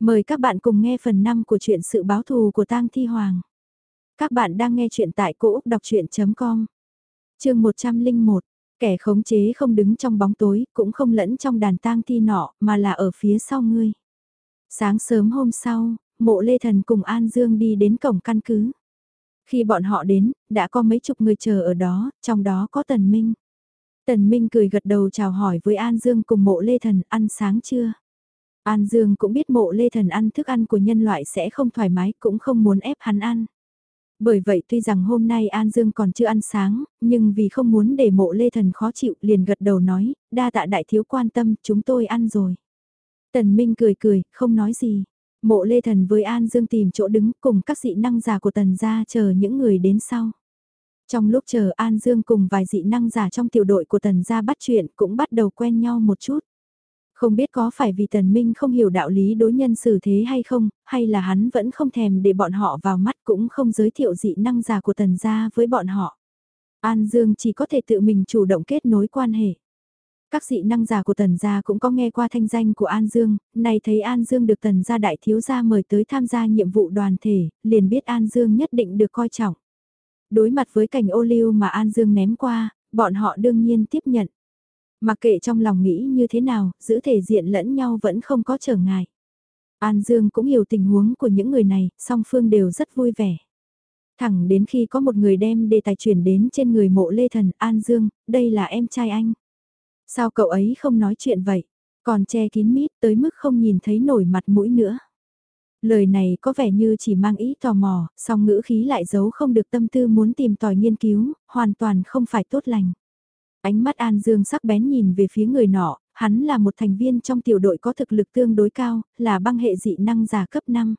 Mời các bạn cùng nghe phần 5 của truyện sự báo thù của tang Thi Hoàng. Các bạn đang nghe truyện tại cỗ Úc Đọc Chuyện.com Trường 101, kẻ khống chế không đứng trong bóng tối, cũng không lẫn trong đàn tang thi nọ, mà là ở phía sau ngươi. Sáng sớm hôm sau, mộ Lê Thần cùng An Dương đi đến cổng căn cứ. Khi bọn họ đến, đã có mấy chục người chờ ở đó, trong đó có Tần Minh. Tần Minh cười gật đầu chào hỏi với An Dương cùng mộ Lê Thần ăn sáng chưa? An Dương cũng biết mộ Lê Thần ăn thức ăn của nhân loại sẽ không thoải mái cũng không muốn ép hắn ăn. Bởi vậy tuy rằng hôm nay An Dương còn chưa ăn sáng, nhưng vì không muốn để mộ Lê Thần khó chịu liền gật đầu nói, đa tạ đại thiếu quan tâm, chúng tôi ăn rồi. Tần Minh cười cười, không nói gì. Mộ Lê Thần với An Dương tìm chỗ đứng cùng các dị năng giả của tần gia chờ những người đến sau. Trong lúc chờ An Dương cùng vài dị năng giả trong tiểu đội của tần gia bắt chuyện cũng bắt đầu quen nhau một chút. Không biết có phải vì Tần Minh không hiểu đạo lý đối nhân xử thế hay không, hay là hắn vẫn không thèm để bọn họ vào mắt cũng không giới thiệu dị năng giả của Tần gia với bọn họ. An Dương chỉ có thể tự mình chủ động kết nối quan hệ. Các dị năng giả của Tần gia cũng có nghe qua thanh danh của An Dương, này thấy An Dương được Tần gia đại thiếu gia mời tới tham gia nhiệm vụ đoàn thể, liền biết An Dương nhất định được coi trọng. Đối mặt với cảnh ô liu mà An Dương ném qua, bọn họ đương nhiên tiếp nhận. Mặc kệ trong lòng nghĩ như thế nào, giữ thể diện lẫn nhau vẫn không có trở ngại. An Dương cũng hiểu tình huống của những người này, song phương đều rất vui vẻ. Thẳng đến khi có một người đem đề tài chuyển đến trên người mộ lê thần An Dương, đây là em trai anh. Sao cậu ấy không nói chuyện vậy? Còn che kín mít tới mức không nhìn thấy nổi mặt mũi nữa. Lời này có vẻ như chỉ mang ý tò mò, song ngữ khí lại giấu không được tâm tư muốn tìm tòi nghiên cứu, hoàn toàn không phải tốt lành. Ánh mắt An Dương sắc bén nhìn về phía người nọ, hắn là một thành viên trong tiểu đội có thực lực tương đối cao, là băng hệ dị năng giả cấp 5.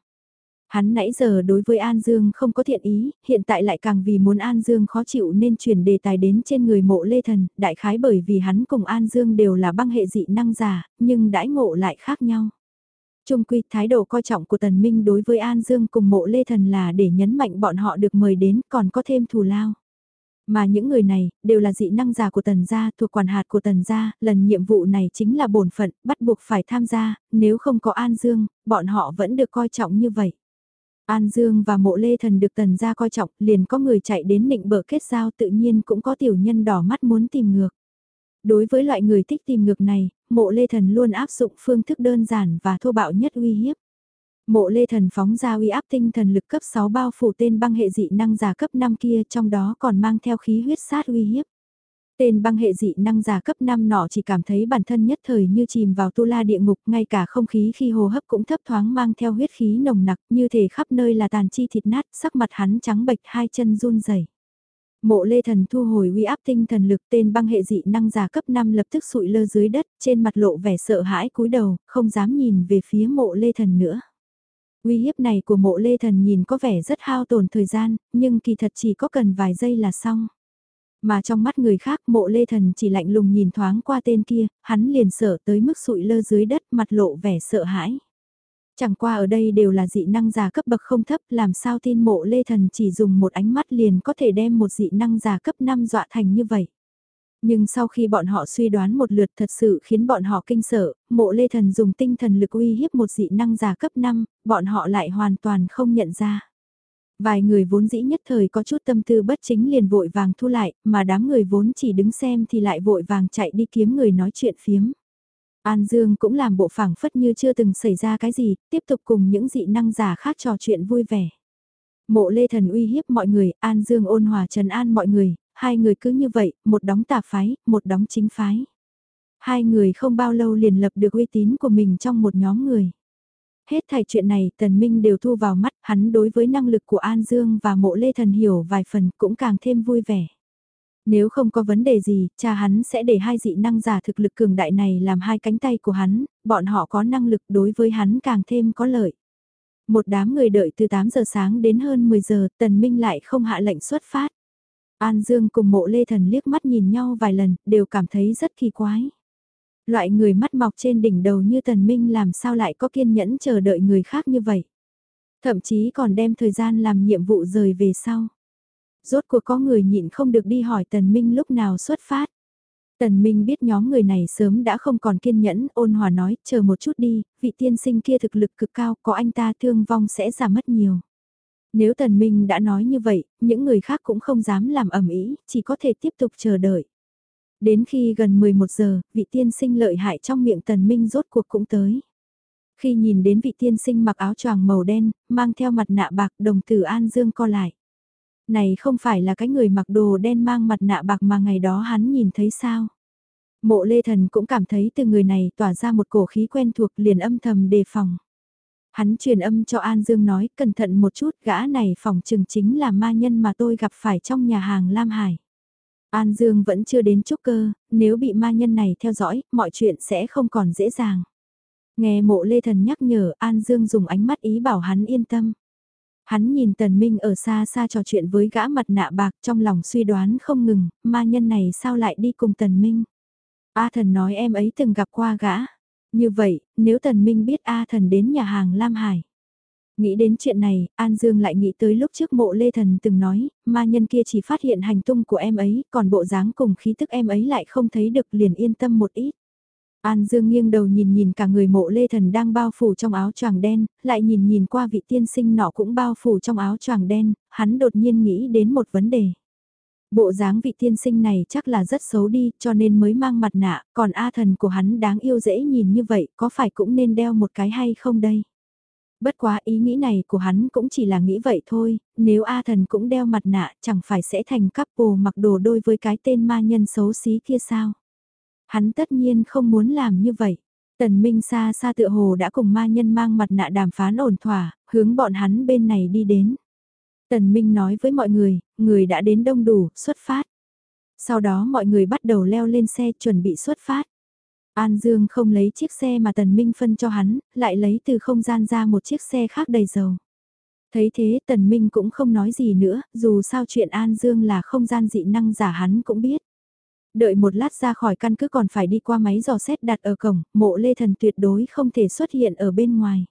Hắn nãy giờ đối với An Dương không có thiện ý, hiện tại lại càng vì muốn An Dương khó chịu nên chuyển đề tài đến trên người mộ Lê Thần, đại khái bởi vì hắn cùng An Dương đều là băng hệ dị năng giả, nhưng đãi ngộ lại khác nhau. Trung quy thái độ coi trọng của Tần Minh đối với An Dương cùng mộ Lê Thần là để nhấn mạnh bọn họ được mời đến còn có thêm thù lao. Mà những người này, đều là dị năng giả của tần gia thuộc quản hạt của tần gia, lần nhiệm vụ này chính là bổn phận, bắt buộc phải tham gia, nếu không có An Dương, bọn họ vẫn được coi trọng như vậy. An Dương và mộ lê thần được tần gia coi trọng, liền có người chạy đến nịnh bờ kết giao tự nhiên cũng có tiểu nhân đỏ mắt muốn tìm ngược. Đối với loại người thích tìm ngược này, mộ lê thần luôn áp dụng phương thức đơn giản và thô bạo nhất uy hiếp. Mộ lê thần phóng ra uy áp tinh thần lực cấp 6 bao phủ tên băng hệ dị năng giả cấp 5 kia trong đó còn mang theo khí huyết sát uy hiếp. Tên băng hệ dị năng giả cấp 5 nọ chỉ cảm thấy bản thân nhất thời như chìm vào tu la địa ngục, ngay cả không khí khi hô hấp cũng thấp thoáng mang theo huyết khí nồng nặc, như thể khắp nơi là tàn chi thịt nát, sắc mặt hắn trắng bệch hai chân run rẩy. Mộ lê thần thu hồi uy áp tinh thần lực tên băng hệ dị năng giả cấp 5 lập tức sụi lơ dưới đất, trên mặt lộ vẻ sợ hãi cúi đầu, không dám nhìn về phía mộ lê thần nữa. Uy hiếp này của mộ lê thần nhìn có vẻ rất hao tổn thời gian, nhưng kỳ thật chỉ có cần vài giây là xong. Mà trong mắt người khác mộ lê thần chỉ lạnh lùng nhìn thoáng qua tên kia, hắn liền sợ tới mức sụi lơ dưới đất mặt lộ vẻ sợ hãi. Chẳng qua ở đây đều là dị năng giả cấp bậc không thấp làm sao tin mộ lê thần chỉ dùng một ánh mắt liền có thể đem một dị năng giả cấp 5 dọa thành như vậy. Nhưng sau khi bọn họ suy đoán một lượt thật sự khiến bọn họ kinh sợ, mộ lê thần dùng tinh thần lực uy hiếp một dị năng giả cấp 5, bọn họ lại hoàn toàn không nhận ra. Vài người vốn dĩ nhất thời có chút tâm tư bất chính liền vội vàng thu lại, mà đám người vốn chỉ đứng xem thì lại vội vàng chạy đi kiếm người nói chuyện phiếm. An Dương cũng làm bộ phảng phất như chưa từng xảy ra cái gì, tiếp tục cùng những dị năng giả khác trò chuyện vui vẻ. Mộ Lê Thần uy hiếp mọi người, An Dương ôn hòa trần an mọi người, hai người cứ như vậy, một đóng tà phái, một đóng chính phái. Hai người không bao lâu liền lập được uy tín của mình trong một nhóm người. Hết thảy chuyện này Tần Minh đều thu vào mắt, hắn đối với năng lực của An Dương và mộ Lê Thần hiểu vài phần cũng càng thêm vui vẻ. Nếu không có vấn đề gì, cha hắn sẽ để hai dị năng giả thực lực cường đại này làm hai cánh tay của hắn, bọn họ có năng lực đối với hắn càng thêm có lợi. Một đám người đợi từ 8 giờ sáng đến hơn 10 giờ, Tần Minh lại không hạ lệnh xuất phát. An Dương cùng mộ lê thần liếc mắt nhìn nhau vài lần, đều cảm thấy rất kỳ quái. Loại người mắt mọc trên đỉnh đầu như tần minh làm sao lại có kiên nhẫn chờ đợi người khác như vậy. Thậm chí còn đem thời gian làm nhiệm vụ rời về sau. Rốt cuộc có người nhịn không được đi hỏi tần minh lúc nào xuất phát. Tần Minh biết nhóm người này sớm đã không còn kiên nhẫn, ôn hòa nói, chờ một chút đi, vị tiên sinh kia thực lực cực cao, có anh ta thương vong sẽ giảm mất nhiều. Nếu Tần Minh đã nói như vậy, những người khác cũng không dám làm ẩm ý, chỉ có thể tiếp tục chờ đợi. Đến khi gần 11 giờ, vị tiên sinh lợi hại trong miệng Tần Minh rốt cuộc cũng tới. Khi nhìn đến vị tiên sinh mặc áo choàng màu đen, mang theo mặt nạ bạc đồng tử An Dương co lại. Này không phải là cái người mặc đồ đen mang mặt nạ bạc mà ngày đó hắn nhìn thấy sao? Mộ lê thần cũng cảm thấy từ người này tỏa ra một cổ khí quen thuộc liền âm thầm đề phòng. Hắn truyền âm cho An Dương nói cẩn thận một chút gã này phòng trừng chính là ma nhân mà tôi gặp phải trong nhà hàng Lam Hải. An Dương vẫn chưa đến chúc cơ, nếu bị ma nhân này theo dõi, mọi chuyện sẽ không còn dễ dàng. Nghe mộ lê thần nhắc nhở An Dương dùng ánh mắt ý bảo hắn yên tâm. Hắn nhìn Tần Minh ở xa xa trò chuyện với gã mặt nạ bạc trong lòng suy đoán không ngừng, ma nhân này sao lại đi cùng Tần Minh. A thần nói em ấy từng gặp qua gã. Như vậy, nếu Tần Minh biết A thần đến nhà hàng Lam Hải. Nghĩ đến chuyện này, An Dương lại nghĩ tới lúc trước mộ Lê Thần từng nói, ma nhân kia chỉ phát hiện hành tung của em ấy, còn bộ dáng cùng khí tức em ấy lại không thấy được liền yên tâm một ít. An Dương nghiêng đầu nhìn nhìn cả người mộ Lê Thần đang bao phủ trong áo choàng đen, lại nhìn nhìn qua vị tiên sinh nọ cũng bao phủ trong áo choàng đen, hắn đột nhiên nghĩ đến một vấn đề. Bộ dáng vị tiên sinh này chắc là rất xấu đi cho nên mới mang mặt nạ, còn A thần của hắn đáng yêu dễ nhìn như vậy có phải cũng nên đeo một cái hay không đây? Bất quá ý nghĩ này của hắn cũng chỉ là nghĩ vậy thôi, nếu A thần cũng đeo mặt nạ chẳng phải sẽ thành couple mặc đồ đôi với cái tên ma nhân xấu xí kia sao? Hắn tất nhiên không muốn làm như vậy. Tần Minh xa xa tựa hồ đã cùng ma nhân mang mặt nạ đàm phán ổn thỏa, hướng bọn hắn bên này đi đến. Tần Minh nói với mọi người, người đã đến đông đủ, xuất phát. Sau đó mọi người bắt đầu leo lên xe chuẩn bị xuất phát. An Dương không lấy chiếc xe mà Tần Minh phân cho hắn, lại lấy từ không gian ra một chiếc xe khác đầy dầu. Thấy thế Tần Minh cũng không nói gì nữa, dù sao chuyện An Dương là không gian dị năng giả hắn cũng biết. Đợi một lát ra khỏi căn cứ còn phải đi qua máy dò xét đặt ở cổng, mộ lê thần tuyệt đối không thể xuất hiện ở bên ngoài.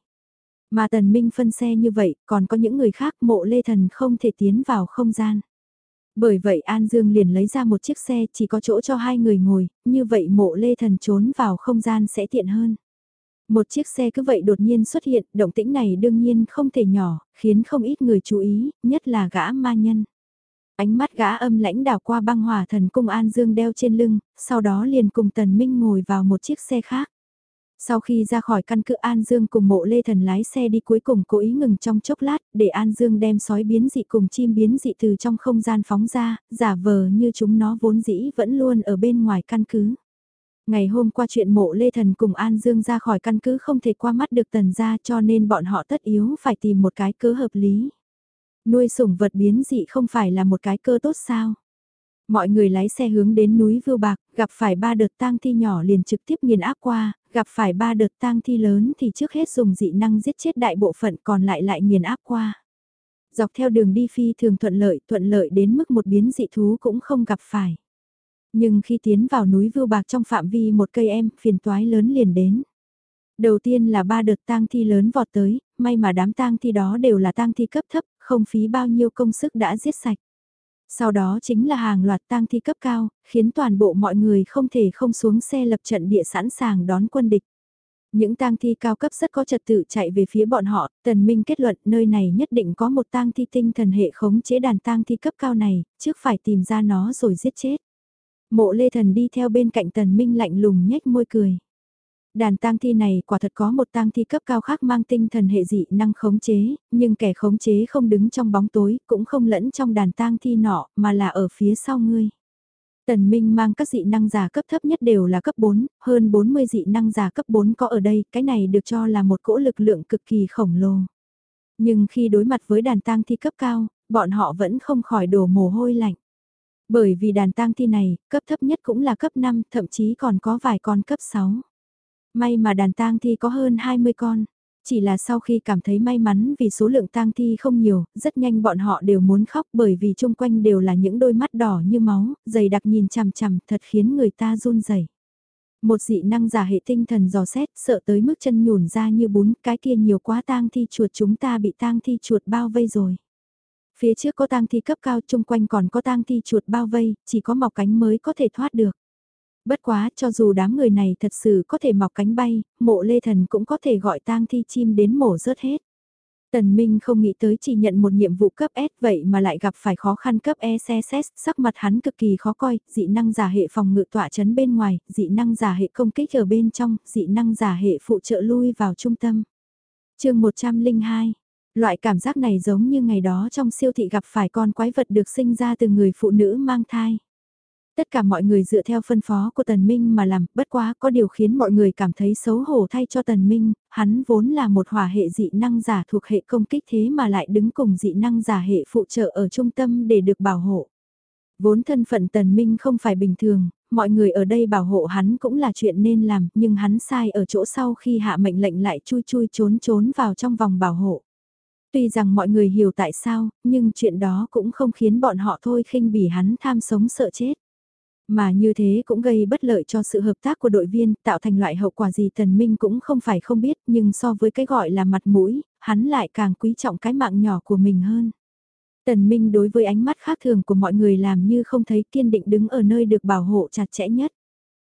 Mà tần minh phân xe như vậy, còn có những người khác mộ lê thần không thể tiến vào không gian. Bởi vậy An Dương liền lấy ra một chiếc xe chỉ có chỗ cho hai người ngồi, như vậy mộ lê thần trốn vào không gian sẽ tiện hơn. Một chiếc xe cứ vậy đột nhiên xuất hiện, động tĩnh này đương nhiên không thể nhỏ, khiến không ít người chú ý, nhất là gã ma nhân. Ánh mắt gã âm lãnh đảo qua băng hỏa thần cung An Dương đeo trên lưng, sau đó liền cùng Tần Minh ngồi vào một chiếc xe khác. Sau khi ra khỏi căn cứ An Dương cùng mộ lê thần lái xe đi cuối cùng cố ý ngừng trong chốc lát để An Dương đem sói biến dị cùng chim biến dị từ trong không gian phóng ra, giả vờ như chúng nó vốn dĩ vẫn luôn ở bên ngoài căn cứ. Ngày hôm qua chuyện mộ lê thần cùng An Dương ra khỏi căn cứ không thể qua mắt được tần ra cho nên bọn họ tất yếu phải tìm một cái cớ hợp lý. Nuôi sủng vật biến dị không phải là một cái cơ tốt sao? Mọi người lái xe hướng đến núi Vưu Bạc, gặp phải ba đợt tang thi nhỏ liền trực tiếp nghiền áp qua, gặp phải ba đợt tang thi lớn thì trước hết dùng dị năng giết chết đại bộ phận còn lại lại nghiền áp qua. Dọc theo đường đi phi thường thuận lợi, thuận lợi đến mức một biến dị thú cũng không gặp phải. Nhưng khi tiến vào núi Vưu Bạc trong phạm vi một cây em, phiền toái lớn liền đến. Đầu tiên là ba đợt tang thi lớn vọt tới, may mà đám tang thi đó đều là tang thi cấp thấp, không phí bao nhiêu công sức đã giết sạch. Sau đó chính là hàng loạt tang thi cấp cao, khiến toàn bộ mọi người không thể không xuống xe lập trận địa sẵn sàng đón quân địch. Những tang thi cao cấp rất có trật tự chạy về phía bọn họ, Tần Minh kết luận nơi này nhất định có một tang thi tinh thần hệ khống chế đàn tang thi cấp cao này, trước phải tìm ra nó rồi giết chết. Mộ Lê Thần đi theo bên cạnh Tần Minh lạnh lùng nhếch môi cười. Đàn tang thi này quả thật có một tang thi cấp cao khác mang tinh thần hệ dị năng khống chế, nhưng kẻ khống chế không đứng trong bóng tối, cũng không lẫn trong đàn tang thi nọ, mà là ở phía sau ngươi. Tần Minh mang các dị năng giả cấp thấp nhất đều là cấp 4, hơn 40 dị năng giả cấp 4 có ở đây, cái này được cho là một cỗ lực lượng cực kỳ khổng lồ. Nhưng khi đối mặt với đàn tang thi cấp cao, bọn họ vẫn không khỏi đổ mồ hôi lạnh. Bởi vì đàn tang thi này, cấp thấp nhất cũng là cấp 5, thậm chí còn có vài con cấp 6. May mà đàn tang thi có hơn 20 con. Chỉ là sau khi cảm thấy may mắn vì số lượng tang thi không nhiều, rất nhanh bọn họ đều muốn khóc bởi vì chung quanh đều là những đôi mắt đỏ như máu, dày đặc nhìn chằm chằm thật khiến người ta run rẩy. Một dị năng giả hệ tinh thần dò xét sợ tới mức chân nhùn ra như bún cái kia nhiều quá tang thi chuột chúng ta bị tang thi chuột bao vây rồi. Phía trước có tang thi cấp cao chung quanh còn có tang thi chuột bao vây, chỉ có mọc cánh mới có thể thoát được. Bất quá cho dù đám người này thật sự có thể mọc cánh bay, mộ lê thần cũng có thể gọi tang thi chim đến mổ rớt hết. Tần Minh không nghĩ tới chỉ nhận một nhiệm vụ cấp S vậy mà lại gặp phải khó khăn cấp ECSS, sắc mặt hắn cực kỳ khó coi, dị năng giả hệ phòng ngự tỏa chấn bên ngoài, dị năng giả hệ công kích ở bên trong, dị năng giả hệ phụ trợ lui vào trung tâm. chương 102 Loại cảm giác này giống như ngày đó trong siêu thị gặp phải con quái vật được sinh ra từ người phụ nữ mang thai. Tất cả mọi người dựa theo phân phó của Tần Minh mà làm, bất quá có điều khiến mọi người cảm thấy xấu hổ thay cho Tần Minh, hắn vốn là một hỏa hệ dị năng giả thuộc hệ công kích thế mà lại đứng cùng dị năng giả hệ phụ trợ ở trung tâm để được bảo hộ. Vốn thân phận Tần Minh không phải bình thường, mọi người ở đây bảo hộ hắn cũng là chuyện nên làm, nhưng hắn sai ở chỗ sau khi hạ mệnh lệnh lại chui chui trốn trốn vào trong vòng bảo hộ. Tuy rằng mọi người hiểu tại sao, nhưng chuyện đó cũng không khiến bọn họ thôi khinh bỉ hắn tham sống sợ chết. Mà như thế cũng gây bất lợi cho sự hợp tác của đội viên, tạo thành loại hậu quả gì Tần Minh cũng không phải không biết, nhưng so với cái gọi là mặt mũi, hắn lại càng quý trọng cái mạng nhỏ của mình hơn. Tần Minh đối với ánh mắt khác thường của mọi người làm như không thấy kiên định đứng ở nơi được bảo hộ chặt chẽ nhất.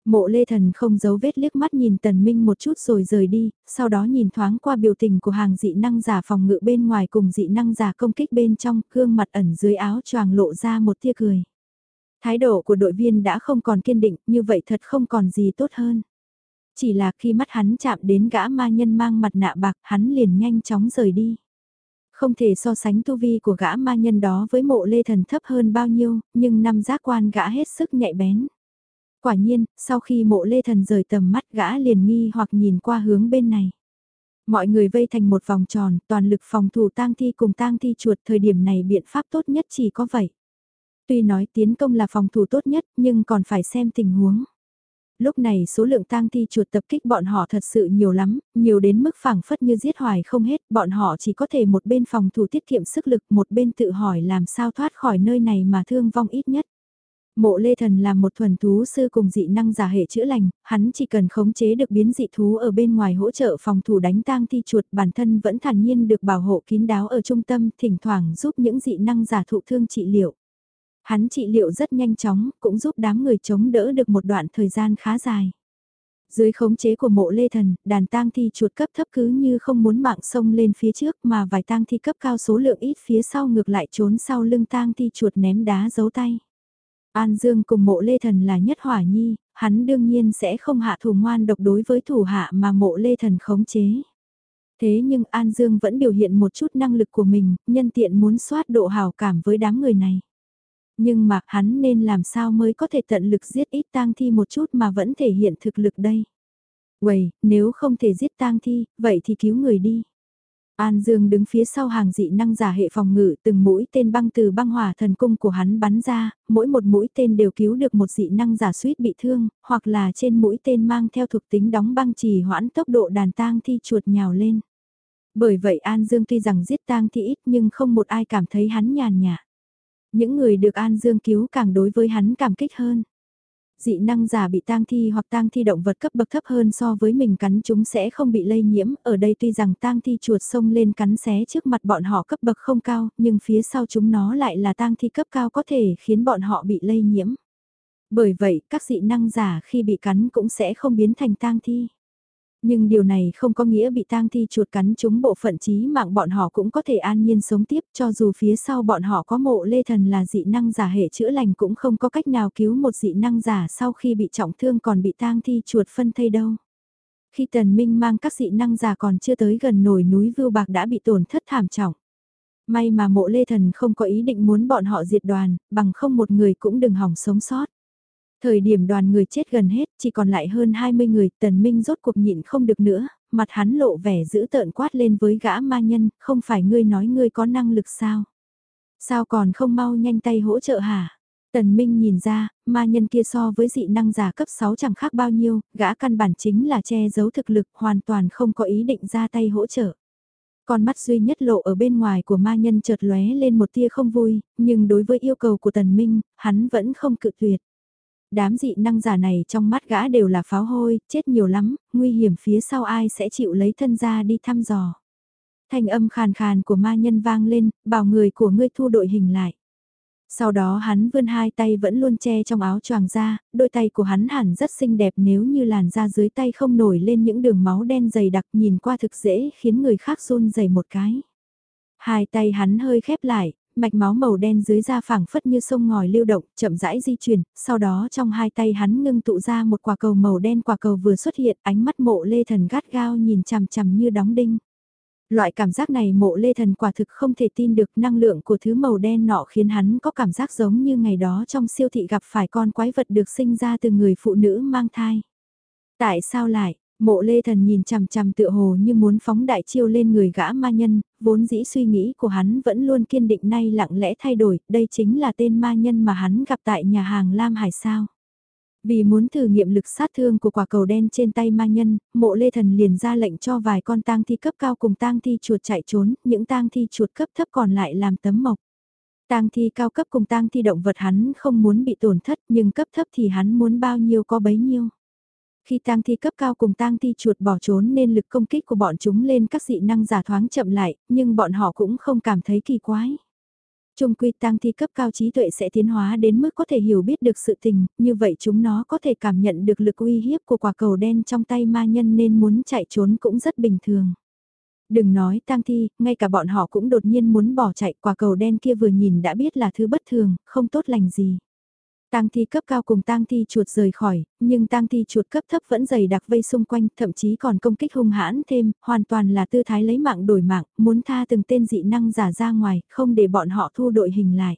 Mộ Lê Thần không giấu vết liếc mắt nhìn Tần Minh một chút rồi rời đi, sau đó nhìn thoáng qua biểu tình của hàng dị năng giả phòng ngự bên ngoài cùng dị năng giả công kích bên trong, gương mặt ẩn dưới áo choàng lộ ra một tia cười. Thái độ của đội viên đã không còn kiên định, như vậy thật không còn gì tốt hơn. Chỉ là khi mắt hắn chạm đến gã ma nhân mang mặt nạ bạc, hắn liền nhanh chóng rời đi. Không thể so sánh tu vi của gã ma nhân đó với mộ lê thần thấp hơn bao nhiêu, nhưng năm giác quan gã hết sức nhạy bén. Quả nhiên, sau khi mộ lê thần rời tầm mắt gã liền nghi hoặc nhìn qua hướng bên này. Mọi người vây thành một vòng tròn, toàn lực phòng thủ tang thi cùng tang thi chuột thời điểm này biện pháp tốt nhất chỉ có vậy. Tuy nói tiến công là phòng thủ tốt nhất nhưng còn phải xem tình huống. Lúc này số lượng tang thi chuột tập kích bọn họ thật sự nhiều lắm, nhiều đến mức phảng phất như giết hoài không hết, bọn họ chỉ có thể một bên phòng thủ tiết kiệm sức lực, một bên tự hỏi làm sao thoát khỏi nơi này mà thương vong ít nhất. Mộ Lê Thần là một thuần thú sư cùng dị năng giả hệ chữa lành, hắn chỉ cần khống chế được biến dị thú ở bên ngoài hỗ trợ phòng thủ đánh tang thi chuột bản thân vẫn thản nhiên được bảo hộ kín đáo ở trung tâm, thỉnh thoảng giúp những dị năng giả thụ thương trị liệu. Hắn trị liệu rất nhanh chóng, cũng giúp đám người chống đỡ được một đoạn thời gian khá dài. Dưới khống chế của mộ lê thần, đàn tang thi chuột cấp thấp cứ như không muốn mạng sông lên phía trước mà vài tang thi cấp cao số lượng ít phía sau ngược lại trốn sau lưng tang thi chuột ném đá giấu tay. An Dương cùng mộ lê thần là nhất hỏa nhi, hắn đương nhiên sẽ không hạ thủ ngoan độc đối với thủ hạ mà mộ lê thần khống chế. Thế nhưng An Dương vẫn biểu hiện một chút năng lực của mình, nhân tiện muốn soát độ hào cảm với đám người này. Nhưng mà hắn nên làm sao mới có thể tận lực giết ít tang thi một chút mà vẫn thể hiện thực lực đây. Quầy, nếu không thể giết tang thi, vậy thì cứu người đi. An Dương đứng phía sau hàng dị năng giả hệ phòng ngự từng mũi tên băng từ băng hỏa thần cung của hắn bắn ra, mỗi một mũi tên đều cứu được một dị năng giả suýt bị thương, hoặc là trên mũi tên mang theo thuộc tính đóng băng trì hoãn tốc độ đàn tang thi chuột nhào lên. Bởi vậy An Dương tuy rằng giết tang thi ít nhưng không một ai cảm thấy hắn nhàn nhạt. Những người được An Dương cứu càng đối với hắn cảm kích hơn. Dị năng giả bị tang thi hoặc tang thi động vật cấp bậc thấp hơn so với mình cắn chúng sẽ không bị lây nhiễm, ở đây tuy rằng tang thi chuột sông lên cắn xé trước mặt bọn họ cấp bậc không cao, nhưng phía sau chúng nó lại là tang thi cấp cao có thể khiến bọn họ bị lây nhiễm. Bởi vậy, các dị năng giả khi bị cắn cũng sẽ không biến thành tang thi. Nhưng điều này không có nghĩa bị tang thi chuột cắn chúng bộ phận trí mạng bọn họ cũng có thể an nhiên sống tiếp cho dù phía sau bọn họ có mộ lê thần là dị năng giả hệ chữa lành cũng không có cách nào cứu một dị năng giả sau khi bị trọng thương còn bị tang thi chuột phân thây đâu. Khi tần minh mang các dị năng giả còn chưa tới gần nổi núi vưu bạc đã bị tổn thất thảm trọng. May mà mộ lê thần không có ý định muốn bọn họ diệt đoàn, bằng không một người cũng đừng hỏng sống sót. Thời điểm đoàn người chết gần hết, chỉ còn lại hơn 20 người, tần minh rốt cuộc nhịn không được nữa, mặt hắn lộ vẻ giữ tợn quát lên với gã ma nhân, không phải ngươi nói ngươi có năng lực sao? Sao còn không mau nhanh tay hỗ trợ hả? Tần Minh nhìn ra, ma nhân kia so với dị năng giả cấp 6 chẳng khác bao nhiêu, gã căn bản chính là che giấu thực lực hoàn toàn không có ý định ra tay hỗ trợ. Con mắt duy nhất lộ ở bên ngoài của ma nhân chợt lóe lên một tia không vui, nhưng đối với yêu cầu của Tần Minh, hắn vẫn không cự tuyệt đám dị năng giả này trong mắt gã đều là pháo hôi, chết nhiều lắm, nguy hiểm phía sau ai sẽ chịu lấy thân ra đi thăm dò. Thanh âm khàn khàn của ma nhân vang lên, bảo người của ngươi thu đội hình lại. Sau đó hắn vươn hai tay vẫn luôn che trong áo choàng ra, đôi tay của hắn hẳn rất xinh đẹp nếu như làn da dưới tay không nổi lên những đường máu đen dày đặc nhìn qua thực dễ khiến người khác run dày một cái. Hai tay hắn hơi khép lại, mạch máu màu đen dưới da phẳng phất như sông ngòi lưu động, chậm rãi di chuyển, sau đó trong hai tay hắn ngưng tụ ra một quả cầu màu đen quả cầu vừa xuất hiện, ánh mắt mộ lê thần gắt gao nhìn chằm chằm như đóng đinh. Loại cảm giác này mộ lê thần quả thực không thể tin được năng lượng của thứ màu đen nọ khiến hắn có cảm giác giống như ngày đó trong siêu thị gặp phải con quái vật được sinh ra từ người phụ nữ mang thai. Tại sao lại, Mộ lê thần nhìn chằm chằm tựa hồ như muốn phóng đại chiêu lên người gã ma nhân, vốn dĩ suy nghĩ của hắn vẫn luôn kiên định nay lặng lẽ thay đổi, đây chính là tên ma nhân mà hắn gặp tại nhà hàng Lam Hải sao. Vì muốn thử nghiệm lực sát thương của quả cầu đen trên tay ma nhân, mộ lê thần liền ra lệnh cho vài con tang thi cấp cao cùng tang thi chuột chạy trốn, những tang thi chuột cấp thấp còn lại làm tấm mộc. Tang thi cao cấp cùng tang thi động vật hắn không muốn bị tổn thất nhưng cấp thấp thì hắn muốn bao nhiêu có bấy nhiêu. Khi tang thi cấp cao cùng tang thi chuột bỏ trốn nên lực công kích của bọn chúng lên các dị năng giả thoáng chậm lại, nhưng bọn họ cũng không cảm thấy kỳ quái. Trung quy tang thi cấp cao trí tuệ sẽ tiến hóa đến mức có thể hiểu biết được sự tình, như vậy chúng nó có thể cảm nhận được lực uy hiếp của quả cầu đen trong tay ma nhân nên muốn chạy trốn cũng rất bình thường. Đừng nói tang thi, ngay cả bọn họ cũng đột nhiên muốn bỏ chạy quả cầu đen kia vừa nhìn đã biết là thứ bất thường, không tốt lành gì. Tang thi cấp cao cùng tang thi chuột rời khỏi, nhưng tang thi chuột cấp thấp vẫn dày đặc vây xung quanh, thậm chí còn công kích hung hãn thêm, hoàn toàn là tư thái lấy mạng đổi mạng, muốn tha từng tên dị năng giả ra ngoài, không để bọn họ thu đội hình lại.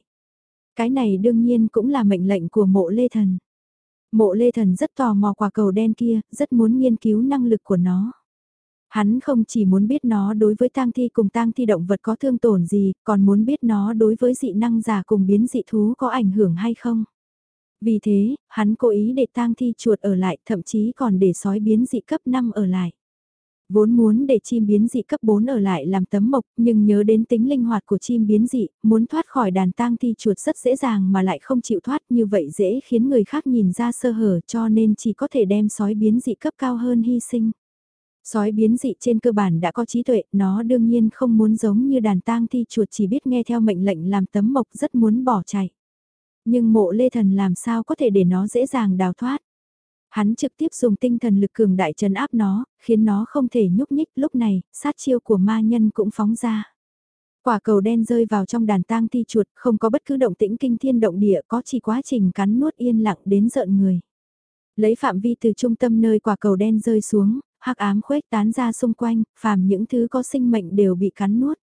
Cái này đương nhiên cũng là mệnh lệnh của mộ lê thần. Mộ lê thần rất tò mò quả cầu đen kia, rất muốn nghiên cứu năng lực của nó. Hắn không chỉ muốn biết nó đối với tang thi cùng tang thi động vật có thương tổn gì, còn muốn biết nó đối với dị năng giả cùng biến dị thú có ảnh hưởng hay không. Vì thế, hắn cố ý để tang thi chuột ở lại, thậm chí còn để sói biến dị cấp 5 ở lại. Vốn muốn để chim biến dị cấp 4 ở lại làm tấm mộc, nhưng nhớ đến tính linh hoạt của chim biến dị, muốn thoát khỏi đàn tang thi chuột rất dễ dàng mà lại không chịu thoát như vậy dễ khiến người khác nhìn ra sơ hở cho nên chỉ có thể đem sói biến dị cấp cao hơn hy sinh. Sói biến dị trên cơ bản đã có trí tuệ, nó đương nhiên không muốn giống như đàn tang thi chuột chỉ biết nghe theo mệnh lệnh làm tấm mộc rất muốn bỏ chạy. Nhưng mộ lê thần làm sao có thể để nó dễ dàng đào thoát. Hắn trực tiếp dùng tinh thần lực cường đại trấn áp nó, khiến nó không thể nhúc nhích lúc này, sát chiêu của ma nhân cũng phóng ra. Quả cầu đen rơi vào trong đàn tang thi chuột, không có bất cứ động tĩnh kinh thiên động địa, có chỉ quá trình cắn nuốt yên lặng đến giận người. Lấy phạm vi từ trung tâm nơi quả cầu đen rơi xuống, hắc ám khuếch tán ra xung quanh, phàm những thứ có sinh mệnh đều bị cắn nuốt.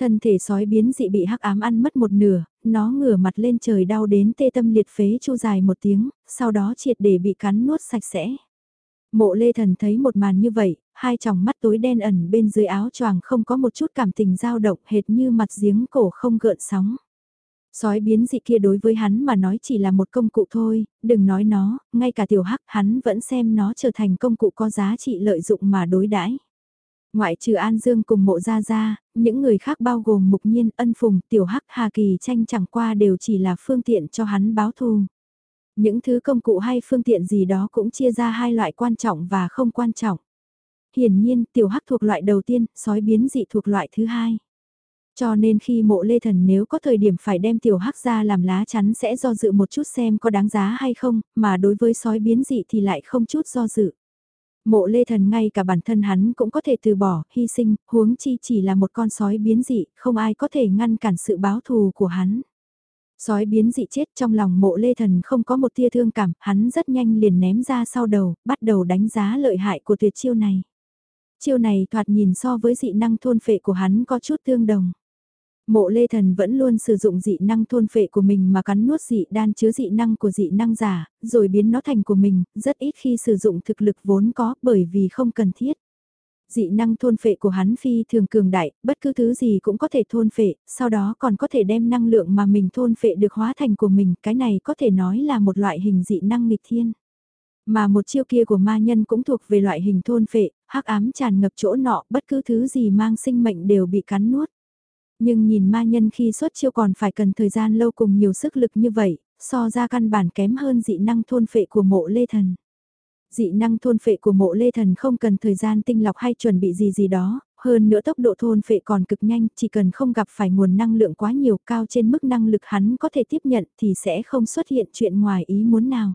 Thân thể sói biến dị bị hắc ám ăn mất một nửa, nó ngửa mặt lên trời đau đến tê tâm liệt phế chu dài một tiếng, sau đó triệt để bị cắn nuốt sạch sẽ. Mộ lê thần thấy một màn như vậy, hai tròng mắt tối đen ẩn bên dưới áo choàng không có một chút cảm tình dao động hệt như mặt giếng cổ không gợn sóng. Sói biến dị kia đối với hắn mà nói chỉ là một công cụ thôi, đừng nói nó, ngay cả tiểu hắc hắn vẫn xem nó trở thành công cụ có giá trị lợi dụng mà đối đãi. Ngoại trừ An Dương cùng mộ gia gia, những người khác bao gồm Mục Nhiên, Ân Phùng, Tiểu Hắc, Hà Kỳ tranh chẳng qua đều chỉ là phương tiện cho hắn báo thù. Những thứ công cụ hay phương tiện gì đó cũng chia ra hai loại quan trọng và không quan trọng. Hiển nhiên, Tiểu Hắc thuộc loại đầu tiên, sói biến dị thuộc loại thứ hai. Cho nên khi mộ lê thần nếu có thời điểm phải đem tiểu hắc ra làm lá chắn sẽ do dự một chút xem có đáng giá hay không, mà đối với sói biến dị thì lại không chút do dự. Mộ lê thần ngay cả bản thân hắn cũng có thể từ bỏ, hy sinh, huống chi chỉ là một con sói biến dị, không ai có thể ngăn cản sự báo thù của hắn. Sói biến dị chết trong lòng mộ lê thần không có một tia thương cảm, hắn rất nhanh liền ném ra sau đầu, bắt đầu đánh giá lợi hại của tuyệt chiêu này. Chiêu này thoạt nhìn so với dị năng thôn phệ của hắn có chút tương đồng. Mộ Lê Thần vẫn luôn sử dụng dị năng thôn phệ của mình mà cắn nuốt dị đan chứa dị năng của dị năng giả, rồi biến nó thành của mình, rất ít khi sử dụng thực lực vốn có bởi vì không cần thiết. Dị năng thôn phệ của hắn phi thường cường đại, bất cứ thứ gì cũng có thể thôn phệ, sau đó còn có thể đem năng lượng mà mình thôn phệ được hóa thành của mình, cái này có thể nói là một loại hình dị năng nghịch thiên. Mà một chiêu kia của ma nhân cũng thuộc về loại hình thôn phệ, hắc ám tràn ngập chỗ nọ, bất cứ thứ gì mang sinh mệnh đều bị cắn nuốt. Nhưng nhìn ma nhân khi xuất chiêu còn phải cần thời gian lâu cùng nhiều sức lực như vậy, so ra căn bản kém hơn dị năng thôn phệ của mộ lê thần. Dị năng thôn phệ của mộ lê thần không cần thời gian tinh lọc hay chuẩn bị gì gì đó, hơn nữa tốc độ thôn phệ còn cực nhanh, chỉ cần không gặp phải nguồn năng lượng quá nhiều cao trên mức năng lực hắn có thể tiếp nhận thì sẽ không xuất hiện chuyện ngoài ý muốn nào.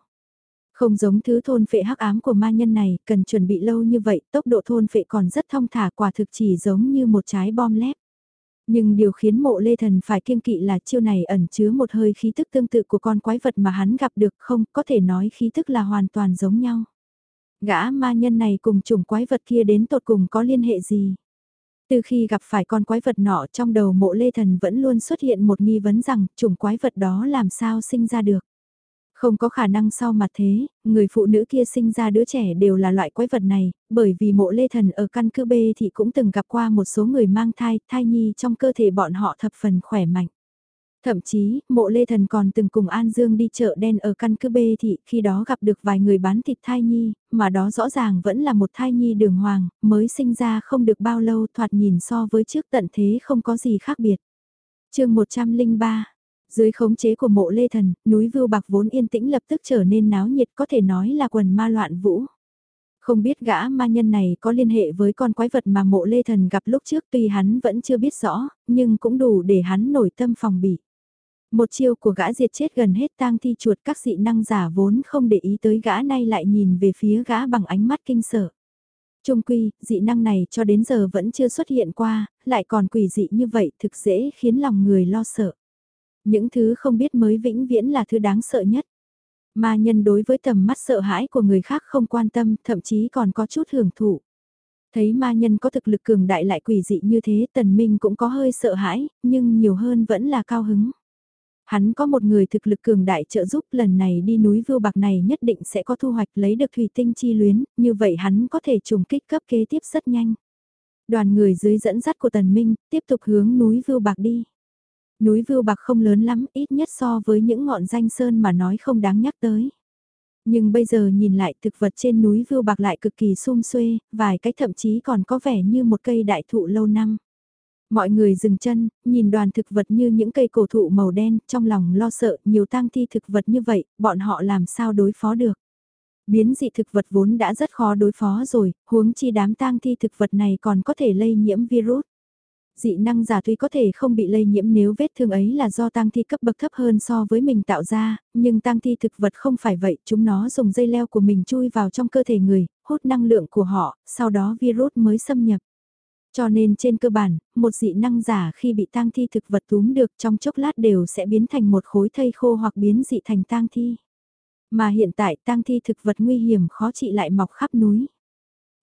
Không giống thứ thôn phệ hắc ám của ma nhân này, cần chuẩn bị lâu như vậy, tốc độ thôn phệ còn rất thông thả quả thực chỉ giống như một trái bom lép. Nhưng điều khiến mộ lê thần phải kiêng kỵ là chiêu này ẩn chứa một hơi khí thức tương tự của con quái vật mà hắn gặp được không, có thể nói khí thức là hoàn toàn giống nhau. Gã ma nhân này cùng chủng quái vật kia đến tột cùng có liên hệ gì? Từ khi gặp phải con quái vật nọ trong đầu mộ lê thần vẫn luôn xuất hiện một nghi vấn rằng chủng quái vật đó làm sao sinh ra được. Không có khả năng sau mặt thế, người phụ nữ kia sinh ra đứa trẻ đều là loại quái vật này, bởi vì mộ lê thần ở căn cứ B thì cũng từng gặp qua một số người mang thai, thai nhi trong cơ thể bọn họ thập phần khỏe mạnh. Thậm chí, mộ lê thần còn từng cùng An Dương đi chợ đen ở căn cứ B thị khi đó gặp được vài người bán thịt thai nhi, mà đó rõ ràng vẫn là một thai nhi đường hoàng, mới sinh ra không được bao lâu thoạt nhìn so với trước tận thế không có gì khác biệt. chương 103 dưới khống chế của mộ lê thần, núi vưu bạc vốn yên tĩnh lập tức trở nên náo nhiệt có thể nói là quần ma loạn vũ. Không biết gã ma nhân này có liên hệ với con quái vật mà mộ lê thần gặp lúc trước tuy hắn vẫn chưa biết rõ, nhưng cũng đủ để hắn nổi tâm phòng bị. Một chiêu của gã diệt chết gần hết tang thi chuột các dị năng giả vốn không để ý tới gã nay lại nhìn về phía gã bằng ánh mắt kinh sợ. Trung quy, dị năng này cho đến giờ vẫn chưa xuất hiện qua, lại còn quỷ dị như vậy thực dễ khiến lòng người lo sợ. Những thứ không biết mới vĩnh viễn là thứ đáng sợ nhất. Ma nhân đối với tầm mắt sợ hãi của người khác không quan tâm, thậm chí còn có chút hưởng thụ. Thấy ma nhân có thực lực cường đại lại quỷ dị như thế, tần minh cũng có hơi sợ hãi, nhưng nhiều hơn vẫn là cao hứng. Hắn có một người thực lực cường đại trợ giúp lần này đi núi vưu bạc này nhất định sẽ có thu hoạch lấy được thủy tinh chi luyến, như vậy hắn có thể trùng kích cấp kế tiếp rất nhanh. Đoàn người dưới dẫn dắt của Tần Minh tiếp tục hướng núi vưu bạc đi. Núi vưu bạc không lớn lắm, ít nhất so với những ngọn danh sơn mà nói không đáng nhắc tới. Nhưng bây giờ nhìn lại thực vật trên núi vưu bạc lại cực kỳ sum xuê, vài cái thậm chí còn có vẻ như một cây đại thụ lâu năm. Mọi người dừng chân, nhìn đoàn thực vật như những cây cổ thụ màu đen, trong lòng lo sợ nhiều tang thi thực vật như vậy, bọn họ làm sao đối phó được. Biến dị thực vật vốn đã rất khó đối phó rồi, huống chi đám tang thi thực vật này còn có thể lây nhiễm virus dị năng giả tuy có thể không bị lây nhiễm nếu vết thương ấy là do tang thi cấp bậc thấp hơn so với mình tạo ra, nhưng tang thi thực vật không phải vậy, chúng nó dùng dây leo của mình chui vào trong cơ thể người, hút năng lượng của họ, sau đó virus mới xâm nhập. Cho nên trên cơ bản, một dị năng giả khi bị tang thi thực vật túm được trong chốc lát đều sẽ biến thành một khối thây khô hoặc biến dị thành tang thi. Mà hiện tại tang thi thực vật nguy hiểm khó trị lại mọc khắp núi.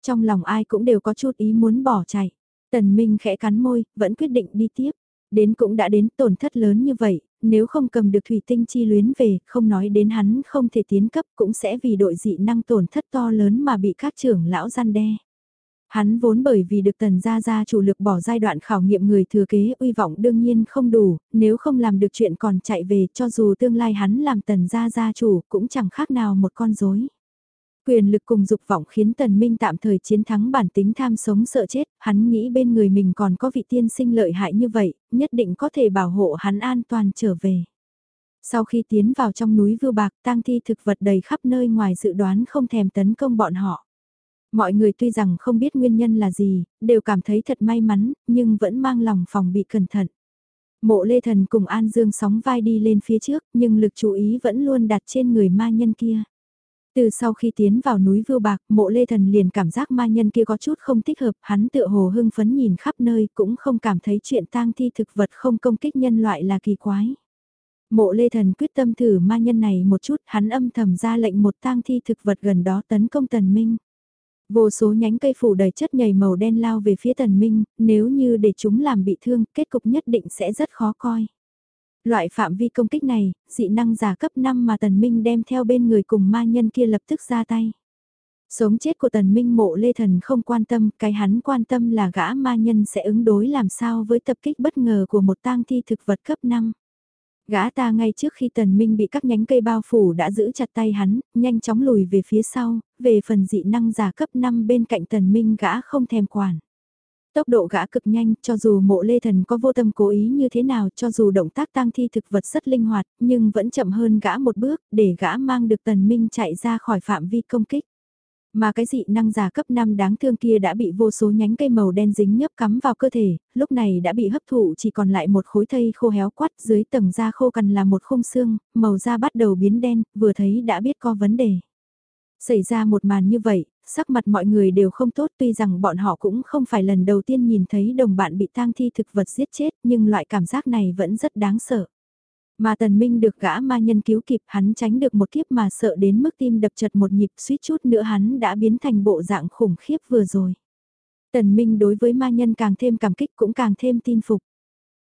Trong lòng ai cũng đều có chút ý muốn bỏ chạy. Tần Minh khẽ cắn môi, vẫn quyết định đi tiếp. Đến cũng đã đến tổn thất lớn như vậy, nếu không cầm được thủy tinh chi luyến về, không nói đến hắn không thể tiến cấp cũng sẽ vì đội dị năng tổn thất to lớn mà bị các trưởng lão gian đe. Hắn vốn bởi vì được tần gia gia chủ lực bỏ giai đoạn khảo nghiệm người thừa kế uy vọng đương nhiên không đủ, nếu không làm được chuyện còn chạy về cho dù tương lai hắn làm tần gia gia chủ cũng chẳng khác nào một con rối. Quyền lực cùng dục vọng khiến Tần Minh tạm thời chiến thắng bản tính tham sống sợ chết, hắn nghĩ bên người mình còn có vị tiên sinh lợi hại như vậy, nhất định có thể bảo hộ hắn an toàn trở về. Sau khi tiến vào trong núi vưu bạc tang thi thực vật đầy khắp nơi ngoài dự đoán không thèm tấn công bọn họ. Mọi người tuy rằng không biết nguyên nhân là gì, đều cảm thấy thật may mắn, nhưng vẫn mang lòng phòng bị cẩn thận. Mộ Lê Thần cùng An Dương sóng vai đi lên phía trước, nhưng lực chú ý vẫn luôn đặt trên người ma nhân kia. Từ sau khi tiến vào núi Vưu Bạc, mộ lê thần liền cảm giác ma nhân kia có chút không thích hợp, hắn tựa hồ hưng phấn nhìn khắp nơi cũng không cảm thấy chuyện tang thi thực vật không công kích nhân loại là kỳ quái. Mộ lê thần quyết tâm thử ma nhân này một chút, hắn âm thầm ra lệnh một tang thi thực vật gần đó tấn công tần minh. Vô số nhánh cây phủ đầy chất nhầy màu đen lao về phía tần minh, nếu như để chúng làm bị thương, kết cục nhất định sẽ rất khó coi. Loại phạm vi công kích này, dị năng giả cấp 5 mà Tần Minh đem theo bên người cùng ma nhân kia lập tức ra tay. Sống chết của Tần Minh mộ Lê Thần không quan tâm, cái hắn quan tâm là gã ma nhân sẽ ứng đối làm sao với tập kích bất ngờ của một tang thi thực vật cấp 5. Gã ta ngay trước khi Tần Minh bị các nhánh cây bao phủ đã giữ chặt tay hắn, nhanh chóng lùi về phía sau, về phần dị năng giả cấp 5 bên cạnh Tần Minh gã không thèm quản. Tốc độ gã cực nhanh, cho dù mộ lê thần có vô tâm cố ý như thế nào, cho dù động tác tang thi thực vật rất linh hoạt, nhưng vẫn chậm hơn gã một bước, để gã mang được tần minh chạy ra khỏi phạm vi công kích. Mà cái dị năng giả cấp 5 đáng thương kia đã bị vô số nhánh cây màu đen dính nhấp cắm vào cơ thể, lúc này đã bị hấp thụ chỉ còn lại một khối thây khô héo quắt dưới tầng da khô cằn là một khung xương, màu da bắt đầu biến đen, vừa thấy đã biết có vấn đề. Xảy ra một màn như vậy, sắc mặt mọi người đều không tốt, tuy rằng bọn họ cũng không phải lần đầu tiên nhìn thấy đồng bạn bị tang thi thực vật giết chết, nhưng loại cảm giác này vẫn rất đáng sợ. Mà tần minh được gã ma nhân cứu kịp, hắn tránh được một kiếp mà sợ đến mức tim đập chật một nhịp, suýt chút nữa hắn đã biến thành bộ dạng khủng khiếp vừa rồi. Tần minh đối với ma nhân càng thêm cảm kích cũng càng thêm tin phục.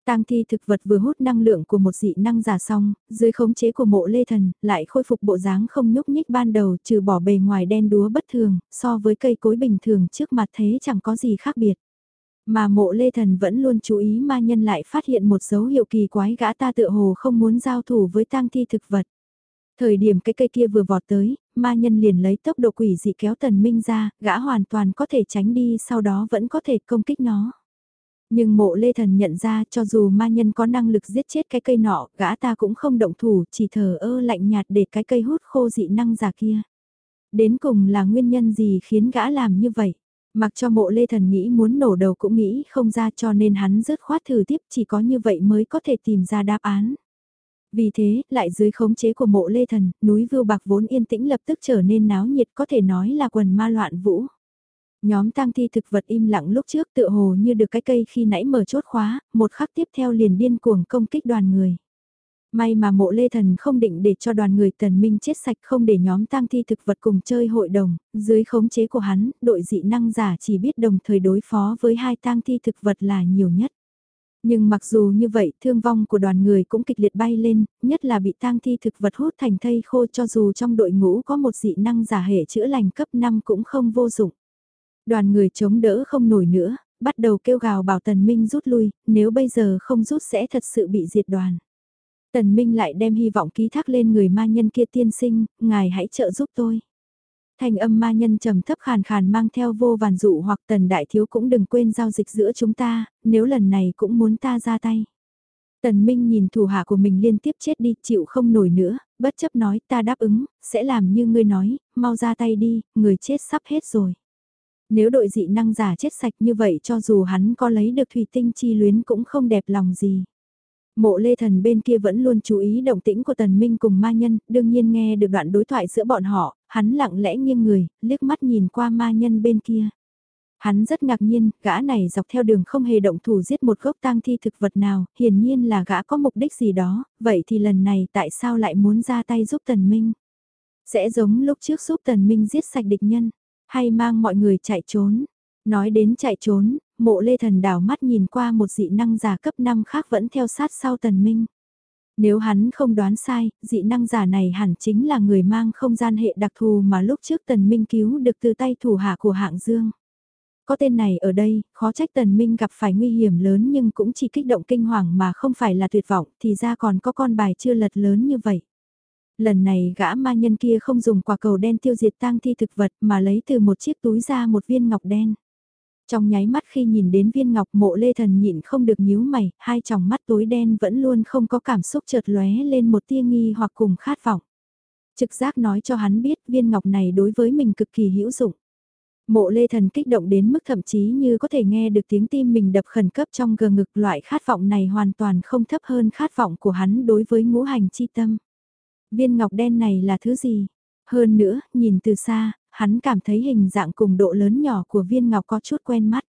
Tang thi thực vật vừa hút năng lượng của một dị năng giả xong, dưới khống chế của mộ lê thần, lại khôi phục bộ dáng không nhúc nhích ban đầu trừ bỏ bề ngoài đen đúa bất thường, so với cây cối bình thường trước mặt thế chẳng có gì khác biệt. Mà mộ lê thần vẫn luôn chú ý ma nhân lại phát hiện một dấu hiệu kỳ quái gã ta tựa hồ không muốn giao thủ với tang thi thực vật. Thời điểm cái cây kia vừa vọt tới, ma nhân liền lấy tốc độ quỷ dị kéo tần minh ra, gã hoàn toàn có thể tránh đi sau đó vẫn có thể công kích nó. Nhưng mộ lê thần nhận ra cho dù ma nhân có năng lực giết chết cái cây nọ, gã ta cũng không động thủ, chỉ thờ ơ lạnh nhạt để cái cây hút khô dị năng giả kia. Đến cùng là nguyên nhân gì khiến gã làm như vậy? Mặc cho mộ lê thần nghĩ muốn nổ đầu cũng nghĩ không ra cho nên hắn rớt khoát thử tiếp chỉ có như vậy mới có thể tìm ra đáp án. Vì thế, lại dưới khống chế của mộ lê thần, núi vưu bạc vốn yên tĩnh lập tức trở nên náo nhiệt có thể nói là quần ma loạn vũ. Nhóm tang thi thực vật im lặng lúc trước tựa hồ như được cái cây khi nãy mở chốt khóa, một khắc tiếp theo liền điên cuồng công kích đoàn người. May mà mộ lê thần không định để cho đoàn người tần minh chết sạch không để nhóm tang thi thực vật cùng chơi hội đồng, dưới khống chế của hắn, đội dị năng giả chỉ biết đồng thời đối phó với hai tang thi thực vật là nhiều nhất. Nhưng mặc dù như vậy, thương vong của đoàn người cũng kịch liệt bay lên, nhất là bị tang thi thực vật hút thành thây khô cho dù trong đội ngũ có một dị năng giả hệ chữa lành cấp 5 cũng không vô dụng. Đoàn người chống đỡ không nổi nữa, bắt đầu kêu gào bảo Tần Minh rút lui, nếu bây giờ không rút sẽ thật sự bị diệt đoàn. Tần Minh lại đem hy vọng ký thác lên người ma nhân kia tiên sinh, ngài hãy trợ giúp tôi. Thành âm ma nhân trầm thấp khàn khàn mang theo vô vàn dụ hoặc tần đại thiếu cũng đừng quên giao dịch giữa chúng ta, nếu lần này cũng muốn ta ra tay. Tần Minh nhìn thủ hạ của mình liên tiếp chết đi, chịu không nổi nữa, bất chấp nói ta đáp ứng, sẽ làm như ngươi nói, mau ra tay đi, người chết sắp hết rồi. Nếu đội dị năng giả chết sạch như vậy cho dù hắn có lấy được thủy tinh chi luyến cũng không đẹp lòng gì. Mộ lê thần bên kia vẫn luôn chú ý động tĩnh của tần minh cùng ma nhân, đương nhiên nghe được đoạn đối thoại giữa bọn họ, hắn lặng lẽ nghiêng người, liếc mắt nhìn qua ma nhân bên kia. Hắn rất ngạc nhiên, gã này dọc theo đường không hề động thủ giết một gốc tang thi thực vật nào, hiển nhiên là gã có mục đích gì đó, vậy thì lần này tại sao lại muốn ra tay giúp tần minh? Sẽ giống lúc trước giúp tần minh giết sạch địch nhân, hay mang mọi người chạy trốn? Nói đến chạy trốn, mộ lê thần đảo mắt nhìn qua một dị năng giả cấp 5 khác vẫn theo sát sau tần minh. Nếu hắn không đoán sai, dị năng giả này hẳn chính là người mang không gian hệ đặc thù mà lúc trước tần minh cứu được từ tay thủ hạ của hạng dương. Có tên này ở đây, khó trách tần minh gặp phải nguy hiểm lớn nhưng cũng chỉ kích động kinh hoàng mà không phải là tuyệt vọng thì ra còn có con bài chưa lật lớn như vậy. Lần này gã ma nhân kia không dùng quả cầu đen tiêu diệt tang thi thực vật mà lấy từ một chiếc túi ra một viên ngọc đen. Trong nháy mắt khi nhìn đến viên ngọc mộ lê thần nhịn không được nhíu mày, hai tròng mắt tối đen vẫn luôn không có cảm xúc chợt lóe lên một tia nghi hoặc cùng khát vọng. Trực giác nói cho hắn biết viên ngọc này đối với mình cực kỳ hữu dụng. Mộ lê thần kích động đến mức thậm chí như có thể nghe được tiếng tim mình đập khẩn cấp trong gờ ngực loại khát vọng này hoàn toàn không thấp hơn khát vọng của hắn đối với ngũ hành chi tâm. Viên ngọc đen này là thứ gì? Hơn nữa, nhìn từ xa, hắn cảm thấy hình dạng cùng độ lớn nhỏ của viên ngọc có chút quen mắt.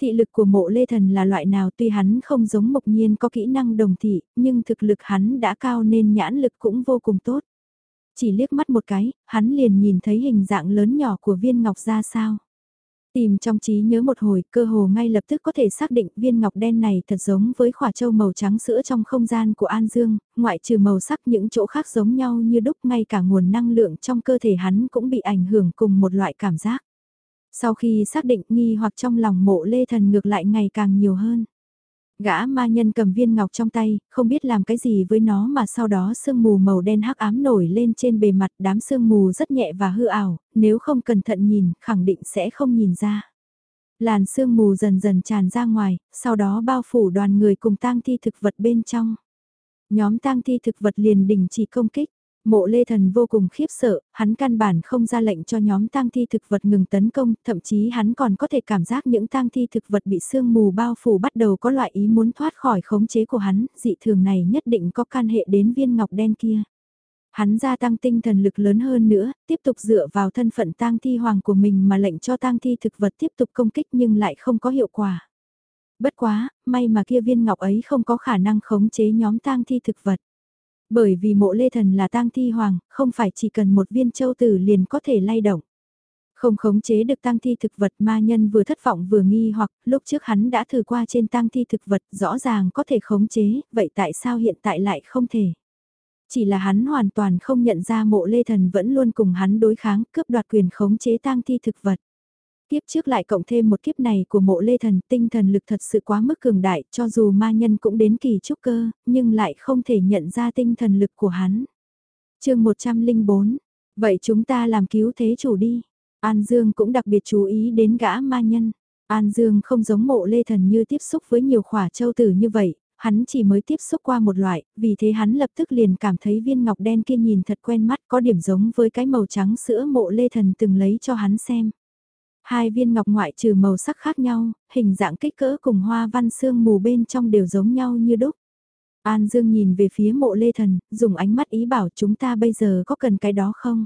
Thị lực của mộ lê thần là loại nào tuy hắn không giống mộc nhiên có kỹ năng đồng thị, nhưng thực lực hắn đã cao nên nhãn lực cũng vô cùng tốt. Chỉ liếc mắt một cái, hắn liền nhìn thấy hình dạng lớn nhỏ của viên ngọc ra sao. Tìm trong trí nhớ một hồi, cơ hồ ngay lập tức có thể xác định viên ngọc đen này thật giống với khỏa châu màu trắng sữa trong không gian của An Dương, ngoại trừ màu sắc những chỗ khác giống nhau như đúc ngay cả nguồn năng lượng trong cơ thể hắn cũng bị ảnh hưởng cùng một loại cảm giác. Sau khi xác định nghi hoặc trong lòng mộ lê thần ngược lại ngày càng nhiều hơn. Gã ma nhân cầm viên ngọc trong tay, không biết làm cái gì với nó mà sau đó sương mù màu đen hắc ám nổi lên trên bề mặt đám sương mù rất nhẹ và hư ảo, nếu không cẩn thận nhìn, khẳng định sẽ không nhìn ra. Làn sương mù dần dần tràn ra ngoài, sau đó bao phủ đoàn người cùng tang thi thực vật bên trong. Nhóm tang thi thực vật liền đình chỉ công kích, Mộ Lê Thần vô cùng khiếp sợ, hắn căn bản không ra lệnh cho nhóm tang thi thực vật ngừng tấn công, thậm chí hắn còn có thể cảm giác những tang thi thực vật bị sương mù bao phủ bắt đầu có loại ý muốn thoát khỏi khống chế của hắn, dị thường này nhất định có can hệ đến viên ngọc đen kia. Hắn gia tăng tinh thần lực lớn hơn nữa, tiếp tục dựa vào thân phận tang thi hoàng của mình mà lệnh cho tang thi thực vật tiếp tục công kích nhưng lại không có hiệu quả. Bất quá, may mà kia viên ngọc ấy không có khả năng khống chế nhóm tang thi thực vật. Bởi vì mộ lê thần là tang thi hoàng, không phải chỉ cần một viên châu tử liền có thể lay động. Không khống chế được tang thi thực vật ma nhân vừa thất vọng vừa nghi hoặc lúc trước hắn đã thử qua trên tang thi thực vật rõ ràng có thể khống chế, vậy tại sao hiện tại lại không thể? Chỉ là hắn hoàn toàn không nhận ra mộ lê thần vẫn luôn cùng hắn đối kháng cướp đoạt quyền khống chế tang thi thực vật. Kiếp trước lại cộng thêm một kiếp này của mộ lê thần tinh thần lực thật sự quá mức cường đại cho dù ma nhân cũng đến kỳ trúc cơ, nhưng lại không thể nhận ra tinh thần lực của hắn. chương 104, vậy chúng ta làm cứu thế chủ đi. An Dương cũng đặc biệt chú ý đến gã ma nhân. An Dương không giống mộ lê thần như tiếp xúc với nhiều khỏa châu tử như vậy, hắn chỉ mới tiếp xúc qua một loại, vì thế hắn lập tức liền cảm thấy viên ngọc đen kia nhìn thật quen mắt có điểm giống với cái màu trắng sữa mộ lê thần từng lấy cho hắn xem. Hai viên ngọc ngoại trừ màu sắc khác nhau, hình dạng kích cỡ cùng hoa văn xương mù bên trong đều giống nhau như đúc. An Dương nhìn về phía mộ lê thần, dùng ánh mắt ý bảo chúng ta bây giờ có cần cái đó không?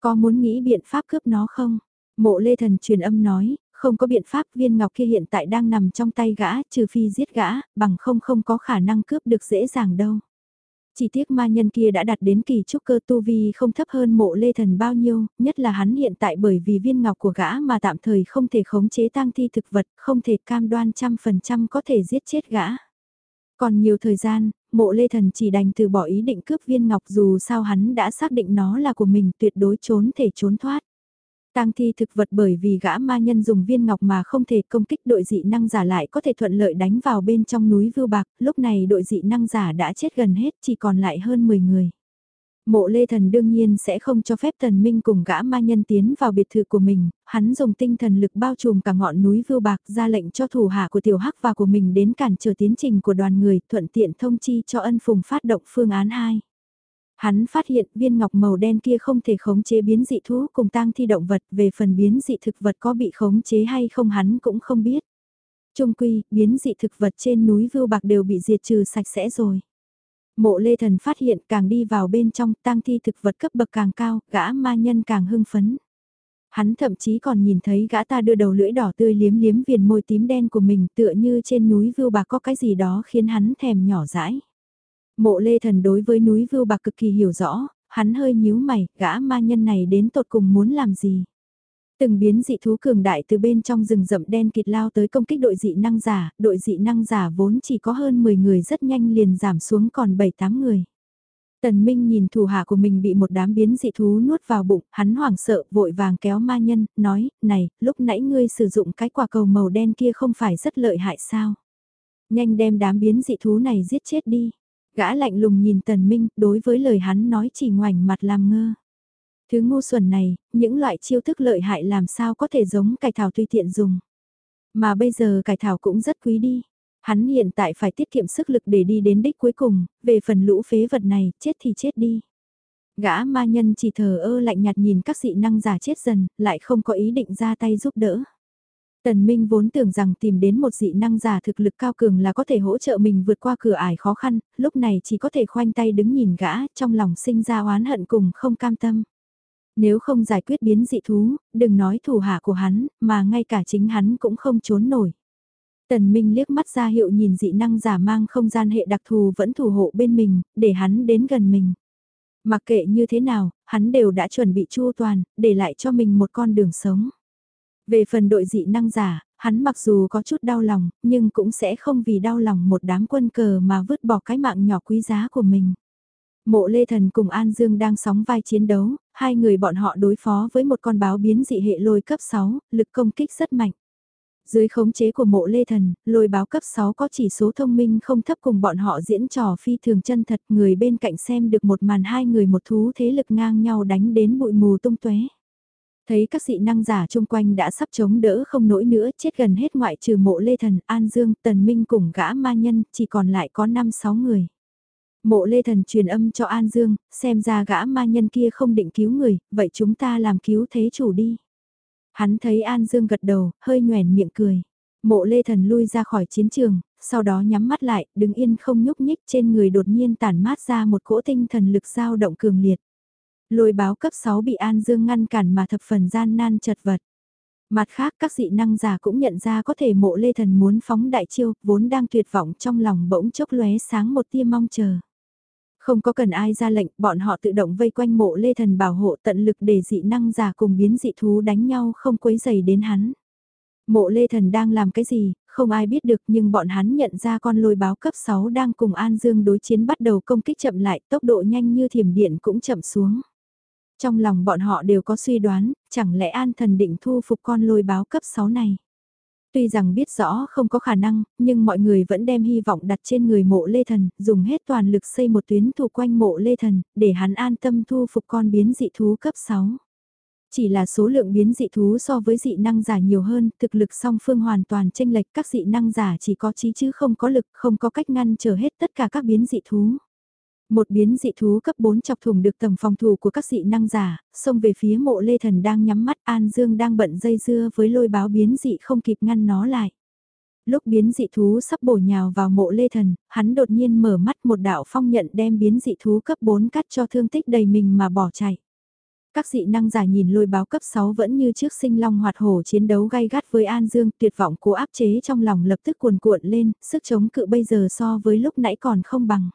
Có muốn nghĩ biện pháp cướp nó không? Mộ lê thần truyền âm nói, không có biện pháp viên ngọc kia hiện tại đang nằm trong tay gã, trừ phi giết gã, bằng không không có khả năng cướp được dễ dàng đâu. Chỉ tiếc ma nhân kia đã đạt đến kỳ trúc cơ tu vi không thấp hơn mộ lê thần bao nhiêu, nhất là hắn hiện tại bởi vì viên ngọc của gã mà tạm thời không thể khống chế tang thi thực vật, không thể cam đoan trăm phần trăm có thể giết chết gã. Còn nhiều thời gian, mộ lê thần chỉ đành từ bỏ ý định cướp viên ngọc dù sao hắn đã xác định nó là của mình tuyệt đối trốn thể trốn thoát. Tang thi thực vật bởi vì gã ma nhân dùng viên ngọc mà không thể công kích đội dị năng giả lại có thể thuận lợi đánh vào bên trong núi vưu bạc, lúc này đội dị năng giả đã chết gần hết chỉ còn lại hơn 10 người. Mộ Lê Thần đương nhiên sẽ không cho phép Thần Minh cùng gã ma nhân tiến vào biệt thự của mình, hắn dùng tinh thần lực bao trùm cả ngọn núi vưu bạc ra lệnh cho thủ hạ của Tiểu Hắc và của mình đến cản trở tiến trình của đoàn người thuận tiện thông chi cho ân phùng phát động phương án 2. Hắn phát hiện viên ngọc màu đen kia không thể khống chế biến dị thú cùng tang thi động vật về phần biến dị thực vật có bị khống chế hay không hắn cũng không biết. Trung quy, biến dị thực vật trên núi Vưu Bạc đều bị diệt trừ sạch sẽ rồi. Mộ Lê Thần phát hiện càng đi vào bên trong tang thi thực vật cấp bậc càng cao, gã ma nhân càng hưng phấn. Hắn thậm chí còn nhìn thấy gã ta đưa đầu lưỡi đỏ tươi liếm liếm viền môi tím đen của mình tựa như trên núi Vưu Bạc có cái gì đó khiến hắn thèm nhỏ dãi. Mộ lê thần đối với núi vưu bạc cực kỳ hiểu rõ, hắn hơi nhíu mày, gã ma nhân này đến tột cùng muốn làm gì. Từng biến dị thú cường đại từ bên trong rừng rậm đen kịt lao tới công kích đội dị năng giả, đội dị năng giả vốn chỉ có hơn 10 người rất nhanh liền giảm xuống còn 7-8 người. Tần Minh nhìn thủ hạ của mình bị một đám biến dị thú nuốt vào bụng, hắn hoảng sợ, vội vàng kéo ma nhân, nói, này, lúc nãy ngươi sử dụng cái quả cầu màu đen kia không phải rất lợi hại sao? Nhanh đem đám biến dị thú này giết chết đi. Gã lạnh lùng nhìn Tần Minh, đối với lời hắn nói chỉ ngoảnh mặt làm ngơ. Thứ ngu xuẩn này, những loại chiêu thức lợi hại làm sao có thể giống cải thảo tùy tiện dùng. Mà bây giờ cải thảo cũng rất quý đi. Hắn hiện tại phải tiết kiệm sức lực để đi đến đích cuối cùng, về phần lũ phế vật này, chết thì chết đi. Gã ma nhân chỉ thờ ơ lạnh nhạt nhìn các dị năng giả chết dần, lại không có ý định ra tay giúp đỡ. Tần Minh vốn tưởng rằng tìm đến một dị năng giả thực lực cao cường là có thể hỗ trợ mình vượt qua cửa ải khó khăn, lúc này chỉ có thể khoanh tay đứng nhìn gã, trong lòng sinh ra oán hận cùng không cam tâm. Nếu không giải quyết biến dị thú, đừng nói thủ hạ của hắn, mà ngay cả chính hắn cũng không trốn nổi. Tần Minh liếc mắt ra hiệu nhìn dị năng giả mang không gian hệ đặc thù vẫn thủ hộ bên mình, để hắn đến gần mình. Mặc kệ như thế nào, hắn đều đã chuẩn bị chu toàn, để lại cho mình một con đường sống. Về phần đội dị năng giả, hắn mặc dù có chút đau lòng, nhưng cũng sẽ không vì đau lòng một đám quân cờ mà vứt bỏ cái mạng nhỏ quý giá của mình. Mộ Lê Thần cùng An Dương đang sóng vai chiến đấu, hai người bọn họ đối phó với một con báo biến dị hệ lôi cấp 6, lực công kích rất mạnh. Dưới khống chế của mộ Lê Thần, lôi báo cấp 6 có chỉ số thông minh không thấp cùng bọn họ diễn trò phi thường chân thật người bên cạnh xem được một màn hai người một thú thế lực ngang nhau đánh đến bụi mù tung tuế. Thấy các dị năng giả chung quanh đã sắp chống đỡ không nổi nữa, chết gần hết ngoại trừ mộ Lê Thần, An Dương, Tần Minh cùng gã ma nhân, chỉ còn lại có 5-6 người. Mộ Lê Thần truyền âm cho An Dương, xem ra gã ma nhân kia không định cứu người, vậy chúng ta làm cứu thế chủ đi. Hắn thấy An Dương gật đầu, hơi nhoèn miệng cười. Mộ Lê Thần lui ra khỏi chiến trường, sau đó nhắm mắt lại, đứng yên không nhúc nhích trên người đột nhiên tản mát ra một cỗ tinh thần lực dao động cường liệt. Lôi báo cấp 6 bị An Dương ngăn cản mà thập phần gian nan chật vật. Mặt khác các dị năng giả cũng nhận ra có thể mộ lê thần muốn phóng đại chiêu, vốn đang tuyệt vọng trong lòng bỗng chốc lóe sáng một tia mong chờ. Không có cần ai ra lệnh, bọn họ tự động vây quanh mộ lê thần bảo hộ tận lực để dị năng giả cùng biến dị thú đánh nhau không quấy dày đến hắn. Mộ lê thần đang làm cái gì, không ai biết được nhưng bọn hắn nhận ra con lôi báo cấp 6 đang cùng An Dương đối chiến bắt đầu công kích chậm lại, tốc độ nhanh như thiểm điện cũng chậm xuống. Trong lòng bọn họ đều có suy đoán, chẳng lẽ an thần định thu phục con lôi báo cấp 6 này. Tuy rằng biết rõ không có khả năng, nhưng mọi người vẫn đem hy vọng đặt trên người mộ lê thần, dùng hết toàn lực xây một tuyến thủ quanh mộ lê thần, để hắn an tâm thu phục con biến dị thú cấp 6. Chỉ là số lượng biến dị thú so với dị năng giả nhiều hơn, thực lực song phương hoàn toàn tranh lệch các dị năng giả chỉ có trí chứ không có lực, không có cách ngăn trở hết tất cả các biến dị thú. Một biến dị thú cấp 4 chọc thủng được tầng phòng thủ của các dị năng giả, xông về phía mộ lê thần đang nhắm mắt An Dương đang bận dây dưa với lôi báo biến dị không kịp ngăn nó lại. Lúc biến dị thú sắp bổ nhào vào mộ lê thần, hắn đột nhiên mở mắt một đạo phong nhận đem biến dị thú cấp 4 cắt cho thương tích đầy mình mà bỏ chạy. Các dị năng giả nhìn lôi báo cấp 6 vẫn như trước sinh long hoạt hổ chiến đấu gay gắt với An Dương tuyệt vọng cố áp chế trong lòng lập tức cuồn cuộn lên, sức chống cự bây giờ so với lúc nãy còn không bằng.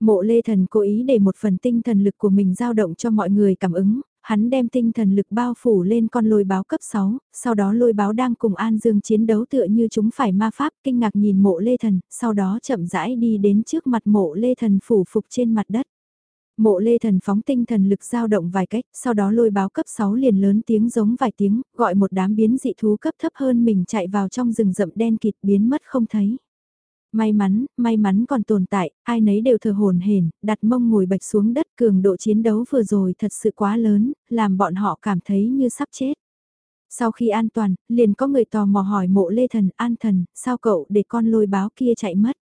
Mộ Lê Thần cố ý để một phần tinh thần lực của mình dao động cho mọi người cảm ứng, hắn đem tinh thần lực bao phủ lên con lôi báo cấp 6, sau đó lôi báo đang cùng An Dương chiến đấu tựa như chúng phải ma pháp kinh ngạc nhìn mộ Lê Thần, sau đó chậm rãi đi đến trước mặt mộ Lê Thần phủ phục trên mặt đất. Mộ Lê Thần phóng tinh thần lực dao động vài cách, sau đó lôi báo cấp 6 liền lớn tiếng giống vài tiếng, gọi một đám biến dị thú cấp thấp hơn mình chạy vào trong rừng rậm đen kịt biến mất không thấy. May mắn, may mắn còn tồn tại, ai nấy đều thờ hồn hển, đặt mông ngồi bạch xuống đất cường độ chiến đấu vừa rồi thật sự quá lớn, làm bọn họ cảm thấy như sắp chết. Sau khi an toàn, liền có người tò mò hỏi mộ lê thần, an thần, sao cậu để con lôi báo kia chạy mất?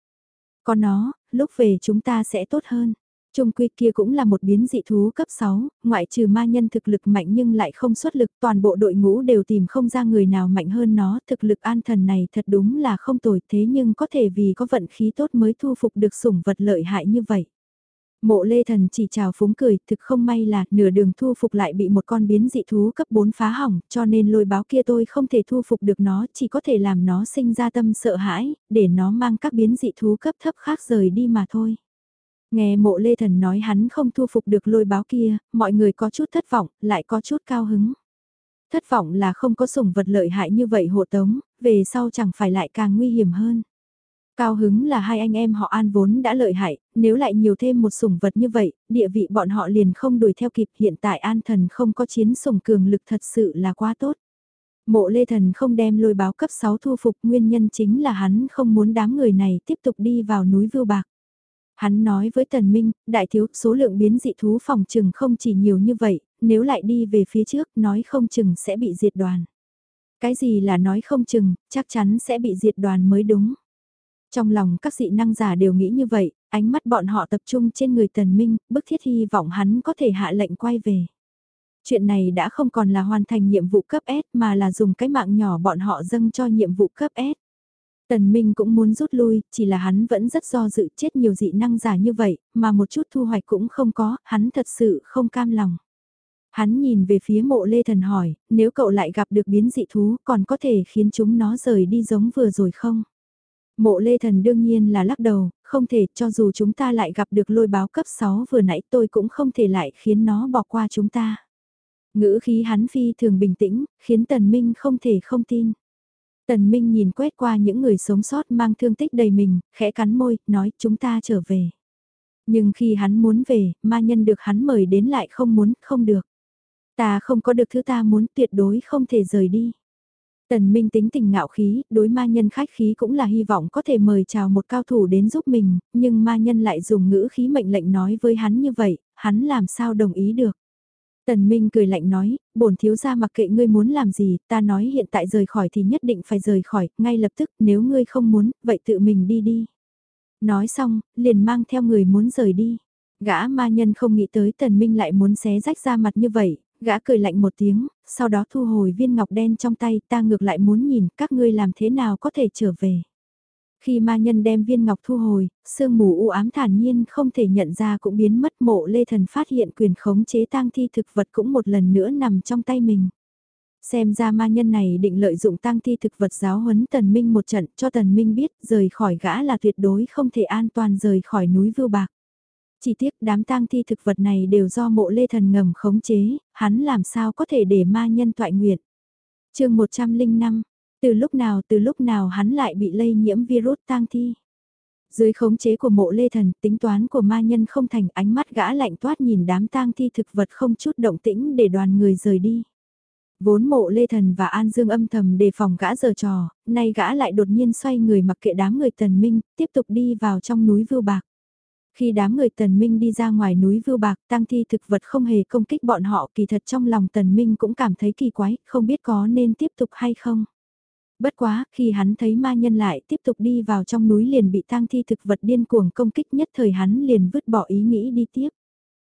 Con nó, lúc về chúng ta sẽ tốt hơn. Trung quy kia cũng là một biến dị thú cấp 6, ngoại trừ ma nhân thực lực mạnh nhưng lại không xuất lực, toàn bộ đội ngũ đều tìm không ra người nào mạnh hơn nó, thực lực an thần này thật đúng là không tồi thế nhưng có thể vì có vận khí tốt mới thu phục được sủng vật lợi hại như vậy. Mộ lê thần chỉ chào phúng cười, thực không may là nửa đường thu phục lại bị một con biến dị thú cấp 4 phá hỏng, cho nên lôi báo kia tôi không thể thu phục được nó, chỉ có thể làm nó sinh ra tâm sợ hãi, để nó mang các biến dị thú cấp thấp khác rời đi mà thôi. Nghe mộ lê thần nói hắn không thu phục được lôi báo kia, mọi người có chút thất vọng, lại có chút cao hứng. Thất vọng là không có sủng vật lợi hại như vậy hộ tống, về sau chẳng phải lại càng nguy hiểm hơn. Cao hứng là hai anh em họ an vốn đã lợi hại, nếu lại nhiều thêm một sủng vật như vậy, địa vị bọn họ liền không đuổi theo kịp hiện tại an thần không có chiến sủng cường lực thật sự là quá tốt. Mộ lê thần không đem lôi báo cấp 6 thu phục nguyên nhân chính là hắn không muốn đám người này tiếp tục đi vào núi vưu bạc. Hắn nói với Tần Minh, đại thiếu, số lượng biến dị thú phòng trừng không chỉ nhiều như vậy, nếu lại đi về phía trước, nói không chừng sẽ bị diệt đoàn. Cái gì là nói không chừng, chắc chắn sẽ bị diệt đoàn mới đúng. Trong lòng các dị năng giả đều nghĩ như vậy, ánh mắt bọn họ tập trung trên người Tần Minh, bức thiết hy vọng hắn có thể hạ lệnh quay về. Chuyện này đã không còn là hoàn thành nhiệm vụ cấp S mà là dùng cái mạng nhỏ bọn họ dâng cho nhiệm vụ cấp S. Tần Minh cũng muốn rút lui, chỉ là hắn vẫn rất do dự chết nhiều dị năng giả như vậy, mà một chút thu hoạch cũng không có, hắn thật sự không cam lòng. Hắn nhìn về phía mộ lê thần hỏi, nếu cậu lại gặp được biến dị thú còn có thể khiến chúng nó rời đi giống vừa rồi không? Mộ lê thần đương nhiên là lắc đầu, không thể cho dù chúng ta lại gặp được lôi báo cấp 6 vừa nãy tôi cũng không thể lại khiến nó bỏ qua chúng ta. Ngữ khí hắn phi thường bình tĩnh, khiến tần minh không thể không tin. Tần Minh nhìn quét qua những người sống sót mang thương tích đầy mình, khẽ cắn môi, nói chúng ta trở về. Nhưng khi hắn muốn về, ma nhân được hắn mời đến lại không muốn, không được. Ta không có được thứ ta muốn tuyệt đối không thể rời đi. Tần Minh tính tình ngạo khí, đối ma nhân khách khí cũng là hy vọng có thể mời chào một cao thủ đến giúp mình, nhưng ma nhân lại dùng ngữ khí mệnh lệnh nói với hắn như vậy, hắn làm sao đồng ý được. Tần Minh cười lạnh nói, bổn thiếu gia mặc kệ ngươi muốn làm gì, ta nói hiện tại rời khỏi thì nhất định phải rời khỏi, ngay lập tức, nếu ngươi không muốn, vậy tự mình đi đi. Nói xong, liền mang theo người muốn rời đi. Gã ma nhân không nghĩ tới tần minh lại muốn xé rách ra mặt như vậy, gã cười lạnh một tiếng, sau đó thu hồi viên ngọc đen trong tay ta ngược lại muốn nhìn các ngươi làm thế nào có thể trở về. Khi ma nhân đem viên ngọc thu hồi, sương mù u ám thản nhiên không thể nhận ra cũng biến mất mộ lê thần phát hiện quyền khống chế tang thi thực vật cũng một lần nữa nằm trong tay mình. Xem ra ma nhân này định lợi dụng tang thi thực vật giáo huấn tần minh một trận cho tần minh biết rời khỏi gã là tuyệt đối không thể an toàn rời khỏi núi vưu bạc. Chỉ tiếc đám tang thi thực vật này đều do mộ lê thần ngầm khống chế, hắn làm sao có thể để ma nhân toại nguyện. chương 105, từ lúc nào từ lúc nào hắn lại bị lây nhiễm virus tang thi. Dưới khống chế của mộ lê thần, tính toán của ma nhân không thành ánh mắt gã lạnh toát nhìn đám tang thi thực vật không chút động tĩnh để đoàn người rời đi. Vốn mộ Lê Thần và An Dương âm thầm đề phòng gã giờ trò, nay gã lại đột nhiên xoay người mặc kệ đám người tần minh, tiếp tục đi vào trong núi vưu bạc. Khi đám người tần minh đi ra ngoài núi vưu bạc, tăng thi thực vật không hề công kích bọn họ kỳ thật trong lòng tần minh cũng cảm thấy kỳ quái, không biết có nên tiếp tục hay không. Bất quá, khi hắn thấy ma nhân lại tiếp tục đi vào trong núi liền bị tang thi thực vật điên cuồng công kích nhất thời hắn liền vứt bỏ ý nghĩ đi tiếp.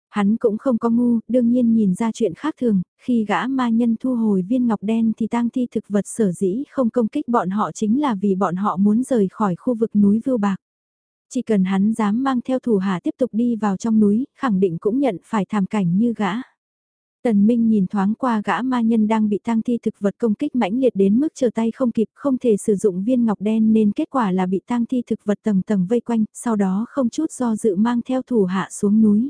Hắn cũng không có ngu, đương nhiên nhìn ra chuyện khác thường, khi gã ma nhân thu hồi viên ngọc đen thì tang thi thực vật sở dĩ không công kích bọn họ chính là vì bọn họ muốn rời khỏi khu vực núi vưu bạc. Chỉ cần hắn dám mang theo thủ hạ tiếp tục đi vào trong núi, khẳng định cũng nhận phải thảm cảnh như gã. Tần Minh nhìn thoáng qua gã ma nhân đang bị tang thi thực vật công kích mãnh liệt đến mức trở tay không kịp không thể sử dụng viên ngọc đen nên kết quả là bị tang thi thực vật tầng tầng vây quanh, sau đó không chút do dự mang theo thủ hạ xuống núi.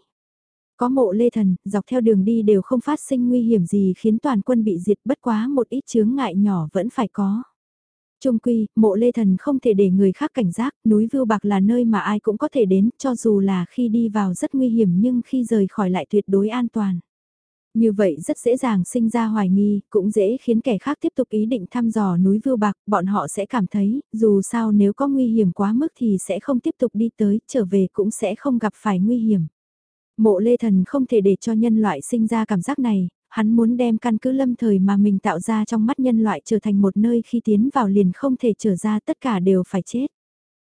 Có mộ lê thần, dọc theo đường đi đều không phát sinh nguy hiểm gì khiến toàn quân bị diệt bất quá một ít chướng ngại nhỏ vẫn phải có. Trung quy, mộ lê thần không thể để người khác cảnh giác, núi Vưu Bạc là nơi mà ai cũng có thể đến, cho dù là khi đi vào rất nguy hiểm nhưng khi rời khỏi lại tuyệt đối an toàn. Như vậy rất dễ dàng sinh ra hoài nghi, cũng dễ khiến kẻ khác tiếp tục ý định thăm dò núi Vưu Bạc, bọn họ sẽ cảm thấy, dù sao nếu có nguy hiểm quá mức thì sẽ không tiếp tục đi tới, trở về cũng sẽ không gặp phải nguy hiểm. Mộ Lê Thần không thể để cho nhân loại sinh ra cảm giác này, hắn muốn đem căn cứ lâm thời mà mình tạo ra trong mắt nhân loại trở thành một nơi khi tiến vào liền không thể trở ra tất cả đều phải chết.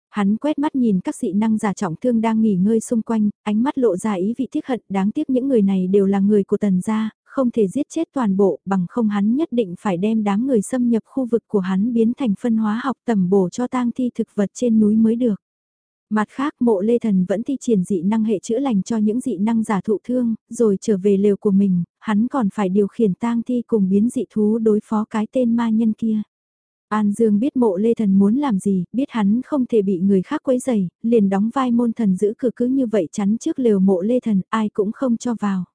Hắn quét mắt nhìn các dị năng giả trọng thương đang nghỉ ngơi xung quanh, ánh mắt lộ ra ý vị tiếc hận đáng tiếc những người này đều là người của tần gia, không thể giết chết toàn bộ bằng không hắn nhất định phải đem đám người xâm nhập khu vực của hắn biến thành phân hóa học tầm bổ cho tang thi thực vật trên núi mới được. Mặt khác mộ lê thần vẫn thi triển dị năng hệ chữa lành cho những dị năng giả thụ thương, rồi trở về lều của mình, hắn còn phải điều khiển tang thi cùng biến dị thú đối phó cái tên ma nhân kia. An Dương biết mộ lê thần muốn làm gì, biết hắn không thể bị người khác quấy rầy, liền đóng vai môn thần giữ cửa cứ như vậy chắn trước lều mộ lê thần, ai cũng không cho vào.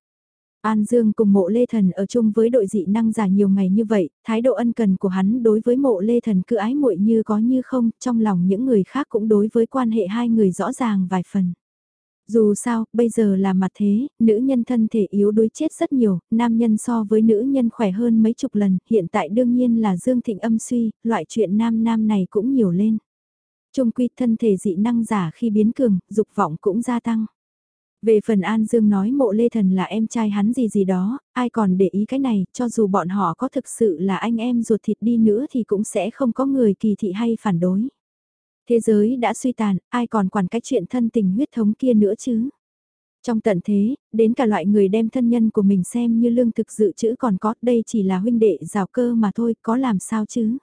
An Dương cùng mộ Lê Thần ở chung với đội dị năng giả nhiều ngày như vậy, thái độ ân cần của hắn đối với mộ Lê Thần cứ ái muội như có như không, trong lòng những người khác cũng đối với quan hệ hai người rõ ràng vài phần. Dù sao, bây giờ là mặt thế, nữ nhân thân thể yếu đuối chết rất nhiều, nam nhân so với nữ nhân khỏe hơn mấy chục lần, hiện tại đương nhiên là Dương Thịnh âm suy, loại chuyện nam nam này cũng nhiều lên. Trung quy thân thể dị năng giả khi biến cường, dục vọng cũng gia tăng. Về phần An Dương nói mộ lê thần là em trai hắn gì gì đó, ai còn để ý cái này, cho dù bọn họ có thực sự là anh em ruột thịt đi nữa thì cũng sẽ không có người kỳ thị hay phản đối. Thế giới đã suy tàn, ai còn quản cái chuyện thân tình huyết thống kia nữa chứ? Trong tận thế, đến cả loại người đem thân nhân của mình xem như lương thực dự trữ còn có, đây chỉ là huynh đệ rào cơ mà thôi, có làm sao chứ?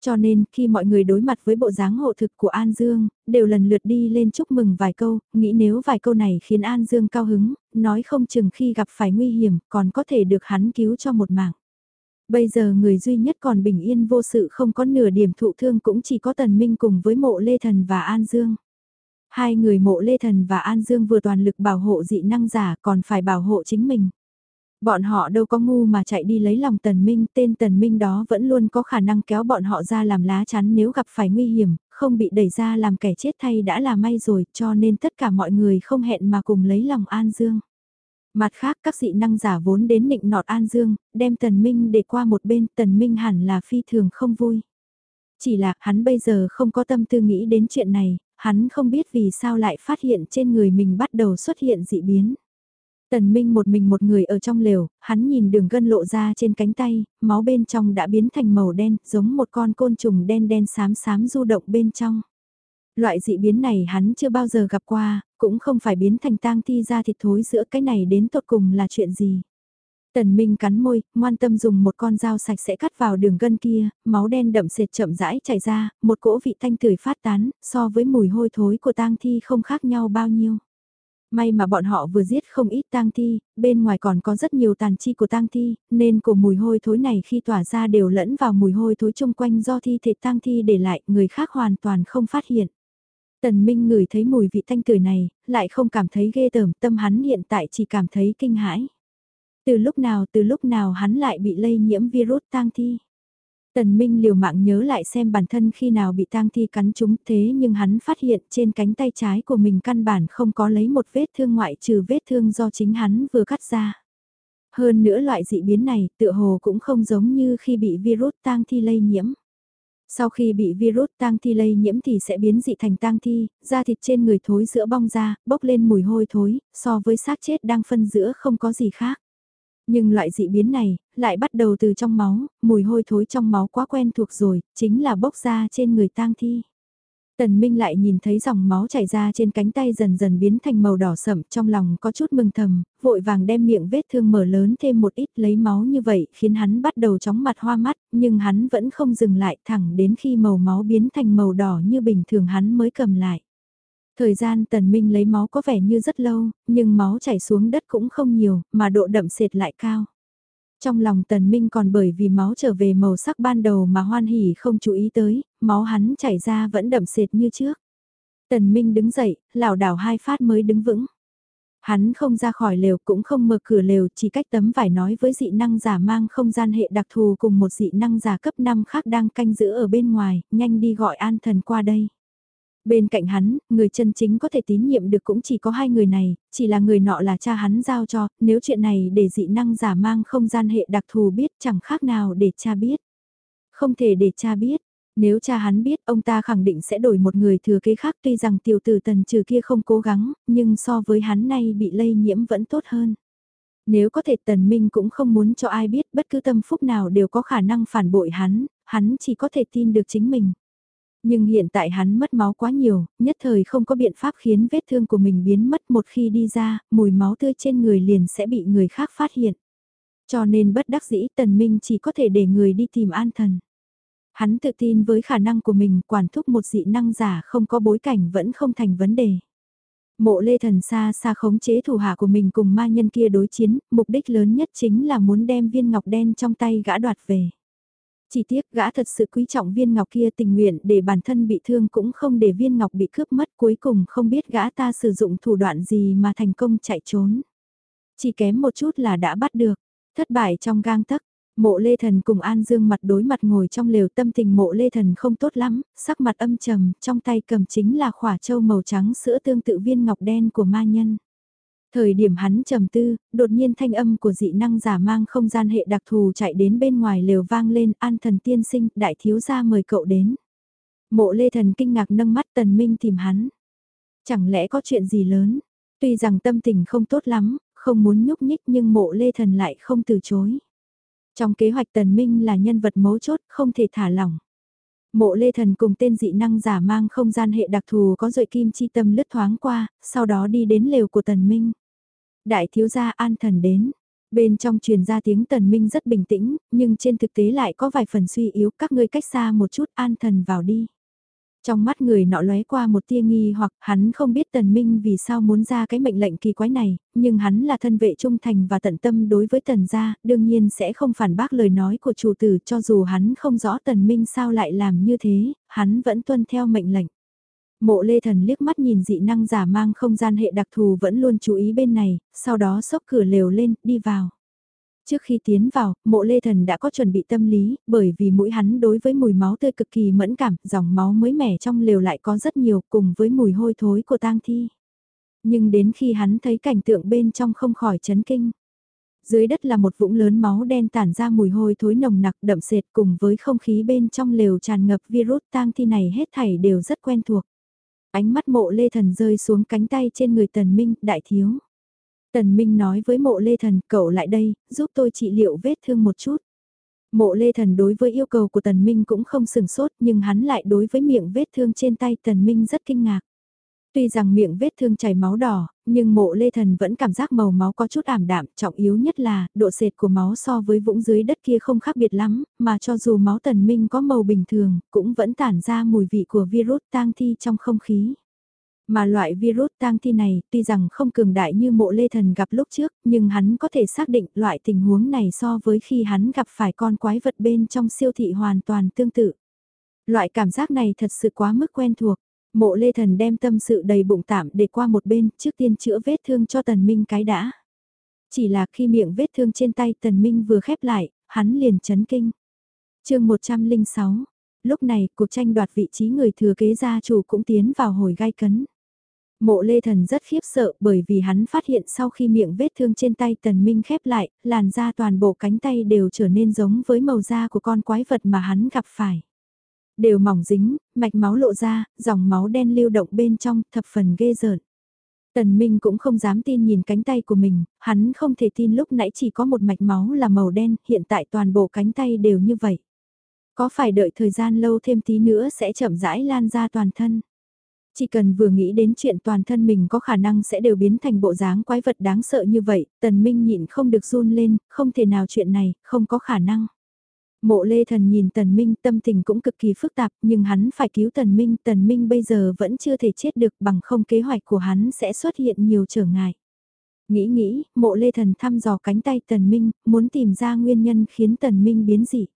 Cho nên, khi mọi người đối mặt với bộ dáng hộ thực của An Dương, đều lần lượt đi lên chúc mừng vài câu, nghĩ nếu vài câu này khiến An Dương cao hứng, nói không chừng khi gặp phải nguy hiểm còn có thể được hắn cứu cho một mạng. Bây giờ người duy nhất còn bình yên vô sự không có nửa điểm thụ thương cũng chỉ có Tần Minh cùng với mộ Lê Thần và An Dương. Hai người mộ Lê Thần và An Dương vừa toàn lực bảo hộ dị năng giả còn phải bảo hộ chính mình. Bọn họ đâu có ngu mà chạy đi lấy lòng tần minh, tên tần minh đó vẫn luôn có khả năng kéo bọn họ ra làm lá chắn nếu gặp phải nguy hiểm, không bị đẩy ra làm kẻ chết thay đã là may rồi, cho nên tất cả mọi người không hẹn mà cùng lấy lòng An Dương. Mặt khác các dị năng giả vốn đến nịnh nọt An Dương, đem tần minh để qua một bên, tần minh hẳn là phi thường không vui. Chỉ là hắn bây giờ không có tâm tư nghĩ đến chuyện này, hắn không biết vì sao lại phát hiện trên người mình bắt đầu xuất hiện dị biến. Tần Minh một mình một người ở trong lều, hắn nhìn đường gân lộ ra trên cánh tay, máu bên trong đã biến thành màu đen, giống một con côn trùng đen đen xám xám du động bên trong. Loại dị biến này hắn chưa bao giờ gặp qua, cũng không phải biến thành tang thi ra thịt thối giữa cái này đến tột cùng là chuyện gì. Tần Minh cắn môi, ngoan tâm dùng một con dao sạch sẽ cắt vào đường gân kia, máu đen đậm sệt chậm rãi chảy ra, một cỗ vị thanh tưởi phát tán, so với mùi hôi thối của tang thi không khác nhau bao nhiêu. May mà bọn họ vừa giết không ít tang thi, bên ngoài còn có rất nhiều tàn chi của tang thi, nên cổ mùi hôi thối này khi tỏa ra đều lẫn vào mùi hôi thối chung quanh do thi thể tang thi để lại, người khác hoàn toàn không phát hiện. Tần Minh ngửi thấy mùi vị thanh tưởi này, lại không cảm thấy ghê tởm, tâm hắn hiện tại chỉ cảm thấy kinh hãi. Từ lúc nào từ lúc nào hắn lại bị lây nhiễm virus tang thi. Tần Minh liều mạng nhớ lại xem bản thân khi nào bị tang thi cắn trúng thế nhưng hắn phát hiện trên cánh tay trái của mình căn bản không có lấy một vết thương ngoại trừ vết thương do chính hắn vừa cắt ra. Hơn nữa loại dị biến này tựa hồ cũng không giống như khi bị virus tang thi lây nhiễm. Sau khi bị virus tang thi lây nhiễm thì sẽ biến dị thành tang thi, da thịt trên người thối giữa bong ra, bốc lên mùi hôi thối, so với xác chết đang phân giữa không có gì khác. Nhưng loại dị biến này, lại bắt đầu từ trong máu, mùi hôi thối trong máu quá quen thuộc rồi, chính là bốc ra trên người tang thi. Tần Minh lại nhìn thấy dòng máu chảy ra trên cánh tay dần dần biến thành màu đỏ sậm trong lòng có chút mừng thầm, vội vàng đem miệng vết thương mở lớn thêm một ít lấy máu như vậy khiến hắn bắt đầu chóng mặt hoa mắt, nhưng hắn vẫn không dừng lại thẳng đến khi màu máu biến thành màu đỏ như bình thường hắn mới cầm lại. Thời gian tần minh lấy máu có vẻ như rất lâu, nhưng máu chảy xuống đất cũng không nhiều, mà độ đậm sệt lại cao. Trong lòng tần minh còn bởi vì máu trở về màu sắc ban đầu mà hoan hỉ không chú ý tới, máu hắn chảy ra vẫn đậm sệt như trước. Tần minh đứng dậy, lảo đảo hai phát mới đứng vững. Hắn không ra khỏi lều cũng không mở cửa lều chỉ cách tấm vải nói với dị năng giả mang không gian hệ đặc thù cùng một dị năng giả cấp 5 khác đang canh giữ ở bên ngoài, nhanh đi gọi an thần qua đây. Bên cạnh hắn, người chân chính có thể tín nhiệm được cũng chỉ có hai người này, chỉ là người nọ là cha hắn giao cho, nếu chuyện này để dị năng giả mang không gian hệ đặc thù biết chẳng khác nào để cha biết. Không thể để cha biết, nếu cha hắn biết ông ta khẳng định sẽ đổi một người thừa kế khác tuy rằng tiểu tử tần trừ kia không cố gắng, nhưng so với hắn nay bị lây nhiễm vẫn tốt hơn. Nếu có thể tần minh cũng không muốn cho ai biết bất cứ tâm phúc nào đều có khả năng phản bội hắn, hắn chỉ có thể tin được chính mình. Nhưng hiện tại hắn mất máu quá nhiều, nhất thời không có biện pháp khiến vết thương của mình biến mất một khi đi ra, mùi máu tươi trên người liền sẽ bị người khác phát hiện. Cho nên bất đắc dĩ tần minh chỉ có thể để người đi tìm an thần. Hắn tự tin với khả năng của mình quản thúc một dị năng giả không có bối cảnh vẫn không thành vấn đề. Mộ lê thần xa xa khống chế thủ hạ của mình cùng ma nhân kia đối chiến, mục đích lớn nhất chính là muốn đem viên ngọc đen trong tay gã đoạt về. Chỉ tiếc gã thật sự quý trọng viên ngọc kia tình nguyện để bản thân bị thương cũng không để viên ngọc bị cướp mất cuối cùng không biết gã ta sử dụng thủ đoạn gì mà thành công chạy trốn. Chỉ kém một chút là đã bắt được, thất bại trong gang tấc. Mộ Lê Thần cùng An Dương mặt đối mặt ngồi trong lều tâm tình mộ Lê Thần không tốt lắm, sắc mặt âm trầm, trong tay cầm chính là khỏa châu màu trắng sữa tương tự viên ngọc đen của ma nhân. Thời điểm hắn trầm tư, đột nhiên thanh âm của dị năng giả mang không gian hệ đặc thù chạy đến bên ngoài lều vang lên an thần tiên sinh, đại thiếu gia mời cậu đến. Mộ lê thần kinh ngạc nâng mắt tần minh tìm hắn. Chẳng lẽ có chuyện gì lớn? Tuy rằng tâm tình không tốt lắm, không muốn nhúc nhích nhưng mộ lê thần lại không từ chối. Trong kế hoạch tần minh là nhân vật mấu chốt không thể thả lỏng. Mộ lê thần cùng tên dị năng giả mang không gian hệ đặc thù có dội kim chi tâm lướt thoáng qua, sau đó đi đến lều của tần minh. Đại thiếu gia an thần đến. Bên trong truyền ra tiếng tần minh rất bình tĩnh, nhưng trên thực tế lại có vài phần suy yếu các ngươi cách xa một chút an thần vào đi. Trong mắt người nọ lóe qua một tia nghi hoặc hắn không biết tần minh vì sao muốn ra cái mệnh lệnh kỳ quái này, nhưng hắn là thân vệ trung thành và tận tâm đối với tần gia, đương nhiên sẽ không phản bác lời nói của chủ tử cho dù hắn không rõ tần minh sao lại làm như thế, hắn vẫn tuân theo mệnh lệnh. Mộ lê thần liếc mắt nhìn dị năng giả mang không gian hệ đặc thù vẫn luôn chú ý bên này, sau đó xốc cửa lều lên, đi vào. Trước khi tiến vào, mộ lê thần đã có chuẩn bị tâm lý, bởi vì mũi hắn đối với mùi máu tươi cực kỳ mẫn cảm, dòng máu mới mẻ trong lều lại có rất nhiều cùng với mùi hôi thối của tang thi. Nhưng đến khi hắn thấy cảnh tượng bên trong không khỏi chấn kinh. Dưới đất là một vũng lớn máu đen tản ra mùi hôi thối nồng nặc đậm sệt cùng với không khí bên trong lều tràn ngập virus tang thi này hết thảy đều rất quen thuộc. Ánh mắt mộ lê thần rơi xuống cánh tay trên người tần minh, đại thiếu. Tần minh nói với mộ lê thần, cậu lại đây, giúp tôi trị liệu vết thương một chút. Mộ lê thần đối với yêu cầu của tần minh cũng không sừng sốt nhưng hắn lại đối với miệng vết thương trên tay tần minh rất kinh ngạc. Tuy rằng miệng vết thương chảy máu đỏ, nhưng mộ lê thần vẫn cảm giác màu máu có chút ảm đạm, trọng yếu nhất là, độ sệt của máu so với vũng dưới đất kia không khác biệt lắm, mà cho dù máu tần minh có màu bình thường, cũng vẫn tản ra mùi vị của virus tang thi trong không khí. Mà loại virus tang thi này, tuy rằng không cường đại như mộ lê thần gặp lúc trước, nhưng hắn có thể xác định loại tình huống này so với khi hắn gặp phải con quái vật bên trong siêu thị hoàn toàn tương tự. Loại cảm giác này thật sự quá mức quen thuộc. Mộ lê thần đem tâm sự đầy bụng tạm để qua một bên trước tiên chữa vết thương cho tần minh cái đã. Chỉ là khi miệng vết thương trên tay tần minh vừa khép lại, hắn liền chấn kinh. chương 106 Lúc này, cuộc tranh đoạt vị trí người thừa kế gia chủ cũng tiến vào hồi gai cấn. Mộ lê thần rất khiếp sợ bởi vì hắn phát hiện sau khi miệng vết thương trên tay tần minh khép lại, làn da toàn bộ cánh tay đều trở nên giống với màu da của con quái vật mà hắn gặp phải. Đều mỏng dính, mạch máu lộ ra, dòng máu đen lưu động bên trong, thập phần ghê rợn. Tần Minh cũng không dám tin nhìn cánh tay của mình, hắn không thể tin lúc nãy chỉ có một mạch máu là màu đen, hiện tại toàn bộ cánh tay đều như vậy. Có phải đợi thời gian lâu thêm tí nữa sẽ chậm rãi lan ra toàn thân? Chỉ cần vừa nghĩ đến chuyện toàn thân mình có khả năng sẽ đều biến thành bộ dáng quái vật đáng sợ như vậy, tần minh nhịn không được run lên, không thể nào chuyện này, không có khả năng. Mộ lê thần nhìn tần minh tâm tình cũng cực kỳ phức tạp nhưng hắn phải cứu tần minh, tần minh bây giờ vẫn chưa thể chết được bằng không kế hoạch của hắn sẽ xuất hiện nhiều trở ngại. Nghĩ nghĩ, mộ lê thần thăm dò cánh tay tần minh, muốn tìm ra nguyên nhân khiến tần minh biến dị.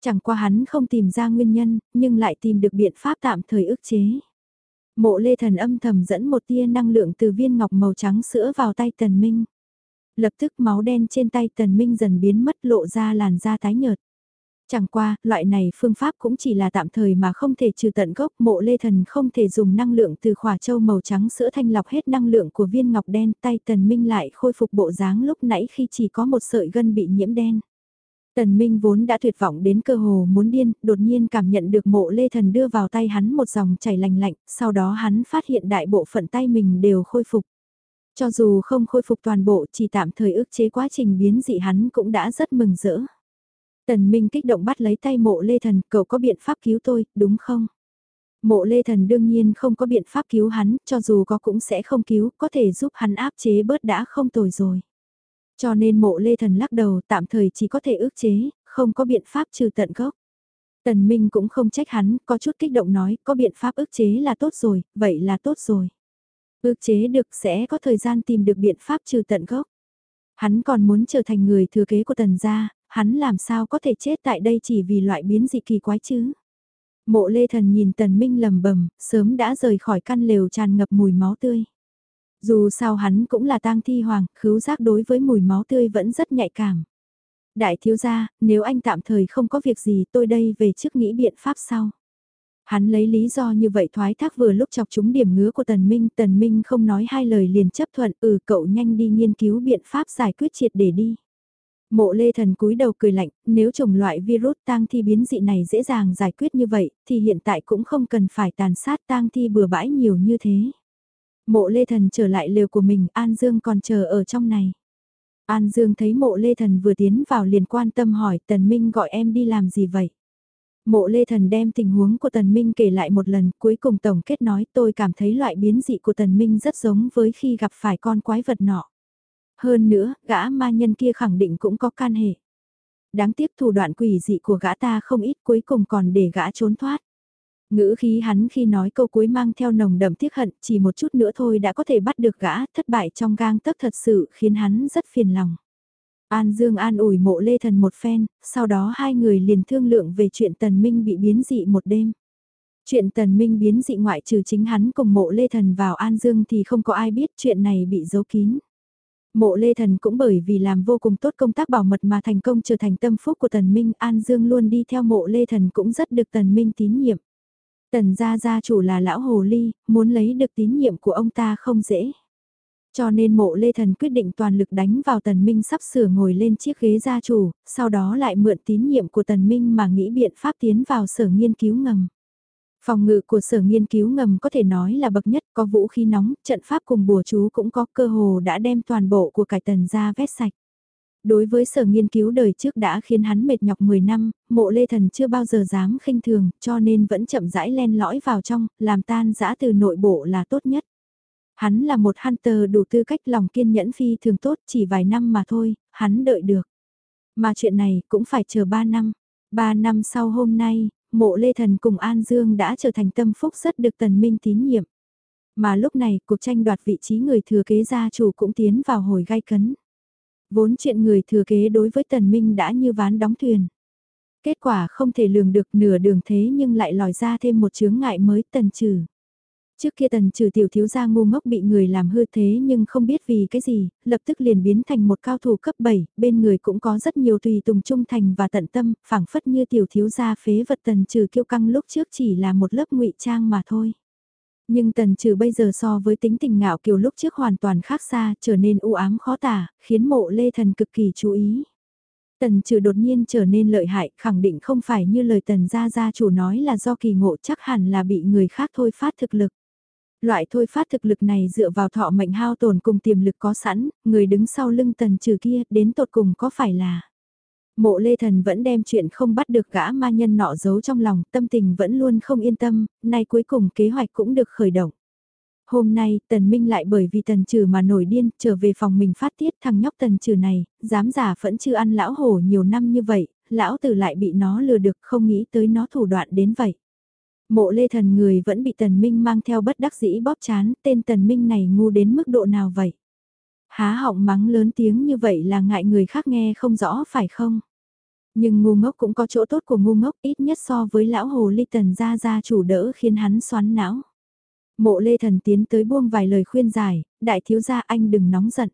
Chẳng qua hắn không tìm ra nguyên nhân, nhưng lại tìm được biện pháp tạm thời ức chế. Mộ lê thần âm thầm dẫn một tia năng lượng từ viên ngọc màu trắng sữa vào tay tần minh. Lập tức máu đen trên tay tần minh dần biến mất lộ ra làn da tái nhợt. Chẳng qua, loại này phương pháp cũng chỉ là tạm thời mà không thể trừ tận gốc mộ lê thần không thể dùng năng lượng từ khỏa châu màu trắng sữa thanh lọc hết năng lượng của viên ngọc đen tay tần minh lại khôi phục bộ dáng lúc nãy khi chỉ có một sợi gân bị nhiễm đen. Tần Minh vốn đã tuyệt vọng đến cơ hồ muốn điên, đột nhiên cảm nhận được mộ lê thần đưa vào tay hắn một dòng chảy lành lạnh, sau đó hắn phát hiện đại bộ phận tay mình đều khôi phục. Cho dù không khôi phục toàn bộ chỉ tạm thời ức chế quá trình biến dị hắn cũng đã rất mừng rỡ. Tần Minh kích động bắt lấy tay mộ lê thần, cậu có biện pháp cứu tôi, đúng không? Mộ lê thần đương nhiên không có biện pháp cứu hắn, cho dù có cũng sẽ không cứu, có thể giúp hắn áp chế bớt đã không tồi rồi. Cho nên mộ lê thần lắc đầu tạm thời chỉ có thể ước chế, không có biện pháp trừ tận gốc. Tần Minh cũng không trách hắn, có chút kích động nói, có biện pháp ước chế là tốt rồi, vậy là tốt rồi. Ước chế được sẽ có thời gian tìm được biện pháp trừ tận gốc. Hắn còn muốn trở thành người thừa kế của tần gia, hắn làm sao có thể chết tại đây chỉ vì loại biến dị kỳ quái chứ. Mộ lê thần nhìn tần minh lầm bầm, sớm đã rời khỏi căn lều tràn ngập mùi máu tươi. Dù sao hắn cũng là tang thi hoàng, khứu giác đối với mùi máu tươi vẫn rất nhạy cảm. Đại thiếu gia, nếu anh tạm thời không có việc gì tôi đây về trước nghĩ biện pháp sau. Hắn lấy lý do như vậy thoái thác vừa lúc chọc chúng điểm ngứa của Tần Minh, Tần Minh không nói hai lời liền chấp thuận, ừ cậu nhanh đi nghiên cứu biện pháp giải quyết triệt để đi. Mộ lê thần cúi đầu cười lạnh, nếu chủng loại virus tang thi biến dị này dễ dàng giải quyết như vậy, thì hiện tại cũng không cần phải tàn sát tang thi bừa bãi nhiều như thế. Mộ lê thần trở lại lều của mình, An Dương còn chờ ở trong này. An Dương thấy mộ lê thần vừa tiến vào liền quan tâm hỏi Tần Minh gọi em đi làm gì vậy? Mộ lê thần đem tình huống của Tần Minh kể lại một lần, cuối cùng tổng kết nói tôi cảm thấy loại biến dị của Tần Minh rất giống với khi gặp phải con quái vật nọ. Hơn nữa, gã ma nhân kia khẳng định cũng có can hệ. Đáng tiếc thủ đoạn quỷ dị của gã ta không ít cuối cùng còn để gã trốn thoát. Ngữ khí hắn khi nói câu cuối mang theo nồng đậm tiếc hận, chỉ một chút nữa thôi đã có thể bắt được gã, thất bại trong gang tấc thật sự khiến hắn rất phiền lòng. An Dương an ủi mộ lê thần một phen, sau đó hai người liền thương lượng về chuyện tần minh bị biến dị một đêm. Chuyện tần minh biến dị ngoại trừ chính hắn cùng mộ lê thần vào An Dương thì không có ai biết chuyện này bị giấu kín. Mộ Lê Thần cũng bởi vì làm vô cùng tốt công tác bảo mật mà thành công trở thành tâm phúc của Tần Minh, An Dương luôn đi theo mộ Lê Thần cũng rất được Tần Minh tín nhiệm. Tần gia gia chủ là lão hồ ly, muốn lấy được tín nhiệm của ông ta không dễ. Cho nên mộ lê thần quyết định toàn lực đánh vào tần minh sắp sửa ngồi lên chiếc ghế gia chủ, sau đó lại mượn tín nhiệm của tần minh mà nghĩ biện pháp tiến vào sở nghiên cứu ngầm. Phòng ngự của sở nghiên cứu ngầm có thể nói là bậc nhất, có vũ khí nóng, trận pháp cùng bùa chú cũng có cơ hồ đã đem toàn bộ của cải tần ra vét sạch. Đối với sở nghiên cứu đời trước đã khiến hắn mệt nhọc 10 năm, mộ lê thần chưa bao giờ dám khinh thường, cho nên vẫn chậm rãi len lõi vào trong, làm tan giã từ nội bộ là tốt nhất. Hắn là một hunter đủ tư cách lòng kiên nhẫn phi thường tốt chỉ vài năm mà thôi, hắn đợi được. Mà chuyện này cũng phải chờ 3 năm. 3 năm sau hôm nay, mộ Lê Thần cùng An Dương đã trở thành tâm phúc rất được Tần Minh tín nhiệm. Mà lúc này, cuộc tranh đoạt vị trí người thừa kế gia chủ cũng tiến vào hồi gai cấn. Vốn chuyện người thừa kế đối với Tần Minh đã như ván đóng thuyền. Kết quả không thể lường được nửa đường thế nhưng lại lòi ra thêm một chướng ngại mới tần trừ. Trước kia tần trừ tiểu thiếu gia ngu ngốc bị người làm hư thế nhưng không biết vì cái gì, lập tức liền biến thành một cao thủ cấp 7, bên người cũng có rất nhiều tùy tùng trung thành và tận tâm, phảng phất như tiểu thiếu gia phế vật tần trừ kiêu căng lúc trước chỉ là một lớp ngụy trang mà thôi. Nhưng tần trừ bây giờ so với tính tình ngạo kiều lúc trước hoàn toàn khác xa, trở nên u ám khó tả, khiến mộ lê thần cực kỳ chú ý. Tần trừ đột nhiên trở nên lợi hại, khẳng định không phải như lời tần gia gia chủ nói là do kỳ ngộ chắc hẳn là bị người khác thôi phát thực lực. Loại thôi phát thực lực này dựa vào thọ mệnh hao tổn cùng tiềm lực có sẵn, người đứng sau lưng tần trừ kia đến tột cùng có phải là... Mộ Lê Thần vẫn đem chuyện không bắt được gã ma nhân nọ giấu trong lòng, tâm tình vẫn luôn không yên tâm, nay cuối cùng kế hoạch cũng được khởi động. Hôm nay, Tần Minh lại bởi vì Tần Trừ mà nổi điên, trở về phòng mình phát tiết thằng nhóc Tần Trừ này, dám giả vẫn chưa ăn lão hổ nhiều năm như vậy, lão tử lại bị nó lừa được không nghĩ tới nó thủ đoạn đến vậy. Mộ lê thần người vẫn bị tần minh mang theo bất đắc dĩ bóp chán, tên tần minh này ngu đến mức độ nào vậy? Há họng mắng lớn tiếng như vậy là ngại người khác nghe không rõ phải không? Nhưng ngu ngốc cũng có chỗ tốt của ngu ngốc ít nhất so với lão hồ ly tần gia gia chủ đỡ khiến hắn xoắn não. Mộ lê thần tiến tới buông vài lời khuyên giải, đại thiếu gia anh đừng nóng giận.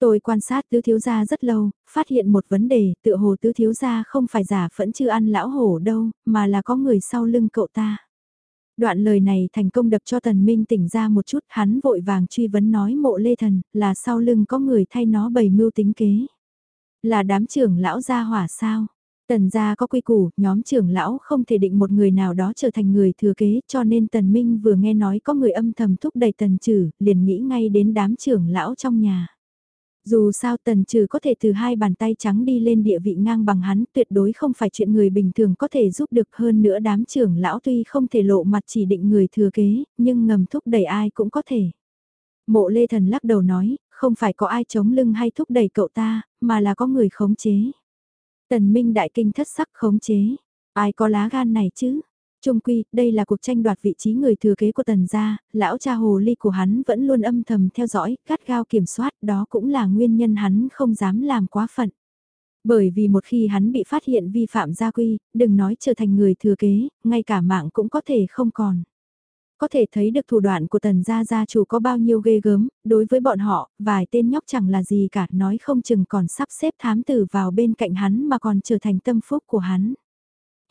Tôi quan sát tứ thiếu gia rất lâu, phát hiện một vấn đề, tựa hồ tứ thiếu gia không phải giả phẫn chưa ăn lão hổ đâu, mà là có người sau lưng cậu ta. Đoạn lời này thành công đập cho tần minh tỉnh ra một chút, hắn vội vàng truy vấn nói mộ lê thần, là sau lưng có người thay nó bày mưu tính kế. Là đám trưởng lão gia hỏa sao? Tần gia có quy củ, nhóm trưởng lão không thể định một người nào đó trở thành người thừa kế, cho nên tần minh vừa nghe nói có người âm thầm thúc đẩy tần trừ, liền nghĩ ngay đến đám trưởng lão trong nhà. Dù sao tần trừ có thể từ hai bàn tay trắng đi lên địa vị ngang bằng hắn tuyệt đối không phải chuyện người bình thường có thể giúp được hơn nữa đám trưởng lão tuy không thể lộ mặt chỉ định người thừa kế, nhưng ngầm thúc đẩy ai cũng có thể. Mộ lê thần lắc đầu nói, không phải có ai chống lưng hay thúc đẩy cậu ta, mà là có người khống chế. Tần Minh đại kinh thất sắc khống chế. Ai có lá gan này chứ? Trung quy, đây là cuộc tranh đoạt vị trí người thừa kế của tần gia, lão cha hồ ly của hắn vẫn luôn âm thầm theo dõi, cắt gao kiểm soát, đó cũng là nguyên nhân hắn không dám làm quá phận. Bởi vì một khi hắn bị phát hiện vi phạm gia quy, đừng nói trở thành người thừa kế, ngay cả mạng cũng có thể không còn. Có thể thấy được thủ đoạn của tần gia gia chủ có bao nhiêu ghê gớm, đối với bọn họ, vài tên nhóc chẳng là gì cả, nói không chừng còn sắp xếp thám tử vào bên cạnh hắn mà còn trở thành tâm phúc của hắn.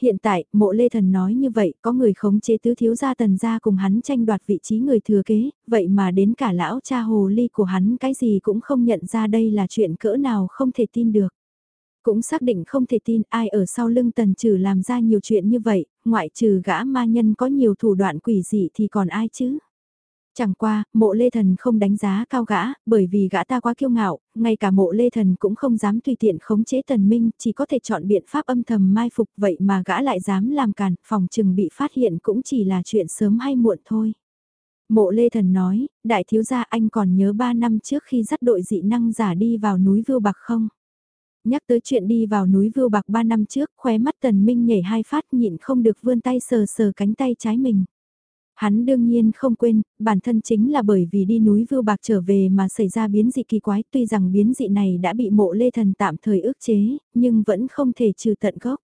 Hiện tại, mộ lê thần nói như vậy, có người khống chế tứ thiếu gia tần gia cùng hắn tranh đoạt vị trí người thừa kế, vậy mà đến cả lão cha hồ ly của hắn cái gì cũng không nhận ra đây là chuyện cỡ nào không thể tin được. Cũng xác định không thể tin ai ở sau lưng tần trừ làm ra nhiều chuyện như vậy, ngoại trừ gã ma nhân có nhiều thủ đoạn quỷ dị thì còn ai chứ? Chẳng qua, mộ lê thần không đánh giá cao gã, bởi vì gã ta quá kiêu ngạo, ngay cả mộ lê thần cũng không dám tùy tiện khống chế tần minh, chỉ có thể chọn biện pháp âm thầm mai phục vậy mà gã lại dám làm càn, phòng trừng bị phát hiện cũng chỉ là chuyện sớm hay muộn thôi. Mộ lê thần nói, đại thiếu gia anh còn nhớ 3 năm trước khi dắt đội dị năng giả đi vào núi Vưu Bạc không? Nhắc tới chuyện đi vào núi Vưu Bạc 3 năm trước, khóe mắt tần minh nhảy hai phát nhịn không được vươn tay sờ sờ cánh tay trái mình. Hắn đương nhiên không quên, bản thân chính là bởi vì đi núi Vưu Bạc trở về mà xảy ra biến dị kỳ quái, tuy rằng biến dị này đã bị mộ lê thần tạm thời ước chế, nhưng vẫn không thể trừ tận gốc.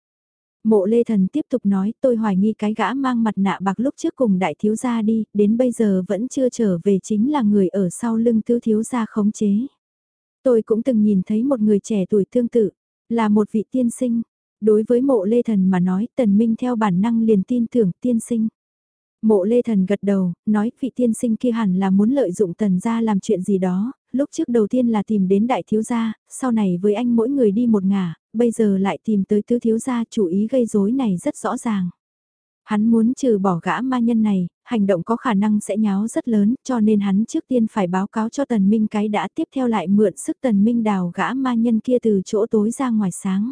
Mộ lê thần tiếp tục nói tôi hoài nghi cái gã mang mặt nạ bạc lúc trước cùng đại thiếu gia đi, đến bây giờ vẫn chưa trở về chính là người ở sau lưng tứ thiếu gia khống chế. Tôi cũng từng nhìn thấy một người trẻ tuổi tương tự, là một vị tiên sinh. Đối với mộ lê thần mà nói tần minh theo bản năng liền tin tưởng tiên sinh. Mộ Lê Thần gật đầu, nói vị tiên sinh kia hẳn là muốn lợi dụng tần gia làm chuyện gì đó, lúc trước đầu tiên là tìm đến đại thiếu gia, sau này với anh mỗi người đi một ngả, bây giờ lại tìm tới tứ thiếu gia chủ ý gây rối này rất rõ ràng. Hắn muốn trừ bỏ gã ma nhân này, hành động có khả năng sẽ nháo rất lớn, cho nên hắn trước tiên phải báo cáo cho tần minh cái đã tiếp theo lại mượn sức tần minh đào gã ma nhân kia từ chỗ tối ra ngoài sáng.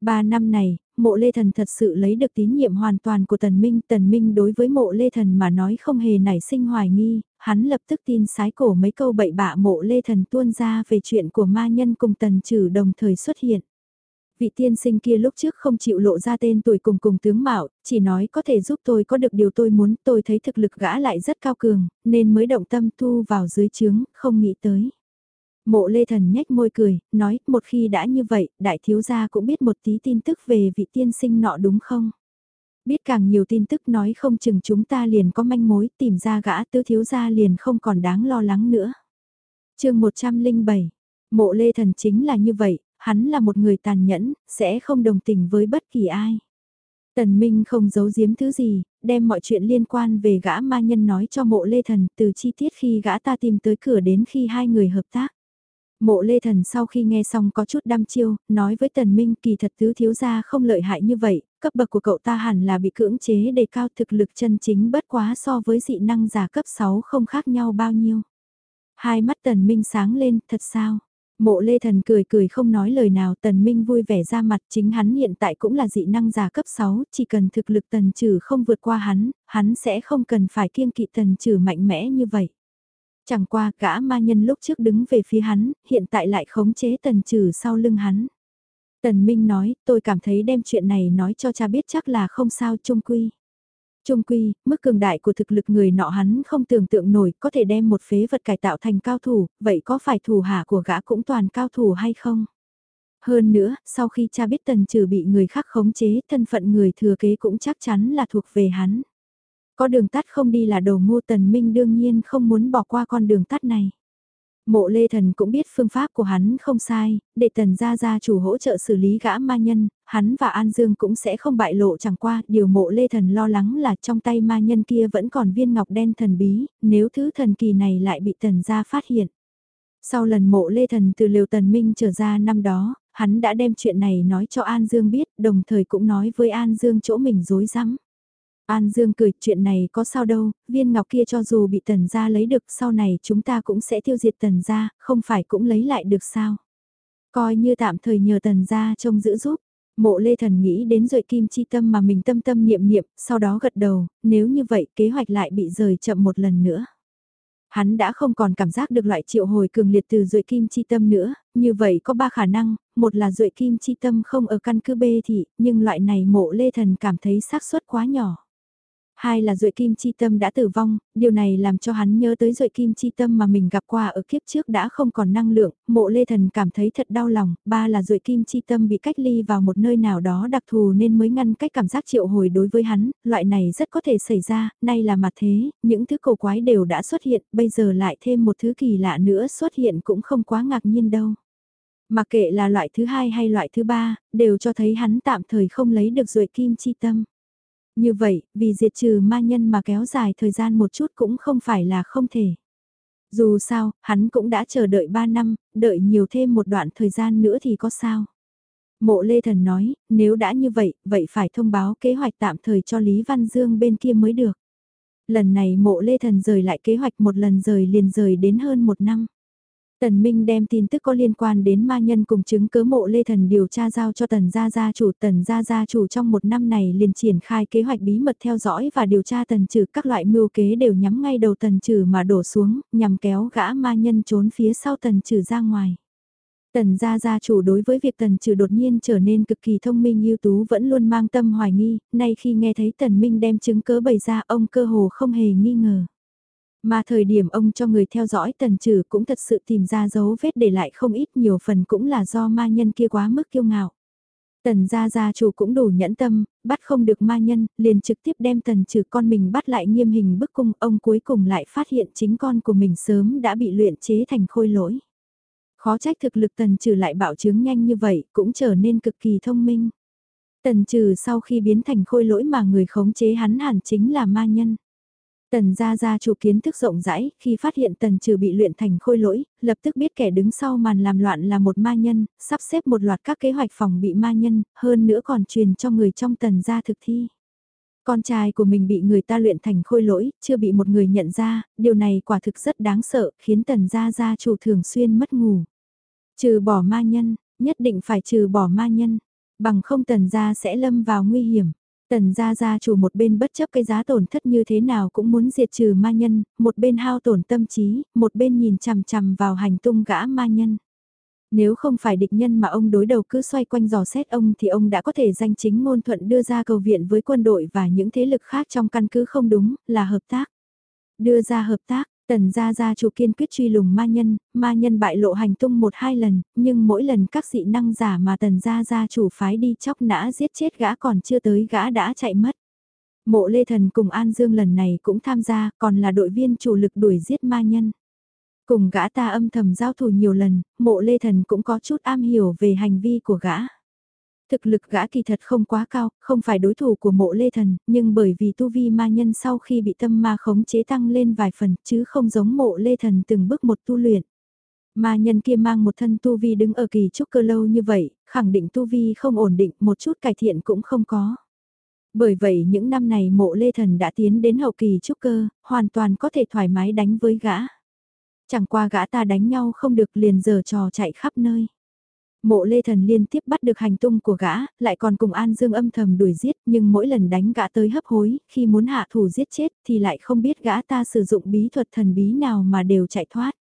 Ba năm này, mộ lê thần thật sự lấy được tín nhiệm hoàn toàn của tần minh. Tần minh đối với mộ lê thần mà nói không hề nảy sinh hoài nghi, hắn lập tức tin sái cổ mấy câu bậy bạ mộ lê thần tuôn ra về chuyện của ma nhân cùng tần trừ đồng thời xuất hiện. Vị tiên sinh kia lúc trước không chịu lộ ra tên tuổi cùng cùng tướng mạo, chỉ nói có thể giúp tôi có được điều tôi muốn, tôi thấy thực lực gã lại rất cao cường, nên mới động tâm thu vào dưới chướng, không nghĩ tới. Mộ lê thần nhếch môi cười, nói, một khi đã như vậy, đại thiếu gia cũng biết một tí tin tức về vị tiên sinh nọ đúng không? Biết càng nhiều tin tức nói không chừng chúng ta liền có manh mối tìm ra gã tứ thiếu gia liền không còn đáng lo lắng nữa. chương 107, mộ lê thần chính là như vậy, hắn là một người tàn nhẫn, sẽ không đồng tình với bất kỳ ai. Tần Minh không giấu giếm thứ gì, đem mọi chuyện liên quan về gã ma nhân nói cho mộ lê thần từ chi tiết khi gã ta tìm tới cửa đến khi hai người hợp tác. Mộ lê thần sau khi nghe xong có chút đăm chiêu, nói với tần minh kỳ thật tứ thiếu gia không lợi hại như vậy, cấp bậc của cậu ta hẳn là bị cưỡng chế đề cao thực lực chân chính bất quá so với dị năng giả cấp 6 không khác nhau bao nhiêu. Hai mắt tần minh sáng lên, thật sao? Mộ lê thần cười cười không nói lời nào tần minh vui vẻ ra mặt chính hắn hiện tại cũng là dị năng giả cấp 6, chỉ cần thực lực tần trừ không vượt qua hắn, hắn sẽ không cần phải kiêng kỵ tần trừ mạnh mẽ như vậy. Chẳng qua gã ma nhân lúc trước đứng về phía hắn, hiện tại lại khống chế tần trừ sau lưng hắn. Tần Minh nói, tôi cảm thấy đem chuyện này nói cho cha biết chắc là không sao trung quy. Trung quy, mức cường đại của thực lực người nọ hắn không tưởng tượng nổi có thể đem một phế vật cải tạo thành cao thủ, vậy có phải thủ hạ của gã cũng toàn cao thủ hay không? Hơn nữa, sau khi cha biết tần trừ bị người khác khống chế, thân phận người thừa kế cũng chắc chắn là thuộc về hắn. Có đường tắt không đi là đồ ngu tần minh đương nhiên không muốn bỏ qua con đường tắt này. Mộ Lê Thần cũng biết phương pháp của hắn không sai, để tần gia gia chủ hỗ trợ xử lý gã ma nhân, hắn và An Dương cũng sẽ không bại lộ chẳng qua, điều mộ Lê Thần lo lắng là trong tay ma nhân kia vẫn còn viên ngọc đen thần bí, nếu thứ thần kỳ này lại bị tần gia phát hiện. Sau lần mộ Lê Thần từ liều tần minh trở ra năm đó, hắn đã đem chuyện này nói cho An Dương biết, đồng thời cũng nói với An Dương chỗ mình dối rắm An Dương cười, chuyện này có sao đâu, viên ngọc kia cho dù bị tần gia lấy được sau này chúng ta cũng sẽ tiêu diệt tần gia, không phải cũng lấy lại được sao. Coi như tạm thời nhờ tần gia trông giữ giúp. Mộ Lê Thần nghĩ đến rồi kim chi tâm mà mình tâm tâm niệm niệm, sau đó gật đầu, nếu như vậy kế hoạch lại bị rời chậm một lần nữa. Hắn đã không còn cảm giác được loại triệu hồi cường liệt từ duệ kim chi tâm nữa, như vậy có ba khả năng, một là duệ kim chi tâm không ở căn cứ B thì nhưng loại này mộ Lê Thần cảm thấy xác suất quá nhỏ. Hai là Duệ Kim Chi Tâm đã tử vong, điều này làm cho hắn nhớ tới Duệ Kim Chi Tâm mà mình gặp qua ở kiếp trước đã không còn năng lượng, mộ lê thần cảm thấy thật đau lòng, ba là Duệ Kim Chi Tâm bị cách ly vào một nơi nào đó đặc thù nên mới ngăn cách cảm giác triệu hồi đối với hắn, loại này rất có thể xảy ra, nay là mặt thế, những thứ cổ quái đều đã xuất hiện, bây giờ lại thêm một thứ kỳ lạ nữa xuất hiện cũng không quá ngạc nhiên đâu. Mà kệ là loại thứ hai hay loại thứ ba, đều cho thấy hắn tạm thời không lấy được Duệ Kim Chi Tâm. Như vậy, vì diệt trừ ma nhân mà kéo dài thời gian một chút cũng không phải là không thể. Dù sao, hắn cũng đã chờ đợi 3 năm, đợi nhiều thêm một đoạn thời gian nữa thì có sao. Mộ Lê Thần nói, nếu đã như vậy, vậy phải thông báo kế hoạch tạm thời cho Lý Văn Dương bên kia mới được. Lần này mộ Lê Thần rời lại kế hoạch một lần rời liền rời đến hơn một năm. Tần Minh đem tin tức có liên quan đến ma nhân cùng chứng cớ mộ Lê Thần điều tra giao cho Tần Gia Gia chủ. Tần Gia Gia chủ trong một năm này liền triển khai kế hoạch bí mật theo dõi và điều tra Tần Trừ các loại mưu kế đều nhắm ngay đầu Tần Trừ mà đổ xuống, nhằm kéo gã ma nhân trốn phía sau Tần Trừ ra ngoài. Tần gia gia chủ đối với việc tần trừ đột nhiên trở nên cực kỳ thông minh ưu tú vẫn luôn mang tâm hoài nghi, nay khi nghe thấy tần minh đem chứng cớ bày ra ông cơ hồ không hề nghi ngờ. Mà thời điểm ông cho người theo dõi tần trừ cũng thật sự tìm ra dấu vết để lại không ít nhiều phần cũng là do ma nhân kia quá mức kiêu ngạo. Tần gia gia chủ cũng đủ nhẫn tâm, bắt không được ma nhân, liền trực tiếp đem tần trừ con mình bắt lại nghiêm hình bức cung, ông cuối cùng lại phát hiện chính con của mình sớm đã bị luyện chế thành khôi lỗi. Khó trách thực lực tần trừ lại bạo chứng nhanh như vậy, cũng trở nên cực kỳ thông minh. Tần trừ sau khi biến thành khôi lỗi mà người khống chế hắn hẳn chính là ma nhân. Tần gia gia chủ kiến thức rộng rãi, khi phát hiện tần trừ bị luyện thành khôi lỗi, lập tức biết kẻ đứng sau màn làm loạn là một ma nhân, sắp xếp một loạt các kế hoạch phòng bị ma nhân, hơn nữa còn truyền cho người trong tần gia thực thi. Con trai của mình bị người ta luyện thành khôi lỗi, chưa bị một người nhận ra, điều này quả thực rất đáng sợ, khiến tần gia gia chủ thường xuyên mất ngủ. Trừ bỏ ma nhân, nhất định phải trừ bỏ ma nhân, bằng không tần gia sẽ lâm vào nguy hiểm. Tần gia gia chủ một bên bất chấp cái giá tổn thất như thế nào cũng muốn diệt trừ ma nhân, một bên hao tổn tâm trí, một bên nhìn chằm chằm vào hành tung gã ma nhân. Nếu không phải địch nhân mà ông đối đầu cứ xoay quanh dò xét ông thì ông đã có thể danh chính ngôn thuận đưa ra cầu viện với quân đội và những thế lực khác trong căn cứ không đúng, là hợp tác. Đưa ra hợp tác, tần gia gia chủ kiên quyết truy lùng ma nhân, ma nhân bại lộ hành tung một hai lần, nhưng mỗi lần các dị năng giả mà tần gia gia chủ phái đi chóc nã giết chết gã còn chưa tới gã đã chạy mất. Mộ Lê Thần cùng An Dương lần này cũng tham gia, còn là đội viên chủ lực đuổi giết ma nhân. Cùng gã ta âm thầm giao thủ nhiều lần, mộ lê thần cũng có chút am hiểu về hành vi của gã. Thực lực gã kỳ thật không quá cao, không phải đối thủ của mộ lê thần, nhưng bởi vì tu vi ma nhân sau khi bị tâm ma khống chế tăng lên vài phần chứ không giống mộ lê thần từng bước một tu luyện. Ma nhân kia mang một thân tu vi đứng ở kỳ trúc cơ lâu như vậy, khẳng định tu vi không ổn định, một chút cải thiện cũng không có. Bởi vậy những năm này mộ lê thần đã tiến đến hậu kỳ trúc cơ, hoàn toàn có thể thoải mái đánh với gã. Chẳng qua gã ta đánh nhau không được liền giờ trò chạy khắp nơi. Mộ Lê Thần liên tiếp bắt được hành tung của gã, lại còn cùng An Dương âm thầm đuổi giết, nhưng mỗi lần đánh gã tới hấp hối, khi muốn hạ thủ giết chết thì lại không biết gã ta sử dụng bí thuật thần bí nào mà đều chạy thoát.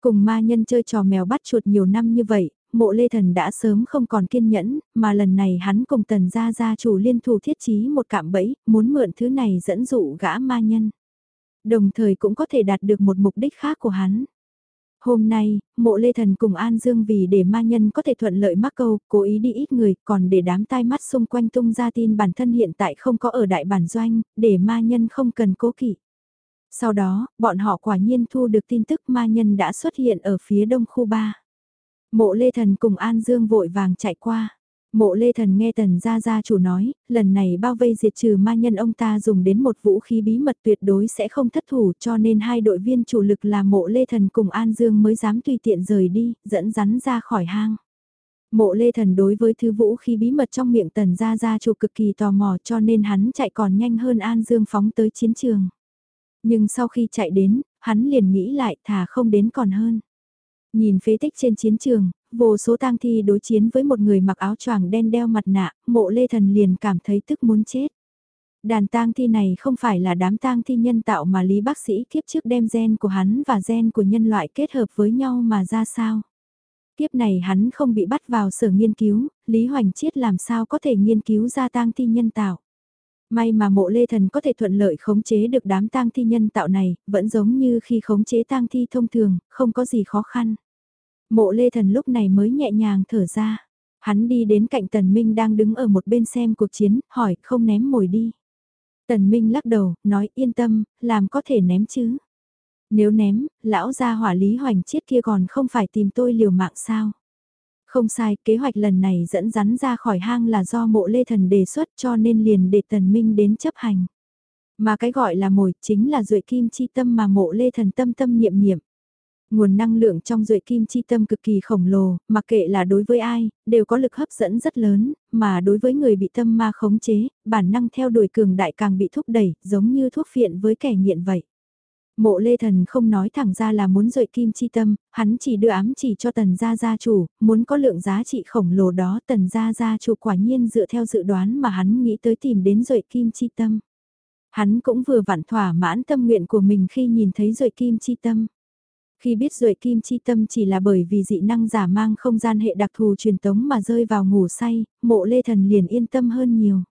Cùng ma nhân chơi trò mèo bắt chuột nhiều năm như vậy, mộ Lê Thần đã sớm không còn kiên nhẫn, mà lần này hắn cùng tần gia gia chủ liên thủ thiết trí một cạm bẫy, muốn mượn thứ này dẫn dụ gã ma nhân đồng thời cũng có thể đạt được một mục đích khác của hắn. Hôm nay, mộ lê thần cùng An Dương vì để ma nhân có thể thuận lợi mắc câu, cố ý đi ít người, còn để đám tai mắt xung quanh tung ra tin bản thân hiện tại không có ở đại bản doanh, để ma nhân không cần cố kỵ. Sau đó, bọn họ quả nhiên thu được tin tức ma nhân đã xuất hiện ở phía đông khu 3. Mộ lê thần cùng An Dương vội vàng chạy qua. Mộ Lê Thần nghe Tần Gia Gia chủ nói, lần này bao vây diệt trừ ma nhân ông ta dùng đến một vũ khí bí mật tuyệt đối sẽ không thất thủ cho nên hai đội viên chủ lực là Mộ Lê Thần cùng An Dương mới dám tùy tiện rời đi, dẫn rắn ra khỏi hang. Mộ Lê Thần đối với thứ vũ khí bí mật trong miệng Tần Gia Gia chủ cực kỳ tò mò cho nên hắn chạy còn nhanh hơn An Dương phóng tới chiến trường. Nhưng sau khi chạy đến, hắn liền nghĩ lại thà không đến còn hơn. Nhìn phế tích trên chiến trường, vô số tang thi đối chiến với một người mặc áo choàng đen đeo mặt nạ, mộ lê thần liền cảm thấy tức muốn chết. Đàn tang thi này không phải là đám tang thi nhân tạo mà lý bác sĩ kiếp trước đem gen của hắn và gen của nhân loại kết hợp với nhau mà ra sao. Kiếp này hắn không bị bắt vào sở nghiên cứu, Lý Hoành Chiết làm sao có thể nghiên cứu ra tang thi nhân tạo. May mà mộ lê thần có thể thuận lợi khống chế được đám tang thi nhân tạo này, vẫn giống như khi khống chế tang thi thông thường, không có gì khó khăn. Mộ lê thần lúc này mới nhẹ nhàng thở ra. Hắn đi đến cạnh Tần Minh đang đứng ở một bên xem cuộc chiến, hỏi không ném mồi đi. Tần Minh lắc đầu, nói yên tâm, làm có thể ném chứ. Nếu ném, lão gia hỏa lý hoành chết kia còn không phải tìm tôi liều mạng sao. Không sai, kế hoạch lần này dẫn rắn ra khỏi hang là do mộ lê thần đề xuất cho nên liền để Tần Minh đến chấp hành. Mà cái gọi là mồi chính là duệ kim chi tâm mà mộ lê thần tâm tâm niệm niệm. Nguồn năng lượng trong duệ kim chi tâm cực kỳ khổng lồ, mặc kệ là đối với ai, đều có lực hấp dẫn rất lớn, mà đối với người bị tâm ma khống chế, bản năng theo đuổi cường đại càng bị thúc đẩy, giống như thuốc phiện với kẻ nghiện vậy. Mộ Lê Thần không nói thẳng ra là muốn duệ kim chi tâm, hắn chỉ đưa ám chỉ cho tần gia gia chủ, muốn có lượng giá trị khổng lồ đó tần gia gia chủ quả nhiên dựa theo dự đoán mà hắn nghĩ tới tìm đến duệ kim chi tâm. Hắn cũng vừa vặn thỏa mãn tâm nguyện của mình khi nhìn thấy duệ kim chi tâm. Khi biết Duệ Kim Chi Tâm chỉ là bởi vì dị năng giả mang không gian hệ đặc thù truyền tống mà rơi vào ngủ say, mộ lê thần liền yên tâm hơn nhiều.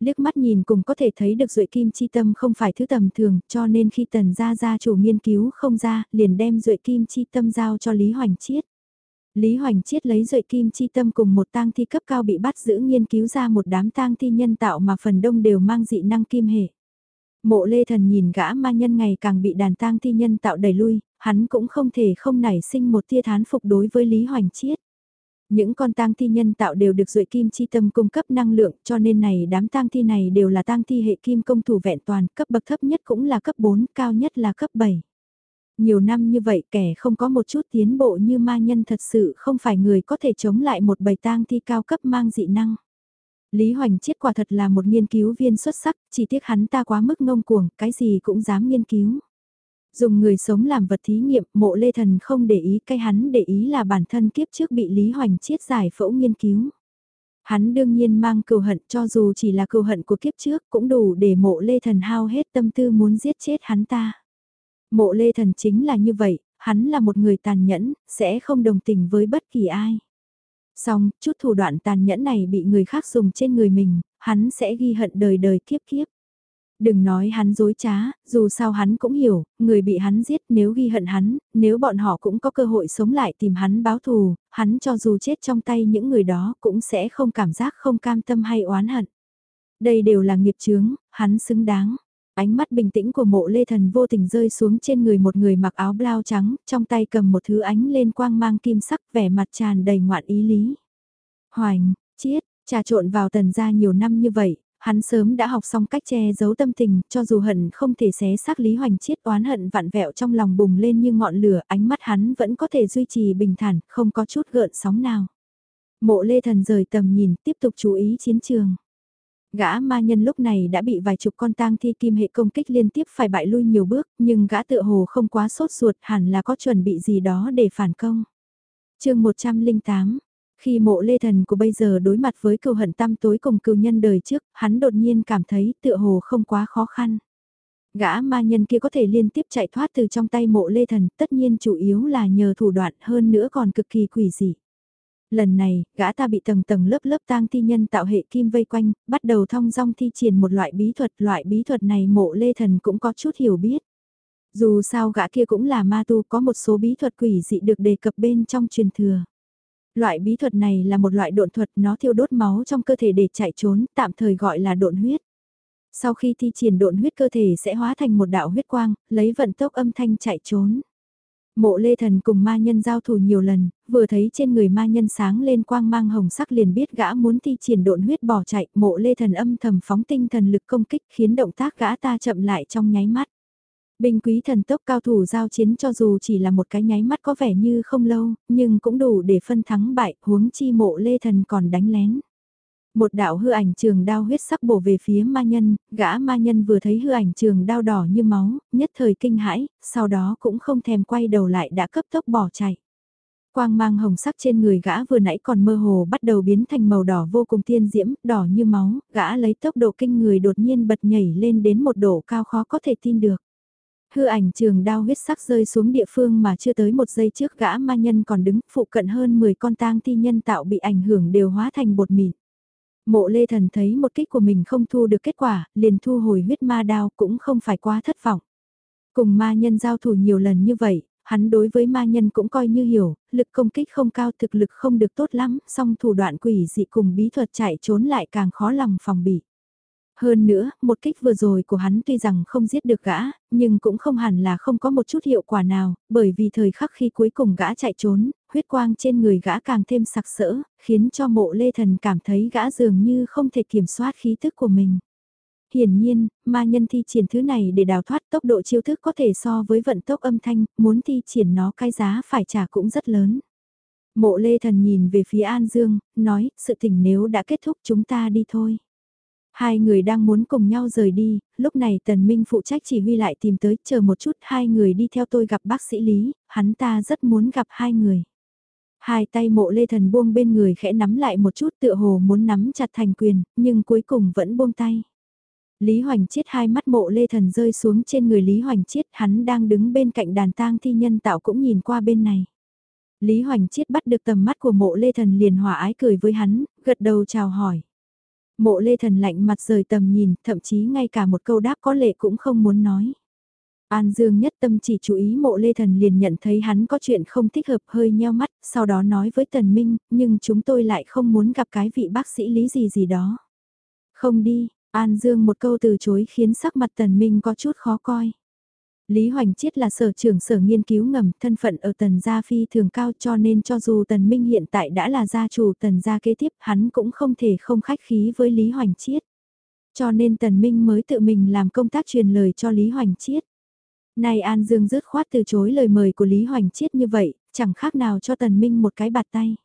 Liếc mắt nhìn cùng có thể thấy được Duệ Kim Chi Tâm không phải thứ tầm thường, cho nên khi tần gia gia chủ nghiên cứu không ra, liền đem Duệ Kim Chi Tâm giao cho Lý Hoành Chiết. Lý Hoành Chiết lấy Duệ Kim Chi Tâm cùng một tang thi cấp cao bị bắt giữ nghiên cứu ra một đám tang thi nhân tạo mà phần đông đều mang dị năng kim hệ. Mộ lê thần nhìn gã ma nhân ngày càng bị đàn tang thi nhân tạo đẩy lui, hắn cũng không thể không nảy sinh một tia thán phục đối với Lý Hoành Chiết. Những con tang thi nhân tạo đều được duệ kim chi tâm cung cấp năng lượng cho nên này đám tang thi này đều là tang thi hệ kim công thủ vẹn toàn, cấp bậc thấp nhất cũng là cấp 4, cao nhất là cấp 7. Nhiều năm như vậy kẻ không có một chút tiến bộ như ma nhân thật sự không phải người có thể chống lại một bầy tang thi cao cấp mang dị năng. Lý Hoành Chiết quả thật là một nghiên cứu viên xuất sắc, chỉ tiếc hắn ta quá mức ngông cuồng, cái gì cũng dám nghiên cứu. Dùng người sống làm vật thí nghiệm, mộ lê thần không để ý, cái hắn để ý là bản thân kiếp trước bị Lý Hoành Chiết giải phẫu nghiên cứu. Hắn đương nhiên mang cừu hận cho dù chỉ là cừu hận của kiếp trước cũng đủ để mộ lê thần hao hết tâm tư muốn giết chết hắn ta. Mộ lê thần chính là như vậy, hắn là một người tàn nhẫn, sẽ không đồng tình với bất kỳ ai. Xong, chút thủ đoạn tàn nhẫn này bị người khác dùng trên người mình, hắn sẽ ghi hận đời đời kiếp kiếp. Đừng nói hắn dối trá, dù sao hắn cũng hiểu, người bị hắn giết nếu ghi hận hắn, nếu bọn họ cũng có cơ hội sống lại tìm hắn báo thù, hắn cho dù chết trong tay những người đó cũng sẽ không cảm giác không cam tâm hay oán hận. Đây đều là nghiệp chướng, hắn xứng đáng. Ánh mắt bình tĩnh của mộ lê thần vô tình rơi xuống trên người một người mặc áo blau trắng, trong tay cầm một thứ ánh lên quang mang kim sắc vẻ mặt tràn đầy ngoạn ý lý. Hoành, chiết, trà trộn vào tần gia nhiều năm như vậy, hắn sớm đã học xong cách che giấu tâm tình, cho dù hận không thể xé xác Lý Hoành chiết oán hận vặn vẹo trong lòng bùng lên như ngọn lửa, ánh mắt hắn vẫn có thể duy trì bình thản, không có chút gợn sóng nào. Mộ lê thần rời tầm nhìn, tiếp tục chú ý chiến trường. Gã ma nhân lúc này đã bị vài chục con tang thi kim hệ công kích liên tiếp phải bại lui nhiều bước, nhưng gã tựa hồ không quá sốt ruột hẳn là có chuẩn bị gì đó để phản công. chương 108 khi mộ lê thần của bây giờ đối mặt với cựu hận tam tối cùng cựu nhân đời trước, hắn đột nhiên cảm thấy tựa hồ không quá khó khăn. Gã ma nhân kia có thể liên tiếp chạy thoát từ trong tay mộ lê thần, tất nhiên chủ yếu là nhờ thủ đoạn hơn nữa còn cực kỳ quỷ dị lần này, gã ta bị tầng tầng lớp lớp tang thi nhân tạo hệ kim vây quanh, bắt đầu thong dong thi triển một loại bí thuật, loại bí thuật này mộ lê thần cũng có chút hiểu biết. Dù sao gã kia cũng là ma tu có một số bí thuật quỷ dị được đề cập bên trong truyền thừa. Loại bí thuật này là một loại độn thuật nó thiêu đốt máu trong cơ thể để chạy trốn, tạm thời gọi là độn huyết. Sau khi thi triển độn huyết cơ thể sẽ hóa thành một đạo huyết quang, lấy vận tốc âm thanh chạy trốn. Mộ lê thần cùng ma nhân giao thủ nhiều lần, vừa thấy trên người ma nhân sáng lên quang mang hồng sắc liền biết gã muốn thi triển độn huyết bỏ chạy, mộ lê thần âm thầm phóng tinh thần lực công kích khiến động tác gã ta chậm lại trong nháy mắt. Binh quý thần tốc cao thủ giao chiến cho dù chỉ là một cái nháy mắt có vẻ như không lâu, nhưng cũng đủ để phân thắng bại, huống chi mộ lê thần còn đánh lén. Một đạo hư ảnh trường đao huyết sắc bổ về phía ma nhân, gã ma nhân vừa thấy hư ảnh trường đao đỏ như máu, nhất thời kinh hãi, sau đó cũng không thèm quay đầu lại đã cấp tốc bỏ chạy. Quang mang hồng sắc trên người gã vừa nãy còn mơ hồ bắt đầu biến thành màu đỏ vô cùng tiên diễm, đỏ như máu, gã lấy tốc độ kinh người đột nhiên bật nhảy lên đến một độ cao khó có thể tin được. Hư ảnh trường đao huyết sắc rơi xuống địa phương mà chưa tới một giây trước gã ma nhân còn đứng phụ cận hơn 10 con tang thi nhân tạo bị ảnh hưởng đều hóa thành bột mịn. Mộ lê thần thấy một kích của mình không thu được kết quả, liền thu hồi huyết ma đao cũng không phải quá thất vọng. Cùng ma nhân giao thủ nhiều lần như vậy, hắn đối với ma nhân cũng coi như hiểu, lực công kích không cao thực lực không được tốt lắm, song thủ đoạn quỷ dị cùng bí thuật chạy trốn lại càng khó lòng phòng bị. Hơn nữa, một kích vừa rồi của hắn tuy rằng không giết được gã, nhưng cũng không hẳn là không có một chút hiệu quả nào, bởi vì thời khắc khi cuối cùng gã chạy trốn, huyết quang trên người gã càng thêm sặc sỡ, khiến cho mộ lê thần cảm thấy gã dường như không thể kiểm soát khí thức của mình. Hiển nhiên, ma nhân thi triển thứ này để đào thoát tốc độ chiêu thức có thể so với vận tốc âm thanh, muốn thi triển nó cái giá phải trả cũng rất lớn. Mộ lê thần nhìn về phía An Dương, nói, sự tình nếu đã kết thúc chúng ta đi thôi. Hai người đang muốn cùng nhau rời đi, lúc này Tần Minh phụ trách chỉ huy lại tìm tới, chờ một chút hai người đi theo tôi gặp bác sĩ Lý, hắn ta rất muốn gặp hai người. Hai tay mộ lê thần buông bên người khẽ nắm lại một chút tựa hồ muốn nắm chặt thành quyền, nhưng cuối cùng vẫn buông tay. Lý Hoành Chiết hai mắt mộ lê thần rơi xuống trên người Lý Hoành Chiết, hắn đang đứng bên cạnh đàn tang thi nhân tạo cũng nhìn qua bên này. Lý Hoành Chiết bắt được tầm mắt của mộ lê thần liền hòa ái cười với hắn, gật đầu chào hỏi. Mộ lê thần lạnh mặt rời tầm nhìn, thậm chí ngay cả một câu đáp có lệ cũng không muốn nói. An Dương nhất tâm chỉ chú ý mộ lê thần liền nhận thấy hắn có chuyện không thích hợp hơi nheo mắt, sau đó nói với Tần Minh, nhưng chúng tôi lại không muốn gặp cái vị bác sĩ lý gì gì đó. Không đi, An Dương một câu từ chối khiến sắc mặt Tần Minh có chút khó coi. Lý Hoành Chiết là sở trưởng sở nghiên cứu ngầm, thân phận ở tần gia phi thường cao cho nên cho dù tần minh hiện tại đã là gia chủ tần gia kế tiếp hắn cũng không thể không khách khí với Lý Hoành Chiết. Cho nên tần minh mới tự mình làm công tác truyền lời cho Lý Hoành Chiết. Này An Dương rứt khoát từ chối lời mời của Lý Hoành Chiết như vậy, chẳng khác nào cho tần minh một cái bạt tay.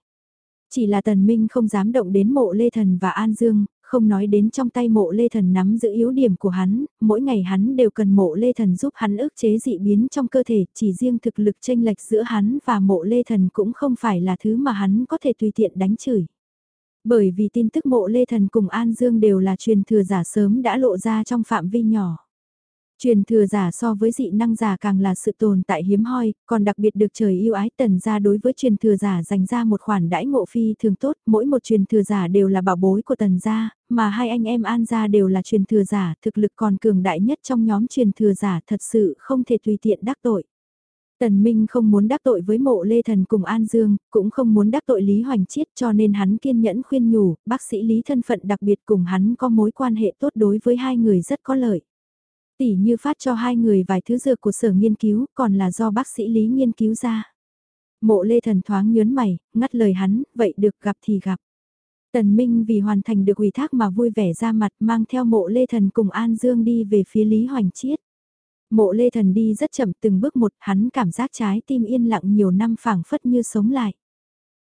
Chỉ là tần minh không dám động đến mộ Lê Thần và An Dương, không nói đến trong tay mộ lê thần nắm giữ yếu điểm của hắn, mỗi ngày hắn đều cần mộ lê thần giúp hắn ức chế dị biến trong cơ thể, chỉ riêng thực lực tranh lệch giữa hắn và mộ lê thần cũng không phải là thứ mà hắn có thể tùy tiện đánh chửi. Bởi vì tin tức mộ lê thần cùng An Dương đều là truyền thừa giả sớm đã lộ ra trong phạm vi nhỏ. Truyền thừa giả so với dị năng giả càng là sự tồn tại hiếm hoi, còn đặc biệt được trời yêu ái tần ra đối với truyền thừa giả dành ra một khoản đãi ngộ phi thường tốt, mỗi một truyền thừa giả đều là bảo bối của tần gia, mà hai anh em an gia đều là truyền thừa giả, thực lực còn cường đại nhất trong nhóm truyền thừa giả thật sự không thể tùy tiện đắc tội. Tần Minh không muốn đắc tội với mộ Lê Thần cùng An Dương, cũng không muốn đắc tội Lý Hoành Chiết cho nên hắn kiên nhẫn khuyên nhủ, bác sĩ Lý thân phận đặc biệt cùng hắn có mối quan hệ tốt đối với hai người rất có lợi. Tỷ như phát cho hai người vài thứ dược của sở nghiên cứu, còn là do bác sĩ Lý nghiên cứu ra. Mộ Lê Thần thoáng nhớn mày, ngắt lời hắn, vậy được gặp thì gặp. Tần Minh vì hoàn thành được ủy thác mà vui vẻ ra mặt mang theo mộ Lê Thần cùng An Dương đi về phía Lý Hoành Chiết. Mộ Lê Thần đi rất chậm từng bước một, hắn cảm giác trái tim yên lặng nhiều năm phảng phất như sống lại.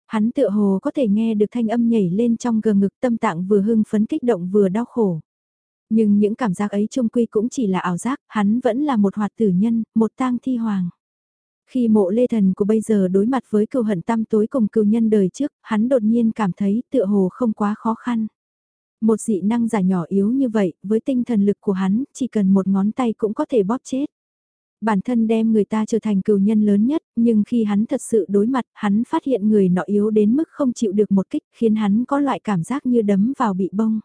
Hắn tựa hồ có thể nghe được thanh âm nhảy lên trong gờ ngực tâm tạng vừa hưng phấn kích động vừa đau khổ. Nhưng những cảm giác ấy trung quy cũng chỉ là ảo giác, hắn vẫn là một hoạt tử nhân, một tang thi hoàng. Khi mộ lê thần của bây giờ đối mặt với cừu hận tăm tối cùng cừu nhân đời trước, hắn đột nhiên cảm thấy tựa hồ không quá khó khăn. Một dị năng giả nhỏ yếu như vậy, với tinh thần lực của hắn, chỉ cần một ngón tay cũng có thể bóp chết. Bản thân đem người ta trở thành cừu nhân lớn nhất, nhưng khi hắn thật sự đối mặt, hắn phát hiện người nọ yếu đến mức không chịu được một kích, khiến hắn có loại cảm giác như đấm vào bị bông.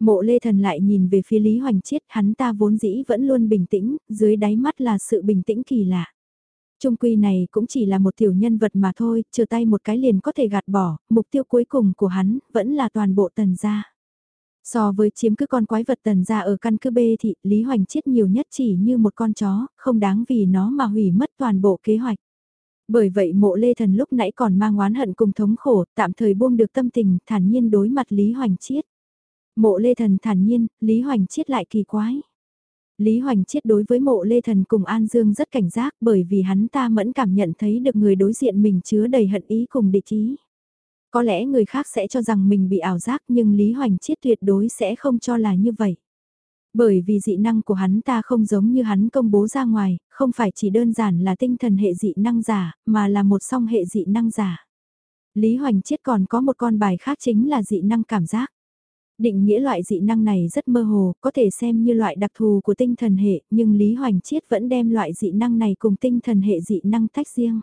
Mộ lê thần lại nhìn về phía Lý Hoành Chiết, hắn ta vốn dĩ vẫn luôn bình tĩnh, dưới đáy mắt là sự bình tĩnh kỳ lạ. Trung quy này cũng chỉ là một tiểu nhân vật mà thôi, chờ tay một cái liền có thể gạt bỏ, mục tiêu cuối cùng của hắn vẫn là toàn bộ tần gia. So với chiếm cứ con quái vật tần gia ở căn cứ B thì Lý Hoành Chiết nhiều nhất chỉ như một con chó, không đáng vì nó mà hủy mất toàn bộ kế hoạch. Bởi vậy mộ lê thần lúc nãy còn mang oán hận cùng thống khổ, tạm thời buông được tâm tình, thản nhiên đối mặt Lý Hoành Chiết. Mộ Lê Thần thản nhiên, Lý Hoành Chiết lại kỳ quái. Lý Hoành Chiết đối với mộ Lê Thần cùng An Dương rất cảnh giác bởi vì hắn ta mẫn cảm nhận thấy được người đối diện mình chứa đầy hận ý cùng địch ý. Có lẽ người khác sẽ cho rằng mình bị ảo giác nhưng Lý Hoành Chiết tuyệt đối sẽ không cho là như vậy. Bởi vì dị năng của hắn ta không giống như hắn công bố ra ngoài, không phải chỉ đơn giản là tinh thần hệ dị năng giả, mà là một song hệ dị năng giả. Lý Hoành Chiết còn có một con bài khác chính là dị năng cảm giác. Định nghĩa loại dị năng này rất mơ hồ, có thể xem như loại đặc thù của tinh thần hệ, nhưng Lý Hoành Chiết vẫn đem loại dị năng này cùng tinh thần hệ dị năng tách riêng.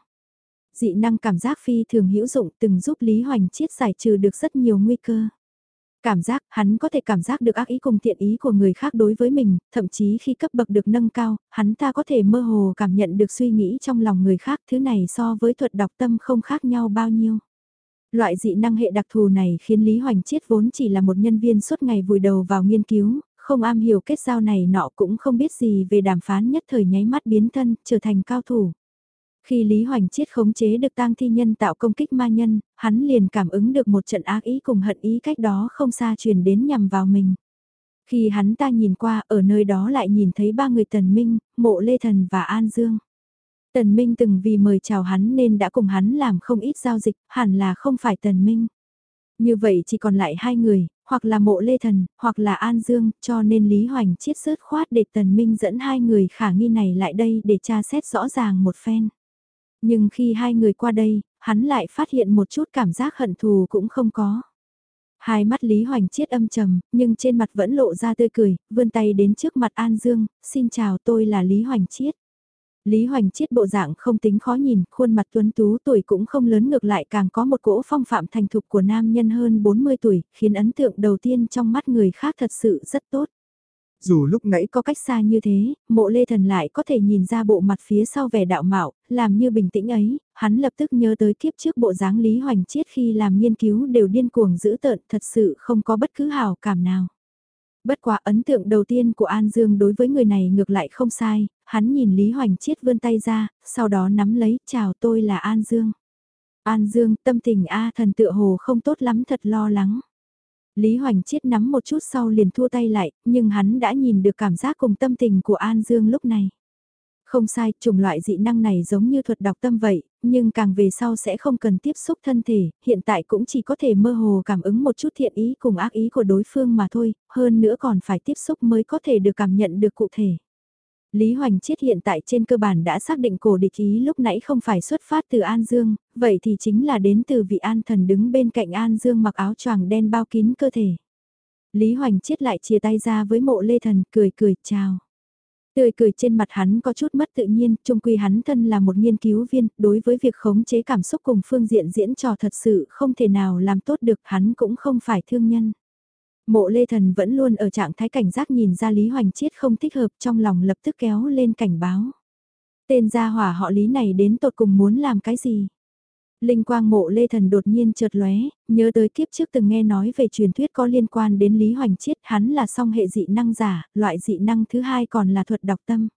Dị năng cảm giác phi thường hữu dụng từng giúp Lý Hoành Chiết giải trừ được rất nhiều nguy cơ. Cảm giác, hắn có thể cảm giác được ác ý cùng thiện ý của người khác đối với mình, thậm chí khi cấp bậc được nâng cao, hắn ta có thể mơ hồ cảm nhận được suy nghĩ trong lòng người khác, thứ này so với thuật đọc tâm không khác nhau bao nhiêu. Loại dị năng hệ đặc thù này khiến Lý Hoành Chiết vốn chỉ là một nhân viên suốt ngày vùi đầu vào nghiên cứu, không am hiểu kết giao này nọ cũng không biết gì về đàm phán nhất thời nháy mắt biến thân, trở thành cao thủ. Khi Lý Hoành Chiết khống chế được tang thi nhân tạo công kích ma nhân, hắn liền cảm ứng được một trận ác ý cùng hận ý cách đó không xa truyền đến nhằm vào mình. Khi hắn ta nhìn qua, ở nơi đó lại nhìn thấy ba người Tần Minh, Mộ Lê Thần và An Dương. Tần Minh từng vì mời chào hắn nên đã cùng hắn làm không ít giao dịch, hẳn là không phải Tần Minh. Như vậy chỉ còn lại hai người, hoặc là mộ lê thần, hoặc là An Dương, cho nên Lý Hoành chiết sớt khoát để Tần Minh dẫn hai người khả nghi này lại đây để tra xét rõ ràng một phen. Nhưng khi hai người qua đây, hắn lại phát hiện một chút cảm giác hận thù cũng không có. Hai mắt Lý Hoành chiết âm trầm, nhưng trên mặt vẫn lộ ra tươi cười, vươn tay đến trước mặt An Dương, xin chào tôi là Lý Hoành chiết. Lý Hoành Chiết bộ dạng không tính khó nhìn, khuôn mặt tuấn tú tuổi cũng không lớn ngược lại càng có một cỗ phong phạm thành thục của nam nhân hơn 40 tuổi, khiến ấn tượng đầu tiên trong mắt người khác thật sự rất tốt. Dù lúc nãy có cách xa như thế, mộ lê thần lại có thể nhìn ra bộ mặt phía sau vẻ đạo mạo, làm như bình tĩnh ấy, hắn lập tức nhớ tới kiếp trước bộ dáng Lý Hoành Chiết khi làm nghiên cứu đều điên cuồng dữ tợn thật sự không có bất cứ hào cảm nào. Bất quá ấn tượng đầu tiên của An Dương đối với người này ngược lại không sai, hắn nhìn Lý Hoành Chiết vươn tay ra, sau đó nắm lấy, chào tôi là An Dương. An Dương, tâm tình A thần tựa hồ không tốt lắm thật lo lắng. Lý Hoành Chiết nắm một chút sau liền thua tay lại, nhưng hắn đã nhìn được cảm giác cùng tâm tình của An Dương lúc này. Không sai, chủng loại dị năng này giống như thuật đọc tâm vậy, nhưng càng về sau sẽ không cần tiếp xúc thân thể, hiện tại cũng chỉ có thể mơ hồ cảm ứng một chút thiện ý cùng ác ý của đối phương mà thôi, hơn nữa còn phải tiếp xúc mới có thể được cảm nhận được cụ thể. Lý Hoành Chiết hiện tại trên cơ bản đã xác định cổ địch ý lúc nãy không phải xuất phát từ An Dương, vậy thì chính là đến từ vị An Thần đứng bên cạnh An Dương mặc áo choàng đen bao kín cơ thể. Lý Hoành Chiết lại chia tay ra với mộ Lê Thần cười cười chào. Tươi cười trên mặt hắn có chút mất tự nhiên, trung quy hắn thân là một nghiên cứu viên, đối với việc khống chế cảm xúc cùng phương diện diễn trò thật sự không thể nào làm tốt được, hắn cũng không phải thương nhân. Mộ Lê Thần vẫn luôn ở trạng thái cảnh giác nhìn ra Lý Hoành Chiết không thích hợp trong lòng lập tức kéo lên cảnh báo. Tên gia hỏa họ Lý này đến tột cùng muốn làm cái gì? Linh quang mộ Lê Thần đột nhiên chợt lóe, nhớ tới kiếp trước từng nghe nói về truyền thuyết có liên quan đến Lý Hoành Chiết, hắn là song hệ dị năng giả, loại dị năng thứ hai còn là thuật đọc tâm.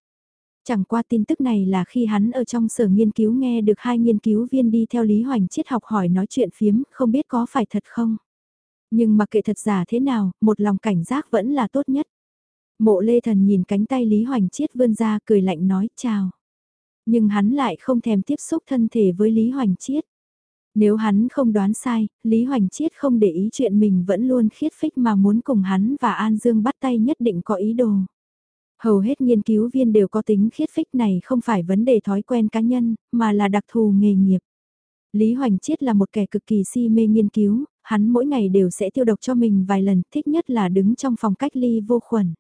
Chẳng qua tin tức này là khi hắn ở trong sở nghiên cứu nghe được hai nghiên cứu viên đi theo Lý Hoành Chiết học hỏi nói chuyện phiếm, không biết có phải thật không. Nhưng mặc kệ thật giả thế nào, một lòng cảnh giác vẫn là tốt nhất. Mộ Lê Thần nhìn cánh tay Lý Hoành Chiết vươn ra cười lạnh nói chào. Nhưng hắn lại không thèm tiếp xúc thân thể với Lý Hoành Chiết. Nếu hắn không đoán sai, Lý Hoành Chiết không để ý chuyện mình vẫn luôn khiết phích mà muốn cùng hắn và An Dương bắt tay nhất định có ý đồ. Hầu hết nghiên cứu viên đều có tính khiết phích này không phải vấn đề thói quen cá nhân, mà là đặc thù nghề nghiệp. Lý Hoành Chiết là một kẻ cực kỳ si mê nghiên cứu, hắn mỗi ngày đều sẽ tiêu độc cho mình vài lần, thích nhất là đứng trong phòng cách ly vô khuẩn.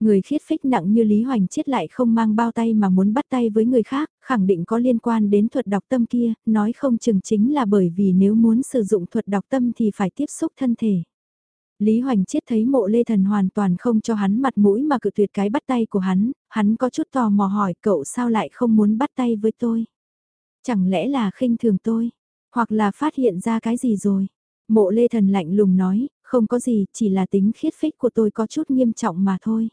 Người khiết phích nặng như Lý Hoành Chiết lại không mang bao tay mà muốn bắt tay với người khác, khẳng định có liên quan đến thuật đọc tâm kia, nói không chừng chính là bởi vì nếu muốn sử dụng thuật đọc tâm thì phải tiếp xúc thân thể. Lý Hoành Chiết thấy mộ lê thần hoàn toàn không cho hắn mặt mũi mà cự tuyệt cái bắt tay của hắn, hắn có chút tò mò hỏi cậu sao lại không muốn bắt tay với tôi. Chẳng lẽ là khinh thường tôi, hoặc là phát hiện ra cái gì rồi. Mộ lê thần lạnh lùng nói, không có gì, chỉ là tính khiết phích của tôi có chút nghiêm trọng mà thôi.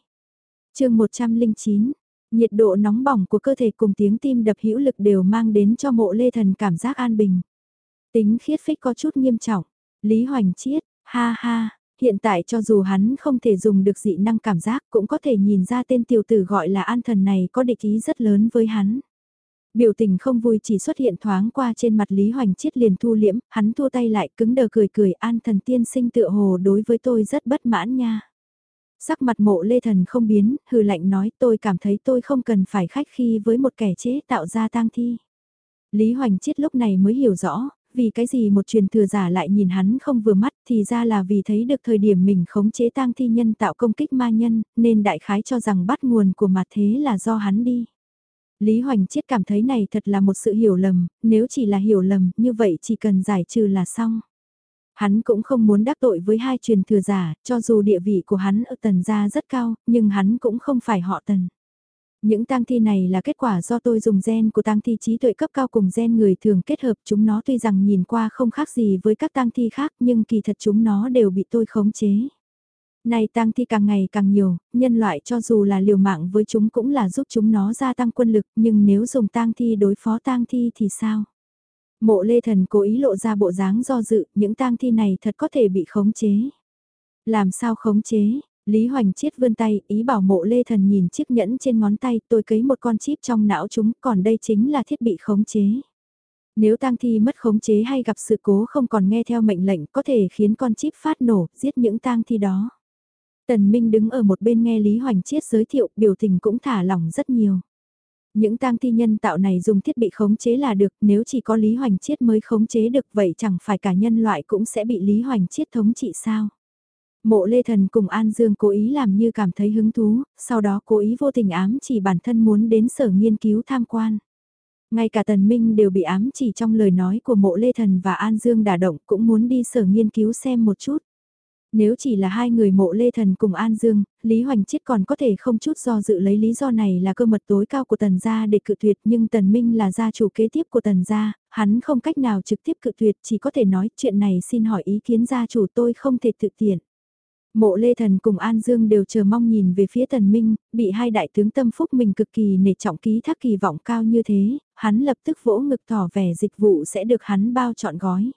chương 109, nhiệt độ nóng bỏng của cơ thể cùng tiếng tim đập hữu lực đều mang đến cho mộ lê thần cảm giác an bình. Tính khiết phích có chút nghiêm trọng, Lý Hoành Chiết, ha ha, hiện tại cho dù hắn không thể dùng được dị năng cảm giác cũng có thể nhìn ra tên tiểu tử gọi là an thần này có địch ý rất lớn với hắn. Biểu tình không vui chỉ xuất hiện thoáng qua trên mặt Lý Hoành Chiết liền thu liễm, hắn thua tay lại cứng đờ cười cười an thần tiên sinh tựa hồ đối với tôi rất bất mãn nha. Sắc mặt mộ lê thần không biến, hừ lạnh nói tôi cảm thấy tôi không cần phải khách khi với một kẻ chế tạo ra tang thi. Lý Hoành Chiết lúc này mới hiểu rõ, vì cái gì một truyền thừa giả lại nhìn hắn không vừa mắt thì ra là vì thấy được thời điểm mình khống chế tang thi nhân tạo công kích ma nhân, nên đại khái cho rằng bắt nguồn của mặt thế là do hắn đi. Lý Hoành Chiết cảm thấy này thật là một sự hiểu lầm, nếu chỉ là hiểu lầm, như vậy chỉ cần giải trừ là xong. Hắn cũng không muốn đắc tội với hai truyền thừa giả, cho dù địa vị của hắn ở tần gia rất cao, nhưng hắn cũng không phải họ tần. Những tang thi này là kết quả do tôi dùng gen của tang thi trí tuệ cấp cao cùng gen người thường kết hợp chúng nó tuy rằng nhìn qua không khác gì với các tang thi khác nhưng kỳ thật chúng nó đều bị tôi khống chế. Này tang thi càng ngày càng nhiều, nhân loại cho dù là liều mạng với chúng cũng là giúp chúng nó gia tăng quân lực, nhưng nếu dùng tang thi đối phó tang thi thì sao? Mộ Lê Thần cố ý lộ ra bộ dáng do dự, những tang thi này thật có thể bị khống chế. Làm sao khống chế? Lý Hoành Chiết vươn tay, ý bảo mộ Lê Thần nhìn chiếc nhẫn trên ngón tay, tôi cấy một con chip trong não chúng, còn đây chính là thiết bị khống chế. Nếu tang thi mất khống chế hay gặp sự cố không còn nghe theo mệnh lệnh có thể khiến con chip phát nổ, giết những tang thi đó. Tần Minh đứng ở một bên nghe Lý Hoành Chiết giới thiệu, biểu tình cũng thả lỏng rất nhiều. Những tang thi nhân tạo này dùng thiết bị khống chế là được, nếu chỉ có Lý Hoành Chiết mới khống chế được vậy chẳng phải cả nhân loại cũng sẽ bị Lý Hoành Chiết thống trị sao. Mộ Lê Thần cùng An Dương cố ý làm như cảm thấy hứng thú, sau đó cố ý vô tình ám chỉ bản thân muốn đến sở nghiên cứu tham quan. Ngay cả Tần Minh đều bị ám chỉ trong lời nói của mộ Lê Thần và An Dương đả động cũng muốn đi sở nghiên cứu xem một chút. Nếu chỉ là hai người mộ Lê Thần cùng An Dương, Lý Hoành Chiết còn có thể không chút do dự lấy lý do này là cơ mật tối cao của Tần gia để cự tuyệt nhưng Tần Minh là gia chủ kế tiếp của Tần gia, hắn không cách nào trực tiếp cự tuyệt chỉ có thể nói chuyện này xin hỏi ý kiến gia chủ tôi không thể tự tiện. Mộ Lê Thần cùng An Dương đều chờ mong nhìn về phía Tần Minh, bị hai đại tướng tâm phúc mình cực kỳ nể trọng ký thác kỳ vọng cao như thế, hắn lập tức vỗ ngực tỏ vẻ dịch vụ sẽ được hắn bao trọn gói.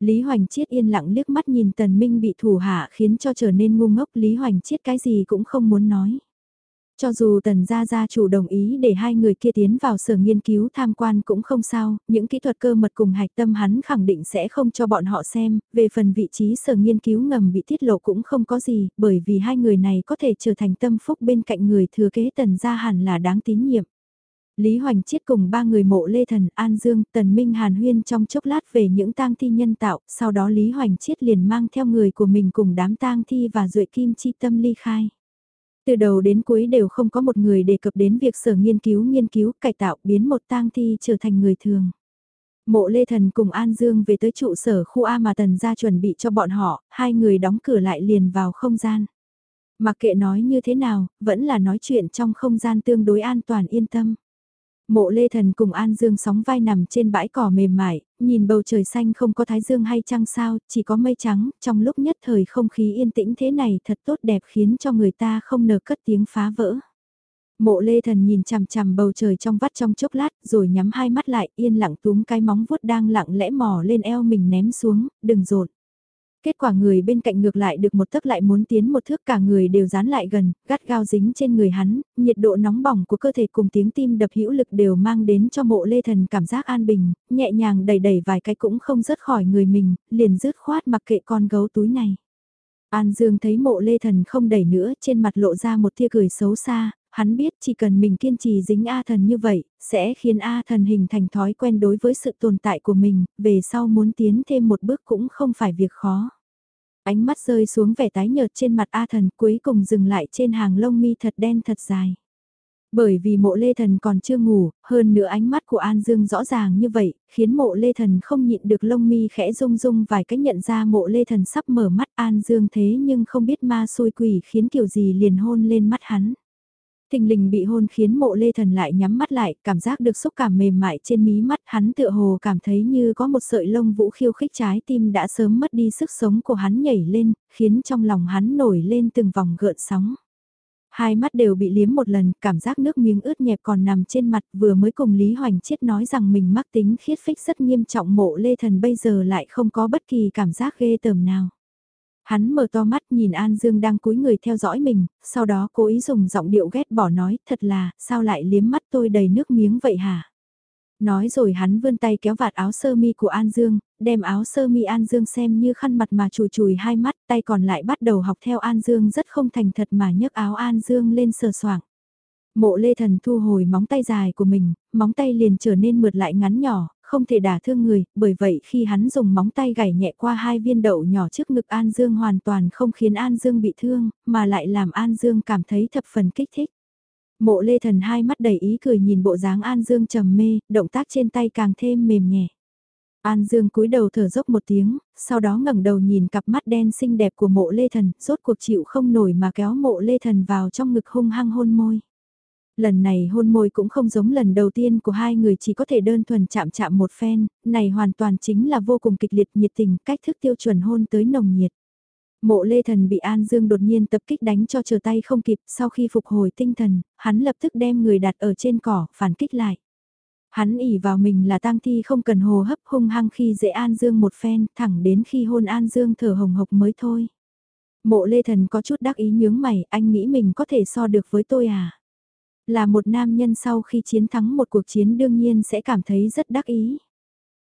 Lý Hoành Chiết yên lặng liếc mắt nhìn Tần Minh bị thủ hạ khiến cho trở nên ngu ngốc Lý Hoành Chiết cái gì cũng không muốn nói. Cho dù tần gia gia chủ đồng ý để hai người kia tiến vào sở nghiên cứu tham quan cũng không sao, những kỹ thuật cơ mật cùng hạch tâm hắn khẳng định sẽ không cho bọn họ xem, về phần vị trí sở nghiên cứu ngầm bị tiết lộ cũng không có gì, bởi vì hai người này có thể trở thành tâm phúc bên cạnh người thừa kế tần gia hẳn là đáng tín nhiệm. Lý Hoành Chiết cùng ba người mộ Lê Thần, An Dương, Tần Minh Hàn Huyên trong chốc lát về những tang thi nhân tạo, sau đó Lý Hoành Chiết liền mang theo người của mình cùng đám tang thi và duệ kim chi tâm ly khai. Từ đầu đến cuối đều không có một người đề cập đến việc sở nghiên cứu nghiên cứu cải tạo biến một tang thi trở thành người thường. Mộ Lê Thần cùng An Dương về tới trụ sở khu A mà Tần ra chuẩn bị cho bọn họ, hai người đóng cửa lại liền vào không gian. Mặc kệ nói như thế nào, vẫn là nói chuyện trong không gian tương đối an toàn yên tâm. Mộ Lê Thần cùng An Dương sóng vai nằm trên bãi cỏ mềm mại, nhìn bầu trời xanh không có thái dương hay trăng sao, chỉ có mây trắng, trong lúc nhất thời không khí yên tĩnh thế này thật tốt đẹp khiến cho người ta không nở cất tiếng phá vỡ. Mộ Lê Thần nhìn chằm chằm bầu trời trong vắt trong chốc lát rồi nhắm hai mắt lại yên lặng túm cái móng vuốt đang lặng lẽ mò lên eo mình ném xuống, đừng rột. Kết quả người bên cạnh ngược lại được một thức lại muốn tiến một thước cả người đều dán lại gần, gắt gao dính trên người hắn, nhiệt độ nóng bỏng của cơ thể cùng tiếng tim đập hữu lực đều mang đến cho mộ lê thần cảm giác an bình, nhẹ nhàng đẩy đẩy vài cái cũng không rớt khỏi người mình, liền rứt khoát mặc kệ con gấu túi này. An Dương thấy mộ lê thần không đẩy nữa trên mặt lộ ra một tia cười xấu xa, hắn biết chỉ cần mình kiên trì dính A thần như vậy, sẽ khiến A thần hình thành thói quen đối với sự tồn tại của mình, về sau muốn tiến thêm một bước cũng không phải việc khó. Ánh mắt rơi xuống vẻ tái nhợt trên mặt A thần cuối cùng dừng lại trên hàng lông mi thật đen thật dài. Bởi vì mộ lê thần còn chưa ngủ, hơn nữa ánh mắt của An Dương rõ ràng như vậy, khiến mộ lê thần không nhịn được lông mi khẽ rung rung vài cách nhận ra mộ lê thần sắp mở mắt An Dương thế nhưng không biết ma xôi quỷ khiến kiểu gì liền hôn lên mắt hắn. Tình lình bị hôn khiến mộ lê thần lại nhắm mắt lại, cảm giác được xúc cảm mềm mại trên mí mắt hắn tựa hồ cảm thấy như có một sợi lông vũ khiêu khích trái tim đã sớm mất đi sức sống của hắn nhảy lên, khiến trong lòng hắn nổi lên từng vòng gợn sóng. Hai mắt đều bị liếm một lần, cảm giác nước miếng ướt nhẹp còn nằm trên mặt vừa mới cùng Lý Hoành Chiết nói rằng mình mắc tính khiết phích rất nghiêm trọng mộ lê thần bây giờ lại không có bất kỳ cảm giác ghê tởm nào. Hắn mở to mắt nhìn An Dương đang cúi người theo dõi mình, sau đó cố ý dùng giọng điệu ghét bỏ nói, thật là, sao lại liếm mắt tôi đầy nước miếng vậy hả? Nói rồi hắn vươn tay kéo vạt áo sơ mi của An Dương, đem áo sơ mi An Dương xem như khăn mặt mà chùi chùi hai mắt, tay còn lại bắt đầu học theo An Dương rất không thành thật mà nhấc áo An Dương lên sờ soạng. Mộ lê thần thu hồi móng tay dài của mình, móng tay liền trở nên mượt lại ngắn nhỏ, không thể đả thương người, bởi vậy khi hắn dùng móng tay gảy nhẹ qua hai viên đậu nhỏ trước ngực An Dương hoàn toàn không khiến An Dương bị thương, mà lại làm An Dương cảm thấy thập phần kích thích. Mộ lê thần hai mắt đầy ý cười nhìn bộ dáng An Dương trầm mê, động tác trên tay càng thêm mềm nhẹ. An Dương cúi đầu thở dốc một tiếng, sau đó ngẩng đầu nhìn cặp mắt đen xinh đẹp của mộ lê thần, rốt cuộc chịu không nổi mà kéo mộ lê thần vào trong ngực hung hăng hôn môi. Lần này hôn môi cũng không giống lần đầu tiên của hai người chỉ có thể đơn thuần chạm chạm một phen, này hoàn toàn chính là vô cùng kịch liệt nhiệt tình, cách thức tiêu chuẩn hôn tới nồng nhiệt. Mộ Lê Thần bị An Dương đột nhiên tập kích đánh cho trở tay không kịp, sau khi phục hồi tinh thần, hắn lập tức đem người đặt ở trên cỏ, phản kích lại. Hắn ỉ vào mình là tang thi không cần hồ hấp hung hăng khi dễ An Dương một phen, thẳng đến khi hôn An Dương thở hồng hộc mới thôi. Mộ Lê Thần có chút đắc ý nhướng mày, anh nghĩ mình có thể so được với tôi à? Là một nam nhân sau khi chiến thắng một cuộc chiến đương nhiên sẽ cảm thấy rất đắc ý.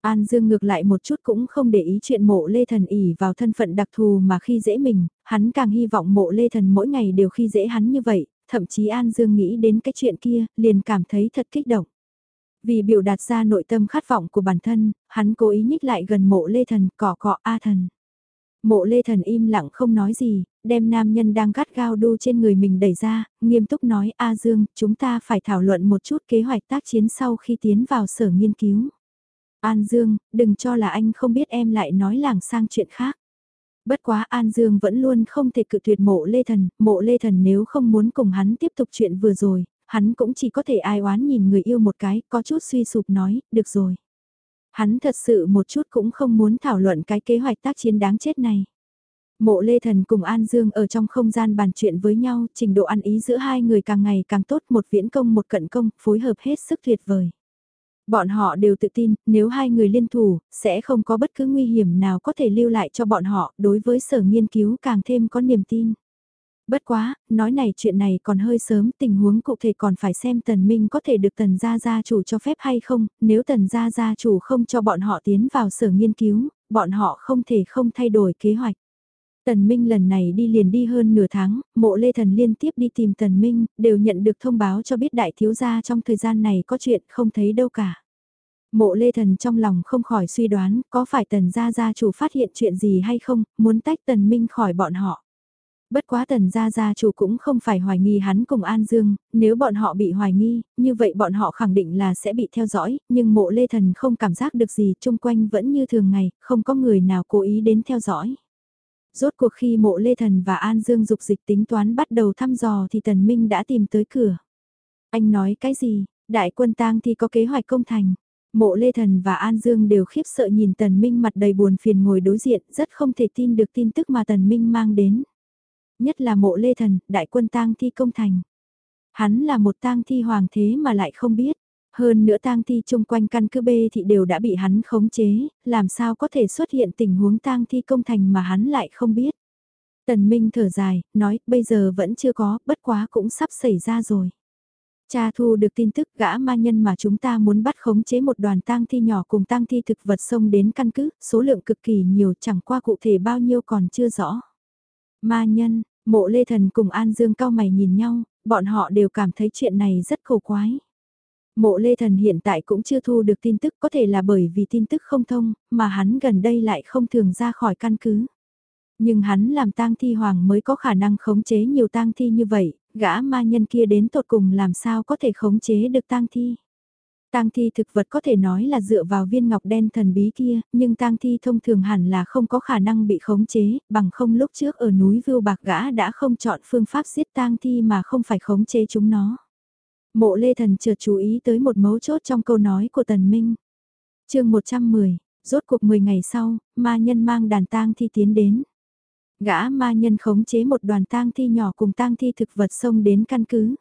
An Dương ngược lại một chút cũng không để ý chuyện mộ lê thần ỉ vào thân phận đặc thù mà khi dễ mình, hắn càng hy vọng mộ lê thần mỗi ngày đều khi dễ hắn như vậy, thậm chí An Dương nghĩ đến cái chuyện kia, liền cảm thấy thật kích động. Vì biểu đạt ra nội tâm khát vọng của bản thân, hắn cố ý nhích lại gần mộ lê thần, cỏ cọ A thần. Mộ lê thần im lặng không nói gì, đem nam nhân đang gắt gao đu trên người mình đẩy ra, nghiêm túc nói A Dương, chúng ta phải thảo luận một chút kế hoạch tác chiến sau khi tiến vào sở nghiên cứu. An Dương, đừng cho là anh không biết em lại nói làng sang chuyện khác. Bất quá An Dương vẫn luôn không thể cự tuyệt mộ Lê Thần, mộ Lê Thần nếu không muốn cùng hắn tiếp tục chuyện vừa rồi, hắn cũng chỉ có thể ai oán nhìn người yêu một cái, có chút suy sụp nói, được rồi. Hắn thật sự một chút cũng không muốn thảo luận cái kế hoạch tác chiến đáng chết này. Mộ Lê Thần cùng An Dương ở trong không gian bàn chuyện với nhau, trình độ ăn ý giữa hai người càng ngày càng tốt một viễn công một cận công, phối hợp hết sức tuyệt vời. Bọn họ đều tự tin, nếu hai người liên thủ, sẽ không có bất cứ nguy hiểm nào có thể lưu lại cho bọn họ, đối với sở nghiên cứu càng thêm có niềm tin. Bất quá, nói này chuyện này còn hơi sớm, tình huống cụ thể còn phải xem tần minh có thể được tần gia gia chủ cho phép hay không, nếu tần gia gia chủ không cho bọn họ tiến vào sở nghiên cứu, bọn họ không thể không thay đổi kế hoạch. Tần Minh lần này đi liền đi hơn nửa tháng, mộ lê thần liên tiếp đi tìm Tần Minh, đều nhận được thông báo cho biết đại thiếu gia trong thời gian này có chuyện không thấy đâu cả. Mộ lê thần trong lòng không khỏi suy đoán có phải tần gia gia chủ phát hiện chuyện gì hay không, muốn tách Tần Minh khỏi bọn họ. Bất quá tần gia gia chủ cũng không phải hoài nghi hắn cùng An Dương, nếu bọn họ bị hoài nghi, như vậy bọn họ khẳng định là sẽ bị theo dõi, nhưng mộ lê thần không cảm giác được gì chung quanh vẫn như thường ngày, không có người nào cố ý đến theo dõi. Rốt cuộc khi mộ lê thần và An Dương dục dịch tính toán bắt đầu thăm dò thì tần minh đã tìm tới cửa. Anh nói cái gì, đại quân tang thì có kế hoạch công thành. Mộ Lê Thần và An Dương đều khiếp sợ nhìn Tần Minh mặt đầy buồn phiền ngồi đối diện, rất không thể tin được tin tức mà Tần Minh mang đến. Nhất là mộ lê thần, đại quân tang thi công thành. Hắn là một tang thi hoàng thế mà lại không biết. Hơn nữa tang thi chung quanh căn cứ B thì đều đã bị hắn khống chế, làm sao có thể xuất hiện tình huống tang thi công thành mà hắn lại không biết. Tần Minh thở dài, nói, bây giờ vẫn chưa có, bất quá cũng sắp xảy ra rồi. Cha thu được tin tức gã ma nhân mà chúng ta muốn bắt khống chế một đoàn tang thi nhỏ cùng tang thi thực vật xông đến căn cứ, số lượng cực kỳ nhiều chẳng qua cụ thể bao nhiêu còn chưa rõ. Ma nhân, mộ lê thần cùng An Dương cao mày nhìn nhau, bọn họ đều cảm thấy chuyện này rất khổ quái. Mộ lê thần hiện tại cũng chưa thu được tin tức có thể là bởi vì tin tức không thông, mà hắn gần đây lại không thường ra khỏi căn cứ. Nhưng hắn làm tang thi hoàng mới có khả năng khống chế nhiều tang thi như vậy, gã ma nhân kia đến tột cùng làm sao có thể khống chế được tang thi. Tang thi thực vật có thể nói là dựa vào viên ngọc đen thần bí kia, nhưng tang thi thông thường hẳn là không có khả năng bị khống chế, bằng không lúc trước ở núi Vưu Bạc gã đã không chọn phương pháp giết tang thi mà không phải khống chế chúng nó. Mộ Lê Thần chợt chú ý tới một mấu chốt trong câu nói của Tần Minh. chương 110, rốt cuộc 10 ngày sau, ma nhân mang đàn tang thi tiến đến. Gã ma nhân khống chế một đoàn tang thi nhỏ cùng tang thi thực vật xông đến căn cứ.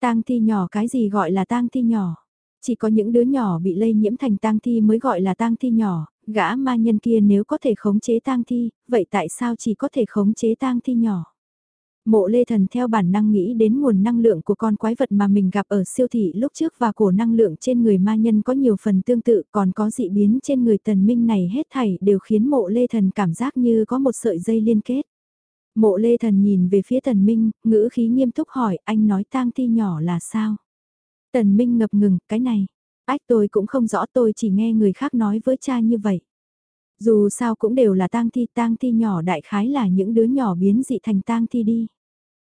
Tang thi nhỏ cái gì gọi là tang thi nhỏ? Chỉ có những đứa nhỏ bị lây nhiễm thành tang thi mới gọi là tang thi nhỏ, gã ma nhân kia nếu có thể khống chế tang thi, vậy tại sao chỉ có thể khống chế tang thi nhỏ? Mộ lê thần theo bản năng nghĩ đến nguồn năng lượng của con quái vật mà mình gặp ở siêu thị lúc trước và cổ năng lượng trên người ma nhân có nhiều phần tương tự còn có dị biến trên người tần minh này hết thảy đều khiến mộ lê thần cảm giác như có một sợi dây liên kết. Mộ lê thần nhìn về phía tần minh, ngữ khí nghiêm túc hỏi anh nói tang thi nhỏ là sao? Tần Minh ngập ngừng, cái này, ách tôi cũng không rõ tôi chỉ nghe người khác nói với cha như vậy. Dù sao cũng đều là tang thi, tang thi nhỏ đại khái là những đứa nhỏ biến dị thành tang thi đi.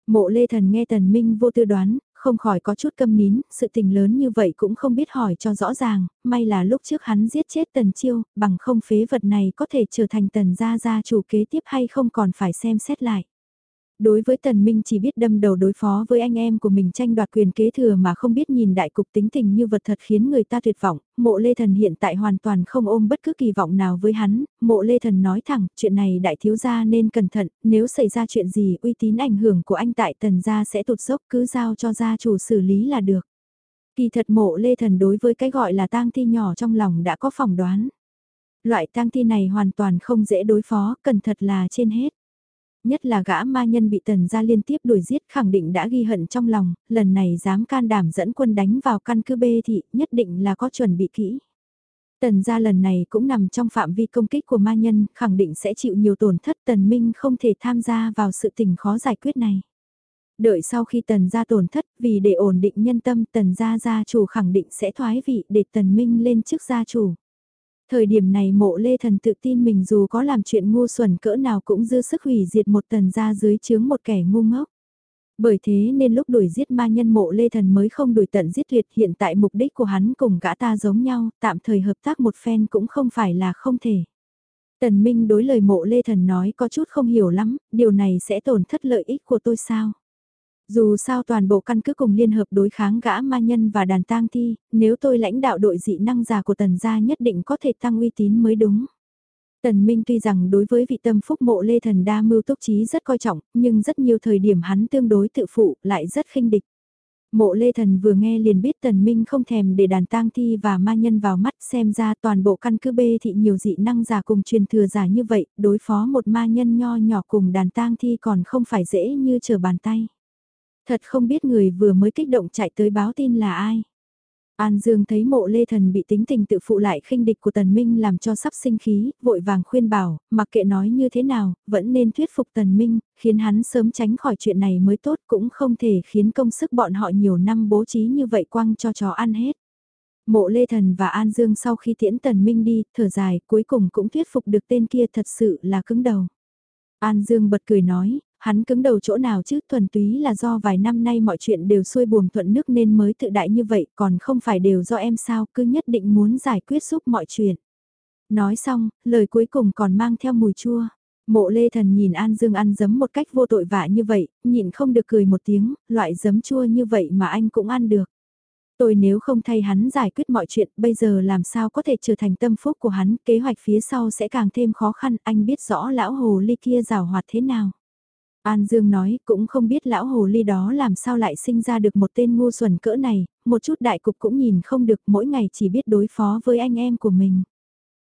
Mộ Lê Thần nghe Tần Minh vô tư đoán, không khỏi có chút câm nín, sự tình lớn như vậy cũng không biết hỏi cho rõ ràng, may là lúc trước hắn giết chết Tần Chiêu, bằng không phế vật này có thể trở thành Tần gia gia chủ kế tiếp hay không còn phải xem xét lại. Đối với Tần Minh chỉ biết đâm đầu đối phó với anh em của mình tranh đoạt quyền kế thừa mà không biết nhìn đại cục tính tình như vật thật khiến người ta tuyệt vọng, mộ Lê Thần hiện tại hoàn toàn không ôm bất cứ kỳ vọng nào với hắn, mộ Lê Thần nói thẳng, chuyện này đại thiếu gia nên cẩn thận, nếu xảy ra chuyện gì uy tín ảnh hưởng của anh tại Tần gia sẽ tụt dốc cứ giao cho gia chủ xử lý là được. Kỳ thật mộ Lê Thần đối với cái gọi là tang thi nhỏ trong lòng đã có phỏng đoán. Loại tang thi này hoàn toàn không dễ đối phó, cần thật là trên hết. Nhất là gã ma nhân bị tần gia liên tiếp đuổi giết khẳng định đã ghi hận trong lòng, lần này dám can đảm dẫn quân đánh vào căn cứ bê thị nhất định là có chuẩn bị kỹ. Tần gia lần này cũng nằm trong phạm vi công kích của ma nhân, khẳng định sẽ chịu nhiều tổn thất tần minh không thể tham gia vào sự tình khó giải quyết này. Đợi sau khi tần gia tổn thất vì để ổn định nhân tâm tần gia gia chủ khẳng định sẽ thoái vị để tần minh lên chức gia chủ. Thời điểm này mộ lê thần tự tin mình dù có làm chuyện ngu xuẩn cỡ nào cũng dư sức hủy diệt một tần ra dưới chướng một kẻ ngu ngốc. Bởi thế nên lúc đuổi giết ma nhân mộ lê thần mới không đuổi tận giết tuyệt hiện tại mục đích của hắn cùng gã ta giống nhau, tạm thời hợp tác một phen cũng không phải là không thể. Tần Minh đối lời mộ lê thần nói có chút không hiểu lắm, điều này sẽ tổn thất lợi ích của tôi sao? Dù sao toàn bộ căn cứ cùng liên hợp đối kháng gã ma nhân và đàn tang thi, nếu tôi lãnh đạo đội dị năng già của tần gia nhất định có thể tăng uy tín mới đúng. Tần Minh tuy rằng đối với vị tâm phúc mộ lê thần đa mưu túc trí rất coi trọng, nhưng rất nhiều thời điểm hắn tương đối tự phụ, lại rất khinh địch. Mộ Lê Thần vừa nghe liền biết Tần Minh không thèm để đàn tang thi và ma nhân vào mắt xem ra toàn bộ căn cứ bê thị nhiều dị năng giả cùng truyền thừa giả như vậy, đối phó một ma nhân nho nhỏ cùng đàn tang thi còn không phải dễ như trở bàn tay. Thật không biết người vừa mới kích động chạy tới báo tin là ai. An Dương thấy mộ lê thần bị tính tình tự phụ lại khinh địch của Tần Minh làm cho sắp sinh khí, vội vàng khuyên bảo, mặc kệ nói như thế nào, vẫn nên thuyết phục Tần Minh, khiến hắn sớm tránh khỏi chuyện này mới tốt cũng không thể khiến công sức bọn họ nhiều năm bố trí như vậy quăng cho chó ăn hết. Mộ Lê Thần và An Dương sau khi tiễn Tần Minh đi, thở dài, cuối cùng cũng thuyết phục được tên kia thật sự là cứng đầu. An Dương bật cười nói, Hắn cứng đầu chỗ nào chứ thuần túy là do vài năm nay mọi chuyện đều xuôi buồm thuận nước nên mới tự đại như vậy còn không phải đều do em sao cứ nhất định muốn giải quyết giúp mọi chuyện. Nói xong, lời cuối cùng còn mang theo mùi chua. Mộ lê thần nhìn An Dương ăn giấm một cách vô tội vạ như vậy, nhịn không được cười một tiếng, loại giấm chua như vậy mà anh cũng ăn được. Tôi nếu không thay hắn giải quyết mọi chuyện, bây giờ làm sao có thể trở thành tâm phúc của hắn, kế hoạch phía sau sẽ càng thêm khó khăn, anh biết rõ lão hồ ly kia rào hoạt thế nào. An Dương nói cũng không biết lão hồ ly đó làm sao lại sinh ra được một tên ngu xuẩn cỡ này, một chút đại cục cũng nhìn không được mỗi ngày chỉ biết đối phó với anh em của mình.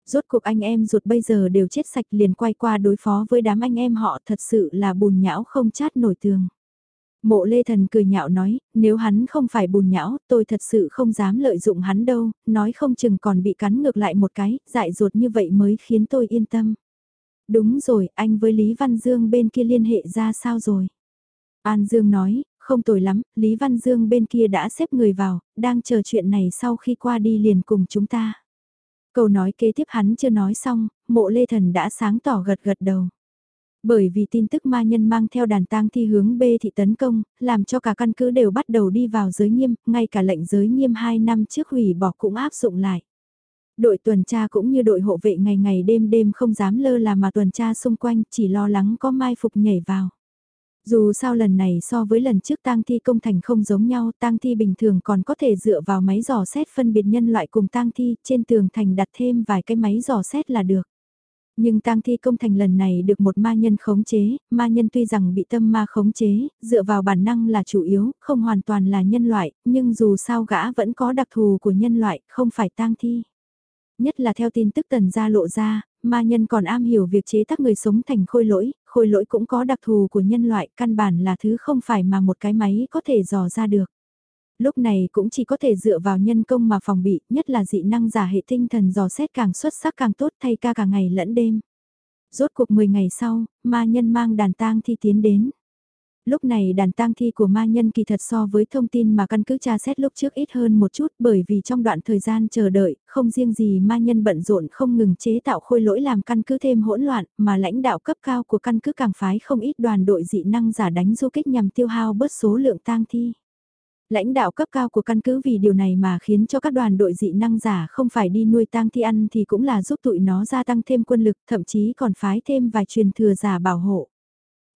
Rốt cuộc anh em ruột bây giờ đều chết sạch liền quay qua đối phó với đám anh em họ thật sự là bùn nhão không chát nổi tường. Mộ lê thần cười nhạo nói, nếu hắn không phải bùn nhão, tôi thật sự không dám lợi dụng hắn đâu, nói không chừng còn bị cắn ngược lại một cái, dại ruột như vậy mới khiến tôi yên tâm. Đúng rồi, anh với Lý Văn Dương bên kia liên hệ ra sao rồi? An Dương nói, không tồi lắm, Lý Văn Dương bên kia đã xếp người vào, đang chờ chuyện này sau khi qua đi liền cùng chúng ta. Câu nói kế tiếp hắn chưa nói xong, mộ lê thần đã sáng tỏ gật gật đầu. Bởi vì tin tức ma nhân mang theo đàn tang thi hướng B thị tấn công, làm cho cả căn cứ đều bắt đầu đi vào giới nghiêm, ngay cả lệnh giới nghiêm 2 năm trước hủy bỏ cũng áp dụng lại. Đội tuần tra cũng như đội hộ vệ ngày ngày đêm đêm không dám lơ là mà tuần tra xung quanh chỉ lo lắng có mai phục nhảy vào. Dù sao lần này so với lần trước tang thi công thành không giống nhau, tang thi bình thường còn có thể dựa vào máy dò xét phân biệt nhân loại cùng tang thi, trên tường thành đặt thêm vài cái máy dò xét là được. Nhưng tang thi công thành lần này được một ma nhân khống chế, ma nhân tuy rằng bị tâm ma khống chế, dựa vào bản năng là chủ yếu, không hoàn toàn là nhân loại, nhưng dù sao gã vẫn có đặc thù của nhân loại, không phải tang thi. Nhất là theo tin tức tần gia lộ ra, ma nhân còn am hiểu việc chế tác người sống thành khôi lỗi, khôi lỗi cũng có đặc thù của nhân loại, căn bản là thứ không phải mà một cái máy có thể dò ra được. Lúc này cũng chỉ có thể dựa vào nhân công mà phòng bị, nhất là dị năng giả hệ tinh thần dò xét càng xuất sắc càng tốt thay ca cả ngày lẫn đêm. Rốt cuộc 10 ngày sau, ma nhân mang đàn tang thi tiến đến. Lúc này đàn tang thi của ma nhân kỳ thật so với thông tin mà căn cứ tra xét lúc trước ít hơn một chút bởi vì trong đoạn thời gian chờ đợi, không riêng gì ma nhân bận rộn không ngừng chế tạo khôi lỗi làm căn cứ thêm hỗn loạn, mà lãnh đạo cấp cao của căn cứ càng phái không ít đoàn đội dị năng giả đánh du kích nhằm tiêu hao bớt số lượng tang thi. Lãnh đạo cấp cao của căn cứ vì điều này mà khiến cho các đoàn đội dị năng giả không phải đi nuôi tang thi ăn thì cũng là giúp tụi nó gia tăng thêm quân lực, thậm chí còn phái thêm vài truyền thừa giả bảo hộ.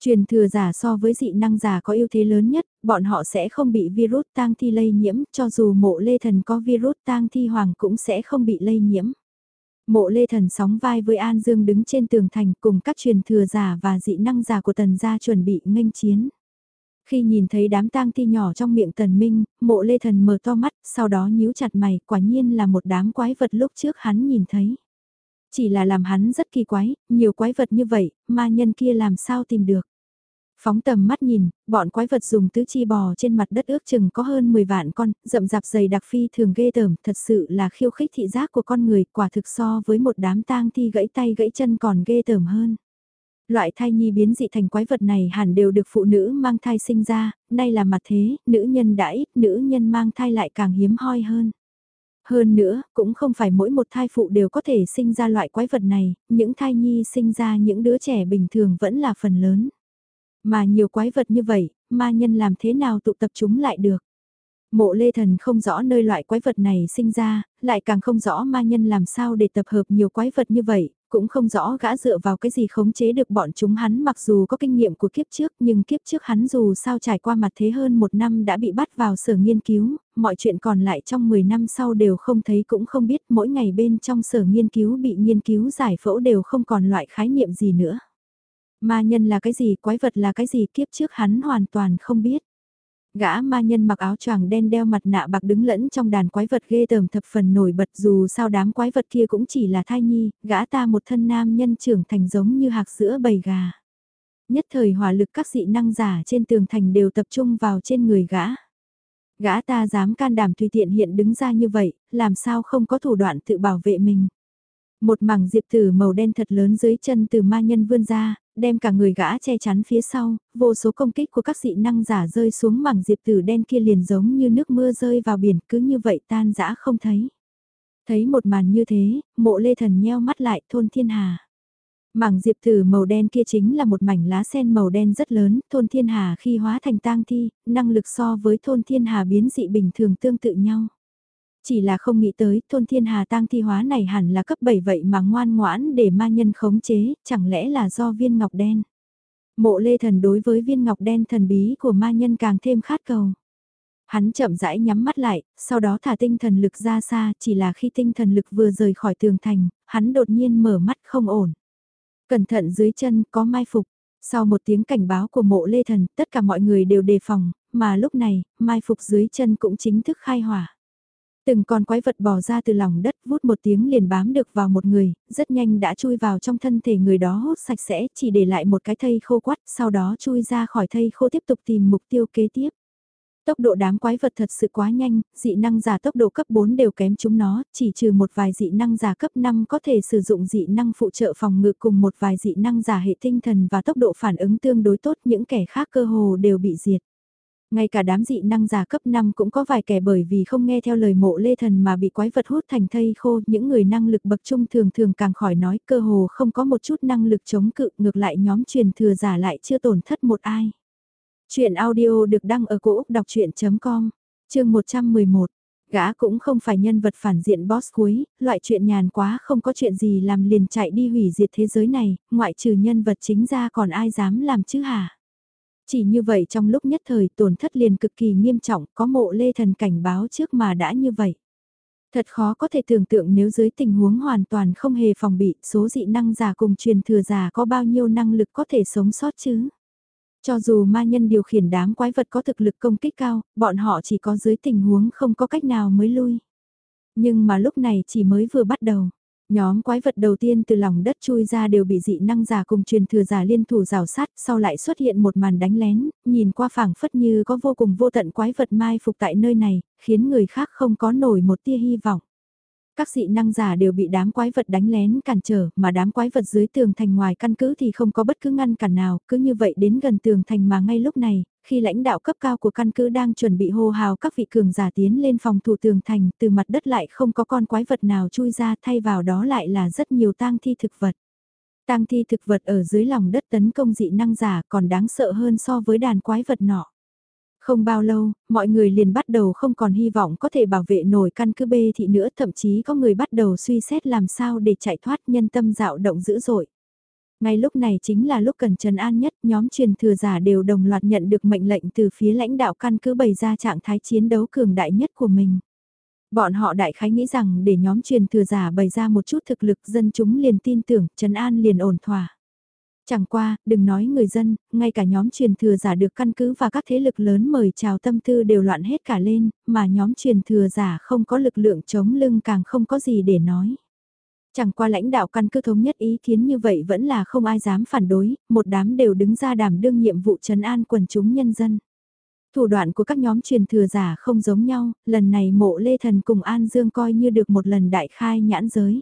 Truyền thừa giả so với dị năng giả có ưu thế lớn nhất, bọn họ sẽ không bị virus tang thi lây nhiễm, cho dù mộ lê thần có virus tang thi hoàng cũng sẽ không bị lây nhiễm. Mộ lê thần sóng vai với An Dương đứng trên tường thành cùng các truyền thừa giả và dị năng giả của tần gia chuẩn bị nghênh chiến. Khi nhìn thấy đám tang thi nhỏ trong miệng tần minh, mộ lê thần mở to mắt, sau đó nhíu chặt mày, quả nhiên là một đám quái vật lúc trước hắn nhìn thấy. Chỉ là làm hắn rất kỳ quái, nhiều quái vật như vậy, ma nhân kia làm sao tìm được. Phóng tầm mắt nhìn, bọn quái vật dùng tứ chi bò trên mặt đất ước chừng có hơn 10 vạn con, rậm rạp dày đặc phi thường ghê tởm, thật sự là khiêu khích thị giác của con người, quả thực so với một đám tang thi gãy tay gãy chân còn ghê tởm hơn. Loại thai nhi biến dị thành quái vật này hẳn đều được phụ nữ mang thai sinh ra, nay là mặt thế, nữ nhân đã ít, nữ nhân mang thai lại càng hiếm hoi hơn. Hơn nữa, cũng không phải mỗi một thai phụ đều có thể sinh ra loại quái vật này, những thai nhi sinh ra những đứa trẻ bình thường vẫn là phần lớn. Mà nhiều quái vật như vậy, ma nhân làm thế nào tụ tập chúng lại được? Mộ lê thần không rõ nơi loại quái vật này sinh ra, lại càng không rõ ma nhân làm sao để tập hợp nhiều quái vật như vậy, cũng không rõ gã dựa vào cái gì khống chế được bọn chúng hắn mặc dù có kinh nghiệm của kiếp trước nhưng kiếp trước hắn dù sao trải qua mặt thế hơn một năm đã bị bắt vào sở nghiên cứu, mọi chuyện còn lại trong 10 năm sau đều không thấy cũng không biết mỗi ngày bên trong sở nghiên cứu bị nghiên cứu giải phẫu đều không còn loại khái niệm gì nữa. Ma nhân là cái gì, quái vật là cái gì kiếp trước hắn hoàn toàn không biết. Gã ma nhân mặc áo choàng đen đeo mặt nạ bạc đứng lẫn trong đàn quái vật ghê tởm thập phần nổi bật dù sao đám quái vật kia cũng chỉ là thai nhi, gã ta một thân nam nhân trưởng thành giống như hạc sữa bầy gà. Nhất thời hỏa lực các dị năng giả trên tường thành đều tập trung vào trên người gã. Gã ta dám can đảm tùy tiện hiện đứng ra như vậy, làm sao không có thủ đoạn tự bảo vệ mình. Một mảng diệp tử màu đen thật lớn dưới chân từ ma nhân vươn ra, đem cả người gã che chắn phía sau, vô số công kích của các dị năng giả rơi xuống mảng diệp tử đen kia liền giống như nước mưa rơi vào biển cứ như vậy tan dã không thấy. Thấy một màn như thế, mộ lê thần nheo mắt lại thôn thiên hà. Mảng diệp tử màu đen kia chính là một mảnh lá sen màu đen rất lớn, thôn thiên hà khi hóa thành tang thi, năng lực so với thôn thiên hà biến dị bình thường tương tự nhau. Chỉ là không nghĩ tới thôn thiên hà tang thi hóa này hẳn là cấp 7 vậy mà ngoan ngoãn để ma nhân khống chế, chẳng lẽ là do viên ngọc đen. Mộ lê thần đối với viên ngọc đen thần bí của ma nhân càng thêm khát cầu. Hắn chậm rãi nhắm mắt lại, sau đó thả tinh thần lực ra xa, chỉ là khi tinh thần lực vừa rời khỏi tường thành, hắn đột nhiên mở mắt không ổn. Cẩn thận dưới chân có mai phục. Sau một tiếng cảnh báo của mộ lê thần, tất cả mọi người đều đề phòng, mà lúc này, mai phục dưới chân cũng chính thức khai hỏa. Từng con quái vật bò ra từ lòng đất vút một tiếng liền bám được vào một người, rất nhanh đã chui vào trong thân thể người đó hút sạch sẽ, chỉ để lại một cái thây khô quắt, sau đó chui ra khỏi thây khô tiếp tục tìm mục tiêu kế tiếp. Tốc độ đám quái vật thật sự quá nhanh, dị năng giả tốc độ cấp 4 đều kém chúng nó, chỉ trừ một vài dị năng giả cấp 5 có thể sử dụng dị năng phụ trợ phòng ngự cùng một vài dị năng giả hệ tinh thần và tốc độ phản ứng tương đối tốt những kẻ khác cơ hồ đều bị diệt. Ngay cả đám dị năng giả cấp 5 cũng có vài kẻ bởi vì không nghe theo lời mộ lê thần mà bị quái vật hút thành thây khô, những người năng lực bậc trung thường thường càng khỏi nói cơ hồ không có một chút năng lực chống cự ngược lại nhóm truyền thừa giả lại chưa tổn thất một ai. Chuyện audio được đăng ở cổ Úc đọc chuyện.com, chương 111. Gã cũng không phải nhân vật phản diện boss cuối, loại chuyện nhàn quá không có chuyện gì làm liền chạy đi hủy diệt thế giới này, ngoại trừ nhân vật chính ra còn ai dám làm chứ hả? Chỉ như vậy trong lúc nhất thời tổn thất liền cực kỳ nghiêm trọng, có mộ lê thần cảnh báo trước mà đã như vậy. Thật khó có thể tưởng tượng nếu dưới tình huống hoàn toàn không hề phòng bị, số dị năng giả cùng truyền thừa giả có bao nhiêu năng lực có thể sống sót chứ. Cho dù ma nhân điều khiển đám quái vật có thực lực công kích cao, bọn họ chỉ có dưới tình huống không có cách nào mới lui. Nhưng mà lúc này chỉ mới vừa bắt đầu. Nhóm quái vật đầu tiên từ lòng đất chui ra đều bị dị năng giả cùng truyền thừa giả liên thủ rào sát, sau lại xuất hiện một màn đánh lén, nhìn qua phảng phất như có vô cùng vô tận quái vật mai phục tại nơi này, khiến người khác không có nổi một tia hy vọng. Các dị năng giả đều bị đám quái vật đánh lén cản trở, mà đám quái vật dưới tường thành ngoài căn cứ thì không có bất cứ ngăn cản nào, cứ như vậy đến gần tường thành mà ngay lúc này, khi lãnh đạo cấp cao của căn cứ đang chuẩn bị hô hào các vị cường giả tiến lên phòng thủ tường thành, từ mặt đất lại không có con quái vật nào chui ra thay vào đó lại là rất nhiều tang thi thực vật. Tang thi thực vật ở dưới lòng đất tấn công dị năng giả còn đáng sợ hơn so với đàn quái vật nọ. Không bao lâu, mọi người liền bắt đầu không còn hy vọng có thể bảo vệ nổi căn cứ bê thị nữa, thậm chí có người bắt đầu suy xét làm sao để chạy thoát nhân tâm dạo động dữ dội. Ngay lúc này chính là lúc cần trần an nhất, nhóm truyền thừa giả đều đồng loạt nhận được mệnh lệnh từ phía lãnh đạo căn cứ bày ra trạng thái chiến đấu cường đại nhất của mình. Bọn họ đại khái nghĩ rằng để nhóm truyền thừa giả bày ra một chút thực lực dân chúng liền tin tưởng, trần an liền ổn thỏa. Chẳng qua, đừng nói người dân, ngay cả nhóm truyền thừa giả được căn cứ và các thế lực lớn mời chào tâm tư đều loạn hết cả lên, mà nhóm truyền thừa giả không có lực lượng chống lưng càng không có gì để nói. Chẳng qua lãnh đạo căn cứ thống nhất ý kiến như vậy vẫn là không ai dám phản đối, một đám đều đứng ra đảm đương nhiệm vụ trấn an quần chúng nhân dân. Thủ đoạn của các nhóm truyền thừa giả không giống nhau, lần này mộ Lê Thần cùng An Dương coi như được một lần đại khai nhãn giới.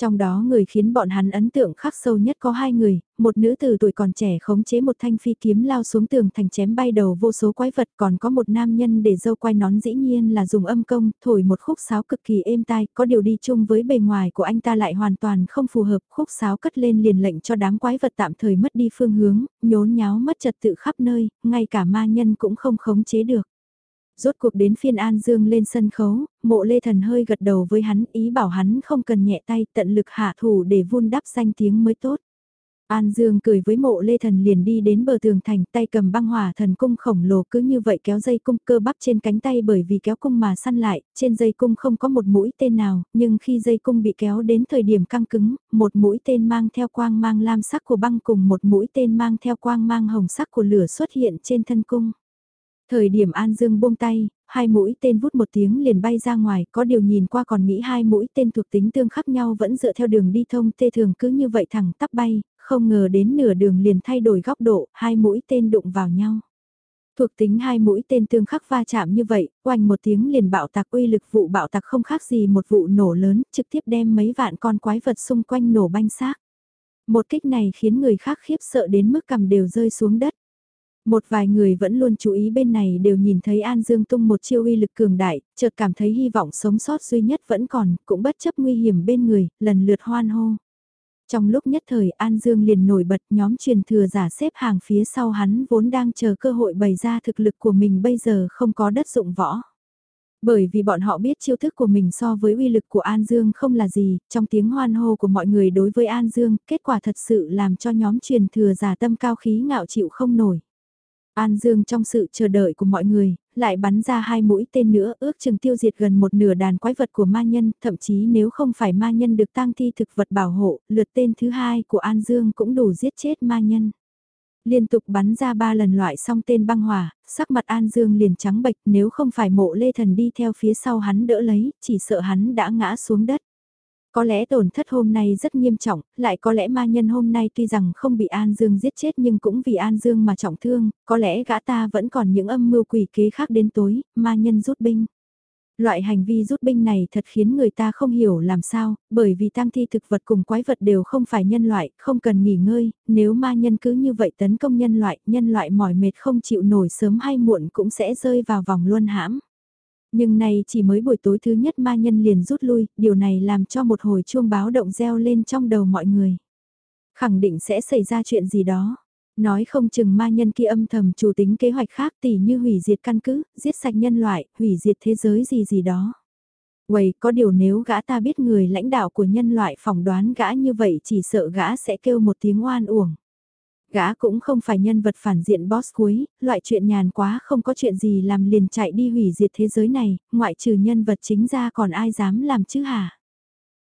Trong đó người khiến bọn hắn ấn tượng khắc sâu nhất có hai người, một nữ từ tuổi còn trẻ khống chế một thanh phi kiếm lao xuống tường thành chém bay đầu vô số quái vật còn có một nam nhân để dâu quai nón dĩ nhiên là dùng âm công, thổi một khúc sáo cực kỳ êm tai, có điều đi chung với bề ngoài của anh ta lại hoàn toàn không phù hợp, khúc sáo cất lên liền lệnh cho đám quái vật tạm thời mất đi phương hướng, nhốn nháo mất trật tự khắp nơi, ngay cả ma nhân cũng không khống chế được. Rốt cuộc đến phiên An Dương lên sân khấu, mộ lê thần hơi gật đầu với hắn ý bảo hắn không cần nhẹ tay tận lực hạ thủ để vun đắp danh tiếng mới tốt. An Dương cười với mộ lê thần liền đi đến bờ tường thành tay cầm băng hỏa thần cung khổng lồ cứ như vậy kéo dây cung cơ bắp trên cánh tay bởi vì kéo cung mà săn lại, trên dây cung không có một mũi tên nào, nhưng khi dây cung bị kéo đến thời điểm căng cứng, một mũi tên mang theo quang mang lam sắc của băng cùng một mũi tên mang theo quang mang hồng sắc của lửa xuất hiện trên thân cung. Thời điểm An Dương buông tay, hai mũi tên vút một tiếng liền bay ra ngoài, có điều nhìn qua còn nghĩ hai mũi tên thuộc tính tương khắc nhau vẫn dựa theo đường đi thông tê thường cứ như vậy thẳng tắp bay, không ngờ đến nửa đường liền thay đổi góc độ, hai mũi tên đụng vào nhau. Thuộc tính hai mũi tên tương khắc va chạm như vậy, oanh một tiếng liền bạo tạc uy lực vụ bạo tạc không khác gì một vụ nổ lớn, trực tiếp đem mấy vạn con quái vật xung quanh nổ banh xác. Một kích này khiến người khác khiếp sợ đến mức cầm đều rơi xuống đất. Một vài người vẫn luôn chú ý bên này đều nhìn thấy An Dương tung một chiêu uy lực cường đại, chợt cảm thấy hy vọng sống sót duy nhất vẫn còn, cũng bất chấp nguy hiểm bên người, lần lượt hoan hô. Trong lúc nhất thời An Dương liền nổi bật nhóm truyền thừa giả xếp hàng phía sau hắn vốn đang chờ cơ hội bày ra thực lực của mình bây giờ không có đất dụng võ. Bởi vì bọn họ biết chiêu thức của mình so với uy lực của An Dương không là gì, trong tiếng hoan hô của mọi người đối với An Dương, kết quả thật sự làm cho nhóm truyền thừa giả tâm cao khí ngạo chịu không nổi. An Dương trong sự chờ đợi của mọi người, lại bắn ra hai mũi tên nữa ước chừng tiêu diệt gần một nửa đàn quái vật của ma nhân, thậm chí nếu không phải ma nhân được tăng thi thực vật bảo hộ, lượt tên thứ hai của An Dương cũng đủ giết chết ma nhân. Liên tục bắn ra ba lần loại xong tên băng hỏa, sắc mặt An Dương liền trắng bệch nếu không phải mộ lê thần đi theo phía sau hắn đỡ lấy, chỉ sợ hắn đã ngã xuống đất. Có lẽ tổn thất hôm nay rất nghiêm trọng, lại có lẽ ma nhân hôm nay tuy rằng không bị An Dương giết chết nhưng cũng vì An Dương mà trọng thương, có lẽ gã ta vẫn còn những âm mưu quỷ kế khác đến tối, ma nhân rút binh. Loại hành vi rút binh này thật khiến người ta không hiểu làm sao, bởi vì tang thi thực vật cùng quái vật đều không phải nhân loại, không cần nghỉ ngơi, nếu ma nhân cứ như vậy tấn công nhân loại, nhân loại mỏi mệt không chịu nổi sớm hay muộn cũng sẽ rơi vào vòng luân hãm. Nhưng này chỉ mới buổi tối thứ nhất ma nhân liền rút lui, điều này làm cho một hồi chuông báo động reo lên trong đầu mọi người. Khẳng định sẽ xảy ra chuyện gì đó. Nói không chừng ma nhân kia âm thầm chủ tính kế hoạch khác tỉ như hủy diệt căn cứ, giết sạch nhân loại, hủy diệt thế giới gì gì đó. quầy có điều nếu gã ta biết người lãnh đạo của nhân loại phỏng đoán gã như vậy chỉ sợ gã sẽ kêu một tiếng oan uổng. Gã cũng không phải nhân vật phản diện boss cuối, loại chuyện nhàn quá không có chuyện gì làm liền chạy đi hủy diệt thế giới này, ngoại trừ nhân vật chính ra còn ai dám làm chứ hả?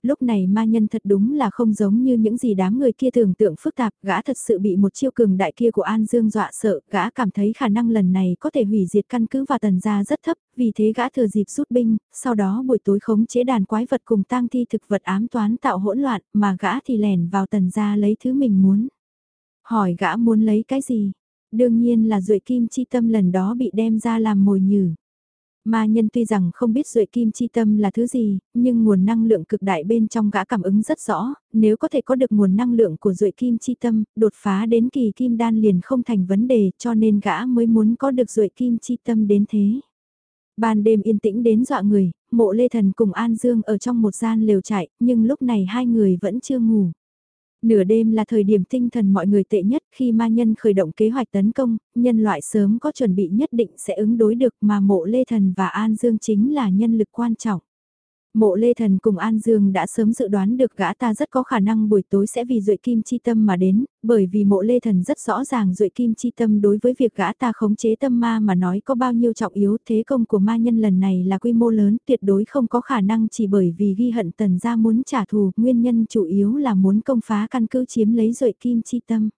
Lúc này ma nhân thật đúng là không giống như những gì đám người kia tưởng tượng phức tạp, gã thật sự bị một chiêu cường đại kia của An Dương dọa sợ, gã cảm thấy khả năng lần này có thể hủy diệt căn cứ và tần gia rất thấp, vì thế gã thừa dịp rút binh, sau đó buổi tối khống chế đàn quái vật cùng tang thi thực vật ám toán tạo hỗn loạn, mà gã thì lẻn vào tần gia lấy thứ mình muốn. Hỏi gã muốn lấy cái gì? Đương nhiên là duệ kim chi tâm lần đó bị đem ra làm mồi nhử. Ma nhân tuy rằng không biết duệ kim chi tâm là thứ gì, nhưng nguồn năng lượng cực đại bên trong gã cảm ứng rất rõ, nếu có thể có được nguồn năng lượng của duệ kim chi tâm, đột phá đến kỳ kim đan liền không thành vấn đề cho nên gã mới muốn có được duệ kim chi tâm đến thế. Ban đêm yên tĩnh đến dọa người, mộ lê thần cùng An Dương ở trong một gian lều chạy, nhưng lúc này hai người vẫn chưa ngủ. Nửa đêm là thời điểm tinh thần mọi người tệ nhất khi ma nhân khởi động kế hoạch tấn công, nhân loại sớm có chuẩn bị nhất định sẽ ứng đối được mà mộ Lê Thần và An Dương chính là nhân lực quan trọng. Mộ Lê Thần cùng An Dương đã sớm dự đoán được gã ta rất có khả năng buổi tối sẽ vì duệ kim chi tâm mà đến, bởi vì mộ Lê Thần rất rõ ràng duệ kim chi tâm đối với việc gã ta khống chế tâm ma mà nói có bao nhiêu trọng yếu thế công của ma nhân lần này là quy mô lớn tuyệt đối không có khả năng chỉ bởi vì ghi hận tần gia muốn trả thù, nguyên nhân chủ yếu là muốn công phá căn cứ chiếm lấy duệ kim chi tâm.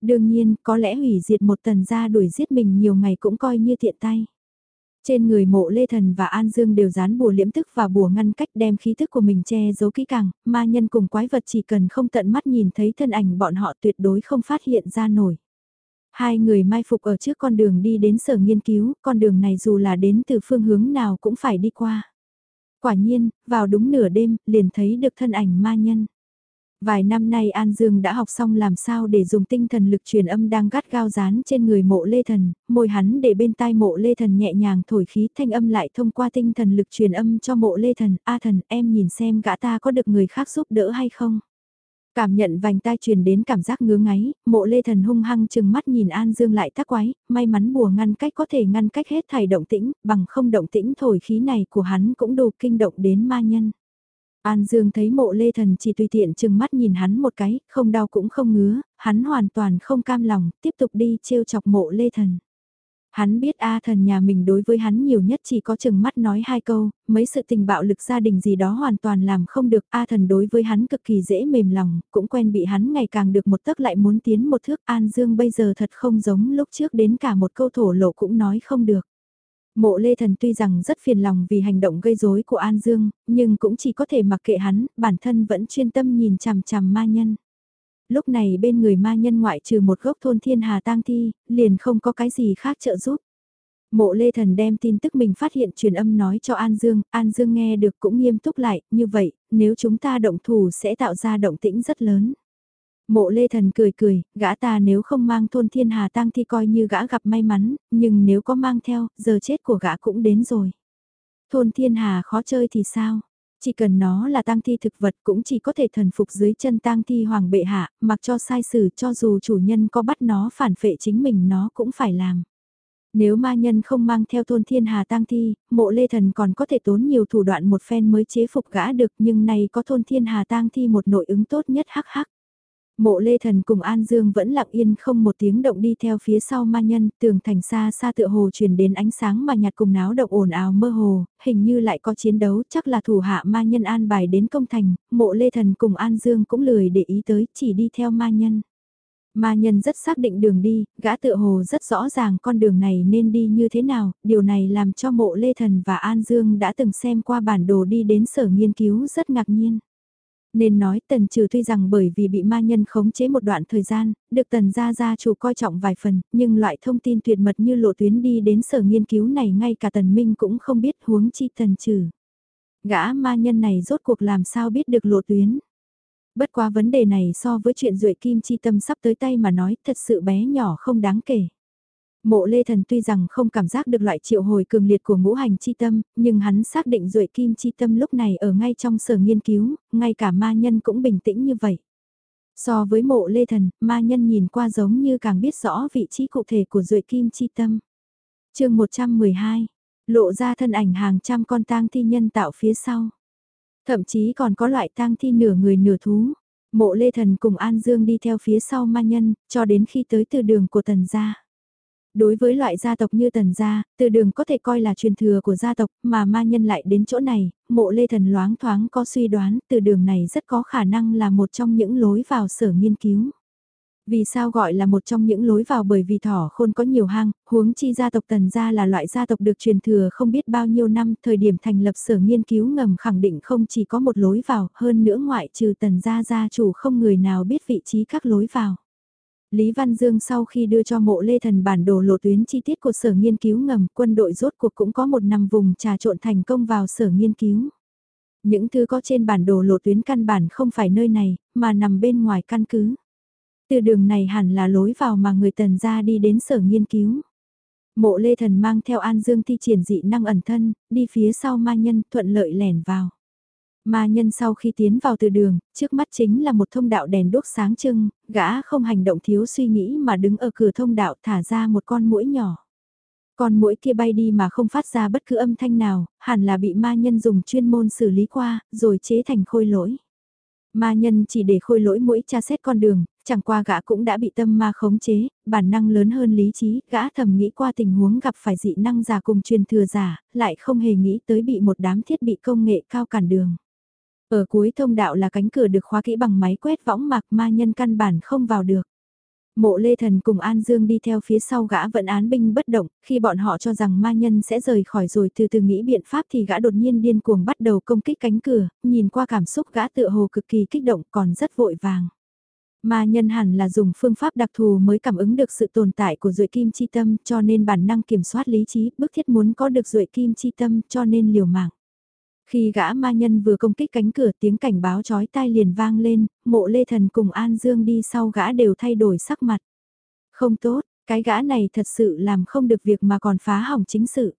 Đương nhiên, có lẽ hủy diệt một tần gia đuổi giết mình nhiều ngày cũng coi như thiện tay. Trên người mộ Lê Thần và An Dương đều dán bùa liễm tức và bùa ngăn cách đem khí thức của mình che giấu kỹ càng, ma nhân cùng quái vật chỉ cần không tận mắt nhìn thấy thân ảnh bọn họ tuyệt đối không phát hiện ra nổi. Hai người mai phục ở trước con đường đi đến sở nghiên cứu, con đường này dù là đến từ phương hướng nào cũng phải đi qua. Quả nhiên, vào đúng nửa đêm, liền thấy được thân ảnh ma nhân. Vài năm nay An Dương đã học xong làm sao để dùng tinh thần lực truyền âm đang gắt gao dán trên người mộ lê thần, môi hắn để bên tai mộ lê thần nhẹ nhàng thổi khí thanh âm lại thông qua tinh thần lực truyền âm cho mộ lê thần, A thần em nhìn xem gã ta có được người khác giúp đỡ hay không. Cảm nhận vành tai truyền đến cảm giác ngứa ngáy, mộ lê thần hung hăng chừng mắt nhìn An Dương lại tác quái, may mắn bùa ngăn cách có thể ngăn cách hết thảy động tĩnh, bằng không động tĩnh thổi khí này của hắn cũng đủ kinh động đến ma nhân. An Dương thấy mộ lê thần chỉ tùy tiện chừng mắt nhìn hắn một cái, không đau cũng không ngứa, hắn hoàn toàn không cam lòng, tiếp tục đi trêu chọc mộ lê thần. Hắn biết A thần nhà mình đối với hắn nhiều nhất chỉ có chừng mắt nói hai câu, mấy sự tình bạo lực gia đình gì đó hoàn toàn làm không được. A thần đối với hắn cực kỳ dễ mềm lòng, cũng quen bị hắn ngày càng được một tấc lại muốn tiến một thước. An Dương bây giờ thật không giống lúc trước đến cả một câu thổ lộ cũng nói không được. Mộ Lê Thần tuy rằng rất phiền lòng vì hành động gây rối của An Dương, nhưng cũng chỉ có thể mặc kệ hắn, bản thân vẫn chuyên tâm nhìn chằm chằm ma nhân lúc này bên người ma nhân ngoại trừ một gốc thôn thiên hà tang thi, liền không có cái gì khác trợ giúp. Mộ Lê Thần đem tin tức mình phát hiện truyền âm nói cho An Dương, An Dương nghe được cũng nghiêm túc lại, như vậy, nếu chúng ta động thủ sẽ tạo ra động tĩnh rất lớn. Mộ Lê Thần cười cười, gã ta nếu không mang thôn thiên hà tang thi coi như gã gặp may mắn, nhưng nếu có mang theo, giờ chết của gã cũng đến rồi. Thôn thiên hà khó chơi thì sao? Chỉ cần nó là tang thi thực vật cũng chỉ có thể thần phục dưới chân tang thi hoàng bệ hạ, mặc cho sai xử cho dù chủ nhân có bắt nó phản phệ chính mình nó cũng phải làm. Nếu ma nhân không mang theo thôn thiên hà tang thi, mộ lê thần còn có thể tốn nhiều thủ đoạn một phen mới chế phục gã được nhưng nay có thôn thiên hà tang thi một nội ứng tốt nhất hắc hắc. Mộ Lê Thần cùng An Dương vẫn lặng yên không một tiếng động đi theo phía sau ma nhân, tường thành xa xa tựa hồ truyền đến ánh sáng mà nhạt cùng náo động ồn ào mơ hồ, hình như lại có chiến đấu, chắc là thủ hạ ma nhân an bài đến công thành, mộ Lê Thần cùng An Dương cũng lười để ý tới, chỉ đi theo ma nhân. Ma nhân rất xác định đường đi, gã tựa hồ rất rõ ràng con đường này nên đi như thế nào, điều này làm cho mộ Lê Thần và An Dương đã từng xem qua bản đồ đi đến sở nghiên cứu rất ngạc nhiên. Nên nói tần trừ tuy rằng bởi vì bị ma nhân khống chế một đoạn thời gian, được tần gia gia chủ coi trọng vài phần, nhưng loại thông tin tuyệt mật như lộ tuyến đi đến sở nghiên cứu này ngay cả tần minh cũng không biết huống chi tần trừ. Gã ma nhân này rốt cuộc làm sao biết được lộ tuyến. Bất quá vấn đề này so với chuyện duệ kim chi tâm sắp tới tay mà nói thật sự bé nhỏ không đáng kể. Mộ Lê Thần tuy rằng không cảm giác được loại triệu hồi cường liệt của ngũ hành chi tâm, nhưng hắn xác định duệ kim chi tâm lúc này ở ngay trong sở nghiên cứu, ngay cả ma nhân cũng bình tĩnh như vậy. So với mộ Lê Thần, ma nhân nhìn qua giống như càng biết rõ vị trí cụ thể của duệ kim chi tâm. chương 112, lộ ra thân ảnh hàng trăm con tang thi nhân tạo phía sau. Thậm chí còn có loại tang thi nửa người nửa thú. Mộ Lê Thần cùng An Dương đi theo phía sau ma nhân, cho đến khi tới từ đường của tần gia. Đối với loại gia tộc như tần gia, từ đường có thể coi là truyền thừa của gia tộc, mà ma nhân lại đến chỗ này, mộ lê thần loáng thoáng có suy đoán từ đường này rất có khả năng là một trong những lối vào sở nghiên cứu. Vì sao gọi là một trong những lối vào bởi vì thỏ khôn có nhiều hang, huống chi gia tộc tần gia là loại gia tộc được truyền thừa không biết bao nhiêu năm, thời điểm thành lập sở nghiên cứu ngầm khẳng định không chỉ có một lối vào, hơn nữa ngoại trừ tần gia gia chủ không người nào biết vị trí các lối vào. Lý Văn Dương sau khi đưa cho mộ lê thần bản đồ lộ tuyến chi tiết của sở nghiên cứu ngầm, quân đội rốt cuộc cũng có một năm vùng trà trộn thành công vào sở nghiên cứu. Những thứ có trên bản đồ lộ tuyến căn bản không phải nơi này, mà nằm bên ngoài căn cứ. Từ đường này hẳn là lối vào mà người tần ra đi đến sở nghiên cứu. Mộ lê thần mang theo An Dương thi triển dị năng ẩn thân, đi phía sau ma nhân thuận lợi lẻn vào. Ma nhân sau khi tiến vào từ đường, trước mắt chính là một thông đạo đèn đốt sáng trưng, gã không hành động thiếu suy nghĩ mà đứng ở cửa thông đạo thả ra một con mũi nhỏ. Con mũi kia bay đi mà không phát ra bất cứ âm thanh nào, hẳn là bị ma nhân dùng chuyên môn xử lý qua, rồi chế thành khôi lỗi. Ma nhân chỉ để khôi lỗi mũi tra xét con đường, chẳng qua gã cũng đã bị tâm ma khống chế, bản năng lớn hơn lý trí, gã thầm nghĩ qua tình huống gặp phải dị năng giả cùng truyền thừa giả, lại không hề nghĩ tới bị một đám thiết bị công nghệ cao cản đường. Ở cuối thông đạo là cánh cửa được khóa kỹ bằng máy quét võng mạc ma nhân căn bản không vào được. Mộ Lê Thần cùng An Dương đi theo phía sau gã vận án binh bất động, khi bọn họ cho rằng ma nhân sẽ rời khỏi rồi từ từ nghĩ biện pháp thì gã đột nhiên điên cuồng bắt đầu công kích cánh cửa, nhìn qua cảm xúc gã tựa hồ cực kỳ kích động còn rất vội vàng. Ma nhân hẳn là dùng phương pháp đặc thù mới cảm ứng được sự tồn tại của duệ kim chi tâm cho nên bản năng kiểm soát lý trí, bức thiết muốn có được duệ kim chi tâm cho nên liều mạng. Khi gã ma nhân vừa công kích cánh cửa tiếng cảnh báo chói tai liền vang lên, mộ lê thần cùng An Dương đi sau gã đều thay đổi sắc mặt. Không tốt, cái gã này thật sự làm không được việc mà còn phá hỏng chính sự.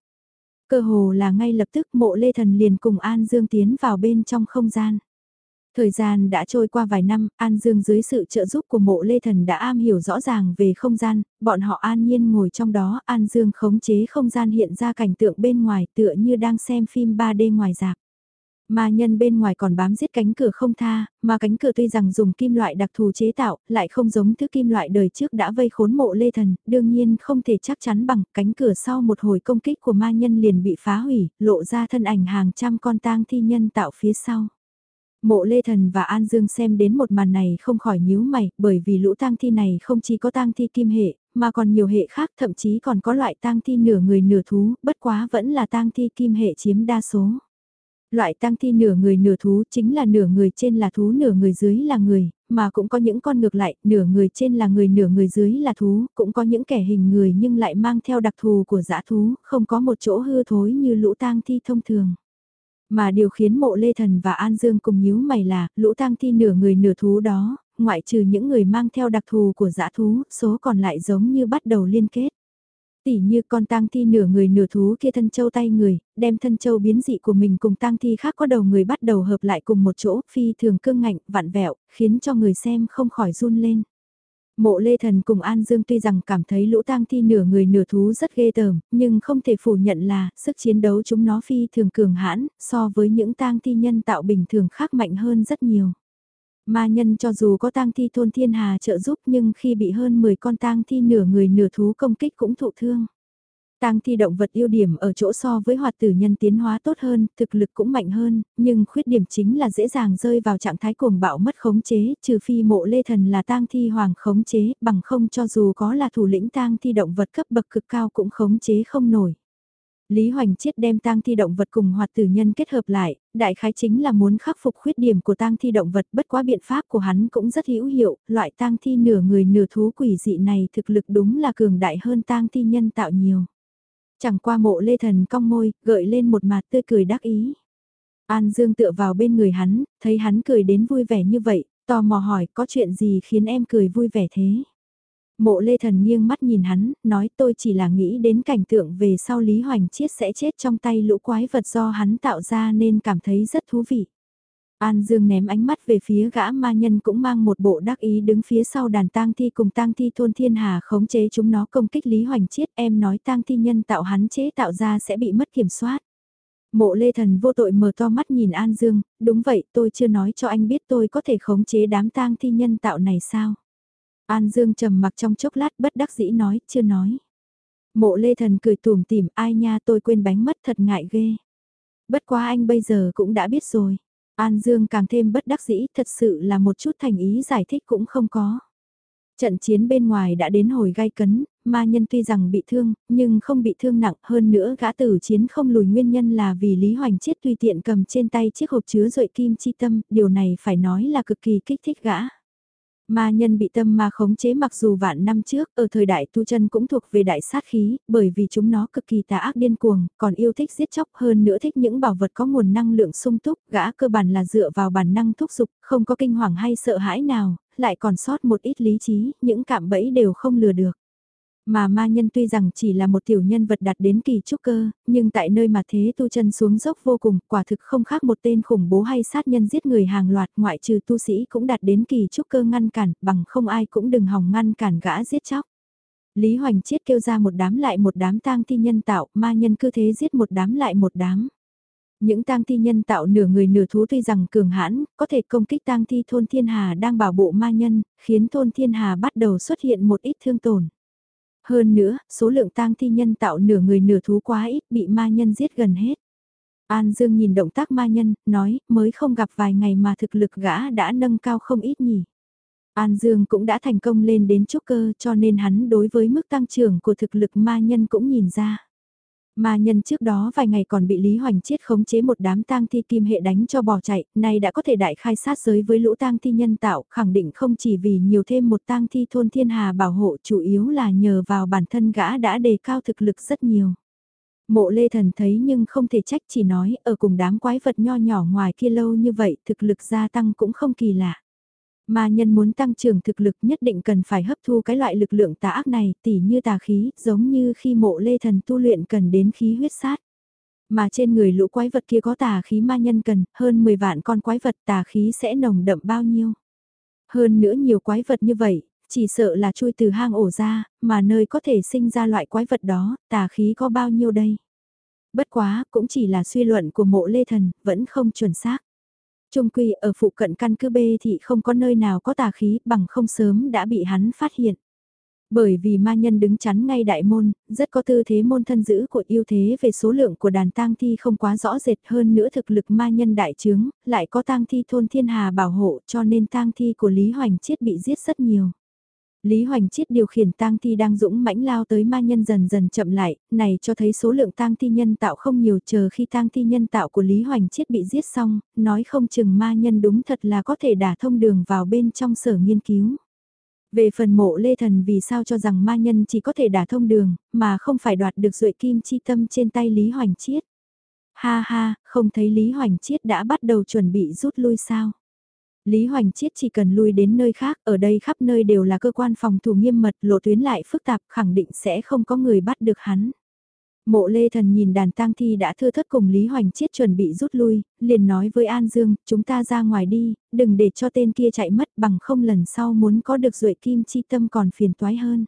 Cơ hồ là ngay lập tức mộ lê thần liền cùng An Dương tiến vào bên trong không gian. Thời gian đã trôi qua vài năm, An Dương dưới sự trợ giúp của mộ Lê Thần đã am hiểu rõ ràng về không gian, bọn họ an nhiên ngồi trong đó, An Dương khống chế không gian hiện ra cảnh tượng bên ngoài tựa như đang xem phim 3D ngoài rạp. Ma nhân bên ngoài còn bám giết cánh cửa không tha, mà cánh cửa tuy rằng dùng kim loại đặc thù chế tạo, lại không giống thứ kim loại đời trước đã vây khốn mộ lê thần, đương nhiên không thể chắc chắn bằng cánh cửa sau một hồi công kích của ma nhân liền bị phá hủy, lộ ra thân ảnh hàng trăm con tang thi nhân tạo phía sau. Mộ Lê Thần và An Dương xem đến một màn này không khỏi nhíu mày, bởi vì lũ tang thi này không chỉ có tang thi kim hệ, mà còn nhiều hệ khác, thậm chí còn có loại tang thi nửa người nửa thú, bất quá vẫn là tang thi kim hệ chiếm đa số. Loại tang thi nửa người nửa thú chính là nửa người trên là thú nửa người dưới là người, mà cũng có những con ngược lại, nửa người trên là người nửa người dưới là thú, cũng có những kẻ hình người nhưng lại mang theo đặc thù của dã thú, không có một chỗ hư thối như lũ tang thi thông thường. Mà điều khiến mộ Lê Thần và An Dương cùng nhíu mày là, lũ tang thi nửa người nửa thú đó, ngoại trừ những người mang theo đặc thù của dã thú, số còn lại giống như bắt đầu liên kết. Tỉ như con tang thi nửa người nửa thú kia thân châu tay người, đem thân châu biến dị của mình cùng tang thi khác có đầu người bắt đầu hợp lại cùng một chỗ, phi thường cương ngạnh, vặn vẹo, khiến cho người xem không khỏi run lên. Mộ Lê Thần cùng An Dương tuy rằng cảm thấy lũ tang thi nửa người nửa thú rất ghê tởm, nhưng không thể phủ nhận là sức chiến đấu chúng nó phi thường cường hãn, so với những tang thi nhân tạo bình thường khác mạnh hơn rất nhiều. Ma nhân cho dù có tang thi thôn thiên hà trợ giúp nhưng khi bị hơn 10 con tang thi nửa người nửa thú công kích cũng thụ thương. Tang thi động vật ưu điểm ở chỗ so với hoạt tử nhân tiến hóa tốt hơn, thực lực cũng mạnh hơn, nhưng khuyết điểm chính là dễ dàng rơi vào trạng thái cuồng bạo mất khống chế, trừ phi mộ lê thần là tang thi hoàng khống chế, bằng không cho dù có là thủ lĩnh tang thi động vật cấp bậc cực cao cũng khống chế không nổi. Lý Hoành Chiết đem tang thi động vật cùng hoạt tử nhân kết hợp lại, đại khái chính là muốn khắc phục khuyết điểm của tang thi động vật bất quá biện pháp của hắn cũng rất hữu hiệu, loại tang thi nửa người nửa thú quỷ dị này thực lực đúng là cường đại hơn tang thi nhân tạo nhiều. Chẳng qua mộ lê thần cong môi, gợi lên một mặt tươi cười đắc ý. An Dương tựa vào bên người hắn, thấy hắn cười đến vui vẻ như vậy, tò mò hỏi có chuyện gì khiến em cười vui vẻ thế. Mộ lê thần nghiêng mắt nhìn hắn, nói tôi chỉ là nghĩ đến cảnh tượng về sau Lý Hoành Chiết sẽ chết trong tay lũ quái vật do hắn tạo ra nên cảm thấy rất thú vị. An Dương ném ánh mắt về phía gã ma nhân cũng mang một bộ đắc ý đứng phía sau đàn tang thi cùng tang thi thôn thiên hà khống chế chúng nó công kích Lý Hoành Chiết em nói tang thi nhân tạo hắn chế tạo ra sẽ bị mất kiểm soát. Mộ lê thần vô tội mở to mắt nhìn An Dương, đúng vậy tôi chưa nói cho anh biết tôi có thể khống chế đám tang thi nhân tạo này sao. An Dương trầm mặc trong chốc lát bất đắc dĩ nói, chưa nói. Mộ lê thần cười tùm tìm ai nha tôi quên bánh mất thật ngại ghê. Bất quá anh bây giờ cũng đã biết rồi. An Dương càng thêm bất đắc dĩ, thật sự là một chút thành ý giải thích cũng không có. Trận chiến bên ngoài đã đến hồi gai cấn, ma nhân tuy rằng bị thương, nhưng không bị thương nặng hơn nữa gã tử chiến không lùi nguyên nhân là vì Lý Hoành Chiết tùy tiện cầm trên tay chiếc hộp chứa rội kim chi tâm, điều này phải nói là cực kỳ kích thích gã. Ma nhân bị tâm ma khống chế mặc dù vạn năm trước, ở thời đại tu chân cũng thuộc về đại sát khí, bởi vì chúng nó cực kỳ tà ác điên cuồng, còn yêu thích giết chóc hơn nữa thích những bảo vật có nguồn năng lượng sung túc, gã cơ bản là dựa vào bản năng thúc giục, không có kinh hoàng hay sợ hãi nào, lại còn sót một ít lý trí, những cạm bẫy đều không lừa được. Mà ma nhân tuy rằng chỉ là một tiểu nhân vật đạt đến kỳ trúc cơ, nhưng tại nơi mà thế tu chân xuống dốc vô cùng, quả thực không khác một tên khủng bố hay sát nhân giết người hàng loạt ngoại trừ tu sĩ cũng đạt đến kỳ trúc cơ ngăn cản, bằng không ai cũng đừng hòng ngăn cản gã giết chóc. Lý Hoành Chiết kêu ra một đám lại một đám tang thi nhân tạo, ma nhân cứ thế giết một đám lại một đám. Những tang thi nhân tạo nửa người nửa thú tuy rằng cường hãn, có thể công kích tang thi thôn thiên hà đang bảo bộ ma nhân, khiến thôn thiên hà bắt đầu xuất hiện một ít thương tổn. Hơn nữa, số lượng tang thi nhân tạo nửa người nửa thú quá ít bị ma nhân giết gần hết. An Dương nhìn động tác ma nhân, nói, mới không gặp vài ngày mà thực lực gã đã nâng cao không ít nhỉ. An Dương cũng đã thành công lên đến chốc cơ cho nên hắn đối với mức tăng trưởng của thực lực ma nhân cũng nhìn ra. Ma nhân trước đó vài ngày còn bị Lý Hoành Chiết khống chế một đám tang thi kim hệ đánh cho bỏ chạy, nay đã có thể đại khai sát giới với lũ tang thi nhân tạo, khẳng định không chỉ vì nhiều thêm một tang thi thôn thiên hà bảo hộ chủ yếu là nhờ vào bản thân gã đã đề cao thực lực rất nhiều. Mộ lê thần thấy nhưng không thể trách chỉ nói ở cùng đám quái vật nho nhỏ ngoài kia lâu như vậy thực lực gia tăng cũng không kỳ lạ. Ma nhân muốn tăng trưởng thực lực nhất định cần phải hấp thu cái loại lực lượng tà ác này tỉ như tà khí, giống như khi mộ lê thần tu luyện cần đến khí huyết sát. Mà trên người lũ quái vật kia có tà khí ma nhân cần, hơn 10 vạn con quái vật tà khí sẽ nồng đậm bao nhiêu. Hơn nữa nhiều quái vật như vậy, chỉ sợ là chui từ hang ổ ra, mà nơi có thể sinh ra loại quái vật đó, tà khí có bao nhiêu đây. Bất quá, cũng chỉ là suy luận của mộ lê thần, vẫn không chuẩn xác. Trung quy ở phụ cận căn cứ B thì không có nơi nào có tà khí bằng không sớm đã bị hắn phát hiện. Bởi vì ma nhân đứng chắn ngay đại môn, rất có tư thế môn thân giữ của yêu thế về số lượng của đàn tang thi không quá rõ rệt hơn nữa thực lực ma nhân đại trướng, lại có tang thi thôn thiên hà bảo hộ cho nên tang thi của Lý Hoành Chiết bị giết rất nhiều. Lý Hoành Chiết điều khiển tang thi đang dũng mãnh lao tới ma nhân dần dần chậm lại, này cho thấy số lượng tang thi nhân tạo không nhiều chờ khi tang thi nhân tạo của Lý Hoành Chiết bị giết xong, nói không chừng ma nhân đúng thật là có thể đả thông đường vào bên trong sở nghiên cứu. Về phần mộ lê thần vì sao cho rằng ma nhân chỉ có thể đả thông đường, mà không phải đoạt được duệ kim chi tâm trên tay Lý Hoành Chiết. Ha ha, không thấy Lý Hoành Chiết đã bắt đầu chuẩn bị rút lui sao? Lý Hoành Chiết chỉ cần lui đến nơi khác, ở đây khắp nơi đều là cơ quan phòng thủ nghiêm mật, lộ tuyến lại phức tạp, khẳng định sẽ không có người bắt được hắn. Mộ Lê Thần nhìn đàn tang thi đã thưa thất cùng Lý Hoành Chiết chuẩn bị rút lui, liền nói với An Dương, chúng ta ra ngoài đi, đừng để cho tên kia chạy mất bằng không lần sau muốn có được duệ kim chi tâm còn phiền toái hơn.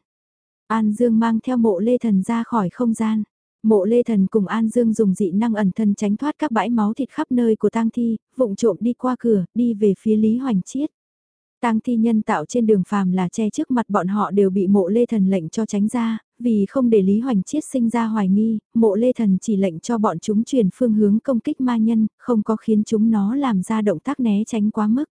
An Dương mang theo mộ Lê Thần ra khỏi không gian. Mộ Lê Thần cùng An Dương dùng dị năng ẩn thân tránh thoát các bãi máu thịt khắp nơi của tang thi, vụng trộm đi qua cửa, đi về phía Lý Hoành Chiết. Tang thi nhân tạo trên đường phàm là che trước mặt bọn họ đều bị mộ lê thần lệnh cho tránh ra, vì không để Lý Hoành Chiết sinh ra hoài nghi, mộ lê thần chỉ lệnh cho bọn chúng truyền phương hướng công kích ma nhân, không có khiến chúng nó làm ra động tác né tránh quá mức.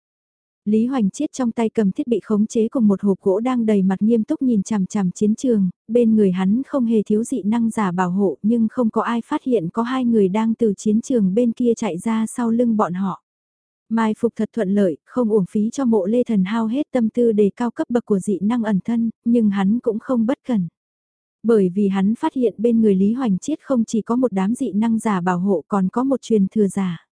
Lý Hoành Chiết trong tay cầm thiết bị khống chế cùng một hộp gỗ đang đầy mặt nghiêm túc nhìn chằm chằm chiến trường, bên người hắn không hề thiếu dị năng giả bảo hộ nhưng không có ai phát hiện có hai người đang từ chiến trường bên kia chạy ra sau lưng bọn họ. Mai phục thật thuận lợi, không uổng phí cho mộ lê thần hao hết tâm tư để cao cấp bậc của dị năng ẩn thân, nhưng hắn cũng không bất cẩn. Bởi vì hắn phát hiện bên người Lý Hoành Chiết không chỉ có một đám dị năng giả bảo hộ còn có một truyền thừa giả.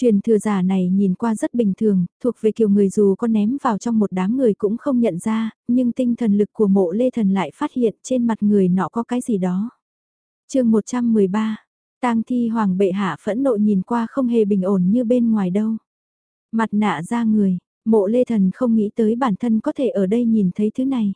Truyền thừa giả này nhìn qua rất bình thường, thuộc về kiểu người dù có ném vào trong một đám người cũng không nhận ra, nhưng tinh thần lực của mộ lê thần lại phát hiện trên mặt người nọ có cái gì đó. chương 113, tang thi hoàng bệ hạ phẫn nộ nhìn qua không hề bình ổn như bên ngoài đâu. Mặt nạ ra người, mộ lê thần không nghĩ tới bản thân có thể ở đây nhìn thấy thứ này.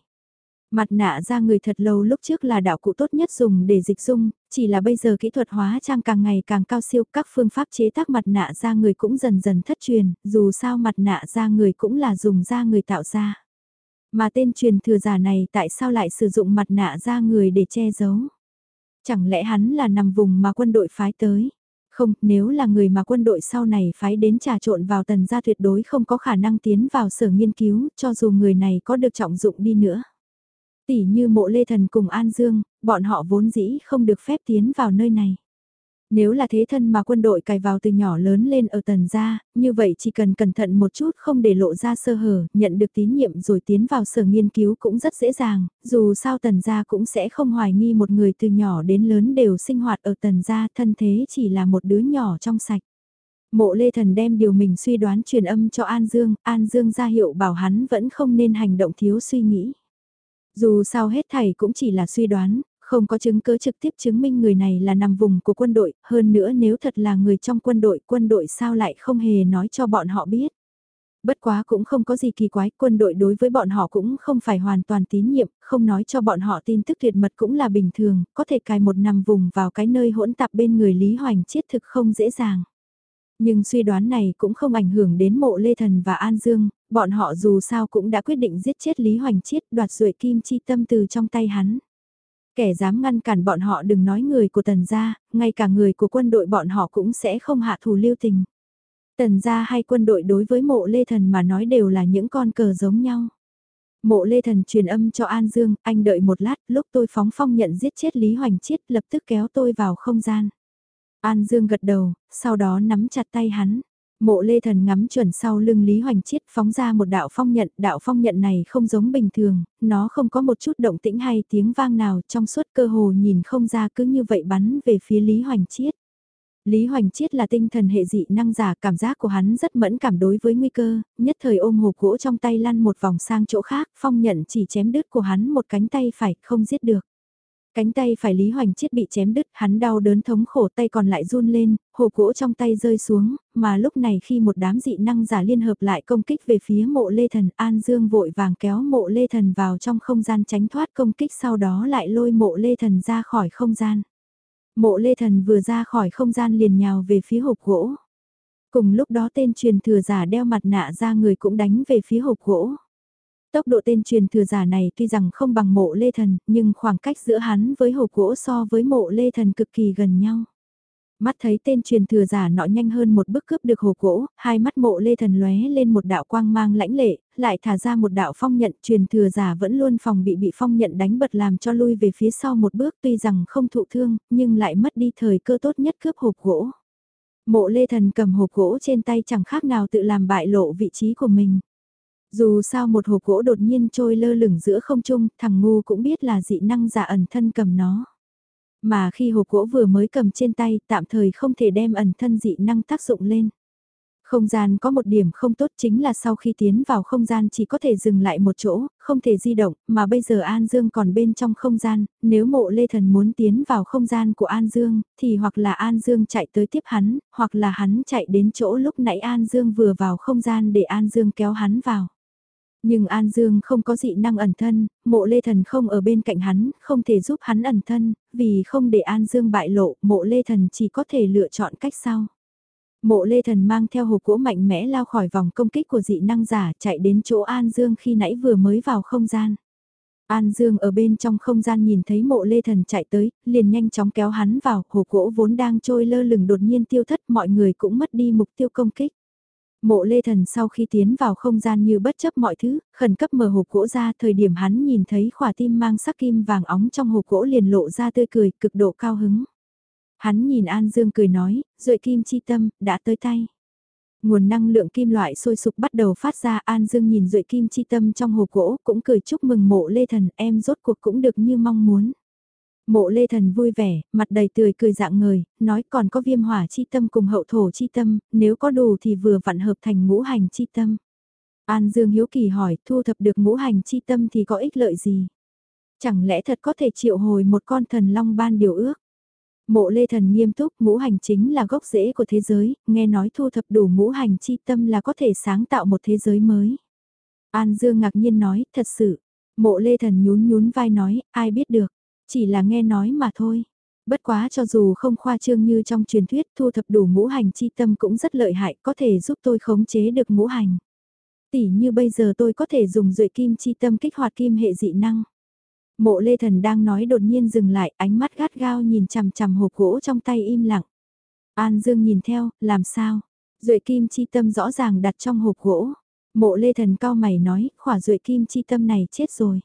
Mặt nạ ra người thật lâu lúc trước là đạo cụ tốt nhất dùng để dịch dung, chỉ là bây giờ kỹ thuật hóa trang càng ngày càng cao siêu, các phương pháp chế tác mặt nạ ra người cũng dần dần thất truyền, dù sao mặt nạ ra người cũng là dùng da người tạo ra. Mà tên truyền thừa giả này tại sao lại sử dụng mặt nạ da người để che giấu? Chẳng lẽ hắn là nằm vùng mà quân đội phái tới? Không, nếu là người mà quân đội sau này phái đến trà trộn vào tần gia tuyệt đối không có khả năng tiến vào sở nghiên cứu, cho dù người này có được trọng dụng đi nữa tỉ như mộ lê thần cùng An Dương, bọn họ vốn dĩ không được phép tiến vào nơi này. Nếu là thế thân mà quân đội cài vào từ nhỏ lớn lên ở tần gia, như vậy chỉ cần cẩn thận một chút không để lộ ra sơ hở, nhận được tín nhiệm rồi tiến vào sở nghiên cứu cũng rất dễ dàng, dù sao tần gia cũng sẽ không hoài nghi một người từ nhỏ đến lớn đều sinh hoạt ở tần gia thân thế chỉ là một đứa nhỏ trong sạch. Mộ Lê Thần đem điều mình suy đoán truyền âm cho An Dương, An Dương ra hiệu bảo hắn vẫn không nên hành động thiếu suy nghĩ. Dù sao hết thảy cũng chỉ là suy đoán, không có chứng cứ trực tiếp chứng minh người này là nằm vùng của quân đội, hơn nữa nếu thật là người trong quân đội, quân đội sao lại không hề nói cho bọn họ biết. Bất quá cũng không có gì kỳ quái, quân đội đối với bọn họ cũng không phải hoàn toàn tín nhiệm, không nói cho bọn họ tin tức tuyệt mật cũng là bình thường, có thể cài một nằm vùng vào cái nơi hỗn tạp bên người Lý Hoành chết thực không dễ dàng. Nhưng suy đoán này cũng không ảnh hưởng đến mộ Lê Thần và An Dương, bọn họ dù sao cũng đã quyết định giết chết Lý Hoành Chiết đoạt ruội kim chi tâm từ trong tay hắn. Kẻ dám ngăn cản bọn họ đừng nói người của tần gia, ngay cả người của quân đội bọn họ cũng sẽ không hạ thủ lưu tình. Tần gia hay quân đội đối với mộ lê thần mà nói đều là những con cờ giống nhau. Mộ lê thần truyền âm cho An Dương, anh đợi một lát, lúc tôi phóng phong nhận giết chết Lý Hoành Chiết lập tức kéo tôi vào không gian. An Dương gật đầu, sau đó nắm chặt tay hắn. Mộ lê thần ngắm chuẩn sau lưng Lý Hoành Chiết phóng ra một đạo phong nhận, đạo phong nhận này không giống bình thường, nó không có một chút động tĩnh hay tiếng vang nào trong suốt cơ hồ nhìn không ra cứ như vậy bắn về phía Lý Hoành Chiết. Lý Hoành Chiết là tinh thần hệ dị năng giả, cảm giác của hắn rất mẫn cảm đối với nguy cơ, nhất thời ôm hộp gỗ trong tay lăn một vòng sang chỗ khác, phong nhận chỉ chém đứt của hắn một cánh tay phải, không giết được. Cánh tay phải Lý Hoành Chiết bị chém đứt, hắn đau đớn thống khổ tay còn lại run lên, hồ gỗ trong tay rơi xuống, mà lúc này khi một đám dị năng giả liên hợp lại công kích về phía mộ Lê Thần, An Dương vội vàng kéo mộ Lê Thần vào trong không gian tránh thoát công kích sau đó lại lôi mộ Lê Thần ra khỏi không gian. Mộ lê thần vừa ra khỏi không gian liền nhào về phía hộp gỗ. Cùng lúc đó tên truyền thừa giả đeo mặt nạ ra người cũng đánh về phía hộp gỗ. Tốc độ tên truyền thừa giả này tuy rằng không bằng mộ lê thần, nhưng khoảng cách giữa hắn với hộp gỗ so với mộ lê thần cực kỳ gần nhau. Mắt thấy tên truyền thừa giả nọ nhanh hơn một bước cướp được hộp gỗ, hai mắt mộ lê thần lóe lên một đạo quang mang lãnh lệ, lại thả ra một đạo phong nhận truyền thừa giả vẫn luôn phòng bị bị phong nhận đánh bật làm cho lui về phía sau một bước tuy rằng không thụ thương, nhưng lại mất đi thời cơ tốt nhất cướp hộp gỗ. Mộ lê thần cầm hộp gỗ trên tay chẳng khác nào tự làm bại lộ vị trí của mình. Dù sao một hộp gỗ đột nhiên trôi lơ lửng giữa không trung, thằng ngu cũng biết là dị năng giả ẩn thân cầm nó. Mà khi hộp gỗ vừa mới cầm trên tay, tạm thời không thể đem ẩn thân dị năng tác dụng lên. Không gian có một điểm không tốt chính là sau khi tiến vào không gian chỉ có thể dừng lại một chỗ, không thể di động, mà bây giờ An Dương còn bên trong không gian, nếu mộ Lê Thần muốn tiến vào không gian của An Dương, thì hoặc là An Dương chạy tới tiếp hắn, hoặc là hắn chạy đến chỗ lúc nãy An Dương vừa vào không gian để An Dương kéo hắn vào. Nhưng An Dương không có dị năng ẩn thân, mộ lê thần không ở bên cạnh hắn, không thể giúp hắn ẩn thân, vì không để An Dương bại lộ, mộ lê thần chỉ có thể lựa chọn cách sau. Mộ lê thần mang theo hộp cỗ mạnh mẽ lao khỏi vòng công kích của dị năng giả chạy đến chỗ An Dương khi nãy vừa mới vào không gian. An Dương ở bên trong không gian nhìn thấy mộ lê thần chạy tới, liền nhanh chóng kéo hắn vào, hộp gỗ vốn đang trôi lơ lửng đột nhiên tiêu thất mọi người cũng mất đi mục tiêu công kích. Mộ lê thần sau khi tiến vào không gian như bất chấp mọi thứ, khẩn cấp mở hộp gỗ ra thời điểm hắn nhìn thấy khỏa tim mang sắc kim vàng óng trong hộp gỗ liền lộ ra tươi cười cực độ cao hứng. Hắn nhìn An Dương cười nói, rợi kim chi tâm, đã tới tay. Nguồn năng lượng kim loại sôi sục bắt đầu phát ra An Dương nhìn rưỡi kim chi tâm trong hộp gỗ cũng cười chúc mừng mộ lê thần em rốt cuộc cũng được như mong muốn. Mộ lê thần vui vẻ, mặt đầy tươi cười dạng người, nói còn có viêm hỏa chi tâm cùng hậu thổ chi tâm, nếu có đủ thì vừa vặn hợp thành ngũ hành chi tâm. An Dương Hiếu Kỳ hỏi, thu thập được ngũ hành chi tâm thì có ích lợi gì? Chẳng lẽ thật có thể triệu hồi một con thần long ban điều ước? Mộ lê thần nghiêm túc, ngũ hành chính là gốc rễ của thế giới, nghe nói thu thập đủ ngũ hành chi tâm là có thể sáng tạo một thế giới mới. An Dương ngạc nhiên nói, thật sự, mộ lê thần nhún nhún vai nói, ai biết được. Chỉ là nghe nói mà thôi. Bất quá cho dù không khoa trương như trong truyền thuyết thu thập đủ ngũ hành chi tâm cũng rất lợi hại có thể giúp tôi khống chế được ngũ hành. Tỷ như bây giờ tôi có thể dùng duệ kim chi tâm kích hoạt kim hệ dị năng. Mộ lê thần đang nói đột nhiên dừng lại ánh mắt gắt gao nhìn chằm chằm hộp gỗ trong tay im lặng. An Dương nhìn theo, làm sao? Duệ kim chi tâm rõ ràng đặt trong hộp gỗ. Mộ lê thần cao mày nói, khỏa duệ kim chi tâm này chết rồi.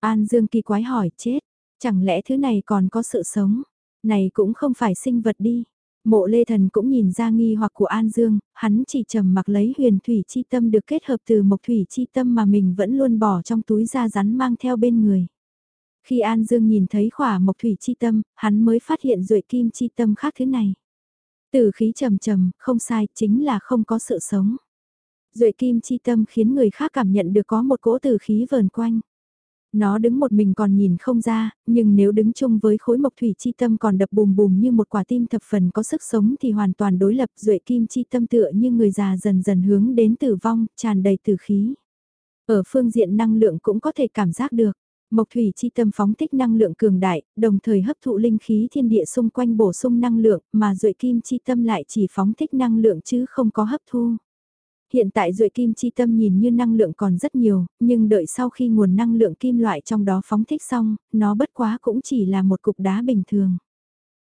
An Dương kỳ quái hỏi, chết. Chẳng lẽ thứ này còn có sự sống? Này cũng không phải sinh vật đi. Mộ lê thần cũng nhìn ra nghi hoặc của An Dương, hắn chỉ trầm mặc lấy huyền thủy chi tâm được kết hợp từ mộc thủy chi tâm mà mình vẫn luôn bỏ trong túi da rắn mang theo bên người. Khi An Dương nhìn thấy khỏa mộc thủy chi tâm, hắn mới phát hiện rưỡi kim chi tâm khác thế này. Từ khí trầm trầm, không sai, chính là không có sự sống. Duệ kim chi tâm khiến người khác cảm nhận được có một cỗ từ khí vờn quanh. Nó đứng một mình còn nhìn không ra, nhưng nếu đứng chung với khối mộc thủy chi tâm còn đập bùm bùm như một quả tim thập phần có sức sống thì hoàn toàn đối lập duệ kim chi tâm tựa như người già dần dần hướng đến tử vong, tràn đầy tử khí. Ở phương diện năng lượng cũng có thể cảm giác được. Mộc thủy chi tâm phóng thích năng lượng cường đại, đồng thời hấp thụ linh khí thiên địa xung quanh bổ sung năng lượng, mà duệ kim chi tâm lại chỉ phóng thích năng lượng chứ không có hấp thu hiện tại duệ kim chi tâm nhìn như năng lượng còn rất nhiều, nhưng đợi sau khi nguồn năng lượng kim loại trong đó phóng thích xong, nó bất quá cũng chỉ là một cục đá bình thường.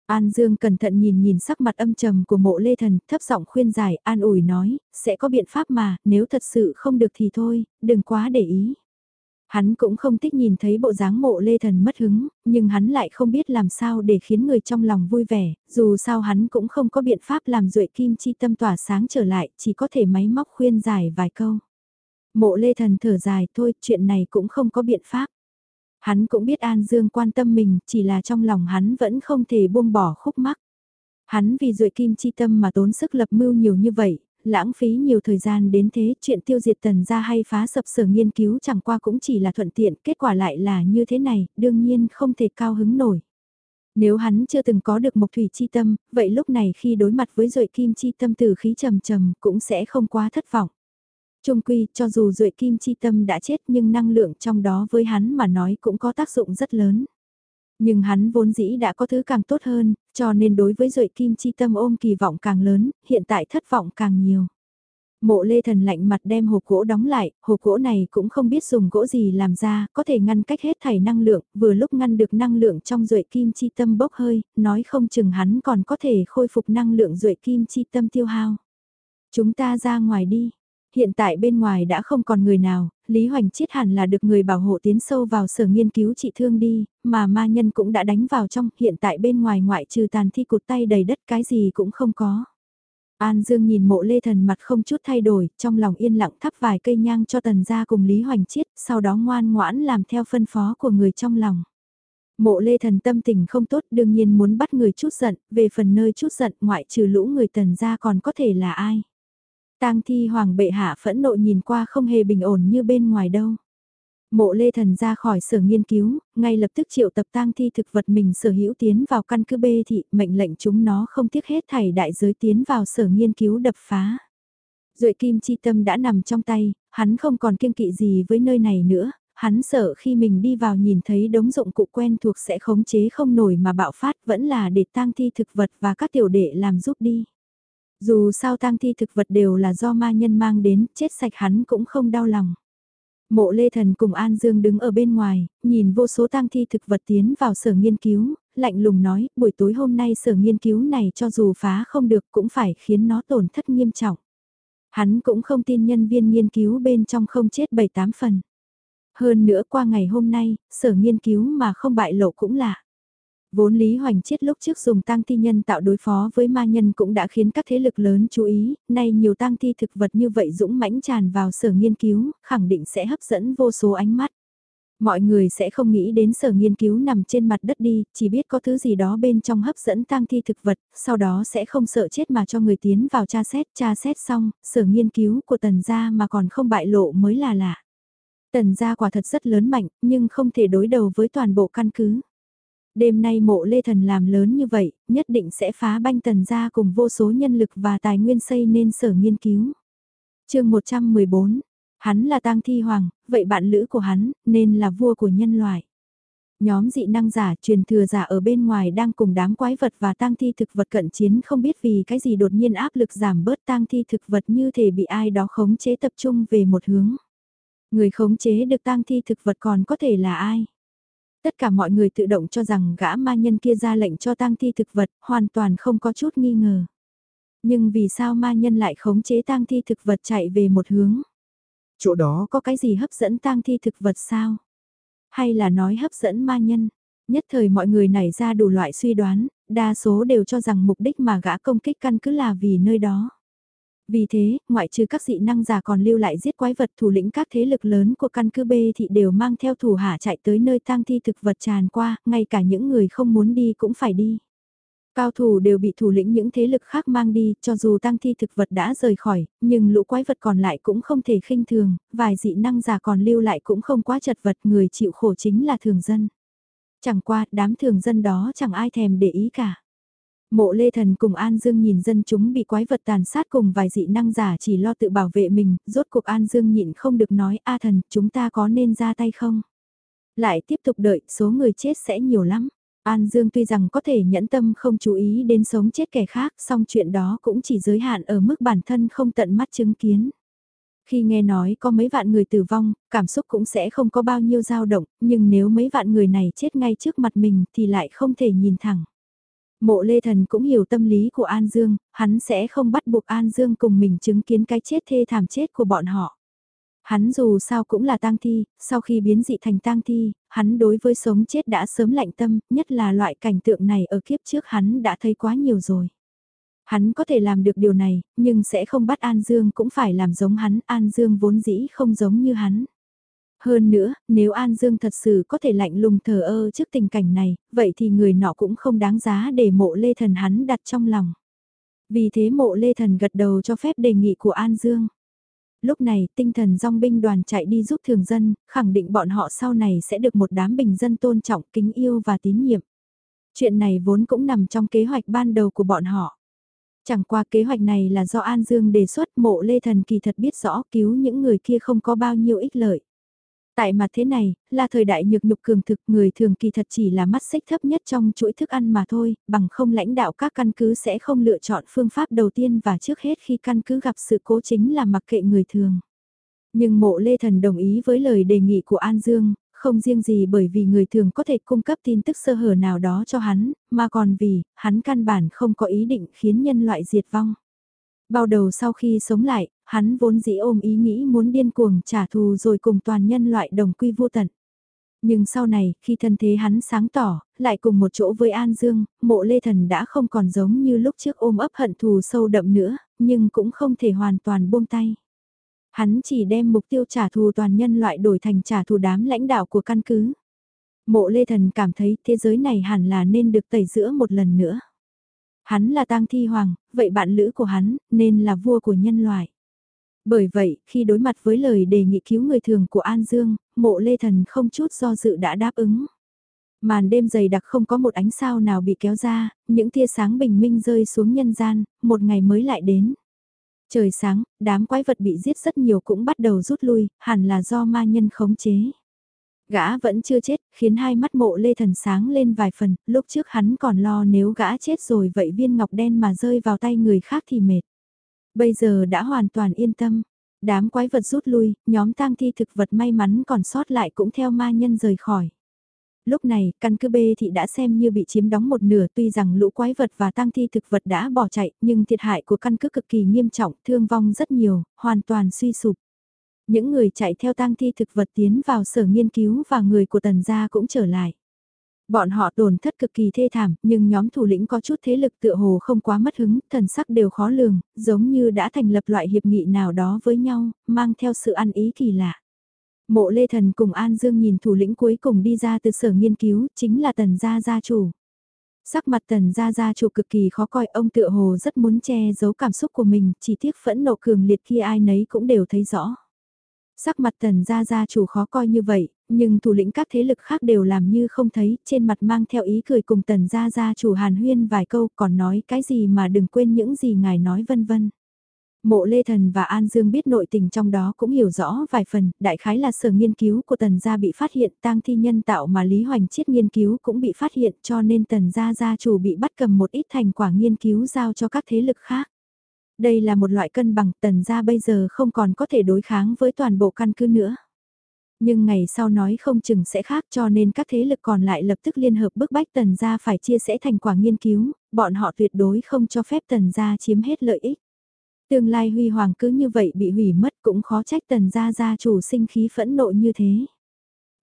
An Dương cẩn thận nhìn nhìn sắc mặt âm trầm của mộ lê thần, thấp giọng khuyên giải, an ủi nói, sẽ có biện pháp mà, nếu thật sự không được thì thôi, đừng quá để ý. Hắn cũng không thích nhìn thấy bộ dáng mộ lê thần mất hứng, nhưng hắn lại không biết làm sao để khiến người trong lòng vui vẻ, dù sao hắn cũng không có biện pháp làm duệ kim chi tâm tỏa sáng trở lại, chỉ có thể máy móc khuyên giải vài câu. Mộ lê thần thở dài thôi, chuyện này cũng không có biện pháp. Hắn cũng biết An Dương quan tâm mình, chỉ là trong lòng hắn vẫn không thể buông bỏ khúc mắc. Hắn vì duệ kim chi tâm mà tốn sức lập mưu nhiều như vậy, lãng phí nhiều thời gian đến thế, chuyện tiêu diệt tần gia hay phá sập sở nghiên cứu chẳng qua cũng chỉ là thuận tiện, kết quả lại là như thế này, đương nhiên không thể cao hứng nổi. Nếu hắn chưa từng có được mộc thủy chi tâm, vậy lúc này khi đối mặt với duệ kim chi tâm từ khí trầm trầm cũng sẽ không quá thất vọng. Trung quy, cho dù duệ kim chi tâm đã chết nhưng năng lượng trong đó với hắn mà nói cũng có tác dụng rất lớn. Nhưng hắn vốn dĩ đã có thứ càng tốt hơn, cho nên đối với Duệ Kim Chi Tâm ôm kỳ vọng càng lớn, hiện tại thất vọng càng nhiều. Mộ lê thần lạnh mặt đem hộp gỗ đóng lại, hộp gỗ này cũng không biết dùng gỗ gì làm ra, có thể ngăn cách hết thảy năng lượng, vừa lúc ngăn được năng lượng trong duệ kim chi tâm bốc hơi, nói không chừng hắn còn có thể khôi phục năng lượng duệ kim chi tâm tiêu hao. Chúng ta ra ngoài đi. Hiện tại bên ngoài đã không còn người nào, Lý Hoành Chiết hẳn là được người bảo hộ tiến sâu vào sở nghiên cứu trị thương đi, mà ma nhân cũng đã đánh vào trong, hiện tại bên ngoài ngoại trừ tàn thi cụt tay đầy đất cái gì cũng không có. An Dương nhìn mộ lê thần mặt không chút thay đổi, trong lòng yên lặng thắp vài cây nhang cho tần gia cùng Lý Hoành Chiết, sau đó ngoan ngoãn làm theo phân phó của người trong lòng. Mộ lê thần tâm tình không tốt đương nhiên muốn bắt người chút giận, về phần nơi chút giận ngoại trừ lũ người tần gia còn có thể là ai tang thi hoàng bệ hạ phẫn nộ nhìn qua không hề bình ổn như bên ngoài đâu. Mộ Lê Thần ra khỏi sở nghiên cứu, ngay lập tức triệu tập tang thi thực vật mình sở hữu tiến vào căn cứ bê thị, mệnh lệnh chúng nó không tiếc hết thảy đại giới tiến vào sở nghiên cứu đập phá. Duệ kim chi tâm đã nằm trong tay, hắn không còn kiêng kỵ gì với nơi này nữa, hắn sợ khi mình đi vào nhìn thấy đống dụng cụ quen thuộc sẽ khống chế không nổi mà bạo phát vẫn là để tang thi thực vật và các tiểu đệ làm giúp đi. Dù sao tang thi thực vật đều là do ma nhân mang đến, chết sạch hắn cũng không đau lòng. Mộ Lê Thần cùng An Dương đứng ở bên ngoài, nhìn vô số tang thi thực vật tiến vào sở nghiên cứu, lạnh lùng nói, buổi tối hôm nay sở nghiên cứu này cho dù phá không được cũng phải khiến nó tổn thất nghiêm trọng. Hắn cũng không tin nhân viên nghiên cứu bên trong không chết 7-8 phần. Hơn nữa qua ngày hôm nay, sở nghiên cứu mà không bại lộ cũng lạ. Vốn Lý Hoành Chiết lúc trước dùng tang thi nhân tạo đối phó với ma nhân cũng đã khiến các thế lực lớn chú ý, nay nhiều tang thi thực vật như vậy dũng mãnh tràn vào sở nghiên cứu, khẳng định sẽ hấp dẫn vô số ánh mắt. Mọi người sẽ không nghĩ đến sở nghiên cứu nằm trên mặt đất đi, chỉ biết có thứ gì đó bên trong hấp dẫn tang thi thực vật, sau đó sẽ không sợ chết mà cho người tiến vào tra xét, tra xét xong, sở nghiên cứu của tần gia mà còn không bại lộ mới là lạ. Tần gia quả thật rất lớn mạnh, nhưng không thể đối đầu với toàn bộ căn cứ. Đêm nay mộ lê thần làm lớn như vậy, nhất định sẽ phá banh tần ra cùng vô số nhân lực và tài nguyên xây nên sở nghiên cứu. chương 114, hắn là tang thi hoàng, vậy bạn lữ của hắn, nên là vua của nhân loại. Nhóm dị năng giả truyền thừa giả ở bên ngoài đang cùng đám quái vật và tang thi thực vật cận chiến không biết vì cái gì đột nhiên áp lực giảm bớt tang thi thực vật như thể bị ai đó khống chế tập trung về một hướng. Người khống chế được tang thi thực vật còn có thể là ai? Tất cả mọi người tự động cho rằng gã ma nhân kia ra lệnh cho tang thi thực vật, hoàn toàn không có chút nghi ngờ. Nhưng vì sao ma nhân lại khống chế tang thi thực vật chạy về một hướng? Chỗ đó có cái gì hấp dẫn tang thi thực vật sao? Hay là nói hấp dẫn ma nhân? Nhất thời mọi người nảy ra đủ loại suy đoán, đa số đều cho rằng mục đích mà gã công kích căn cứ là vì nơi đó. Vì thế, ngoại trừ các dị năng giả còn lưu lại giết quái vật thủ lĩnh các thế lực lớn của căn cứ B thì đều mang theo thủ hạ chạy tới nơi tang thi thực vật tràn qua, ngay cả những người không muốn đi cũng phải đi. Cao thủ đều bị thủ lĩnh những thế lực khác mang đi, cho dù tang thi thực vật đã rời khỏi, nhưng lũ quái vật còn lại cũng không thể khinh thường, vài dị năng giả còn lưu lại cũng không quá chật vật, người chịu khổ chính là thường dân. Chẳng qua, đám thường dân đó chẳng ai thèm để ý cả. Mộ Lê Thần cùng An Dương nhìn dân chúng bị quái vật tàn sát cùng vài dị năng giả chỉ lo tự bảo vệ mình, rốt cuộc An Dương nhịn không được nói A thần, chúng ta có nên ra tay không? Lại tiếp tục đợi, số người chết sẽ nhiều lắm. An Dương tuy rằng có thể nhẫn tâm không chú ý đến sống chết kẻ khác, song chuyện đó cũng chỉ giới hạn ở mức bản thân không tận mắt chứng kiến. Khi nghe nói có mấy vạn người tử vong, cảm xúc cũng sẽ không có bao nhiêu dao động, nhưng nếu mấy vạn người này chết ngay trước mặt mình thì lại không thể nhìn thẳng. Mộ Lê Thần cũng hiểu tâm lý của An Dương, hắn sẽ không bắt buộc An Dương cùng mình chứng kiến cái chết thê thảm chết của bọn họ. Hắn dù sao cũng là tang thi, sau khi biến dị thành tang thi, hắn đối với sống chết đã sớm lạnh tâm, nhất là loại cảnh tượng này ở kiếp trước hắn đã thấy quá nhiều rồi. Hắn có thể làm được điều này, nhưng sẽ không bắt An Dương cũng phải làm giống hắn, An Dương vốn dĩ không giống như hắn. Hơn nữa, nếu An Dương thật sự có thể lạnh lùng thờ ơ trước tình cảnh này, vậy thì người nọ cũng không đáng giá để mộ lê thần hắn đặt trong lòng. Vì thế mộ lê thần gật đầu cho phép đề nghị của An Dương. Lúc này tinh thần dòng binh đoàn chạy đi giúp thường dân, khẳng định bọn họ sau này sẽ được một đám bình dân tôn trọng kính yêu và tín nhiệm. Chuyện này vốn cũng nằm trong kế hoạch ban đầu của bọn họ. Chẳng qua kế hoạch này là do An Dương đề xuất mộ Lê Thần kỳ thật biết rõ cứu những người kia không có bao nhiêu ích lợi. Tại mặt thế này, là thời đại nhược nhục cường thực người thường kỳ thật chỉ là mắt xích thấp nhất trong chuỗi thức ăn mà thôi, bằng không lãnh đạo các căn cứ sẽ không lựa chọn phương pháp đầu tiên và trước hết khi căn cứ gặp sự cố chính là mặc kệ người thường. Nhưng mộ Lê Thần đồng ý với lời đề nghị của An Dương, không riêng gì bởi vì người thường có thể cung cấp tin tức sơ hở nào đó cho hắn, mà còn vì, hắn căn bản không có ý định khiến nhân loại diệt vong. Bao đầu sau khi sống lại, hắn vốn dĩ ôm ý nghĩ muốn điên cuồng trả thù rồi cùng toàn nhân loại đồng quy vô tận. Nhưng sau này, khi thân thế hắn sáng tỏ, lại cùng một chỗ với An Dương, mộ lê thần đã không còn giống như lúc trước ôm ấp hận thù sâu đậm nữa, nhưng cũng không thể hoàn toàn buông tay. Hắn chỉ đem mục tiêu trả thù toàn nhân loại đổi thành trả thù đám lãnh đạo của căn cứ. Mộ lê thần cảm thấy thế giới này hẳn là nên được tẩy giữa một lần nữa. Hắn là tang thi hoàng, vậy bạn lữ của hắn, nên là vua của nhân loại. Bởi vậy, khi đối mặt với lời đề nghị cứu người thường của An Dương, mộ lê thần không chút do dự đã đáp ứng. Màn đêm dày đặc không có một ánh sao nào bị kéo ra, những tia sáng bình minh rơi xuống nhân gian, một ngày mới lại đến. Trời sáng, đám quái vật bị giết rất nhiều cũng bắt đầu rút lui, hẳn là do ma nhân khống chế. Gã vẫn chưa chết, khiến hai mắt mộ lê thần sáng lên vài phần, lúc trước hắn còn lo nếu gã chết rồi vậy viên ngọc đen mà rơi vào tay người khác thì mệt. Bây giờ đã hoàn toàn yên tâm, đám quái vật rút lui, nhóm tang thi thực vật may mắn còn sót lại cũng theo ma nhân rời khỏi. Lúc này, căn cứ B thị đã xem như bị chiếm đóng một nửa tuy rằng lũ quái vật và tang thi thực vật đã bỏ chạy, nhưng thiệt hại của căn cứ cực kỳ nghiêm trọng, thương vong rất nhiều, hoàn toàn suy sụp. Những người chạy theo tang thi thực vật tiến vào sở nghiên cứu và người của tần gia cũng trở lại. Bọn họ tổn thất cực kỳ thê thảm, nhưng nhóm thủ lĩnh có chút thế lực tựa hồ không quá mất hứng, thần sắc đều khó lường, giống như đã thành lập loại hiệp nghị nào đó với nhau, mang theo sự ăn ý kỳ lạ. Mộ Lê Thần cùng An Dương nhìn thủ lĩnh cuối cùng đi ra từ sở nghiên cứu, chính là tần gia gia chủ. Sắc mặt tần gia gia chủ cực kỳ khó coi, ông tựa hồ rất muốn che giấu cảm xúc của mình, chỉ tiếc phẫn nộ cường liệt khi ai nấy cũng đều thấy rõ. Sắc mặt tần gia gia chủ khó coi như vậy, nhưng thủ lĩnh các thế lực khác đều làm như không thấy, trên mặt mang theo ý cười cùng tần gia gia chủ hàn huyên vài câu còn nói cái gì mà đừng quên những gì ngài nói vân vân. Mộ Lê Thần và An Dương biết nội tình trong đó cũng hiểu rõ vài phần, đại khái là sở nghiên cứu của Tần Gia bị phát hiện tang thi nhân tạo mà Lý Hoành Chiết nghiên cứu cũng bị phát hiện cho nên Tần Gia gia chủ bị bắt cầm một ít thành quả nghiên cứu giao cho các thế lực khác. Đây là một loại cân bằng Tần Gia bây giờ không còn có thể đối kháng với toàn bộ căn cứ nữa. Nhưng ngày sau nói không chừng sẽ khác cho nên các thế lực còn lại lập tức liên hợp bức bách Tần Gia phải chia sẻ thành quả nghiên cứu, bọn họ tuyệt đối không cho phép Tần Gia chiếm hết lợi ích. Tương lai huy hoàng cứ như vậy bị hủy mất cũng khó trách tần gia gia chủ sinh khí phẫn nộ như thế.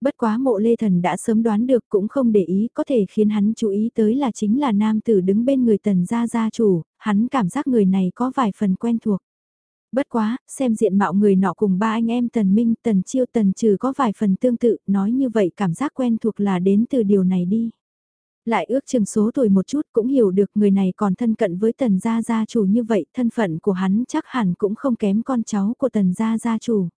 Bất quá mộ lê thần đã sớm đoán được cũng không để ý có thể khiến hắn chú ý tới là chính là nam tử đứng bên người tần gia gia chủ, hắn cảm giác người này có vài phần quen thuộc. Bất quá, xem diện mạo người nọ cùng ba anh em tần minh, tần chiêu, tần trừ có vài phần tương tự, nói như vậy cảm giác quen thuộc là đến từ điều này đi. Lại ước chừng số tuổi một chút cũng hiểu được người này còn thân cận với tần gia gia chủ như vậy, thân phận của hắn chắc hẳn cũng không kém con cháu của tần gia gia chủ.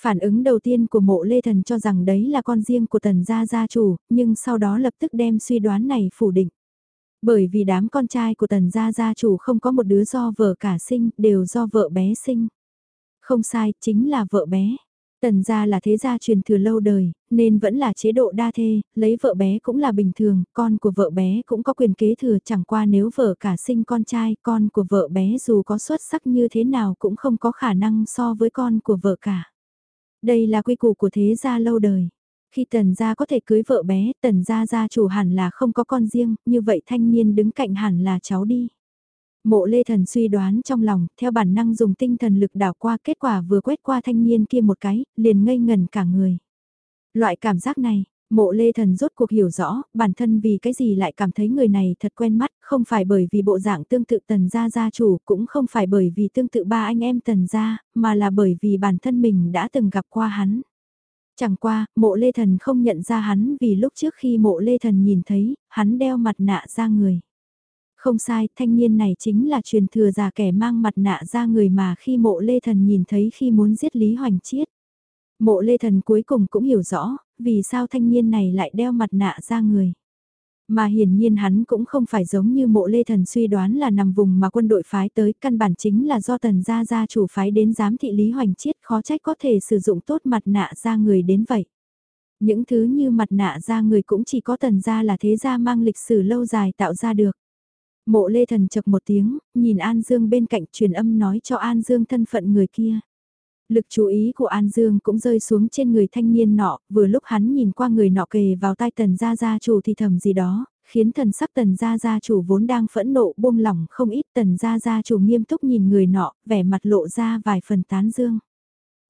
Phản ứng đầu tiên của mộ lê thần cho rằng đấy là con riêng của tần gia gia chủ, nhưng sau đó lập tức đem suy đoán này phủ định. Bởi vì đám con trai của tần gia gia chủ không có một đứa do vợ cả sinh, đều do vợ bé sinh. Không sai, chính là vợ bé. Tần gia là thế gia truyền thừa lâu đời, nên vẫn là chế độ đa thê, lấy vợ bé cũng là bình thường, con của vợ bé cũng có quyền kế thừa chẳng qua nếu vợ cả sinh con trai, con của vợ bé dù có xuất sắc như thế nào cũng không có khả năng so với con của vợ cả. Đây là quy củ của thế gia lâu đời. Khi tần gia có thể cưới vợ bé, tần gia gia chủ hẳn là không có con riêng, như vậy thanh niên đứng cạnh hẳn là cháu đi. Mộ lê thần suy đoán trong lòng, theo bản năng dùng tinh thần lực đảo qua kết quả vừa quét qua thanh niên kia một cái, liền ngây ngần cả người. Loại cảm giác này, mộ lê thần rốt cuộc hiểu rõ, bản thân vì cái gì lại cảm thấy người này thật quen mắt, không phải bởi vì bộ dạng tương tự tần gia gia chủ, cũng không phải bởi vì tương tự ba anh em tần gia, mà là bởi vì bản thân mình đã từng gặp qua hắn. Chẳng qua, mộ lê thần không nhận ra hắn vì lúc trước khi mộ lê thần nhìn thấy, hắn đeo mặt nạ ra người. Không sai, thanh niên này chính là truyền thừa già kẻ mang mặt nạ ra người mà khi mộ lê thần nhìn thấy khi muốn giết Lý Hoành Chiết. Mộ lê thần cuối cùng cũng hiểu rõ, vì sao thanh niên này lại đeo mặt nạ ra người. Mà hiển nhiên hắn cũng không phải giống như mộ lê thần suy đoán là nằm vùng mà quân đội phái tới, căn bản chính là do tần gia gia chủ phái đến giám thị Lý Hoành Chiết khó trách có thể sử dụng tốt mặt nạ ra người đến vậy. Những thứ như mặt nạ ra người cũng chỉ có tần gia là thế gia mang lịch sử lâu dài tạo ra được. Mộ lê thần chật một tiếng, nhìn An Dương bên cạnh truyền âm nói cho An Dương thân phận người kia. Lực chú ý của An Dương cũng rơi xuống trên người thanh niên nọ, vừa lúc hắn nhìn qua người nọ kề vào tai tần gia gia chủ thì thầm gì đó, khiến thần sắc tần gia gia chủ vốn đang phẫn nộ buông lỏng không ít tần gia gia chủ nghiêm túc nhìn người nọ, vẻ mặt lộ ra vài phần tán dương.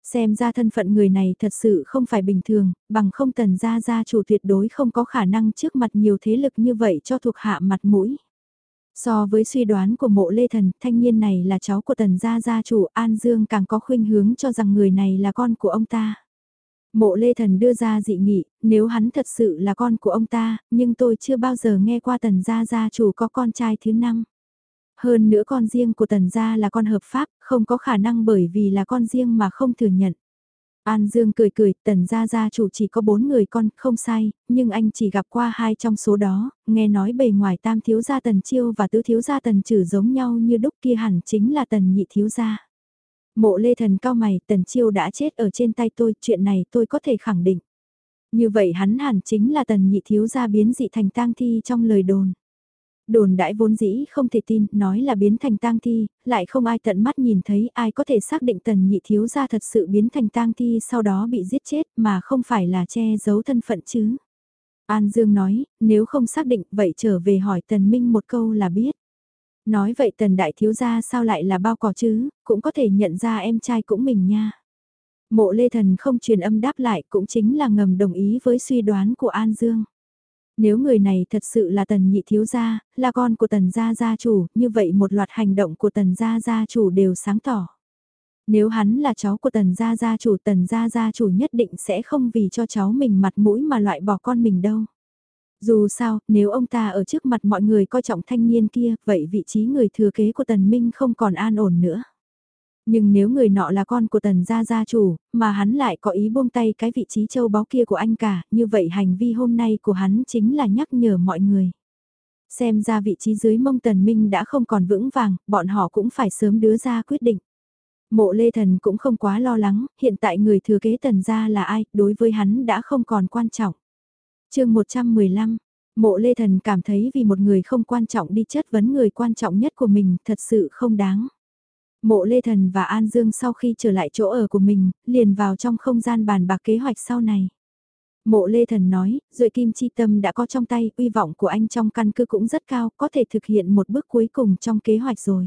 Xem ra thân phận người này thật sự không phải bình thường, bằng không tần gia gia chủ tuyệt đối không có khả năng trước mặt nhiều thế lực như vậy cho thuộc hạ mặt mũi. So với suy đoán của mộ lê thần, thanh niên này là cháu của tần gia gia chủ An Dương càng có khuynh hướng cho rằng người này là con của ông ta. Mộ lê thần đưa ra dị nghị, nếu hắn thật sự là con của ông ta, nhưng tôi chưa bao giờ nghe qua tần gia gia chủ có con trai thứ năm. Hơn nữa con riêng của tần gia là con hợp pháp, không có khả năng bởi vì là con riêng mà không thừa nhận. An Dương cười cười, tần gia gia chủ chỉ có bốn người con, không sai, nhưng anh chỉ gặp qua hai trong số đó, nghe nói bề ngoài tam thiếu gia tần chiêu và tứ thiếu gia tần trừ giống nhau như đúc kia hẳn chính là tần nhị thiếu gia. Mộ lê thần cao mày, tần chiêu đã chết ở trên tay tôi, chuyện này tôi có thể khẳng định. Như vậy hắn hẳn chính là tần nhị thiếu gia biến dị thành tang thi trong lời đồn. Đồn đãi vốn dĩ không thể tin, nói là biến thành tang thi, lại không ai tận mắt nhìn thấy ai có thể xác định tần nhị thiếu gia thật sự biến thành tang thi sau đó bị giết chết mà không phải là che giấu thân phận chứ. An Dương nói, nếu không xác định vậy trở về hỏi tần minh một câu là biết. Nói vậy tần đại thiếu gia sao lại là bao cỏ chứ, cũng có thể nhận ra em trai cũng mình nha. Mộ lê thần không truyền âm đáp lại cũng chính là ngầm đồng ý với suy đoán của An Dương. Nếu người này thật sự là tần nhị thiếu gia, là con của tần gia gia chủ, như vậy một loạt hành động của tần gia gia chủ đều sáng tỏ. Nếu hắn là cháu của tần gia gia chủ tần gia gia chủ nhất định sẽ không vì cho cháu mình mặt mũi mà loại bỏ con mình đâu. Dù sao, nếu ông ta ở trước mặt mọi người coi trọng thanh niên kia, vậy vị trí người thừa kế của tần minh không còn an ổn nữa. Nhưng nếu người nọ là con của tần gia gia chủ, mà hắn lại có ý buông tay cái vị trí châu báu kia của anh cả, như vậy hành vi hôm nay của hắn chính là nhắc nhở mọi người. Xem ra vị trí dưới mông tần minh đã không còn vững vàng, bọn họ cũng phải sớm đưa ra quyết định. Mộ lê thần cũng không quá lo lắng, hiện tại người thừa kế tần gia là ai, đối với hắn đã không còn quan trọng. chương 115 Mộ Lê Thần cảm thấy vì một người không quan trọng đi chất vấn người quan trọng nhất của mình thật sự không đáng. Mộ Lê Thần và An Dương sau khi trở lại chỗ ở của mình, liền vào trong không gian bàn bạc kế hoạch sau này. Mộ Lê Thần nói, Duệ Kim Chi Tâm đã có trong tay, uy vọng của anh trong căn cứ cũng rất cao, có thể thực hiện một bước cuối cùng trong kế hoạch rồi.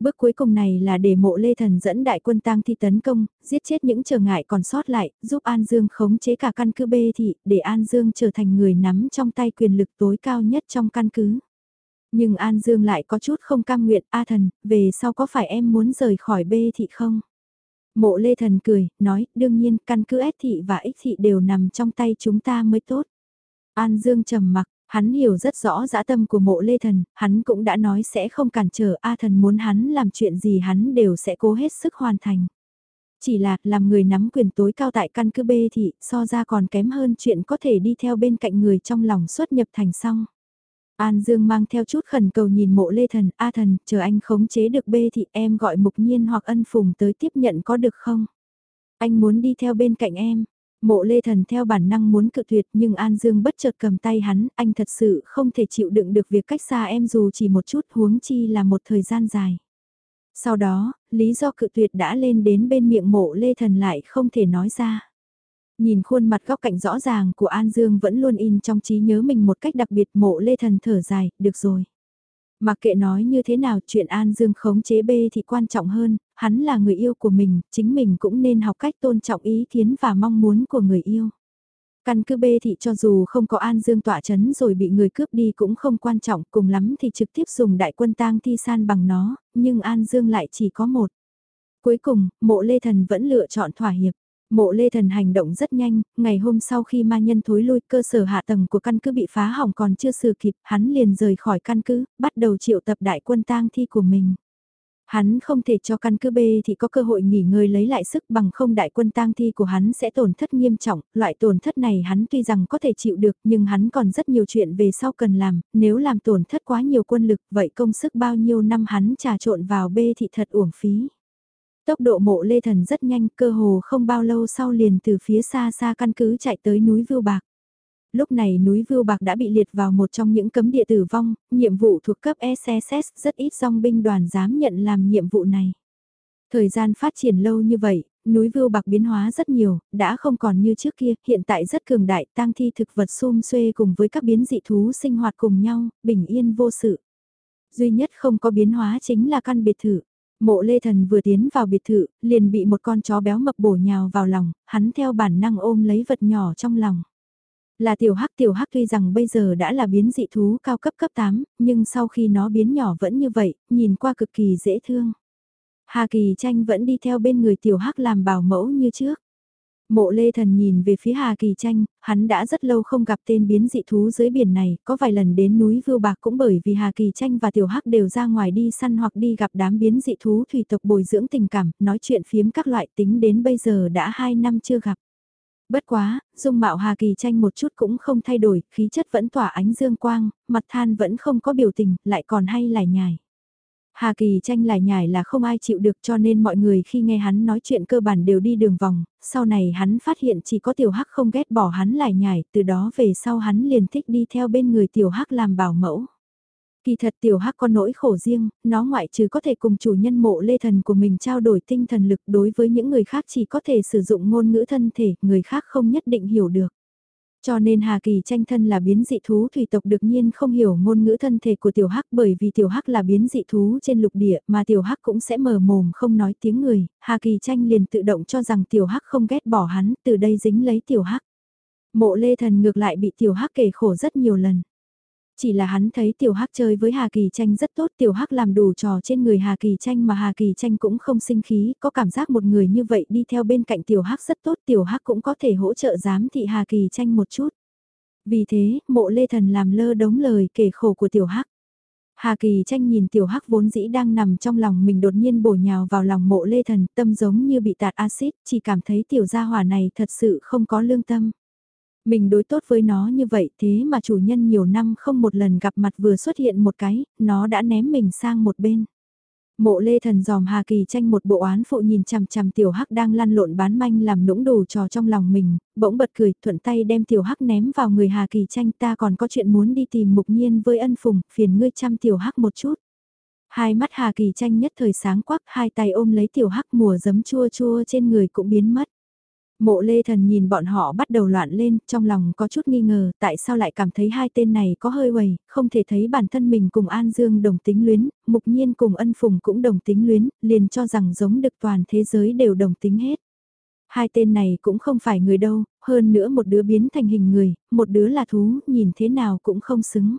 Bước cuối cùng này là để mộ Lê Thần dẫn đại quân tang thi tấn công, giết chết những trở ngại còn sót lại, giúp An Dương khống chế cả căn cứ bê thị, để An Dương trở thành người nắm trong tay quyền lực tối cao nhất trong căn cứ. Nhưng An Dương lại có chút không cam nguyện, A thần, về sau có phải em muốn rời khỏi B thị không? Mộ Lê Thần cười, nói, đương nhiên, căn cứ S thị và X thị đều nằm trong tay chúng ta mới tốt. An Dương trầm mặc, hắn hiểu rất rõ dã tâm của mộ Lê Thần, hắn cũng đã nói sẽ không cản trở A thần muốn hắn làm chuyện gì hắn đều sẽ cố hết sức hoàn thành. Chỉ là, làm người nắm quyền tối cao tại căn cứ B thị, so ra còn kém hơn chuyện có thể đi theo bên cạnh người trong lòng xuất nhập thành xong. An Dương mang theo chút khẩn cầu nhìn mộ lê thần, A thần, chờ anh khống chế được bê thì em gọi mục nhiên hoặc ân phùng tới tiếp nhận có được không? Anh muốn đi theo bên cạnh em. Mộ lê thần theo bản năng muốn cự tuyệt nhưng An Dương bất chợt cầm tay hắn, anh thật sự không thể chịu đựng được việc cách xa em dù chỉ một chút huống chi là một thời gian dài. Sau đó, lý do cự tuyệt đã lên đến bên miệng mộ lê thần lại không thể nói ra. Nhìn khuôn mặt góc cạnh rõ ràng của An Dương vẫn luôn in trong trí nhớ mình một cách đặc biệt mộ lê thần thở dài, được rồi. Mặc kệ nói như thế nào chuyện An Dương khống chế bê thì quan trọng hơn, hắn là người yêu của mình, chính mình cũng nên học cách tôn trọng ý kiến và mong muốn của người yêu. Căn cứ bê thị cho dù không có An Dương tỏa chấn rồi bị người cướp đi cũng không quan trọng, cùng lắm thì trực tiếp dùng đại quân tang thi san bằng nó, nhưng An Dương lại chỉ có một. Cuối cùng, mộ lê thần vẫn lựa chọn thỏa hiệp. Mộ Lê Thần hành động rất nhanh, ngày hôm sau khi ma nhân thối lui cơ sở hạ tầng của căn cứ bị phá hỏng còn chưa xử kịp, hắn liền rời khỏi căn cứ, bắt đầu triệu tập đại quân tang thi của mình. Hắn không thể cho căn cứ B thì có cơ hội nghỉ ngơi lấy lại sức bằng không đại quân tang thi của hắn sẽ tổn thất nghiêm trọng, loại tổn thất này hắn tuy rằng có thể chịu được nhưng hắn còn rất nhiều chuyện về sau cần làm, nếu làm tổn thất quá nhiều quân lực vậy công sức bao nhiêu năm hắn trà trộn vào B thì thật uổng phí. Tốc độ mộ lê thần rất nhanh cơ hồ không bao lâu sau liền từ phía xa xa căn cứ chạy tới núi Vưu Bạc lúc này núi Vưu Bạc đã bị liệt vào một trong những cấm địa tử vong, nhiệm vụ thuộc cấp SSS rất ít dòng binh đoàn dám nhận làm nhiệm vụ này. Thời gian phát triển lâu như vậy, núi Vưu Bạc biến hóa rất nhiều, đã không còn như trước kia, hiện tại rất cường đại, tang thi thực vật xung xuê cùng với các biến dị thú sinh hoạt cùng nhau, bình yên vô sự. Duy nhất không có biến hóa chính là căn biệt thự. Mộ Lê Thần vừa tiến vào biệt thự, liền bị một con chó béo mập bổ nhào vào lòng, hắn theo bản năng ôm lấy vật nhỏ trong lòng. Là tiểu hắc tiểu hắc tuy rằng bây giờ đã là biến dị thú cao cấp cấp 8, nhưng sau khi nó biến nhỏ vẫn như vậy, nhìn qua cực kỳ dễ thương. Hà Kỳ tranh vẫn đi theo bên người tiểu hắc làm bảo mẫu như trước. Mộ Lê Thần nhìn về phía Hà Kỳ Tranh, hắn đã rất lâu không gặp tên biến dị thú dưới biển này, có vài lần đến núi Vưu Bạc cũng bởi vì Hà Kỳ Tranh và Tiểu Hắc đều ra ngoài đi săn hoặc đi gặp đám biến dị thú thủy tộc bồi dưỡng tình cảm, nói chuyện phiếm các loại tính đến bây giờ đã 2 năm chưa gặp. Bất quá, dung mạo Hà Kỳ tranh một chút cũng không thay đổi, khí chất vẫn tỏa ánh dương quang, mặt than vẫn không có biểu tình, lại còn hay lải nhải. Hà Kỳ tranh lại nhải là không ai chịu được cho nên mọi người khi nghe hắn nói chuyện cơ bản đều đi đường vòng, sau này hắn phát hiện chỉ có tiểu hắc không ghét bỏ hắn lại nhải, từ đó về sau hắn liền thích đi theo bên người tiểu hắc làm bảo mẫu. Kỳ thật tiểu hắc có nỗi khổ riêng, nó ngoại trừ có thể cùng chủ nhân mộ lê thần của mình trao đổi tinh thần lực đối với những người khác chỉ có thể sử dụng ngôn ngữ thân thể, người khác không nhất định hiểu được. Cho nên Hà Kỳ tranh thân là biến dị thú thủy tộc đương nhiên không hiểu ngôn ngữ thân thể của tiểu hắc bởi vì tiểu hắc là biến dị thú trên lục địa mà tiểu hắc cũng sẽ mở mồm không nói tiếng người, Hà Kỳ tranh liền tự động cho rằng tiểu hắc không ghét bỏ hắn, từ đây dính lấy tiểu hắc. Mộ lê thần ngược lại bị tiểu hắc kể khổ rất nhiều lần. Chỉ là hắn thấy tiểu hắc chơi với Hà Kỳ Tranh rất tốt, tiểu hắc làm đủ trò trên người Hà Kỳ Tranh mà Hà Kỳ Tranh cũng không sinh khí, có cảm giác một người như vậy đi theo bên cạnh tiểu hắc rất tốt, tiểu hắc cũng có thể hỗ trợ giám thị Hà Kỳ Tranh một chút. Vì thế, mộ lê thần làm lơ đống lời kể khổ của tiểu hắc. Hà Kỳ tranh nhìn tiểu hắc vốn dĩ đang nằm trong lòng mình đột nhiên bổ nhào vào lòng mộ lê thần tâm giống như bị tạt axit, chỉ cảm thấy tiểu gia hỏa này thật sự không có lương tâm. Mình đối tốt với nó như vậy thế mà chủ nhân nhiều năm không một lần gặp mặt vừa xuất hiện một cái, nó đã ném mình sang một bên. Mộ lê thần dòm Hà Kỳ tranh một bộ án phụ nhìn chằm chằm tiểu hắc đang lăn lộn bán manh làm nũng đủ trò trong lòng mình, bỗng bật cười thuận tay đem tiểu hắc ném vào người Hà Kỳ tranh ta còn có chuyện muốn đi tìm mục nhiên với ân phùng, phiền ngươi chăm tiểu hắc một chút. Hai mắt Hà Kỳ tranh nhất thời sáng quắc hai tay ôm lấy tiểu hắc mùa giấm chua chua trên người cũng biến mất. Mộ lê thần nhìn bọn họ bắt đầu loạn lên, trong lòng có chút nghi ngờ, tại sao lại cảm thấy hai tên này có hơi quầy, không thể thấy bản thân mình cùng An Dương đồng tính luyến, mục nhiên cùng ân phùng cũng đồng tính luyến, liền cho rằng giống được toàn thế giới đều đồng tính hết. Hai tên này cũng không phải người đâu, hơn nữa một đứa biến thành hình người, một đứa là thú, nhìn thế nào cũng không xứng.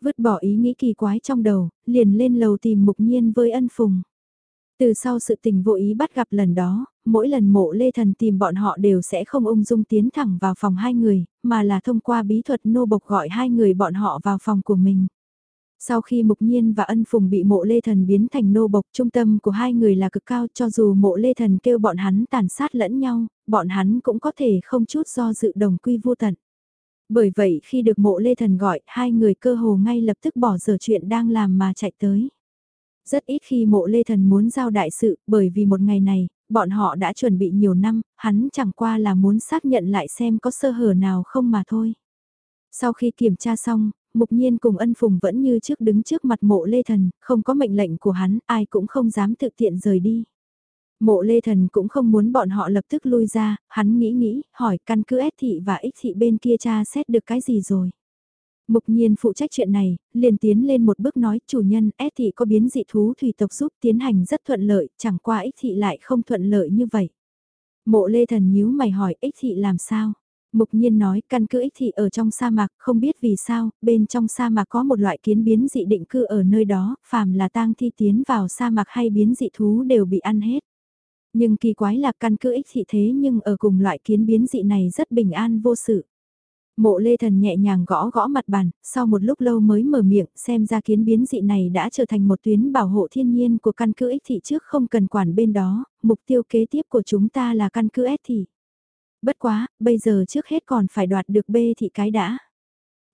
Vứt bỏ ý nghĩ kỳ quái trong đầu, liền lên lầu tìm mục nhiên với ân phùng. Từ sau sự tình vô ý bắt gặp lần đó, mỗi lần mộ lê thần tìm bọn họ đều sẽ không ung dung tiến thẳng vào phòng hai người, mà là thông qua bí thuật nô bộc gọi hai người bọn họ vào phòng của mình. Sau khi Mục Nhiên và Ân Phùng bị mộ lê thần biến thành nô bộc trung tâm của hai người là cực cao cho dù mộ lê thần kêu bọn hắn tàn sát lẫn nhau, bọn hắn cũng có thể không chút do dự đồng quy vô tận. Bởi vậy khi được mộ lê thần gọi, hai người cơ hồ ngay lập tức bỏ dở chuyện đang làm mà chạy tới. Rất ít khi mộ lê thần muốn giao đại sự, bởi vì một ngày này, bọn họ đã chuẩn bị nhiều năm, hắn chẳng qua là muốn xác nhận lại xem có sơ hở nào không mà thôi. Sau khi kiểm tra xong, mục nhiên cùng ân phùng vẫn như trước đứng trước mặt mộ lê thần, không có mệnh lệnh của hắn, ai cũng không dám tự tiện rời đi. Mộ lê thần cũng không muốn bọn họ lập tức lui ra, hắn nghĩ nghĩ, hỏi căn cứ S thị và X thị bên kia tra xét được cái gì rồi. Mục nhiên phụ trách chuyện này, liền tiến lên một bước nói chủ nhân S thị có biến dị thú thủy tộc giúp tiến hành rất thuận lợi, chẳng qua X thị lại không thuận lợi như vậy. Mộ lê thần nhíu mày hỏi X thị làm sao? Mục nhiên nói căn cứ X thị ở trong sa mạc không biết vì sao, bên trong sa mạc có một loại kiến biến dị định cư ở nơi đó, phàm là tang thi tiến vào sa mạc hay biến dị thú đều bị ăn hết. Nhưng kỳ quái là căn cứ X thị thế nhưng ở cùng loại kiến biến dị này rất bình an vô sự. Mộ lê thần nhẹ nhàng gõ gõ mặt bàn, sau một lúc lâu mới mở miệng xem ra kiến biến dị này đã trở thành một tuyến bảo hộ thiên nhiên của căn cứ ích thị trước không cần quản bên đó, mục tiêu kế tiếp của chúng ta là căn cứ S thị. Bất quá, bây giờ trước hết còn phải đoạt được B thị cái đã.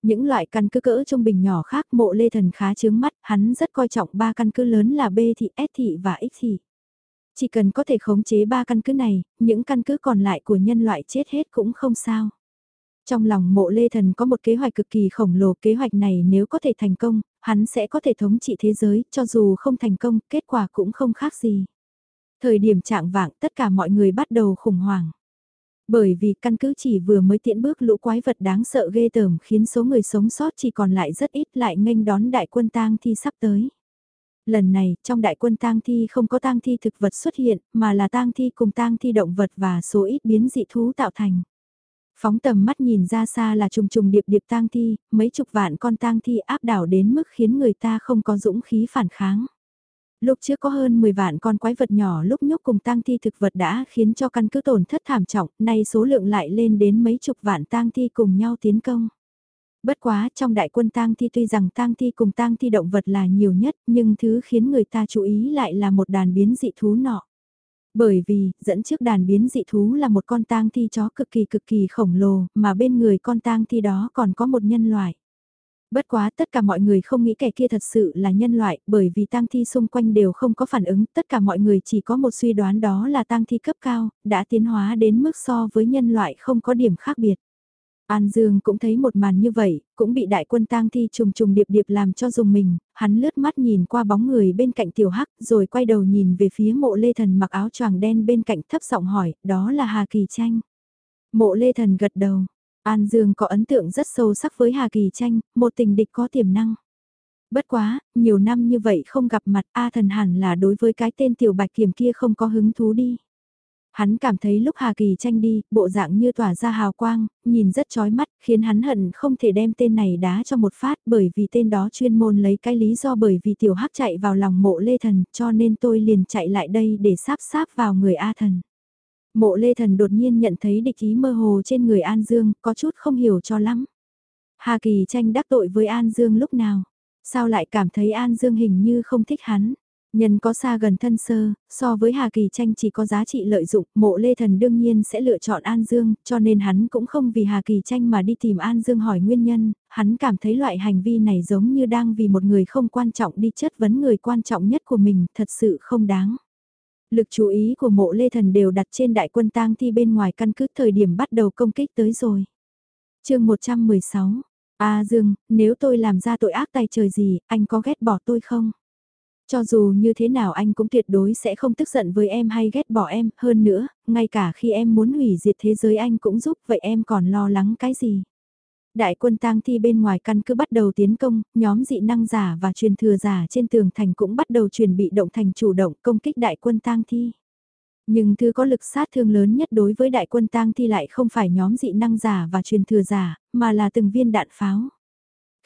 Những loại căn cứ cỡ trung bình nhỏ khác mộ lê thần khá chướng mắt, hắn rất coi trọng ba căn cứ lớn là B thị, S thị và X thị. Chỉ cần có thể khống chế ba căn cứ này, những căn cứ còn lại của nhân loại chết hết cũng không sao. Trong lòng mộ lê thần có một kế hoạch cực kỳ khổng lồ, kế hoạch này nếu có thể thành công, hắn sẽ có thể thống trị thế giới, cho dù không thành công, kết quả cũng không khác gì. Thời điểm trạng vạng tất cả mọi người bắt đầu khủng hoảng. Bởi vì căn cứ chỉ vừa mới tiễn bước lũ quái vật đáng sợ ghê tởm khiến số người sống sót chỉ còn lại rất ít lại nghênh đón đại quân tang thi sắp tới. Lần này, trong đại quân tang thi không có tang thi thực vật xuất hiện, mà là tang thi cùng tang thi động vật và số ít biến dị thú tạo thành. Phóng tầm mắt nhìn ra xa là trùng trùng điệp điệp tang thi, mấy chục vạn con tang thi áp đảo đến mức khiến người ta không có dũng khí phản kháng. Lúc trước có hơn 10 vạn con quái vật nhỏ lúc nhúc cùng tang thi thực vật đã khiến cho căn cứ tổn thất thảm trọng, nay số lượng lại lên đến mấy chục vạn tang thi cùng nhau tiến công. Bất quá trong đại quân tang thi tuy rằng tang thi cùng tang thi động vật là nhiều nhất nhưng thứ khiến người ta chú ý lại là một đàn biến dị thú nọ. Bởi vì, dẫn trước đàn biến dị thú là một con tang thi chó cực kỳ cực kỳ khổng lồ, mà bên người con tang thi đó còn có một nhân loại. Bất quá tất cả mọi người không nghĩ kẻ kia thật sự là nhân loại, bởi vì tang thi xung quanh đều không có phản ứng, tất cả mọi người chỉ có một suy đoán đó là tang thi cấp cao, đã tiến hóa đến mức so với nhân loại không có điểm khác biệt. An Dương cũng thấy một màn như vậy, cũng bị đại quân tang thi trùng trùng điệp điệp làm cho dùng mình, hắn lướt mắt nhìn qua bóng người bên cạnh tiểu hắc rồi quay đầu nhìn về phía mộ lê thần mặc áo choàng đen bên cạnh thấp giọng hỏi, đó là Hà Kỳ Tranh. Mộ lê thần gật đầu, An Dương có ấn tượng rất sâu sắc với Hà Kỳ Tranh, một tình địch có tiềm năng. Bất quá, nhiều năm như vậy không gặp mặt A thần hẳn là đối với cái tên tiểu bạch kiểm kia không có hứng thú đi. Hắn cảm thấy lúc Hà Kỳ tranh đi, bộ dạng như tỏa ra hào quang, nhìn rất chói mắt, khiến hắn hận không thể đem tên này đá cho một phát bởi vì tên đó chuyên môn lấy cái lý do bởi vì tiểu hắc chạy vào lòng mộ lê thần cho nên tôi liền chạy lại đây để sáp sáp vào người A thần. Mộ lê thần đột nhiên nhận thấy địch ý mơ hồ trên người An Dương, có chút không hiểu cho lắm. Hà Kỳ tranh đắc tội với An Dương lúc nào? Sao lại cảm thấy An Dương hình như không thích hắn? Nhân có xa gần thân sơ, so với Hà Kỳ tranh chỉ có giá trị lợi dụng, mộ Lê Thần đương nhiên sẽ lựa chọn An Dương, cho nên hắn cũng không vì Hà Kỳ tranh mà đi tìm An Dương hỏi nguyên nhân, hắn cảm thấy loại hành vi này giống như đang vì một người không quan trọng đi chất vấn người quan trọng nhất của mình, thật sự không đáng. Lực chú ý của mộ Lê Thần đều đặt trên đại quân tang thi bên ngoài căn cứ thời điểm bắt đầu công kích tới rồi. chương 116, A Dương, nếu tôi làm ra tội ác tay trời gì, anh có ghét bỏ tôi không? Cho dù như thế nào anh cũng tuyệt đối sẽ không tức giận với em hay ghét bỏ em, hơn nữa, ngay cả khi em muốn hủy diệt thế giới anh cũng giúp, vậy em còn lo lắng cái gì? Đại quân tang thi bên ngoài căn cứ bắt đầu tiến công, nhóm dị năng giả và truyền thừa giả trên tường thành cũng bắt đầu chuẩn bị động thành chủ động công kích đại quân tang thi. Nhưng thứ có lực sát thương lớn nhất đối với đại quân tang thi lại không phải nhóm dị năng giả và truyền thừa giả, mà là từng viên đạn pháo.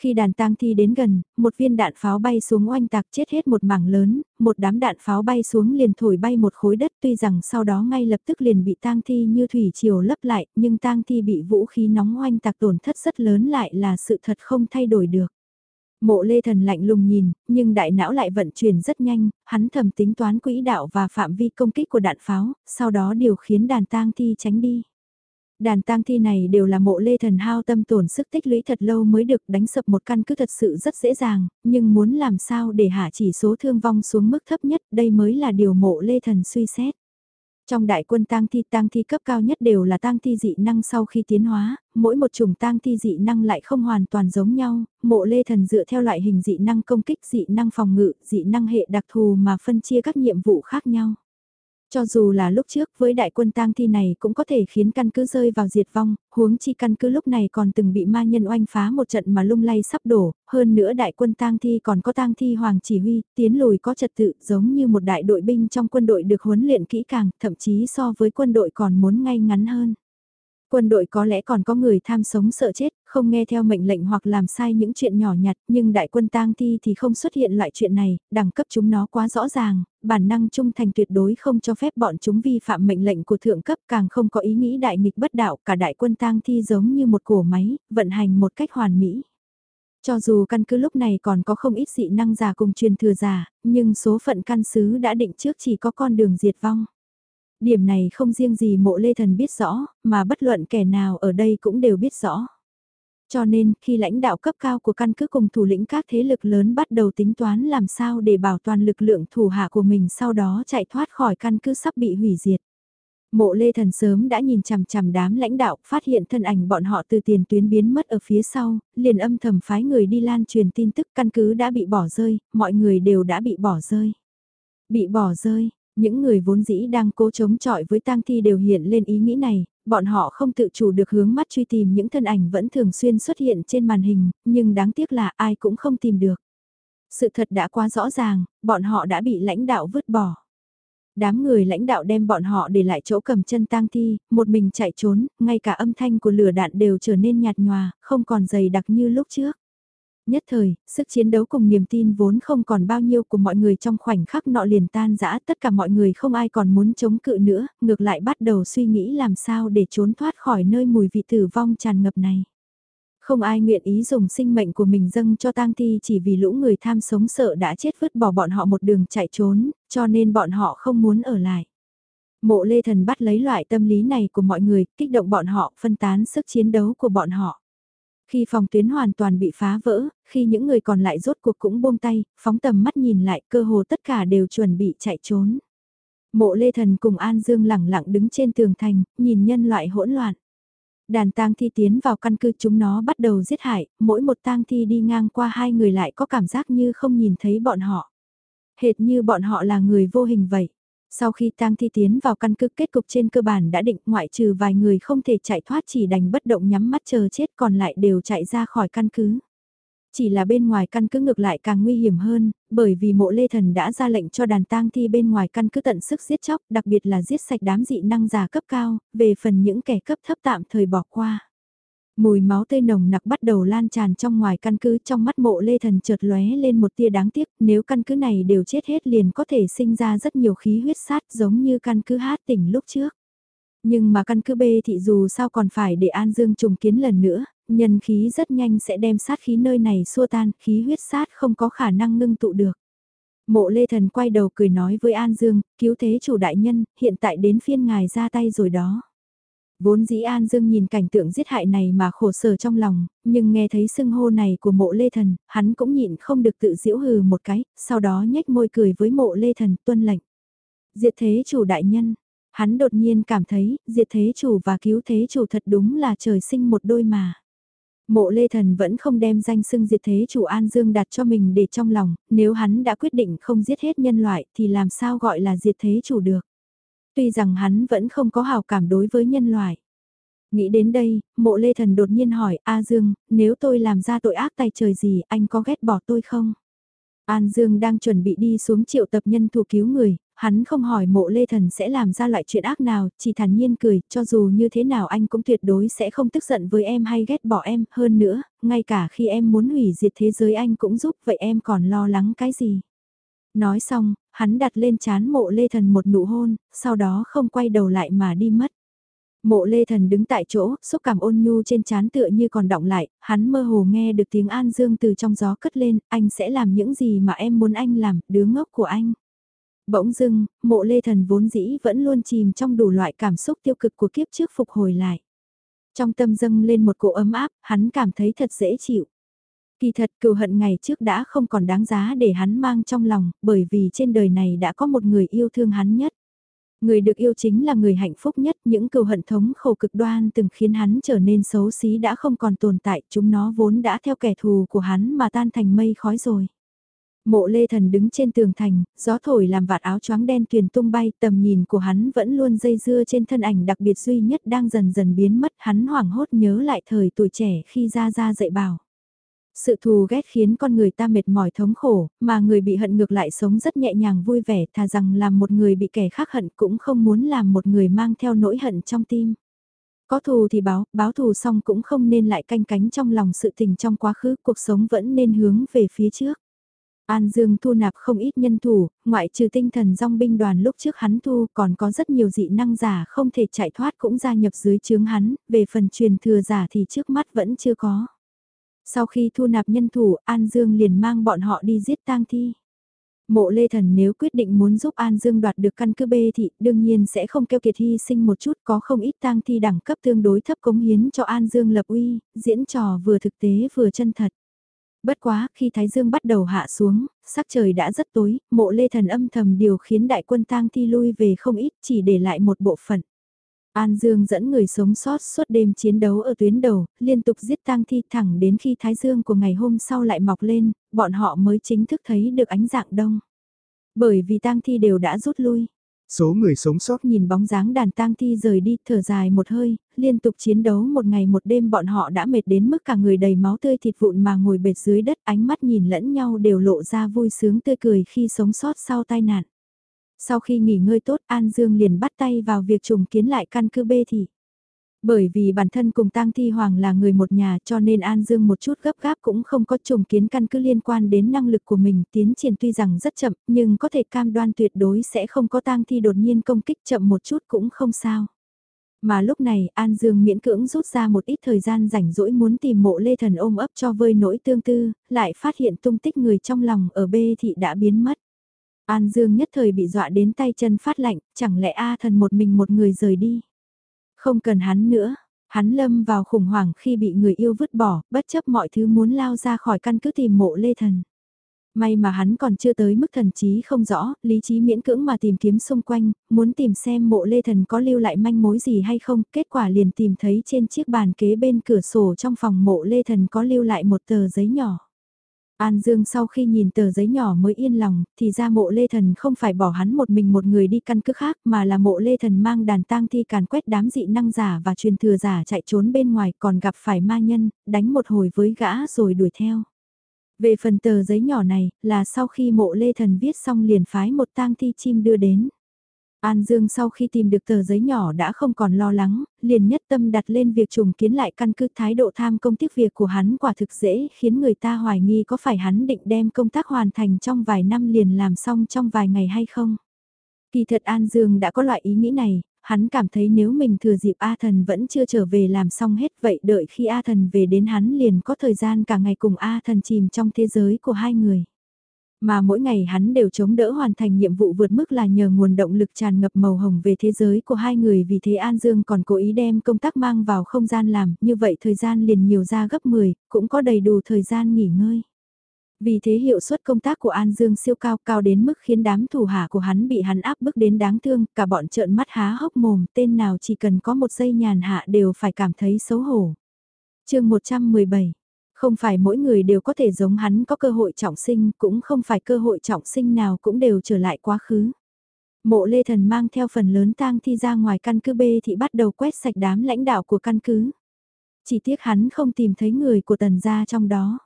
Khi đàn tang thi đến gần, một viên đạn pháo bay xuống oanh tạc chết hết một mảng lớn, một đám đạn pháo bay xuống liền thổi bay một khối đất tuy rằng sau đó ngay lập tức liền bị tang thi như thủy triều lấp lại, nhưng tang thi bị vũ khí nóng oanh tạc tổn thất rất lớn lại là sự thật không thay đổi được. Mộ lê thần lạnh lùng nhìn, nhưng đại não lại vận chuyển rất nhanh, hắn thầm tính toán quỹ đạo và phạm vi công kích của đạn pháo, sau đó điều khiến đàn tang thi tránh đi. Đàn tang thi này đều là mộ lê thần hao tâm tổn sức tích lũy thật lâu mới được đánh sập một căn cứ thật sự rất dễ dàng, nhưng muốn làm sao để hạ chỉ số thương vong xuống mức thấp nhất đây mới là điều mộ lê thần suy xét. Trong đại quân tang thi tang thi cấp cao nhất đều là tang thi dị năng sau khi tiến hóa, mỗi một chủng tang thi dị năng lại không hoàn toàn giống nhau, mộ lê thần dựa theo loại hình dị năng công kích dị năng phòng ngự, dị năng hệ đặc thù mà phân chia các nhiệm vụ khác nhau. Cho dù là lúc trước với đại quân tang thi này cũng có thể khiến căn cứ rơi vào diệt vong, huống chi căn cứ lúc này còn từng bị ma nhân oanh phá một trận mà lung lay sắp đổ, hơn nữa đại quân tang thi còn có tang thi hoàng chỉ huy, tiến lùi có trật tự giống như một đại đội binh trong quân đội được huấn luyện kỹ càng, thậm chí so với quân đội còn muốn ngay ngắn hơn. Quân đội có lẽ còn có người tham sống sợ chết, không nghe theo mệnh lệnh hoặc làm sai những chuyện nhỏ nhặt, nhưng đại quân tang thi thì không xuất hiện loại chuyện này, đẳng cấp chúng nó quá rõ ràng, bản năng trung thành tuyệt đối không cho phép bọn chúng vi phạm mệnh lệnh của thượng cấp càng không có ý nghĩ đại nghịch bất đạo, cả đại quân tang thi giống như một cổ máy, vận hành một cách hoàn mỹ. Cho dù căn cứ lúc này còn có không ít dị năng giả cùng truyền thừa giả, nhưng số phận căn sứ đã định trước chỉ có con đường diệt vong. Điểm này không riêng gì mộ lê thần biết rõ, mà bất luận kẻ nào ở đây cũng đều biết rõ. Cho nên, khi lãnh đạo cấp cao của căn cứ cùng thủ lĩnh các thế lực lớn bắt đầu tính toán làm sao để bảo toàn lực lượng thủ hạ của mình sau đó chạy thoát khỏi căn cứ sắp bị hủy diệt. Mộ Lê Thần sớm đã nhìn chằm chằm đám lãnh đạo, phát hiện thân ảnh bọn họ từ tiền tuyến biến mất ở phía sau, liền âm thầm phái người đi lan truyền tin tức căn cứ đã bị bỏ rơi, mọi người đều đã bị bỏ rơi. Bị bỏ rơi, những người vốn dĩ đang cố chống chọi với tang thi đều hiện lên ý nghĩ này, bọn họ không tự chủ được hướng mắt truy tìm những thân ảnh vẫn thường xuyên xuất hiện trên màn hình, nhưng đáng tiếc là ai cũng không tìm được. Sự thật đã quá rõ ràng, bọn họ đã bị lãnh đạo vứt bỏ. Đám người lãnh đạo đem bọn họ để lại chỗ cầm chân tang thi, một mình chạy trốn, ngay cả âm thanh của lửa đạn đều trở nên nhạt nhòa, không còn dày đặc như lúc trước. Nhất thời, sức chiến đấu cùng niềm tin vốn không còn bao nhiêu của mọi người trong khoảnh khắc nọ liền tan rã tất cả mọi người không ai còn muốn chống cự nữa, ngược lại bắt đầu suy nghĩ làm sao để trốn thoát khỏi nơi mùi vị tử vong tràn ngập này. Không ai nguyện ý dùng sinh mệnh của mình dâng cho tang thi chỉ vì lũ người tham sống sợ đã chết vứt bỏ bọn họ một đường chạy trốn, cho nên bọn họ không muốn ở lại. Mộ Lê Thần bắt lấy loại tâm lý này của mọi người, kích động bọn họ, phân tán sức chiến đấu của bọn họ. Khi phòng tuyến hoàn toàn bị phá vỡ, khi những người còn lại rốt cuộc cũng buông tay, phóng tầm mắt nhìn lại cơ hồ tất cả đều chuẩn bị chạy trốn. Mộ Lê Thần cùng An Dương lẳng lặng đứng trên tường thành, nhìn nhân loại hỗn loạn. Đàn tang thi tiến vào căn cứ chúng nó bắt đầu giết hại, mỗi một tang thi đi ngang qua hai người lại có cảm giác như không nhìn thấy bọn họ. Hệt như bọn họ là người vô hình vậy. Sau khi tang thi tiến vào căn cứ kết cục trên cơ bản đã định ngoại trừ vài người không thể chạy thoát chỉ đành bất động nhắm mắt chờ chết còn lại đều chạy ra khỏi căn cứ. Chỉ là bên ngoài căn cứ ngược lại càng nguy hiểm hơn, bởi vì mộ lê thần đã ra lệnh cho đàn tang thi bên ngoài căn cứ tận sức giết chóc, đặc biệt là giết sạch đám dị năng giả cấp cao, về phần những kẻ cấp thấp tạm thời bỏ qua. Mùi máu tươi nồng nặc bắt đầu lan tràn trong ngoài căn cứ trong mắt mộ lê thần chợt lóe lên một tia đáng tiếc nếu căn cứ này đều chết hết liền có thể sinh ra rất nhiều khí huyết sát giống như căn cứ hát tỉnh lúc trước. Nhưng mà căn cứ B thì dù sao còn phải để An Dương trùng kiến lần nữa, nhân khí rất nhanh sẽ đem sát khí nơi này xua tan, khí huyết sát không có khả năng ngưng tụ được. Mộ Lê Thần quay đầu cười nói với An Dương, cứu thế chủ đại nhân, hiện tại đến phiên ngài ra tay rồi đó. Vốn dĩ An Dương nhìn cảnh tượng giết hại này mà khổ sở trong lòng, nhưng nghe thấy sưng hô này của mộ Lê Thần, hắn cũng nhịn không được tự giễu hừ một cái, sau đó nhếch môi cười với mộ Lê Thần tuân lệnh. Diệt thế chủ đại nhân, hắn đột nhiên cảm thấy, diệt thế chủ và cứu thế chủ thật đúng là trời sinh một đôi mà. Mộ Lê Thần vẫn không đem danh xưng diệt thế chủ An Dương đặt cho mình để trong lòng, nếu hắn đã quyết định không giết hết nhân loại thì làm sao gọi là diệt thế chủ được. Tuy rằng hắn vẫn không có hào cảm đối với nhân loại. Nghĩ đến đây, mộ Lê Thần đột nhiên hỏi A Dương, nếu tôi làm ra tội ác tay trời gì anh có ghét bỏ tôi không? An Dương đang chuẩn bị đi xuống triệu tập nhân thủ cứu người, hắn không hỏi mộ lê thần sẽ làm ra loại chuyện ác nào, chỉ thản nhiên cười, cho dù như thế nào anh cũng tuyệt đối sẽ không tức giận với em hay ghét bỏ em, hơn nữa, ngay cả khi em muốn hủy diệt thế giới anh cũng giúp, vậy em còn lo lắng cái gì? Nói xong, hắn đặt lên chán mộ lê thần một nụ hôn, sau đó không quay đầu lại mà đi mất. Mộ lê thần đứng tại chỗ, xúc cảm ôn nhu trên chán tựa như còn động lại, hắn mơ hồ nghe được tiếng An Dương từ trong gió cất lên, anh sẽ làm những gì mà em muốn anh làm, đứa ngốc của anh. Bỗng dưng, mộ lê thần vốn dĩ vẫn luôn chìm trong đủ loại cảm xúc tiêu cực của kiếp trước phục hồi lại. Trong tâm dâng lên một cỗ ấm áp, hắn cảm thấy thật dễ chịu. Kỳ thật cừu hận ngày trước đã không còn đáng giá để hắn mang trong lòng, bởi vì trên đời này đã có một người yêu thương hắn nhất. Người được yêu chính là người hạnh phúc nhất, những cừu hận thống khổ cực đoan từng khiến hắn trở nên xấu xí đã không còn tồn tại, chúng nó vốn đã theo kẻ thù của hắn mà tan thành mây khói rồi. Mộ lê thần đứng trên tường thành, gió thổi làm vạt áo choáng đen tuyền tung bay, tầm nhìn của hắn vẫn luôn dây dưa trên thân ảnh đặc biệt duy nhất đang dần dần biến mất, hắn hoảng hốt nhớ lại thời tuổi trẻ khi ra ra dạy bảo. Sự thù ghét khiến con người ta mệt mỏi thống khổ, mà người bị hận ngược lại sống rất nhẹ nhàng vui vẻ thà rằng làm một người bị kẻ khác hận cũng không muốn làm một người mang theo nỗi hận trong tim. Có thù thì báo, báo thù xong cũng không nên lại canh cánh trong lòng sự tình trong quá khứ, cuộc sống vẫn nên hướng về phía trước. An Dương thu nạp không ít nhân thủ, ngoại trừ tinh thần dòng binh đoàn lúc trước hắn thu còn có rất nhiều dị năng giả không thể chạy thoát cũng gia nhập dưới chướng hắn, về phần truyền thừa giả thì trước mắt vẫn chưa có. Sau khi thu nạp nhân thủ, An Dương liền mang bọn họ đi giết tang thi. Mộ Lê Thần nếu quyết định muốn giúp An Dương đoạt được căn cứ B thì đương nhiên sẽ không keo kiệt hy sinh một chút có không ít tang thi đẳng cấp tương đối thấp cống hiến cho An Dương lập uy, diễn trò vừa thực tế vừa chân thật. Bất quá, khi Thái Dương bắt đầu hạ xuống, sắc trời đã rất tối, mộ lê thần âm thầm điều khiến đại quân tang thi lui về không ít chỉ để lại một bộ phận. An Dương dẫn người sống sót suốt đêm chiến đấu ở tuyến đầu, liên tục giết tang thi thẳng đến khi Thái Dương của ngày hôm sau lại mọc lên, bọn họ mới chính thức thấy được ánh dạng đông. Bởi vì tang thi đều đã rút lui. Số người sống sót nhìn bóng dáng đàn tang thi rời đi thở dài một hơi, liên tục chiến đấu một ngày một đêm bọn họ đã mệt đến mức cả người đầy máu tươi thịt vụn mà ngồi bệt dưới đất ánh mắt nhìn lẫn nhau đều lộ ra vui sướng tươi cười khi sống sót sau tai nạn. Sau khi nghỉ ngơi tốt An Dương liền bắt tay vào việc trùng kiến lại căn cứ bê thị. Bởi vì bản thân cùng Tang Thi Hoàng là người một nhà cho nên An Dương một chút gấp gáp cũng không có trùng kiến căn cứ liên quan đến năng lực của mình tiến triển tuy rằng rất chậm nhưng có thể cam đoan tuyệt đối sẽ không có Tang Thi đột nhiên công kích chậm một chút cũng không sao. Mà lúc này An Dương miễn cưỡng rút ra một ít thời gian rảnh rỗi muốn tìm mộ lê thần ôm ấp cho vơi nỗi tương tư, lại phát hiện tung tích người trong lòng ở bê thị đã biến mất. An Dương nhất thời bị dọa đến tay chân phát lạnh, chẳng lẽ A thần một mình một người rời đi. Không cần hắn nữa, hắn lâm vào khủng hoảng khi bị người yêu vứt bỏ, bất chấp mọi thứ muốn lao ra khỏi căn cứ tìm mộ lê thần. May mà hắn còn chưa tới mức thần trí không rõ, lý trí miễn cưỡng mà tìm kiếm xung quanh, muốn tìm xem mộ lê thần có lưu lại manh mối gì hay không, kết quả liền tìm thấy trên chiếc bàn kế bên cửa sổ trong phòng mộ lê thần có lưu lại một tờ giấy nhỏ. An Dương sau khi nhìn tờ giấy nhỏ mới yên lòng, thì ra mộ Lê Thần không phải bỏ hắn một mình một người đi căn cứ khác mà là mộ Lê Thần mang đàn tang thi càn quét đám dị năng giả và truyền thừa giả chạy trốn bên ngoài còn gặp phải ma nhân, đánh một hồi với gã rồi đuổi theo. Về phần tờ giấy nhỏ này, là sau khi mộ Lê Thần viết xong liền phái một tang thi chim đưa đến. An Dương sau khi tìm được tờ giấy nhỏ đã không còn lo lắng, liền nhất tâm đặt lên việc trùng kiến lại căn cứ thái độ tham công tiếc việc của hắn quả thực dễ khiến người ta hoài nghi có phải hắn định đem công tác hoàn thành trong vài năm liền làm xong trong vài ngày hay không. Kỳ thật An Dương đã có loại ý nghĩ này, hắn cảm thấy nếu mình thừa dịp A Thần vẫn chưa trở về làm xong hết vậy đợi khi A Thần về đến hắn liền có thời gian cả ngày cùng A Thần chìm trong thế giới của hai người. Mà mỗi ngày hắn đều chống đỡ hoàn thành nhiệm vụ vượt mức là nhờ nguồn động lực tràn ngập màu hồng về thế giới của hai người vì thế An Dương còn cố ý đem công tác mang vào không gian làm, như vậy thời gian liền nhiều ra gấp 10, cũng có đầy đủ thời gian nghỉ ngơi. Vì thế hiệu suất công tác của An Dương siêu cao cao đến mức khiến đám thủ hạ của hắn bị hắn áp bức đến đáng thương, cả bọn trợn mắt há hốc mồm, tên nào chỉ cần có một giây nhàn hạ đều phải cảm thấy xấu hổ. chương 117 không phải mỗi người đều có thể giống hắn có cơ hội trọng sinh, cũng không phải cơ hội trọng sinh nào cũng đều trở lại quá khứ. Mộ Lê Thần mang theo phần lớn tang thi ra ngoài căn cứ B thì bắt đầu quét sạch đám lãnh đạo của căn cứ. Chỉ tiếc hắn không tìm thấy người của tần gia trong đó.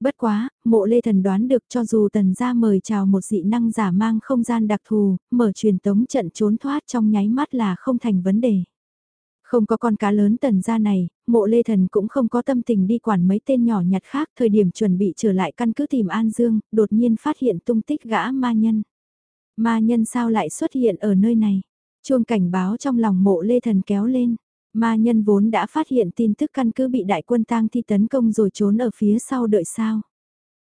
Bất quá, mộ Lê Thần đoán được cho dù tần gia mời chào một dị năng giả mang không gian đặc thù, mở truyền tống trận trốn thoát trong nháy mắt là không thành vấn đề. Không có con cá lớn tần gia này, mộ lê thần cũng không có tâm tình đi quản mấy tên nhỏ nhặt khác thời điểm chuẩn bị trở lại căn cứ tìm An Dương, đột nhiên phát hiện tung tích gã ma nhân. Ma nhân sao lại xuất hiện ở nơi này? Chuông cảnh báo trong lòng mộ lê thần kéo lên. Ma nhân vốn đã phát hiện tin tức căn cứ bị đại quân tang thi tấn công rồi trốn ở phía sau đợi sao.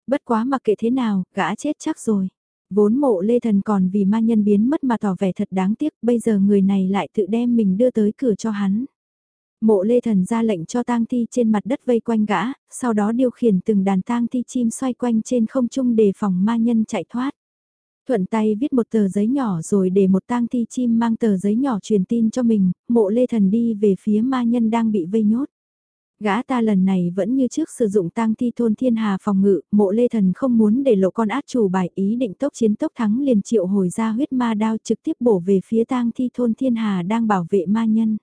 Bất quá mặc kệ thế nào, gã chết chắc rồi. Vốn mộ lê thần còn vì ma nhân biến mất mà tỏ vẻ thật đáng tiếc, bây giờ người này lại tự đem mình đưa tới cửa cho hắn. Mộ lê thần ra lệnh cho tang thi trên mặt đất vây quanh gã, sau đó điều khiển từng đàn tang thi chim xoay quanh trên không trung đề phòng ma nhân chạy thoát. Thuận tay viết một tờ giấy nhỏ rồi để một tang thi chim mang tờ giấy nhỏ truyền tin cho mình, mộ lê thần đi về phía ma nhân đang bị vây nhốt. Gã ta lần này vẫn như trước sử dụng tang thi thôn thiên hà phòng ngự, mộ lê thần không muốn để lộ con át chủ bài ý định tốc chiến tốc thắng liền triệu hồi ra huyết ma đao trực tiếp bổ về phía tang thi thôn thiên hà đang bảo vệ ma nhân.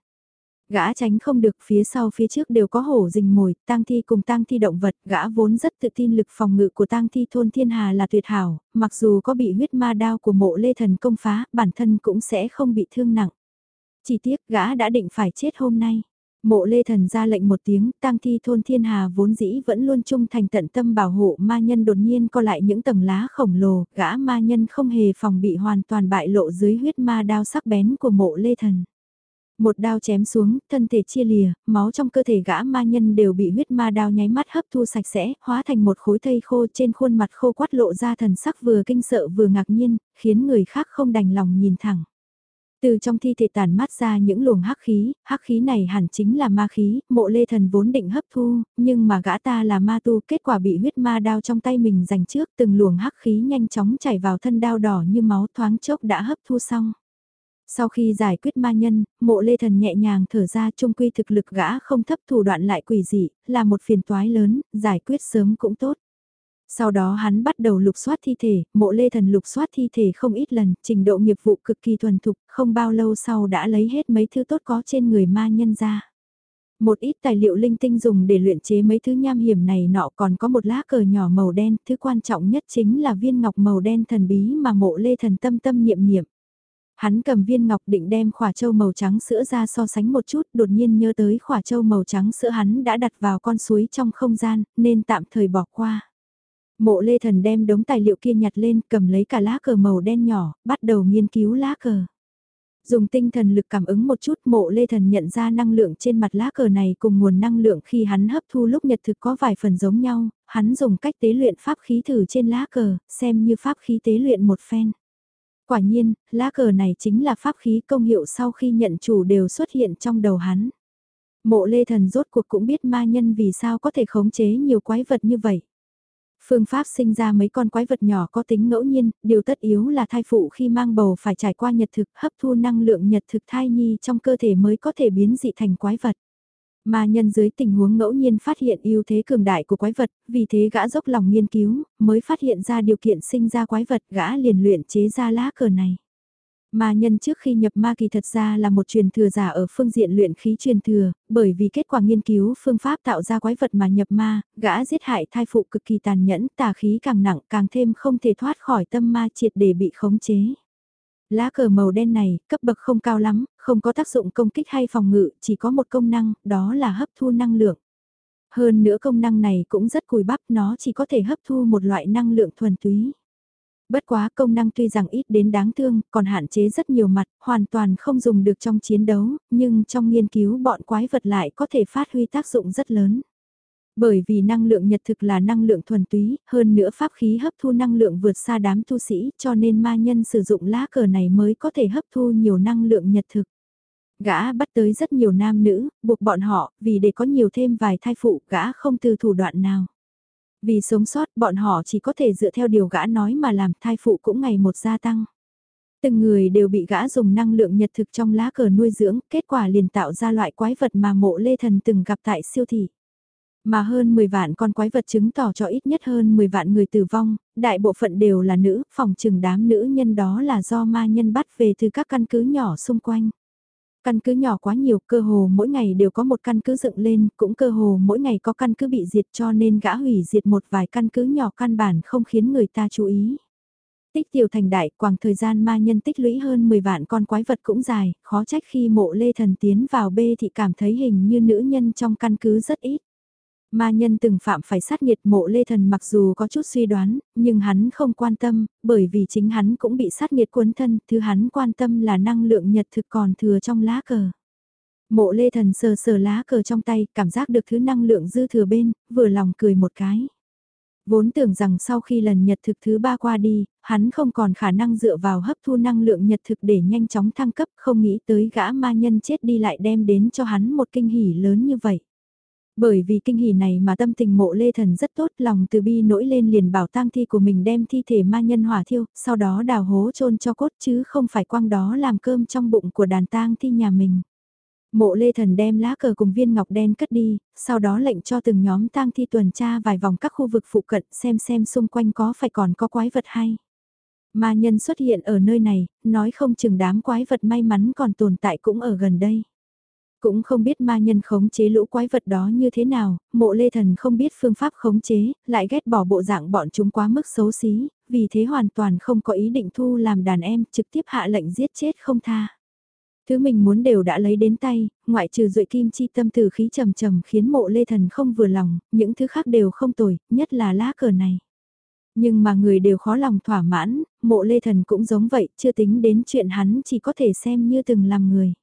Gã tránh không được phía sau phía trước đều có hổ rình mồi, tang thi cùng tang thi động vật, gã vốn rất tự tin lực phòng ngự của tang thi thôn thiên hà là tuyệt hảo, mặc dù có bị huyết ma đao của mộ lê thần công phá, bản thân cũng sẽ không bị thương nặng. Chỉ tiếc gã đã định phải chết hôm nay. Mộ lê thần ra lệnh một tiếng, tang thi thôn thiên hà vốn dĩ vẫn luôn trung thành tận tâm bảo hộ ma nhân đột nhiên co lại những tầng lá khổng lồ, gã ma nhân không hề phòng bị hoàn toàn bại lộ dưới huyết ma đao sắc bén của mộ lê thần. Một đao chém xuống, thân thể chia lìa, máu trong cơ thể gã ma nhân đều bị huyết ma đao nháy mắt hấp thu sạch sẽ, hóa thành một khối thây khô trên khuôn mặt khô quát lộ ra thần sắc vừa kinh sợ vừa ngạc nhiên, khiến người khác không đành lòng nhìn thẳng. Từ trong thi thể tàn mát ra những luồng hắc khí, hắc khí này hẳn chính là ma khí, mộ lê thần vốn định hấp thu, nhưng mà gã ta là ma tu, kết quả bị huyết ma đao trong tay mình giành trước, từng luồng hắc khí nhanh chóng chảy vào thân đao đỏ như máu thoáng chốc đã hấp thu xong. Sau khi giải quyết ma nhân, mộ lê thần nhẹ nhàng thở ra trung quy thực lực gã không thấp thủ đoạn lại quỷ dị, là một phiền toái lớn, giải quyết sớm cũng tốt. Sau đó hắn bắt đầu lục soát thi thể, mộ lê thần lục soát thi thể không ít lần, trình độ nghiệp vụ cực kỳ thuần thục, không bao lâu sau đã lấy hết mấy thứ tốt có trên người ma nhân ra. Một ít tài liệu linh tinh dùng để luyện chế mấy thứ nham hiểm này nọ còn có một lá cờ nhỏ màu đen, thứ quan trọng nhất chính là viên ngọc màu đen thần bí mà mộ lê thần tâm tâm niệm niệm. Hắn cầm viên ngọc định đem khỏa châu màu trắng sữa ra so sánh một chút, đột nhiên nhớ tới khỏa châu màu trắng sữa hắn đã đặt vào con suối trong không gian, nên tạm thời bỏ qua. Mộ lê thần đem đống tài liệu kia nhặt lên, cầm lấy cả lá cờ màu đen nhỏ, bắt đầu nghiên cứu lá cờ. Dùng tinh thần lực cảm ứng một chút mộ lê thần nhận ra năng lượng trên mặt lá cờ này cùng nguồn năng lượng khi hắn hấp thu lúc nhật thực có vài phần giống nhau, hắn dùng cách tế luyện pháp khí thử trên lá cờ, xem như pháp khí tế luyện một phen. Quả nhiên, lá cờ này chính là pháp khí công hiệu sau khi nhận chủ đều xuất hiện trong đầu hắn. Mộ lê thần rốt cuộc cũng biết ma nhân vì sao có thể khống chế nhiều quái vật như vậy. Phương pháp sinh ra mấy con quái vật nhỏ có tính ngẫu nhiên, điều tất yếu là thai phụ khi mang bầu phải trải qua nhật thực hấp thu năng lượng nhật thực thai nhi trong cơ thể mới có thể biến dị thành quái vật. Mà nhân dưới tình huống ngẫu nhiên phát hiện ưu thế cường đại của quái vật, vì thế gã dốc lòng nghiên cứu, mới phát hiện ra điều kiện sinh ra quái vật gã liền luyện chế ra lá cờ này. Mà nhân trước khi nhập ma kỳ thật ra là một truyền thừa giả ở phương diện luyện khí truyền thừa, bởi vì kết quả nghiên cứu phương pháp tạo ra quái vật mà nhập ma, gã giết hại thai phụ cực kỳ tàn nhẫn, tà khí càng nặng càng thêm không thể thoát khỏi tâm ma triệt để bị khống chế. Lá cờ màu đen này, cấp bậc không cao lắm, không có tác dụng công kích hay phòng ngự, chỉ có một công năng, đó là hấp thu năng lượng. Hơn nữa công năng này cũng rất cùi bắp, nó chỉ có thể hấp thu một loại năng lượng thuần túy. Bất quá công năng tuy rằng ít đến đáng thương, còn hạn chế rất nhiều mặt, hoàn toàn không dùng được trong chiến đấu, nhưng trong nghiên cứu bọn quái vật lại có thể phát huy tác dụng rất lớn. Bởi vì năng lượng nhật thực là năng lượng thuần túy, hơn nữa pháp khí hấp thu năng lượng vượt xa đám tu sĩ, cho nên ma nhân sử dụng lá cờ này mới có thể hấp thu nhiều năng lượng nhật thực. Gã bắt tới rất nhiều nam nữ, buộc bọn họ, vì để có nhiều thêm vài thai phụ, gã không từ thủ đoạn nào. Vì sống sót, bọn họ chỉ có thể dựa theo điều gã nói mà làm thai phụ cũng ngày một gia tăng. Từng người đều bị gã dùng năng lượng nhật thực trong lá cờ nuôi dưỡng, kết quả liền tạo ra loại quái vật mà mộ lê thần từng gặp tại siêu thị. Mà hơn 10 vạn con quái vật chứng tỏ cho ít nhất hơn 10 vạn người tử vong, đại bộ phận đều là nữ, phòng trừng đám nữ nhân đó là do ma nhân bắt về từ các căn cứ nhỏ xung quanh. Căn cứ nhỏ quá nhiều, cơ hồ mỗi ngày đều có một căn cứ dựng lên, cũng cơ hồ mỗi ngày có căn cứ bị diệt cho nên gã hủy diệt một vài căn cứ nhỏ căn bản không khiến người ta chú ý. Tích tiểu thành đại, quảng thời gian ma nhân tích lũy hơn 10 vạn con quái vật cũng dài, khó trách khi mộ lê thần tiến vào bê thì cảm thấy hình như nữ nhân trong căn cứ rất ít. Ma nhân từng phạm phải sát nhiệt mộ lê thần mặc dù có chút suy đoán, nhưng hắn không quan tâm, bởi vì chính hắn cũng bị sát nhiệt cuốn thân, thứ hắn quan tâm là năng lượng nhật thực còn thừa trong lá cờ. Mộ lê thần sờ sờ lá cờ trong tay, cảm giác được thứ năng lượng dư thừa bên, vừa lòng cười một cái. Vốn tưởng rằng sau khi lần nhật thực thứ ba qua đi, hắn không còn khả năng dựa vào hấp thu năng lượng nhật thực để nhanh chóng thăng cấp, không nghĩ tới gã ma nhân chết đi lại đem đến cho hắn một kinh hỉ lớn như vậy. Bởi vì kinh hỉ này mà tâm tình mộ lê thần rất tốt lòng từ bi nổi lên liền bảo tang thi của mình đem thi thể ma nhân hỏa thiêu, sau đó đào hố chôn cho cốt chứ không phải quăng đó làm cơm trong bụng của đàn tang thi nhà mình. Mộ lê thần đem lá cờ cùng viên ngọc đen cất đi, sau đó lệnh cho từng nhóm tang thi tuần tra vài vòng các khu vực phụ cận xem xem xung quanh có phải còn có quái vật hay. Ma nhân xuất hiện ở nơi này, nói không chừng đám quái vật may mắn còn tồn tại cũng ở gần đây. Cũng không biết ma nhân khống chế lũ quái vật đó như thế nào, mộ lê thần không biết phương pháp khống chế, lại ghét bỏ bộ dạng bọn chúng quá mức xấu xí, vì thế hoàn toàn không có ý định thu làm đàn em trực tiếp hạ lệnh giết chết không tha. Thứ mình muốn đều đã lấy đến tay, ngoại trừ duệ kim chi tâm từ khí trầm trầm khiến mộ lê thần không vừa lòng, những thứ khác đều không tồi, nhất là lá cờ này. Nhưng mà người đều khó lòng thỏa mãn, mộ lê thần cũng giống vậy, chưa tính đến chuyện hắn chỉ có thể xem như từng làm người.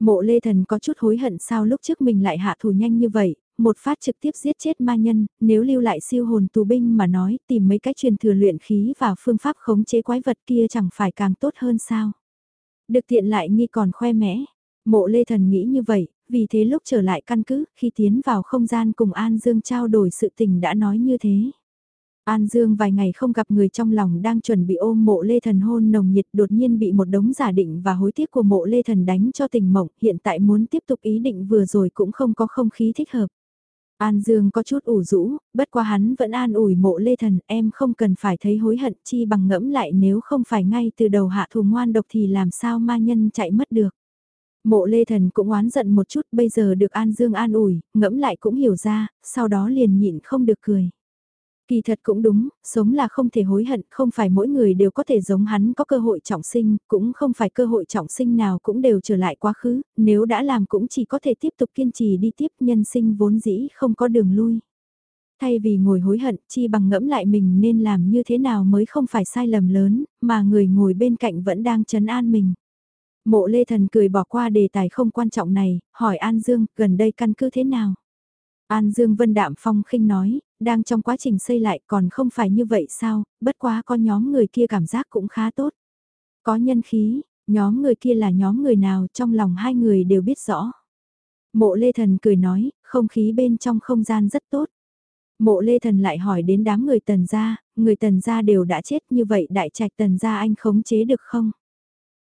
Mộ lê thần có chút hối hận sao lúc trước mình lại hạ thủ nhanh như vậy, một phát trực tiếp giết chết ma nhân, nếu lưu lại siêu hồn tù binh mà nói tìm mấy cách truyền thừa luyện khí và phương pháp khống chế quái vật kia chẳng phải càng tốt hơn sao. Được tiện lại nghi còn khoe mẽ. Mộ Lê Thần nghĩ như vậy, vì thế lúc trở lại căn cứ, khi tiến vào không gian cùng An Dương trao đổi sự tình đã nói như thế. An Dương vài ngày không gặp người trong lòng đang chuẩn bị ôm mộ Lê Thần hôn nồng nhiệt đột nhiên bị một đống giả định và hối tiếc của mộ Lê Thần đánh cho tình mộng, hiện tại muốn tiếp tục ý định vừa rồi cũng không có không khí thích hợp. An Dương có chút ủ rũ, bất quá hắn vẫn an ủi mộ lê thần, em không cần phải thấy hối hận chi bằng ngẫm lại nếu không phải ngay từ đầu hạ thù ngoan độc thì làm sao ma nhân chạy mất được. Mộ lê thần cũng oán giận một chút bây giờ được An Dương an ủi, ngẫm lại cũng hiểu ra, sau đó liền nhịn không được cười. Kỳ thật cũng đúng, sống là không thể hối hận, không phải mỗi người đều có thể giống hắn có cơ hội trọng sinh, cũng không phải cơ hội trọng sinh nào cũng đều trở lại quá khứ, nếu đã làm cũng chỉ có thể tiếp tục kiên trì đi tiếp nhân sinh vốn dĩ không có đường lui. Thay vì ngồi hối hận, chi bằng ngẫm lại mình nên làm như thế nào mới không phải sai lầm lớn, mà người ngồi bên cạnh vẫn đang chấn an mình. Mộ Lê Thần cười bỏ qua đề tài không quan trọng này, hỏi An Dương, gần đây căn cứ thế nào? An Dương Vân Đạm Phong khinh nói, đang trong quá trình xây lại còn không phải như vậy sao, bất quá có nhóm người kia cảm giác cũng khá tốt. Có nhân khí, nhóm người kia là nhóm người nào trong lòng hai người đều biết rõ. Mộ Lê Thần cười nói, không khí bên trong không gian rất tốt. Mộ Lê Thần lại hỏi đến đám người tần gia, người tần gia đều đã chết như vậy đại trạch tần gia anh khống chế được không?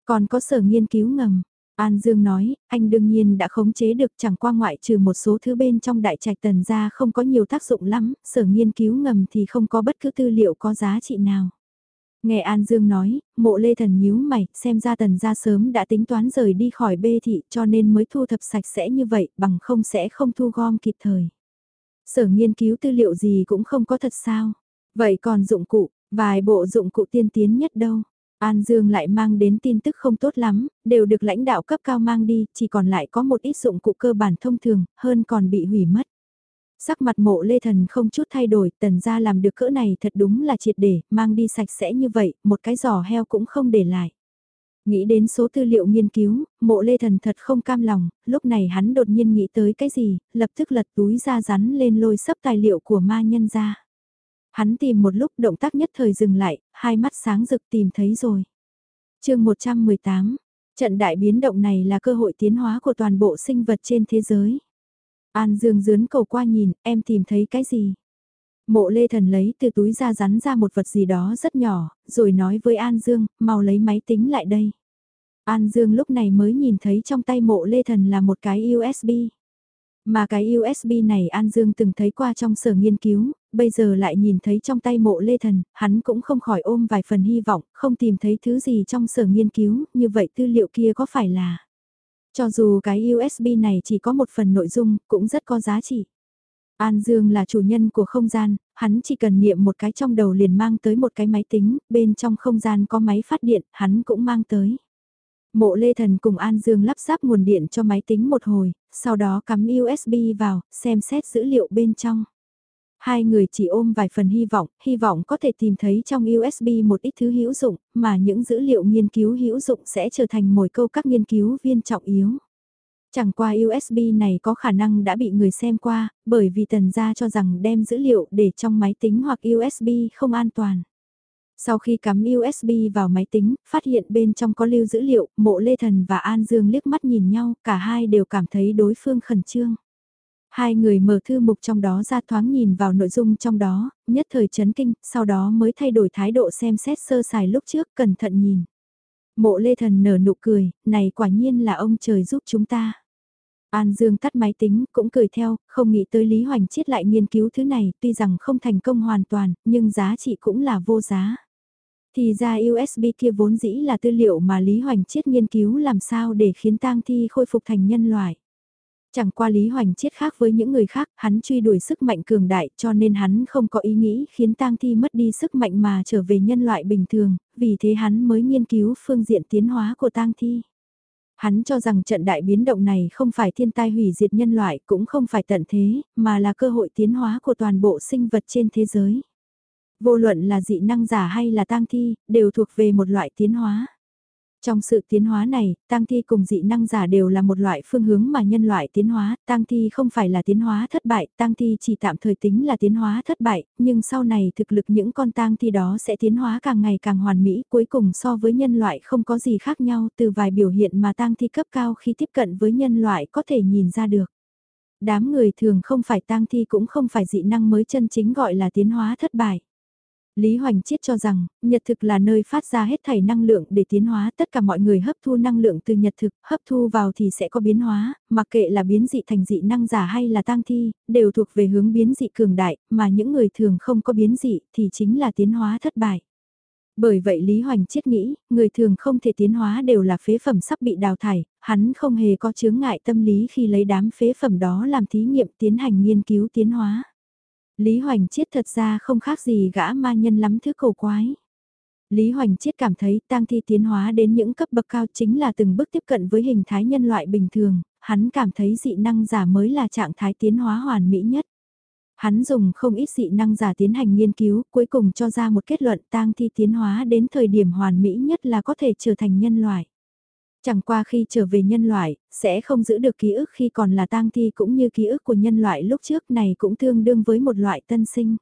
Còn có sở nghiên cứu ngầm, An Dương nói, anh đương nhiên đã khống chế được chẳng qua ngoại trừ một số thứ bên trong đại trạch tần gia không có nhiều tác dụng lắm, sở nghiên cứu ngầm thì không có bất cứ tư liệu có giá trị nào. Nghe An Dương nói, mộ lê thần nhíu mày, xem ra tần gia sớm đã tính toán rời đi khỏi bê thị cho nên mới thu thập sạch sẽ như vậy, bằng không sẽ không thu gom kịp thời. Sở nghiên cứu tư liệu gì cũng không có thật sao. Vậy còn dụng cụ, vài bộ dụng cụ tiên tiến nhất đâu. An Dương lại mang đến tin tức không tốt lắm, đều được lãnh đạo cấp cao mang đi, chỉ còn lại có một ít dụng cụ cơ bản thông thường, hơn còn bị hủy mất. Sắc mặt mộ lê thần không chút thay đổi, tần ra làm được cỡ này thật đúng là triệt để, mang đi sạch sẽ như vậy, một cái giò heo cũng không để lại. Nghĩ đến số tư liệu nghiên cứu, mộ lê thần thật không cam lòng, lúc này hắn đột nhiên nghĩ tới cái gì, lập tức lật túi ra rắn lên lôi sấp tài liệu của ma nhân ra. Hắn tìm một lúc động tác nhất thời dừng lại, hai mắt sáng rực tìm thấy rồi. chương 118, trận đại biến động này là cơ hội tiến hóa của toàn bộ sinh vật trên thế giới. An Dương dướn cầu qua nhìn, em tìm thấy cái gì? Mộ Lê Thần lấy từ túi ra rắn ra một vật gì đó rất nhỏ, rồi nói với An Dương, mau lấy máy tính lại đây. An Dương lúc này mới nhìn thấy trong tay mộ Lê Thần là một cái USB. Mà cái USB này An Dương từng thấy qua trong sở nghiên cứu, bây giờ lại nhìn thấy trong tay mộ lê thần, hắn cũng không khỏi ôm vài phần hy vọng, không tìm thấy thứ gì trong sở nghiên cứu, như vậy tư liệu kia có phải là... Cho dù cái USB này chỉ có một phần nội dung, cũng rất có giá trị. An Dương là chủ nhân của không gian, hắn chỉ cần niệm một cái trong đầu liền mang tới một cái máy tính, bên trong không gian có máy phát điện, hắn cũng mang tới. Mộ Lê Thần cùng An Dương lắp ráp nguồn điện cho máy tính một hồi, sau đó cắm USB vào, xem xét dữ liệu bên trong. Hai người chỉ ôm vài phần hy vọng, hy vọng có thể tìm thấy trong USB một ít thứ hữu dụng, mà những dữ liệu nghiên cứu hữu dụng sẽ trở thành mồi câu các nghiên cứu viên trọng yếu. Chẳng qua USB này có khả năng đã bị người xem qua, bởi vì tần gia cho rằng đem dữ liệu để trong máy tính hoặc USB không an toàn. Sau khi cắm USB vào máy tính, phát hiện bên trong có lưu dữ liệu, mộ Lê Thần và An Dương liếc mắt nhìn nhau, cả hai đều cảm thấy đối phương khẩn trương. Hai người mở thư mục trong đó ra thoáng nhìn vào nội dung trong đó, nhất thời chấn kinh, sau đó mới thay đổi thái độ xem xét sơ sài lúc trước, cẩn thận nhìn. Mộ Lê Thần nở nụ cười, này quả nhiên là ông trời giúp chúng ta. An Dương tắt máy tính, cũng cười theo, không nghĩ tới Lý Hoành Chiết lại nghiên cứu thứ này, tuy rằng không thành công hoàn toàn, nhưng giá trị cũng là vô giá. Thì ra USB kia vốn dĩ là tư liệu mà Lý Hoành Chiết nghiên cứu làm sao để khiến tang thi khôi phục thành nhân loại. Chẳng qua Lý Hoành Chiết khác với những người khác, hắn truy đuổi sức mạnh cường đại cho nên hắn không có ý nghĩ khiến tang thi mất đi sức mạnh mà trở về nhân loại bình thường, vì thế hắn mới nghiên cứu phương diện tiến hóa của tang thi. Hắn cho rằng trận đại biến động này không phải thiên tai hủy diệt nhân loại cũng không phải tận thế, mà là cơ hội tiến hóa của toàn bộ sinh vật trên thế giới. Vô luận là dị năng giả hay là tang thi, đều thuộc về một loại tiến hóa. Trong sự tiến hóa này, tang thi cùng dị năng giả đều là một loại phương hướng mà nhân loại tiến hóa, tang thi không phải là tiến hóa thất bại, tang thi chỉ tạm thời tính là tiến hóa thất bại, nhưng sau này thực lực những con tang thi đó sẽ tiến hóa càng ngày càng hoàn mỹ, cuối cùng so với nhân loại không có gì khác nhau, từ vài biểu hiện mà tang thi cấp cao khi tiếp cận với nhân loại có thể nhìn ra được. Đám người thường không phải tang thi cũng không phải dị năng mới chân chính gọi là tiến hóa thất bại. Lý Hoành Chiết cho rằng, nhật thực là nơi phát ra hết thảy năng lượng để tiến hóa tất cả mọi người hấp thu năng lượng từ nhật thực, hấp thu vào thì sẽ có biến hóa, mặc kệ là biến dị thành dị năng giả hay là tăng thi, đều thuộc về hướng biến dị cường đại, mà những người thường không có biến dị thì chính là tiến hóa thất bại. Bởi vậy Lý Hoành Chiết nghĩ, người thường không thể tiến hóa đều là phế phẩm sắp bị đào thải, hắn không hề có chướng ngại tâm lý khi lấy đám phế phẩm đó làm thí nghiệm tiến hành nghiên cứu tiến hóa. Lý Hoành Chiết thật ra không khác gì gã ma nhân lắm thứ cầu quái. Lý Hoành Chiết cảm thấy tang thi tiến hóa đến những cấp bậc cao chính là từng bước tiếp cận với hình thái nhân loại bình thường, hắn cảm thấy dị năng giả mới là trạng thái tiến hóa hoàn mỹ nhất. Hắn dùng không ít dị năng giả tiến hành nghiên cứu, cuối cùng cho ra một kết luận tang thi tiến hóa đến thời điểm hoàn mỹ nhất là có thể trở thành nhân loại. Chẳng qua khi trở về nhân loại, sẽ không giữ được ký ức khi còn là tang thi cũng như ký ức của nhân loại lúc trước này cũng tương đương với một loại tân sinh.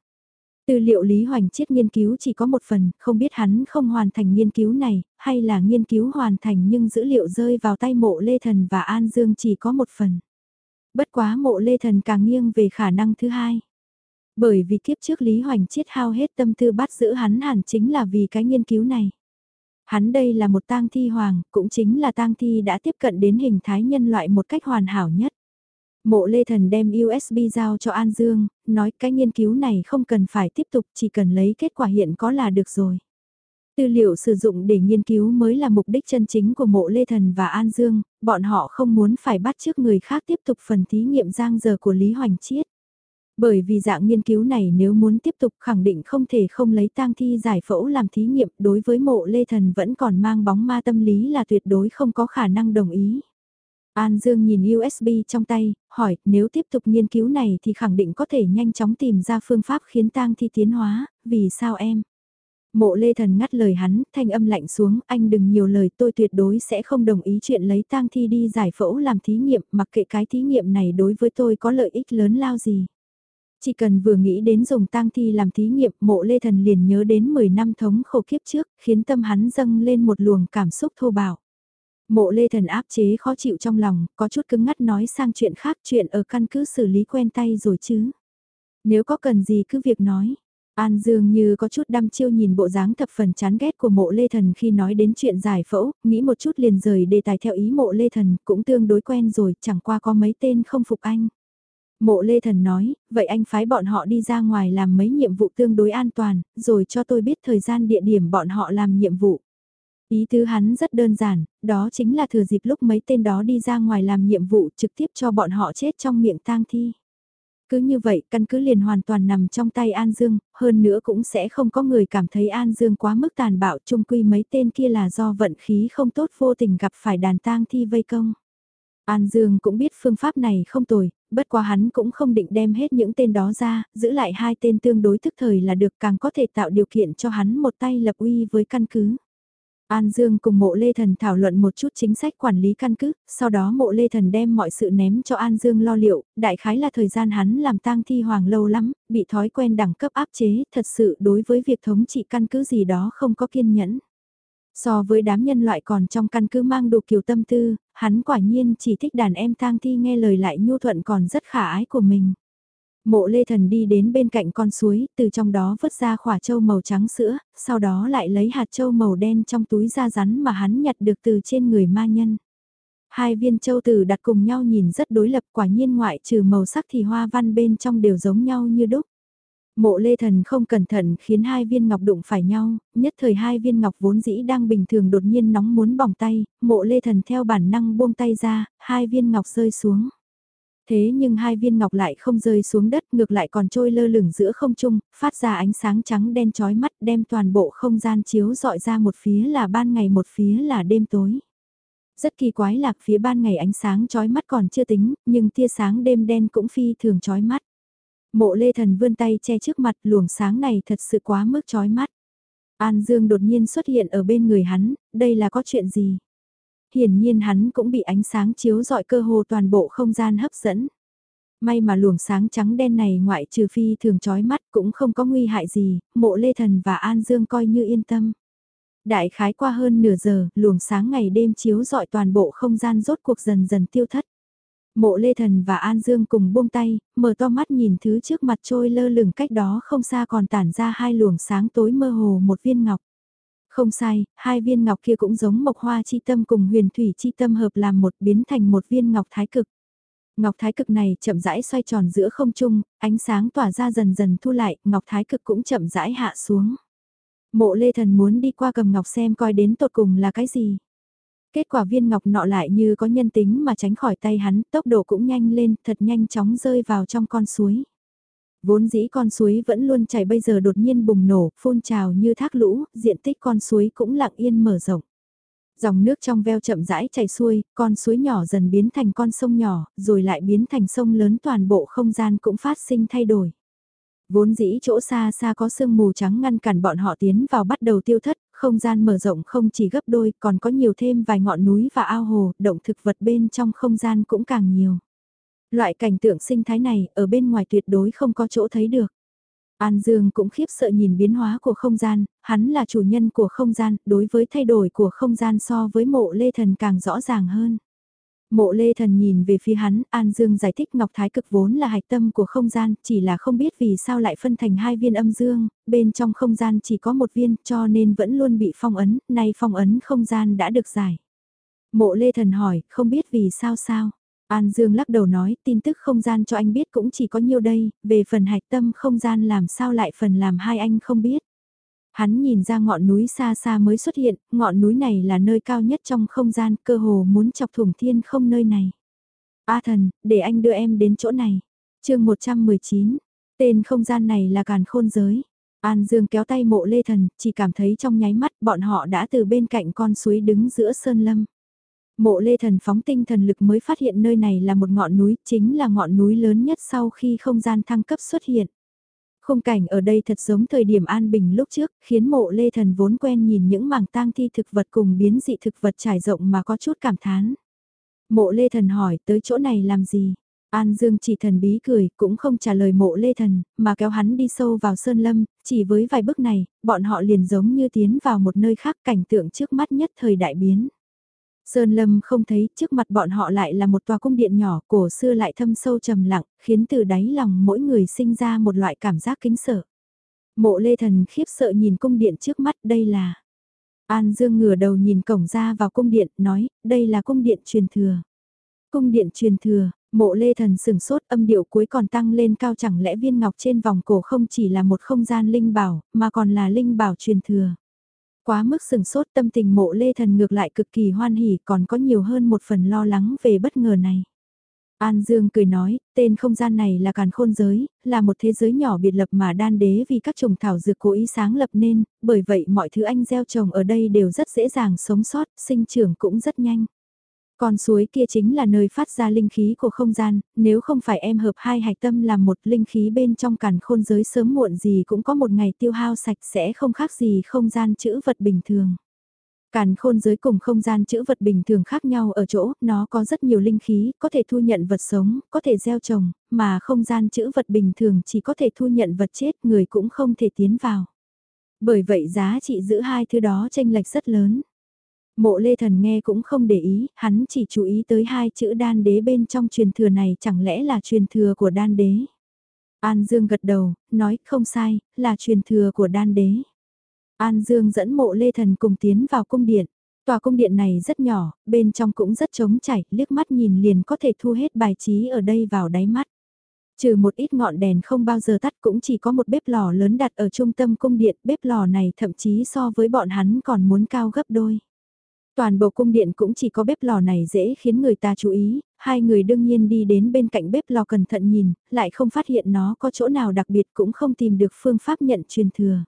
Tư liệu Lý Hoành Chiết nghiên cứu chỉ có một phần, không biết hắn không hoàn thành nghiên cứu này, hay là nghiên cứu hoàn thành nhưng dữ liệu rơi vào tay mộ Lê Thần và An Dương chỉ có một phần. Bất quá mộ Lê Thần càng nghiêng về khả năng thứ hai. Bởi vì kiếp trước Lý Hoành Chiết hao hết tâm tư bắt giữ hắn hẳn chính là vì cái nghiên cứu này. Hắn đây là một tang thi hoàng, cũng chính là tang thi đã tiếp cận đến hình thái nhân loại một cách hoàn hảo nhất. Mộ Lê Thần đem USB giao cho An Dương, nói cái nghiên cứu này không cần phải tiếp tục, chỉ cần lấy kết quả hiện có là được rồi. Tư liệu sử dụng để nghiên cứu mới là mục đích chân chính của mộ Lê Thần và An Dương, bọn họ không muốn phải bắt trước người khác tiếp tục phần thí nghiệm giang giờ của Lý Hoành Chiết. Bởi vì dạng nghiên cứu này nếu muốn tiếp tục khẳng định không thể không lấy tang thi giải phẫu làm thí nghiệm đối với mộ lê thần vẫn còn mang bóng ma tâm lý là tuyệt đối không có khả năng đồng ý. An Dương nhìn USB trong tay, hỏi nếu tiếp tục nghiên cứu này thì khẳng định có thể nhanh chóng tìm ra phương pháp khiến tang thi tiến hóa, vì sao em? Mộ lê thần ngắt lời hắn, thanh âm lạnh xuống, anh đừng nhiều lời tôi tuyệt đối sẽ không đồng ý chuyện lấy tang thi đi giải phẫu làm thí nghiệm, mặc kệ cái thí nghiệm này đối với tôi có lợi ích lớn lao gì. Chỉ cần vừa nghĩ đến dùng tang thi làm thí nghiệm mộ lê thần liền nhớ đến 10 năm thống khổ kiếp trước, khiến tâm hắn dâng lên một luồng cảm xúc thô bạo. Mộ lê thần áp chế khó chịu trong lòng, có chút cứng ngắt nói sang chuyện khác chuyện ở căn cứ xử lý quen tay rồi chứ. Nếu có cần gì cứ việc nói. An Dương như có chút đăm chiêu nhìn bộ dáng thập phần chán ghét của mộ lê thần khi nói đến chuyện giải phẫu, nghĩ một chút liền rời đề tài theo ý mộ lê thần, cũng tương đối quen rồi, chẳng qua có mấy tên không phục anh. Mộ Lê Thần nói, vậy anh phái bọn họ đi ra ngoài làm mấy nhiệm vụ tương đối an toàn, rồi cho tôi biết thời gian địa điểm bọn họ làm nhiệm vụ. Ý tứ hắn rất đơn giản, đó chính là thừa dịp lúc mấy tên đó đi ra ngoài làm nhiệm vụ trực tiếp cho bọn họ chết trong miệng tang thi. Cứ như vậy, căn cứ liền hoàn toàn nằm trong tay An Dương, hơn nữa cũng sẽ không có người cảm thấy An Dương quá mức tàn bạo chung quy mấy tên kia là do vận khí không tốt vô tình gặp phải đàn tang thi vây công. An Dương cũng biết phương pháp này không tồi, bất quá hắn cũng không định đem hết những tên đó ra, giữ lại hai tên tương đối thức thời là được càng có thể tạo điều kiện cho hắn một tay lập uy với căn cứ. An Dương cùng mộ Lê Thần thảo luận một chút chính sách quản lý căn cứ, sau đó mộ Lê Thần đem mọi sự ném cho An Dương lo liệu, đại khái là thời gian hắn làm tang thi hoàng lâu lắm, bị thói quen đẳng cấp áp chế, thật sự đối với việc thống trị căn cứ gì đó không có kiên nhẫn. So với đám nhân loại còn trong căn cứ mang đủ kiểu tâm tư, hắn quả nhiên chỉ thích đàn em tang thi nghe lời lại nhu thuận còn rất khả ái của mình. Mộ lê thần đi đến bên cạnh con suối, từ trong đó vứt ra khỏa châu màu trắng sữa, sau đó lại lấy hạt châu màu đen trong túi da rắn mà hắn nhặt được từ trên người ma nhân. Hai viên châu tử đặt cùng nhau nhìn rất đối lập quả nhiên ngoại trừ màu sắc thì hoa văn bên trong đều giống nhau như đúc. Mộ lê thần không cẩn thận khiến hai viên ngọc đụng phải nhau, nhất thời hai viên ngọc vốn dĩ đang bình thường đột nhiên nóng muốn bỏng tay, mộ lê thần theo bản năng buông tay ra, hai viên ngọc rơi xuống. Thế nhưng hai viên ngọc lại không rơi xuống đất ngược lại còn trôi lơ lửng giữa không trung, phát ra ánh sáng trắng đen chói mắt đem toàn bộ không gian chiếu dọi ra một phía là ban ngày một phía là đêm tối. Rất kỳ quái lạc phía ban ngày ánh sáng chói mắt còn chưa tính, nhưng tia sáng đêm đen cũng phi thường chói mắt. Mộ lê thần vươn tay che trước mặt luồng sáng này thật sự quá mức chói mắt. An Dương đột nhiên xuất hiện ở bên người hắn, đây là có chuyện gì? Hiển nhiên hắn cũng bị ánh sáng chiếu dọi cơ hồ toàn bộ không gian hấp dẫn. May mà luồng sáng trắng đen này ngoại trừ phi thường chói mắt cũng không có nguy hại gì, mộ lê thần và An Dương coi như yên tâm. Đại khái qua hơn nửa giờ, luồng sáng ngày đêm chiếu dọi toàn bộ không gian rốt cuộc dần dần tiêu thất. Mộ Lê Thần và An Dương cùng buông tay, mở to mắt nhìn thứ trước mặt trôi lơ lửng cách đó không xa còn tản ra hai luồng sáng tối mơ hồ một viên ngọc. Không sai, hai viên ngọc kia cũng giống mộc hoa chi tâm cùng huyền thủy chi tâm hợp làm một biến thành một viên ngọc thái cực. Ngọc thái cực này chậm rãi xoay tròn giữa không trung, ánh sáng tỏa ra dần dần thu lại, ngọc thái cực cũng chậm rãi hạ xuống. Mộ lê thần muốn đi qua cầm ngọc xem coi đến tột cùng là cái gì. Kết quả viên ngọc nọ lại như có nhân tính mà tránh khỏi tay hắn, tốc độ cũng nhanh lên, thật nhanh chóng rơi vào trong con suối. Vốn dĩ con suối vẫn luôn chảy bây giờ đột nhiên bùng nổ, phun trào như thác lũ, diện tích con suối cũng lặng yên mở rộng. Dòng nước trong veo chậm rãi chảy xuôi, con suối nhỏ dần biến thành con sông nhỏ, rồi lại biến thành sông lớn toàn bộ không gian cũng phát sinh thay đổi. Vốn dĩ chỗ xa xa có sương mù trắng ngăn cản bọn họ tiến vào bắt đầu tiêu thất, không gian mở rộng không chỉ gấp đôi còn có nhiều thêm vài ngọn núi và ao hồ, động thực vật bên trong không gian cũng càng nhiều. Loại cảnh tượng sinh thái này ở bên ngoài tuyệt đối không có chỗ thấy được. An Dương cũng khiếp sợ nhìn biến hóa của không gian, hắn là chủ nhân của không gian, đối với thay đổi của không gian so với mộ lê thần càng rõ ràng hơn. Mộ lê thần nhìn về phía hắn, An Dương giải thích Ngọc Thái cực vốn là hạch tâm của không gian, chỉ là không biết vì sao lại phân thành hai viên âm dương, bên trong không gian chỉ có một viên cho nên vẫn luôn bị phong ấn, nay phong ấn không gian đã được giải. Mộ lê thần hỏi, không biết vì sao sao? An Dương lắc đầu nói, tin tức không gian cho anh biết cũng chỉ có nhiêu đây, về phần hạch tâm không gian làm sao lại phần làm hai anh không biết. Hắn nhìn ra ngọn núi xa xa mới xuất hiện, ngọn núi này là nơi cao nhất trong không gian, cơ hồ muốn chọc thủng thiên không nơi này. A thần, để anh đưa em đến chỗ này. chương 119, tên không gian này là càn khôn giới. An Dương kéo tay mộ lê thần, chỉ cảm thấy trong nháy mắt bọn họ đã từ bên cạnh con suối đứng giữa sơn lâm. Mộ lê thần phóng tinh thần lực mới phát hiện nơi này là một ngọn núi, chính là ngọn núi lớn nhất sau khi không gian thăng cấp xuất hiện. Khung cảnh ở đây thật giống thời điểm an bình lúc trước, khiến mộ lê thần vốn quen nhìn những mảng tang thi thực vật cùng biến dị thực vật trải rộng mà có chút cảm thán. Mộ lê thần hỏi tới chỗ này làm gì? An Dương chỉ thần bí cười, cũng không trả lời mộ lê thần, mà kéo hắn đi sâu vào sơn lâm, chỉ với vài bước này, bọn họ liền giống như tiến vào một nơi khác cảnh tượng trước mắt nhất thời đại biến. Sơn Lâm không thấy trước mặt bọn họ lại là một tòa cung điện nhỏ cổ xưa lại thâm sâu trầm lặng, khiến từ đáy lòng mỗi người sinh ra một loại cảm giác kính sợ. Mộ Lê Thần khiếp sợ nhìn cung điện trước mắt đây là... An Dương ngửa đầu nhìn cổng ra vào cung điện, nói, đây là cung điện truyền thừa. Cung điện truyền thừa, mộ lê thần sừng sốt âm điệu cuối còn tăng lên cao chẳng lẽ viên ngọc trên vòng cổ không chỉ là một không gian linh bảo, mà còn là linh bảo truyền thừa. Quá mức sừng sốt tâm tình mộ lê thần ngược lại cực kỳ hoan hỉ còn có nhiều hơn một phần lo lắng về bất ngờ này. An Dương cười nói, tên không gian này là càn khôn giới, là một thế giới nhỏ biệt lập mà đan đế vì các trùng thảo dược cố ý sáng lập nên, bởi vậy mọi thứ anh gieo trồng ở đây đều rất dễ dàng sống sót, sinh trưởng cũng rất nhanh. Con suối kia chính là nơi phát ra linh khí của không gian, nếu không phải em hợp hai hạch tâm làm một linh khí bên trong càn khôn giới sớm muộn gì cũng có một ngày tiêu hao sạch sẽ không khác gì không gian chữ vật bình thường. Càn khôn giới cùng không gian chữ vật bình thường khác nhau ở chỗ, nó có rất nhiều linh khí, có thể thu nhận vật sống, có thể gieo trồng, mà không gian chữ vật bình thường chỉ có thể thu nhận vật chết, người cũng không thể tiến vào. Bởi vậy giá trị giữ hai thứ đó tranh lệch rất lớn. Mộ lê thần nghe cũng không để ý, hắn chỉ chú ý tới hai chữ đan đế bên trong truyền thừa này chẳng lẽ là truyền thừa của đan đế. An Dương gật đầu, nói không sai, là truyền thừa của đan đế. An Dương dẫn mộ lê thần cùng tiến vào cung điện. Tòa cung điện này rất nhỏ, bên trong cũng rất trống chảy, liếc mắt nhìn liền có thể thu hết bài trí ở đây vào đáy mắt. Trừ một ít ngọn đèn không bao giờ tắt cũng chỉ có một bếp lò lớn đặt ở trung tâm cung điện, bếp lò này thậm chí so với bọn hắn còn muốn cao gấp đôi. Toàn bộ cung điện cũng chỉ có bếp lò này dễ khiến người ta chú ý, hai người đương nhiên đi đến bên cạnh bếp lò cẩn thận nhìn, lại không phát hiện nó có chỗ nào đặc biệt cũng không tìm được phương pháp nhận truyền thừa.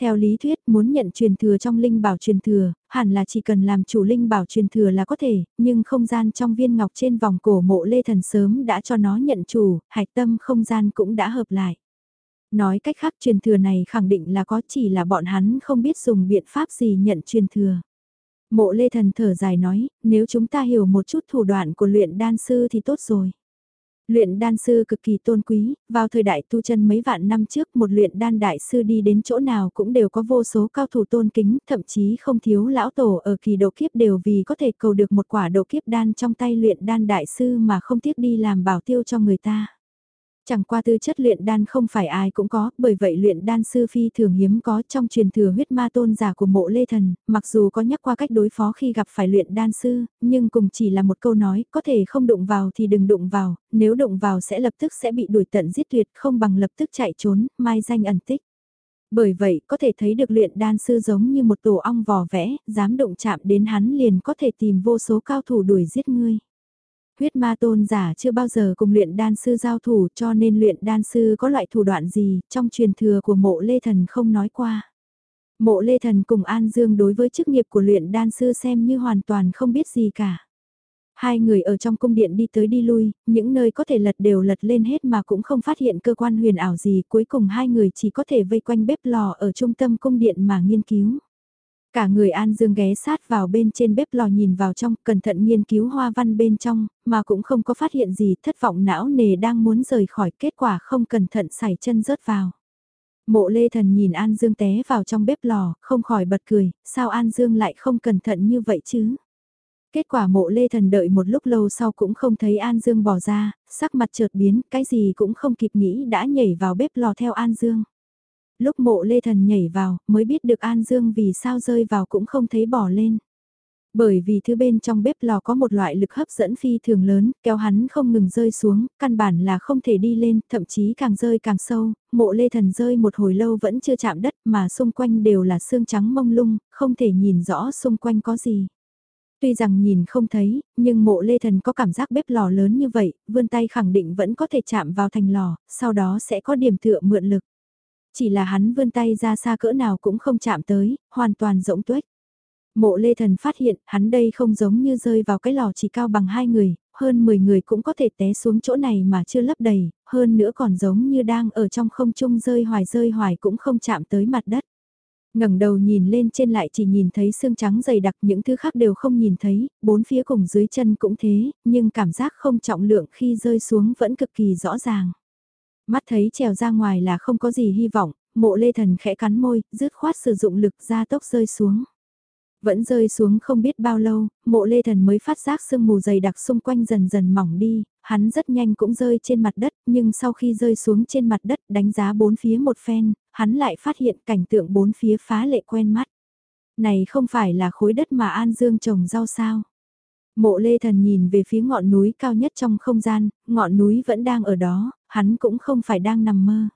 Theo lý thuyết muốn nhận truyền thừa trong linh bảo truyền thừa, hẳn là chỉ cần làm chủ linh bảo truyền thừa là có thể, nhưng không gian trong viên ngọc trên vòng cổ mộ lê thần sớm đã cho nó nhận chủ, hạch tâm không gian cũng đã hợp lại. Nói cách khác truyền thừa này khẳng định là có chỉ là bọn hắn không biết dùng biện pháp gì nhận truyền thừa. Mộ lê thần thở dài nói, nếu chúng ta hiểu một chút thủ đoạn của luyện đan sư thì tốt rồi. Luyện đan sư cực kỳ tôn quý, vào thời đại tu chân mấy vạn năm trước một luyện đan đại sư đi đến chỗ nào cũng đều có vô số cao thủ tôn kính, thậm chí không thiếu lão tổ ở kỳ độ kiếp đều vì có thể cầu được một quả độ kiếp đan trong tay luyện đan đại sư mà không tiếc đi làm bảo tiêu cho người ta. Chẳng qua tư chất luyện đan không phải ai cũng có, bởi vậy luyện đan sư phi thường hiếm có trong truyền thừa huyết ma tôn giả của mộ lê thần, mặc dù có nhắc qua cách đối phó khi gặp phải luyện đan sư, nhưng cùng chỉ là một câu nói, có thể không đụng vào thì đừng đụng vào, nếu đụng vào sẽ lập tức sẽ bị đuổi tận giết tuyệt, không bằng lập tức chạy trốn, mai danh ẩn tích. Bởi vậy, có thể thấy được luyện đan sư giống như một tổ ong vò vẽ, dám động chạm đến hắn liền có thể tìm vô số cao thủ đuổi giết ngươi. Huyết ma tôn giả chưa bao giờ cùng luyện đan sư giao thủ cho nên luyện đan sư có loại thủ đoạn gì trong truyền thừa của mộ lê thần không nói qua. Mộ lê thần cùng An Dương đối với chức nghiệp của luyện đan sư xem như hoàn toàn không biết gì cả. Hai người ở trong cung điện đi tới đi lui, những nơi có thể lật đều lật lên hết mà cũng không phát hiện cơ quan huyền ảo gì, cuối cùng hai người chỉ có thể vây quanh bếp lò ở trung tâm cung điện mà nghiên cứu. Cả người An Dương ghé sát vào bên trên bếp lò nhìn vào trong, cẩn thận nghiên cứu hoa văn bên trong, mà cũng không có phát hiện gì, thất vọng não nề đang muốn rời khỏi, kết quả không cẩn thận xảy chân rớt vào. Mộ Lê Thần nhìn An Dương té vào trong bếp lò, không khỏi bật cười, sao An Dương lại không cẩn thận như vậy chứ? Kết quả mộ Lê Thần đợi một lúc lâu sau cũng không thấy An Dương bỏ ra, sắc mặt chợt biến, cái gì cũng không kịp nghĩ đã nhảy vào bếp lò theo An Dương lúc mộ lê thần nhảy vào, mới biết được An Dương vì sao rơi vào cũng không thấy bỏ lên. Bởi vì thứ bên trong bếp lò có một loại lực hấp dẫn phi thường lớn, kéo hắn không ngừng rơi xuống, căn bản là không thể đi lên, thậm chí càng rơi càng sâu, mộ lê thần rơi một hồi lâu vẫn chưa chạm đất mà xung quanh đều là xương trắng mông lung, không thể nhìn rõ xung quanh có gì. Tuy rằng nhìn không thấy, nhưng mộ lê thần có cảm giác bếp lò lớn như vậy, vươn tay khẳng định vẫn có thể chạm vào thành lò, sau đó sẽ có điểm tựa mượn lực. Chỉ là hắn vươn tay ra xa cỡ nào cũng không chạm tới, hoàn toàn rỗng tuếch. Mộ lê thần phát hiện hắn đây không giống như rơi vào cái lò chỉ cao bằng hai người, hơn 10 người cũng có thể té xuống chỗ này mà chưa lấp đầy, hơn nữa còn giống như đang ở trong không trung rơi hoài rơi hoài cũng không chạm tới mặt đất. ngẩng đầu nhìn lên trên lại chỉ nhìn thấy xương trắng dày đặc những thứ khác đều không nhìn thấy, bốn phía cùng dưới chân cũng thế, nhưng cảm giác không trọng lượng khi rơi xuống vẫn cực kỳ rõ ràng. Mắt thấy trèo ra ngoài là không có gì hy vọng, mộ lê thần khẽ cắn môi, dứt khoát sử dụng lực ra tốc rơi xuống. Vẫn rơi xuống không biết bao lâu, mộ lê thần mới phát giác sương mù dày đặc xung quanh dần dần mỏng đi, hắn rất nhanh cũng rơi trên mặt đất, nhưng sau khi rơi xuống trên mặt đất đánh giá bốn phía một phen, hắn lại phát hiện cảnh tượng bốn phía phá lệ quen mắt. Này không phải là khối đất mà An Dương trồng rau sao? Mộ lê thần nhìn về phía ngọn núi cao nhất trong không gian, ngọn núi vẫn đang ở đó, hắn cũng không phải đang nằm mơ.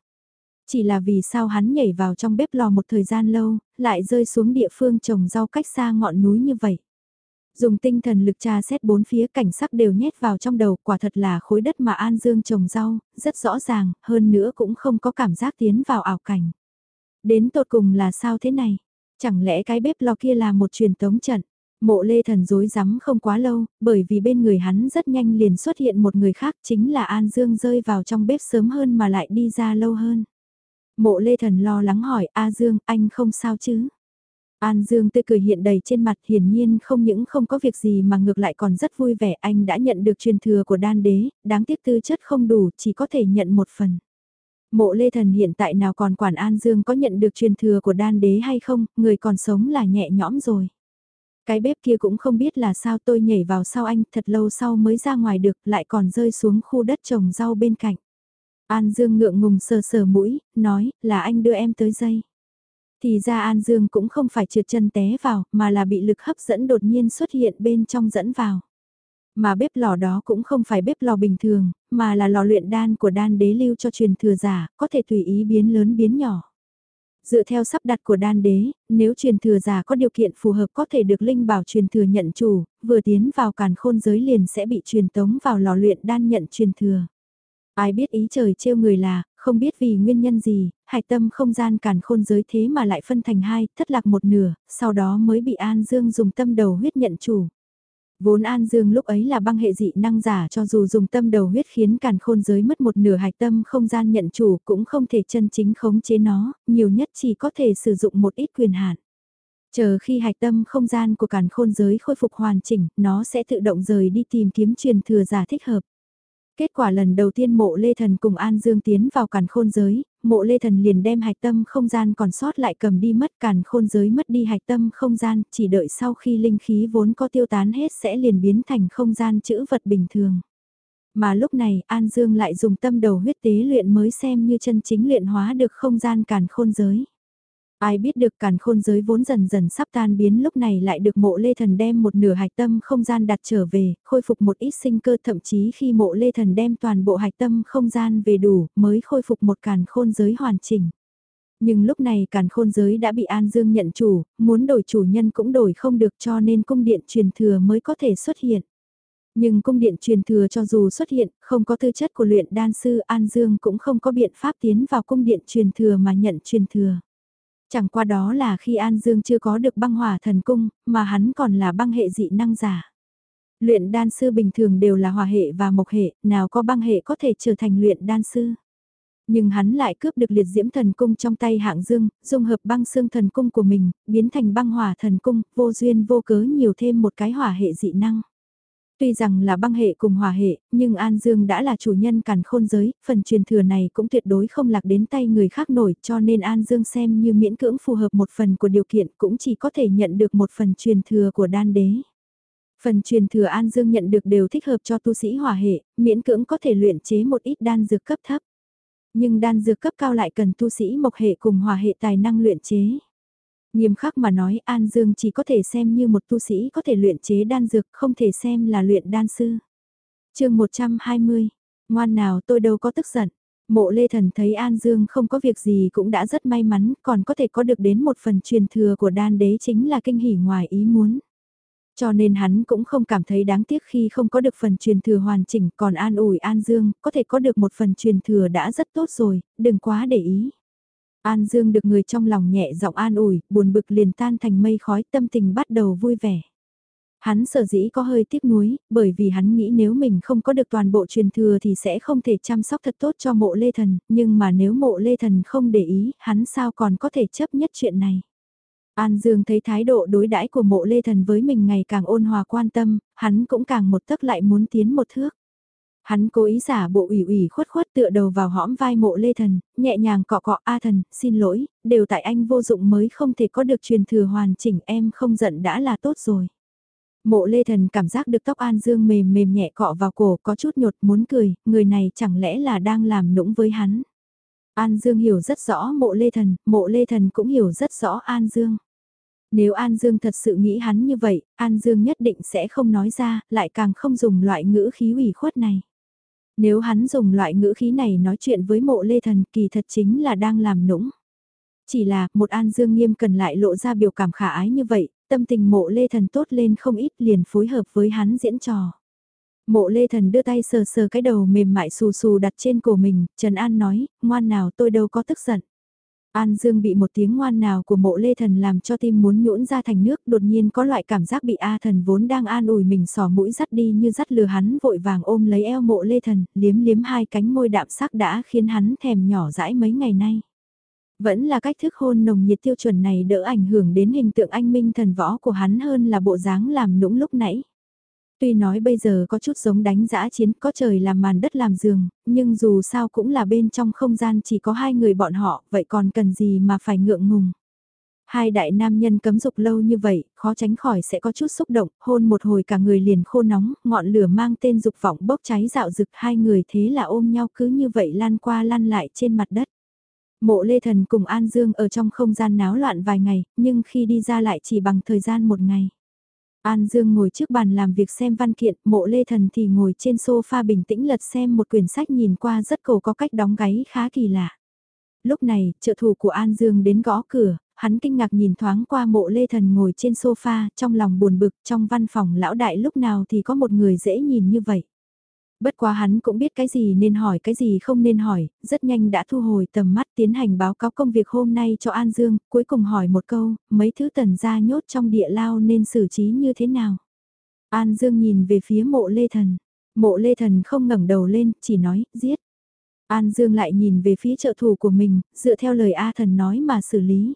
Chỉ là vì sao hắn nhảy vào trong bếp lò một thời gian lâu, lại rơi xuống địa phương trồng rau cách xa ngọn núi như vậy. Dùng tinh thần lực tra xét bốn phía cảnh sắc đều nhét vào trong đầu, quả thật là khối đất mà An Dương trồng rau, rất rõ ràng, hơn nữa cũng không có cảm giác tiến vào ảo cảnh. Đến tột cùng là sao thế này? Chẳng lẽ cái bếp lò kia là một truyền tống trận? Mộ lê thần dối rắm không quá lâu, bởi vì bên người hắn rất nhanh liền xuất hiện một người khác chính là An Dương rơi vào trong bếp sớm hơn mà lại đi ra lâu hơn. Mộ lê thần lo lắng hỏi A Dương, anh không sao chứ? An Dương tươi cười hiện đầy trên mặt hiển nhiên không những không có việc gì mà ngược lại còn rất vui vẻ anh đã nhận được truyền thừa của đan đế, đáng tiếc tư chất không đủ chỉ có thể nhận một phần. Mộ lê thần hiện tại nào còn quản An Dương có nhận được truyền thừa của đan đế hay không, người còn sống là nhẹ nhõm rồi. Cái bếp kia cũng không biết là sao tôi nhảy vào sau anh thật lâu sau mới ra ngoài được lại còn rơi xuống khu đất trồng rau bên cạnh. An Dương ngượng ngùng sờ sờ mũi, nói là anh đưa em tới dây. Thì ra An Dương cũng không phải trượt chân té vào mà là bị lực hấp dẫn đột nhiên xuất hiện bên trong dẫn vào. Mà bếp lò đó cũng không phải bếp lò bình thường, mà là lò luyện đan của đan đế lưu cho truyền thừa giả, có thể tùy ý biến lớn biến nhỏ. Dựa theo sắp đặt của đan đế, nếu truyền thừa giả có điều kiện phù hợp có thể được linh bảo truyền thừa nhận chủ, vừa tiến vào càn khôn giới liền sẽ bị truyền tống vào lò luyện đan nhận truyền thừa. Ai biết ý trời trêu người là, không biết vì nguyên nhân gì, hải tâm không gian càn khôn giới thế mà lại phân thành hai, thất lạc một nửa, sau đó mới bị An Dương dùng tâm đầu huyết nhận chủ. Vốn An Dương lúc ấy là băng hệ dị năng giả cho dù dùng tâm đầu huyết khiến càn khôn giới mất một nửa hạch tâm không gian nhận chủ cũng không thể chân chính khống chế nó, nhiều nhất chỉ có thể sử dụng một ít quyền hạn. Chờ khi hạch tâm không gian của càn khôn giới khôi phục hoàn chỉnh, nó sẽ tự động rời đi tìm kiếm truyền thừa giả thích hợp. Kết quả lần đầu tiên mộ Lê Thần cùng An Dương tiến vào càn khôn giới, mộ Lê Thần liền đem hạch tâm không gian còn sót lại cầm đi mất càn khôn giới mất đi hạch tâm không gian, chỉ đợi sau khi linh khí vốn có tiêu tán hết sẽ liền biến thành không gian chữ vật bình thường. Mà lúc này An Dương lại dùng tâm đầu huyết tế luyện mới xem như chân chính luyện hóa được không gian càn khôn giới. Ai biết được càn khôn giới vốn dần dần sắp tan biến lúc này lại được mộ lê thần đem một nửa hạch tâm không gian đặt trở về, khôi phục một ít sinh cơ thậm chí khi mộ lê thần đem toàn bộ hạch tâm không gian về đủ mới khôi phục một càn khôn giới hoàn chỉnh. Nhưng lúc này càn khôn giới đã bị An Dương nhận chủ, muốn đổi chủ nhân cũng đổi không được cho nên cung điện truyền thừa mới có thể xuất hiện. Nhưng cung điện truyền thừa cho dù xuất hiện, không có tư chất của luyện đan sư An Dương cũng không có biện pháp tiến vào cung điện truyền thừa mà nhận truyền thừa. Chẳng qua đó là khi An Dương chưa có được băng hỏa thần cung, mà hắn còn là băng hệ dị năng giả. Luyện đan sư bình thường đều là hỏa hệ và mộc hệ, nào có băng hệ có thể trở thành luyện đan sư. Nhưng hắn lại cướp được liệt diễm thần cung trong tay hạng dương, dung hợp băng xương thần cung của mình, biến thành băng hỏa thần cung, vô duyên vô cớ nhiều thêm một cái hỏa hệ dị năng. Tuy rằng là băng hệ cùng hòa hệ, nhưng An Dương đã là chủ nhân càn khôn giới, phần truyền thừa này cũng tuyệt đối không lạc đến tay người khác nổi cho nên An Dương xem như miễn cưỡng phù hợp một phần của điều kiện cũng chỉ có thể nhận được một phần truyền thừa của đan đế. Phần truyền thừa An Dương nhận được đều thích hợp cho tu sĩ hòa hệ, miễn cưỡng có thể luyện chế một ít đan dược cấp thấp. Nhưng đan dược cấp cao lại cần tu sĩ mộc hệ cùng hòa hệ tài năng luyện chế. Nghiêm khắc mà nói An Dương chỉ có thể xem như một tu sĩ có thể luyện chế đan dược, không thể xem là luyện đan sư. chương 120, ngoan nào tôi đâu có tức giận. Mộ Lê Thần thấy An Dương không có việc gì cũng đã rất may mắn, còn có thể có được đến một phần truyền thừa của đan đế chính là kinh hỉ ngoài ý muốn. Cho nên hắn cũng không cảm thấy đáng tiếc khi không có được phần truyền thừa hoàn chỉnh, còn an ủi An Dương, có thể có được một phần truyền thừa đã rất tốt rồi, đừng quá để ý. An Dương được người trong lòng nhẹ giọng an ủi, buồn bực liền tan thành mây khói tâm tình bắt đầu vui vẻ. Hắn sở dĩ có hơi tiếc nuối, bởi vì hắn nghĩ nếu mình không có được toàn bộ truyền thừa thì sẽ không thể chăm sóc thật tốt cho mộ lê thần, nhưng mà nếu mộ lê thần không để ý, hắn sao còn có thể chấp nhất chuyện này. An Dương thấy thái độ đối đãi của mộ lê thần với mình ngày càng ôn hòa quan tâm, hắn cũng càng một tấc lại muốn tiến một thước. Hắn cố ý giả bộ ủy ủy khuất khuất tựa đầu vào hõm vai mộ lê thần, nhẹ nhàng cọ cọ A thần, xin lỗi, đều tại anh vô dụng mới không thể có được truyền thừa hoàn chỉnh em không giận đã là tốt rồi. Mộ lê thần cảm giác được tóc An Dương mềm mềm nhẹ cọ vào cổ có chút nhột muốn cười, người này chẳng lẽ là đang làm nũng với hắn. An Dương hiểu rất rõ mộ lê thần, mộ lê thần cũng hiểu rất rõ An Dương. Nếu An Dương thật sự nghĩ hắn như vậy, An Dương nhất định sẽ không nói ra, lại càng không dùng loại ngữ khí ủy khuất này. Nếu hắn dùng loại ngữ khí này nói chuyện với mộ lê thần kỳ thật chính là đang làm nũng. Chỉ là một An Dương nghiêm cần lại lộ ra biểu cảm khả ái như vậy, tâm tình mộ lê thần tốt lên không ít liền phối hợp với hắn diễn trò. Mộ lê thần đưa tay sờ sờ cái đầu mềm mại xù xù đặt trên cổ mình, Trần An nói, ngoan nào tôi đâu có tức giận. An Dương bị một tiếng ngoan nào của mộ lê thần làm cho tim muốn nhũn ra thành nước đột nhiên có loại cảm giác bị A thần vốn đang an ủi mình sò mũi dắt đi như dắt lừa hắn vội vàng ôm lấy eo mộ lê thần, liếm liếm hai cánh môi đạm sắc đã khiến hắn thèm nhỏ dãi mấy ngày nay. Vẫn là cách thức hôn nồng nhiệt tiêu chuẩn này đỡ ảnh hưởng đến hình tượng anh minh thần võ của hắn hơn là bộ dáng làm nũng lúc nãy. Tuy nói bây giờ có chút giống đánh giã chiến, có trời làm màn đất làm giường, nhưng dù sao cũng là bên trong không gian chỉ có hai người bọn họ, vậy còn cần gì mà phải ngượng ngùng. Hai đại nam nhân cấm dục lâu như vậy, khó tránh khỏi sẽ có chút xúc động, hôn một hồi cả người liền khô nóng, ngọn lửa mang tên dục vọng bốc cháy dạo rực hai người thế là ôm nhau cứ như vậy lan qua lan lại trên mặt đất. Mộ Lê Thần cùng An Dương ở trong không gian náo loạn vài ngày, nhưng khi đi ra lại chỉ bằng thời gian một ngày. An Dương ngồi trước bàn làm việc xem văn kiện, mộ lê thần thì ngồi trên sofa bình tĩnh lật xem một quyển sách nhìn qua rất cầu có cách đóng gáy khá kỳ lạ. Lúc này, trợ thủ của An Dương đến gõ cửa, hắn kinh ngạc nhìn thoáng qua mộ lê thần ngồi trên sofa, trong lòng buồn bực, trong văn phòng lão đại lúc nào thì có một người dễ nhìn như vậy. Bất quá hắn cũng biết cái gì nên hỏi cái gì không nên hỏi, rất nhanh đã thu hồi tầm mắt tiến hành báo cáo công việc hôm nay cho An Dương, cuối cùng hỏi một câu, mấy thứ tần ra nhốt trong địa lao nên xử trí như thế nào. An Dương nhìn về phía mộ lê thần, mộ lê thần không ngẩng đầu lên, chỉ nói, giết. An Dương lại nhìn về phía trợ thủ của mình, dựa theo lời A thần nói mà xử lý.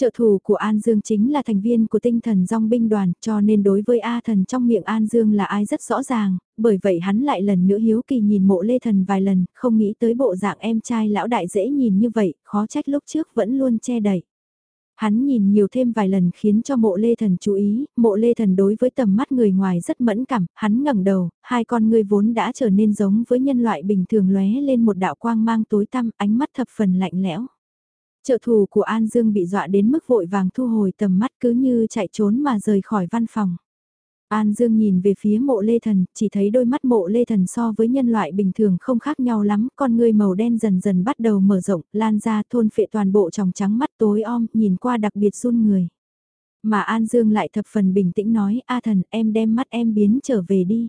Trợ thủ của An Dương chính là thành viên của tinh thần dòng binh đoàn, cho nên đối với A thần trong miệng An Dương là ai rất rõ ràng, bởi vậy hắn lại lần nữa hiếu kỳ nhìn mộ lê thần vài lần, không nghĩ tới bộ dạng em trai lão đại dễ nhìn như vậy, khó trách lúc trước vẫn luôn che đậy. Hắn nhìn nhiều thêm vài lần khiến cho mộ lê thần chú ý, mộ lê thần đối với tầm mắt người ngoài rất mẫn cảm, hắn ngẩng đầu, hai con người vốn đã trở nên giống với nhân loại bình thường lóe lên một đạo quang mang tối tăm, ánh mắt thập phần lạnh lẽo. Trợ thủ của An Dương bị dọa đến mức vội vàng thu hồi tầm mắt cứ như chạy trốn mà rời khỏi văn phòng. An Dương nhìn về phía mộ lê thần, chỉ thấy đôi mắt mộ lê thần so với nhân loại bình thường không khác nhau lắm, con người màu đen dần dần bắt đầu mở rộng, lan ra thôn phệ toàn bộ tròng trắng mắt tối om, nhìn qua đặc biệt run người. Mà An Dương lại thập phần bình tĩnh nói, A thần em đem mắt em biến trở về đi.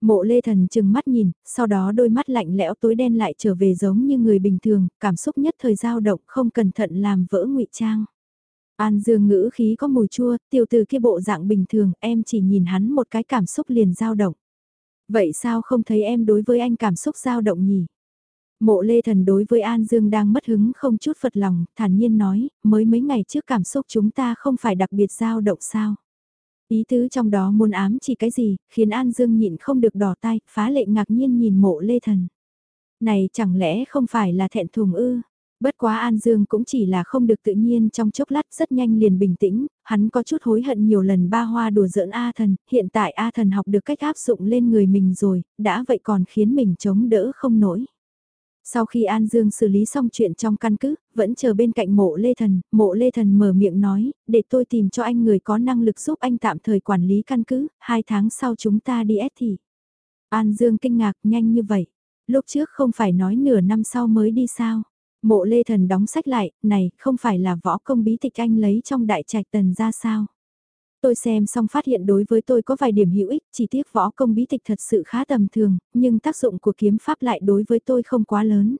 Mộ lê thần chừng mắt nhìn, sau đó đôi mắt lạnh lẽo tối đen lại trở về giống như người bình thường, cảm xúc nhất thời dao động không cẩn thận làm vỡ ngụy trang. An Dương ngữ khí có mùi chua, tiêu từ kia bộ dạng bình thường, em chỉ nhìn hắn một cái cảm xúc liền dao động. Vậy sao không thấy em đối với anh cảm xúc dao động nhỉ? Mộ lê thần đối với An Dương đang mất hứng không chút phật lòng, thản nhiên nói, mới mấy ngày trước cảm xúc chúng ta không phải đặc biệt dao động sao? Ý tứ trong đó muốn ám chỉ cái gì, khiến An Dương nhịn không được đỏ tay, phá lệ ngạc nhiên nhìn mộ lê thần. Này chẳng lẽ không phải là thẹn thùng ư? Bất quá An Dương cũng chỉ là không được tự nhiên trong chốc lát rất nhanh liền bình tĩnh, hắn có chút hối hận nhiều lần ba hoa đùa giỡn A thần, hiện tại A thần học được cách áp dụng lên người mình rồi, đã vậy còn khiến mình chống đỡ không nổi. Sau khi An Dương xử lý xong chuyện trong căn cứ, vẫn chờ bên cạnh mộ Lê Thần, mộ Lê Thần mở miệng nói, để tôi tìm cho anh người có năng lực giúp anh tạm thời quản lý căn cứ, hai tháng sau chúng ta đi ép thì. An Dương kinh ngạc nhanh như vậy, lúc trước không phải nói nửa năm sau mới đi sao. Mộ Lê Thần đóng sách lại, này không phải là võ công bí tịch anh lấy trong đại trạch tần ra sao. Tôi xem xong phát hiện đối với tôi có vài điểm hữu ích, chỉ tiếc võ công bí tịch thật sự khá tầm thường, nhưng tác dụng của kiếm pháp lại đối với tôi không quá lớn.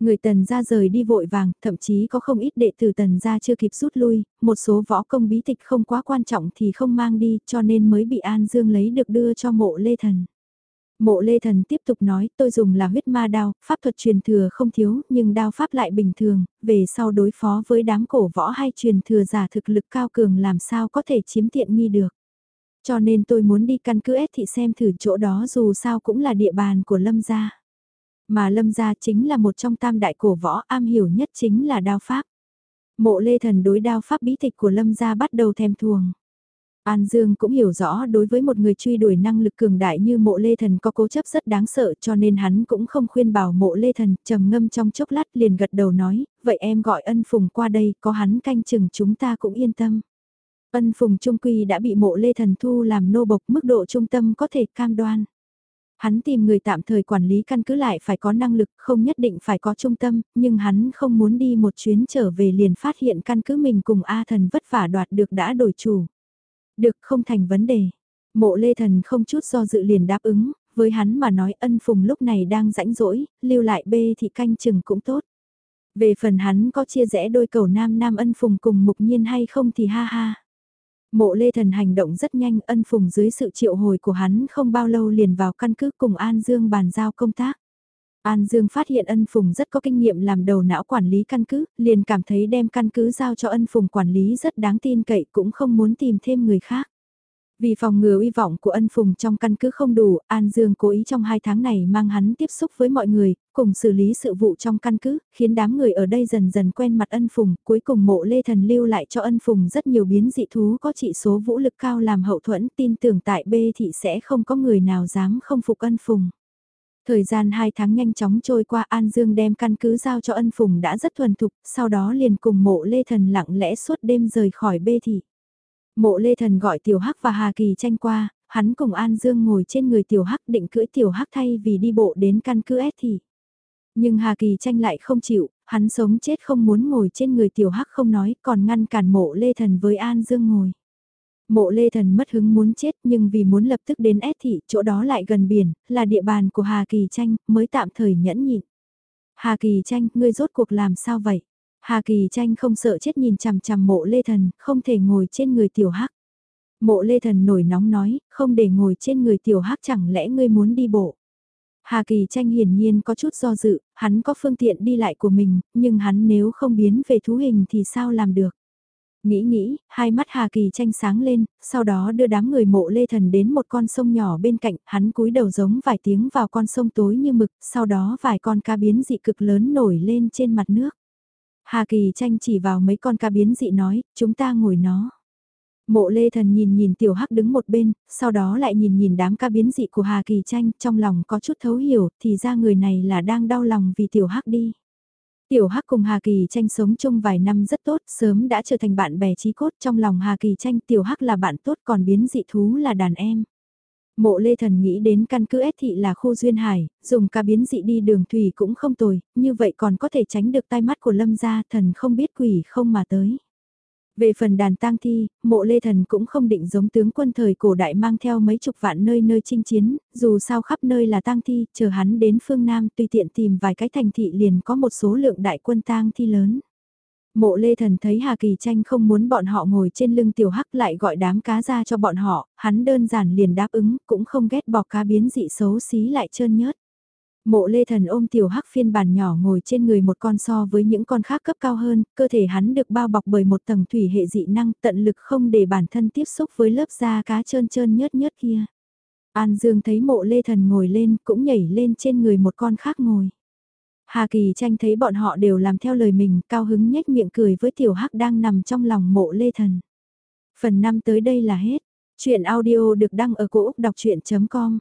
Người tần ra rời đi vội vàng, thậm chí có không ít đệ tử tần gia chưa kịp rút lui, một số võ công bí tịch không quá quan trọng thì không mang đi cho nên mới bị An Dương lấy được đưa cho mộ lê thần. Mộ lê thần tiếp tục nói tôi dùng là huyết ma đao, pháp thuật truyền thừa không thiếu nhưng đao pháp lại bình thường, về sau đối phó với đám cổ võ hay truyền thừa giả thực lực cao cường làm sao có thể chiếm tiện nghi được. Cho nên tôi muốn đi căn cứ S thị xem thử chỗ đó dù sao cũng là địa bàn của lâm gia. Mà lâm gia chính là một trong tam đại cổ võ am hiểu nhất chính là đao pháp. Mộ lê thần đối đao pháp bí tịch của lâm gia bắt đầu thèm thuồng. An Dương cũng hiểu rõ đối với một người truy đuổi năng lực cường đại như mộ lê thần có cố chấp rất đáng sợ cho nên hắn cũng không khuyên bảo mộ lê thần trầm ngâm trong chốc lát liền gật đầu nói, vậy em gọi ân phùng qua đây có hắn canh chừng chúng ta cũng yên tâm. Ân phùng trung quy đã bị mộ lê thần thu làm nô bộc mức độ trung tâm có thể cam đoan. Hắn tìm người tạm thời quản lý căn cứ lại phải có năng lực, không nhất định phải có trung tâm, nhưng hắn không muốn đi một chuyến trở về liền phát hiện căn cứ mình cùng A thần vất vả đoạt được đã đổi chủ. Được không thành vấn đề. Mộ lê thần không chút do dự liền đáp ứng, với hắn mà nói ân phùng lúc này đang rãnh rỗi, lưu lại bê thì canh chừng cũng tốt. Về phần hắn có chia rẽ đôi cầu nam nam ân phùng cùng mục nhiên hay không thì ha ha. Mộ lê thần hành động rất nhanh ân phùng dưới sự triệu hồi của hắn không bao lâu liền vào căn cứ cùng An Dương bàn giao công tác. An Dương phát hiện ân phùng rất có kinh nghiệm làm đầu não quản lý căn cứ, liền cảm thấy đem căn cứ giao cho ân phùng quản lý rất đáng tin cậy cũng không muốn tìm thêm người khác. Vì phòng ngừa uy vọng của ân phùng trong căn cứ không đủ, An Dương cố ý trong hai tháng này mang hắn tiếp xúc với mọi người, cùng xử lý sự vụ trong căn cứ, khiến đám người ở đây dần dần quen mặt ân phùng, cuối cùng mộ lê thần lưu lại cho ân phùng rất nhiều biến dị thú có trị số vũ lực cao làm hậu thuẫn tin tưởng tại B thị sẽ không có người nào dám không phục ân phùng. Thời gian 2 tháng nhanh chóng trôi qua An Dương đem căn cứ giao cho ân phùng đã rất thuần thục, sau đó liền cùng mộ lê thần lặng lẽ suốt đêm rời khỏi bê thị. Mộ lê thần gọi tiểu hắc và Hà Kỳ tranh qua, hắn cùng An Dương ngồi trên người tiểu hắc định cưỡi tiểu hắc thay vì đi bộ đến căn cứ S thị. Nhưng Hà Kỳ tranh lại không chịu, hắn sống chết không muốn ngồi trên người tiểu hắc không nói còn ngăn cản mộ lê thần với An Dương ngồi. Mộ Lê Thần mất hứng muốn chết nhưng vì muốn lập tức đến S thị, chỗ đó lại gần biển, là địa bàn của Hà Kỳ Tranh, mới tạm thời nhẫn nhịn. Hà Kỳ Tranh, ngươi rốt cuộc làm sao vậy? Hà Kỳ Tranh không sợ chết nhìn chằm chằm mộ Lê Thần, không thể ngồi trên người tiểu hắc. Mộ Lê Thần nổi nóng nói, không để ngồi trên người tiểu hắc chẳng lẽ ngươi muốn đi bộ. Hà Kỳ Tranh hiển nhiên có chút do dự, hắn có phương tiện đi lại của mình, nhưng hắn nếu không biến về thú hình thì sao làm được. Nghĩ nghĩ, hai mắt Hà Kỳ tranh sáng lên, sau đó đưa đám người mộ lê thần đến một con sông nhỏ bên cạnh, hắn cúi đầu giống vài tiếng vào con sông tối như mực, sau đó vài con cá biến dị cực lớn nổi lên trên mặt nước. Hà Kỳ tranh chỉ vào mấy con cá biến dị nói, chúng ta ngồi nó. Mộ lê thần nhìn nhìn tiểu hắc đứng một bên, sau đó lại nhìn nhìn đám cá biến dị của Hà Kỳ tranh, trong lòng có chút thấu hiểu, thì ra người này là đang đau lòng vì tiểu hắc đi. Tiểu Hắc cùng Hà Kỳ tranh sống chung vài năm rất tốt, sớm đã trở thành bạn bè trí cốt trong lòng Hà Kỳ tranh Tiểu Hắc là bạn tốt còn biến dị thú là đàn em. Mộ Lê Thần nghĩ đến căn cứ S thị là khu duyên hải, dùng cả biến dị đi đường thủy cũng không tồi, như vậy còn có thể tránh được tai mắt của lâm gia thần không biết quỷ không mà tới. Về phần đàn tang thi, mộ lê thần cũng không định giống tướng quân thời cổ đại mang theo mấy chục vạn nơi nơi chinh chiến, dù sao khắp nơi là tang thi, chờ hắn đến phương Nam tùy tiện tìm vài cái thành thị liền có một số lượng đại quân tang thi lớn. Mộ lê thần thấy Hà Kỳ Tranh không muốn bọn họ ngồi trên lưng tiểu hắc lại gọi đám cá ra cho bọn họ, hắn đơn giản liền đáp ứng, cũng không ghét bỏ cá biến dị xấu xí lại trơn nhớt. Mộ lê thần ôm tiểu hắc phiên bản nhỏ ngồi trên người một con so với những con khác cấp cao hơn, cơ thể hắn được bao bọc bởi một tầng thủy hệ dị năng tận lực không để bản thân tiếp xúc với lớp da cá trơn trơn nhớt nhớt kia. An Dương thấy mộ lê thần ngồi lên cũng nhảy lên trên người một con khác ngồi. Hà Kỳ tranh thấy bọn họ đều làm theo lời mình, cao hứng nhếch miệng cười với tiểu hắc đang nằm trong lòng mộ lê thần. Phần 5 tới đây là hết. Chuyện audio được đăng ở cổ Úc đọc chuyện.com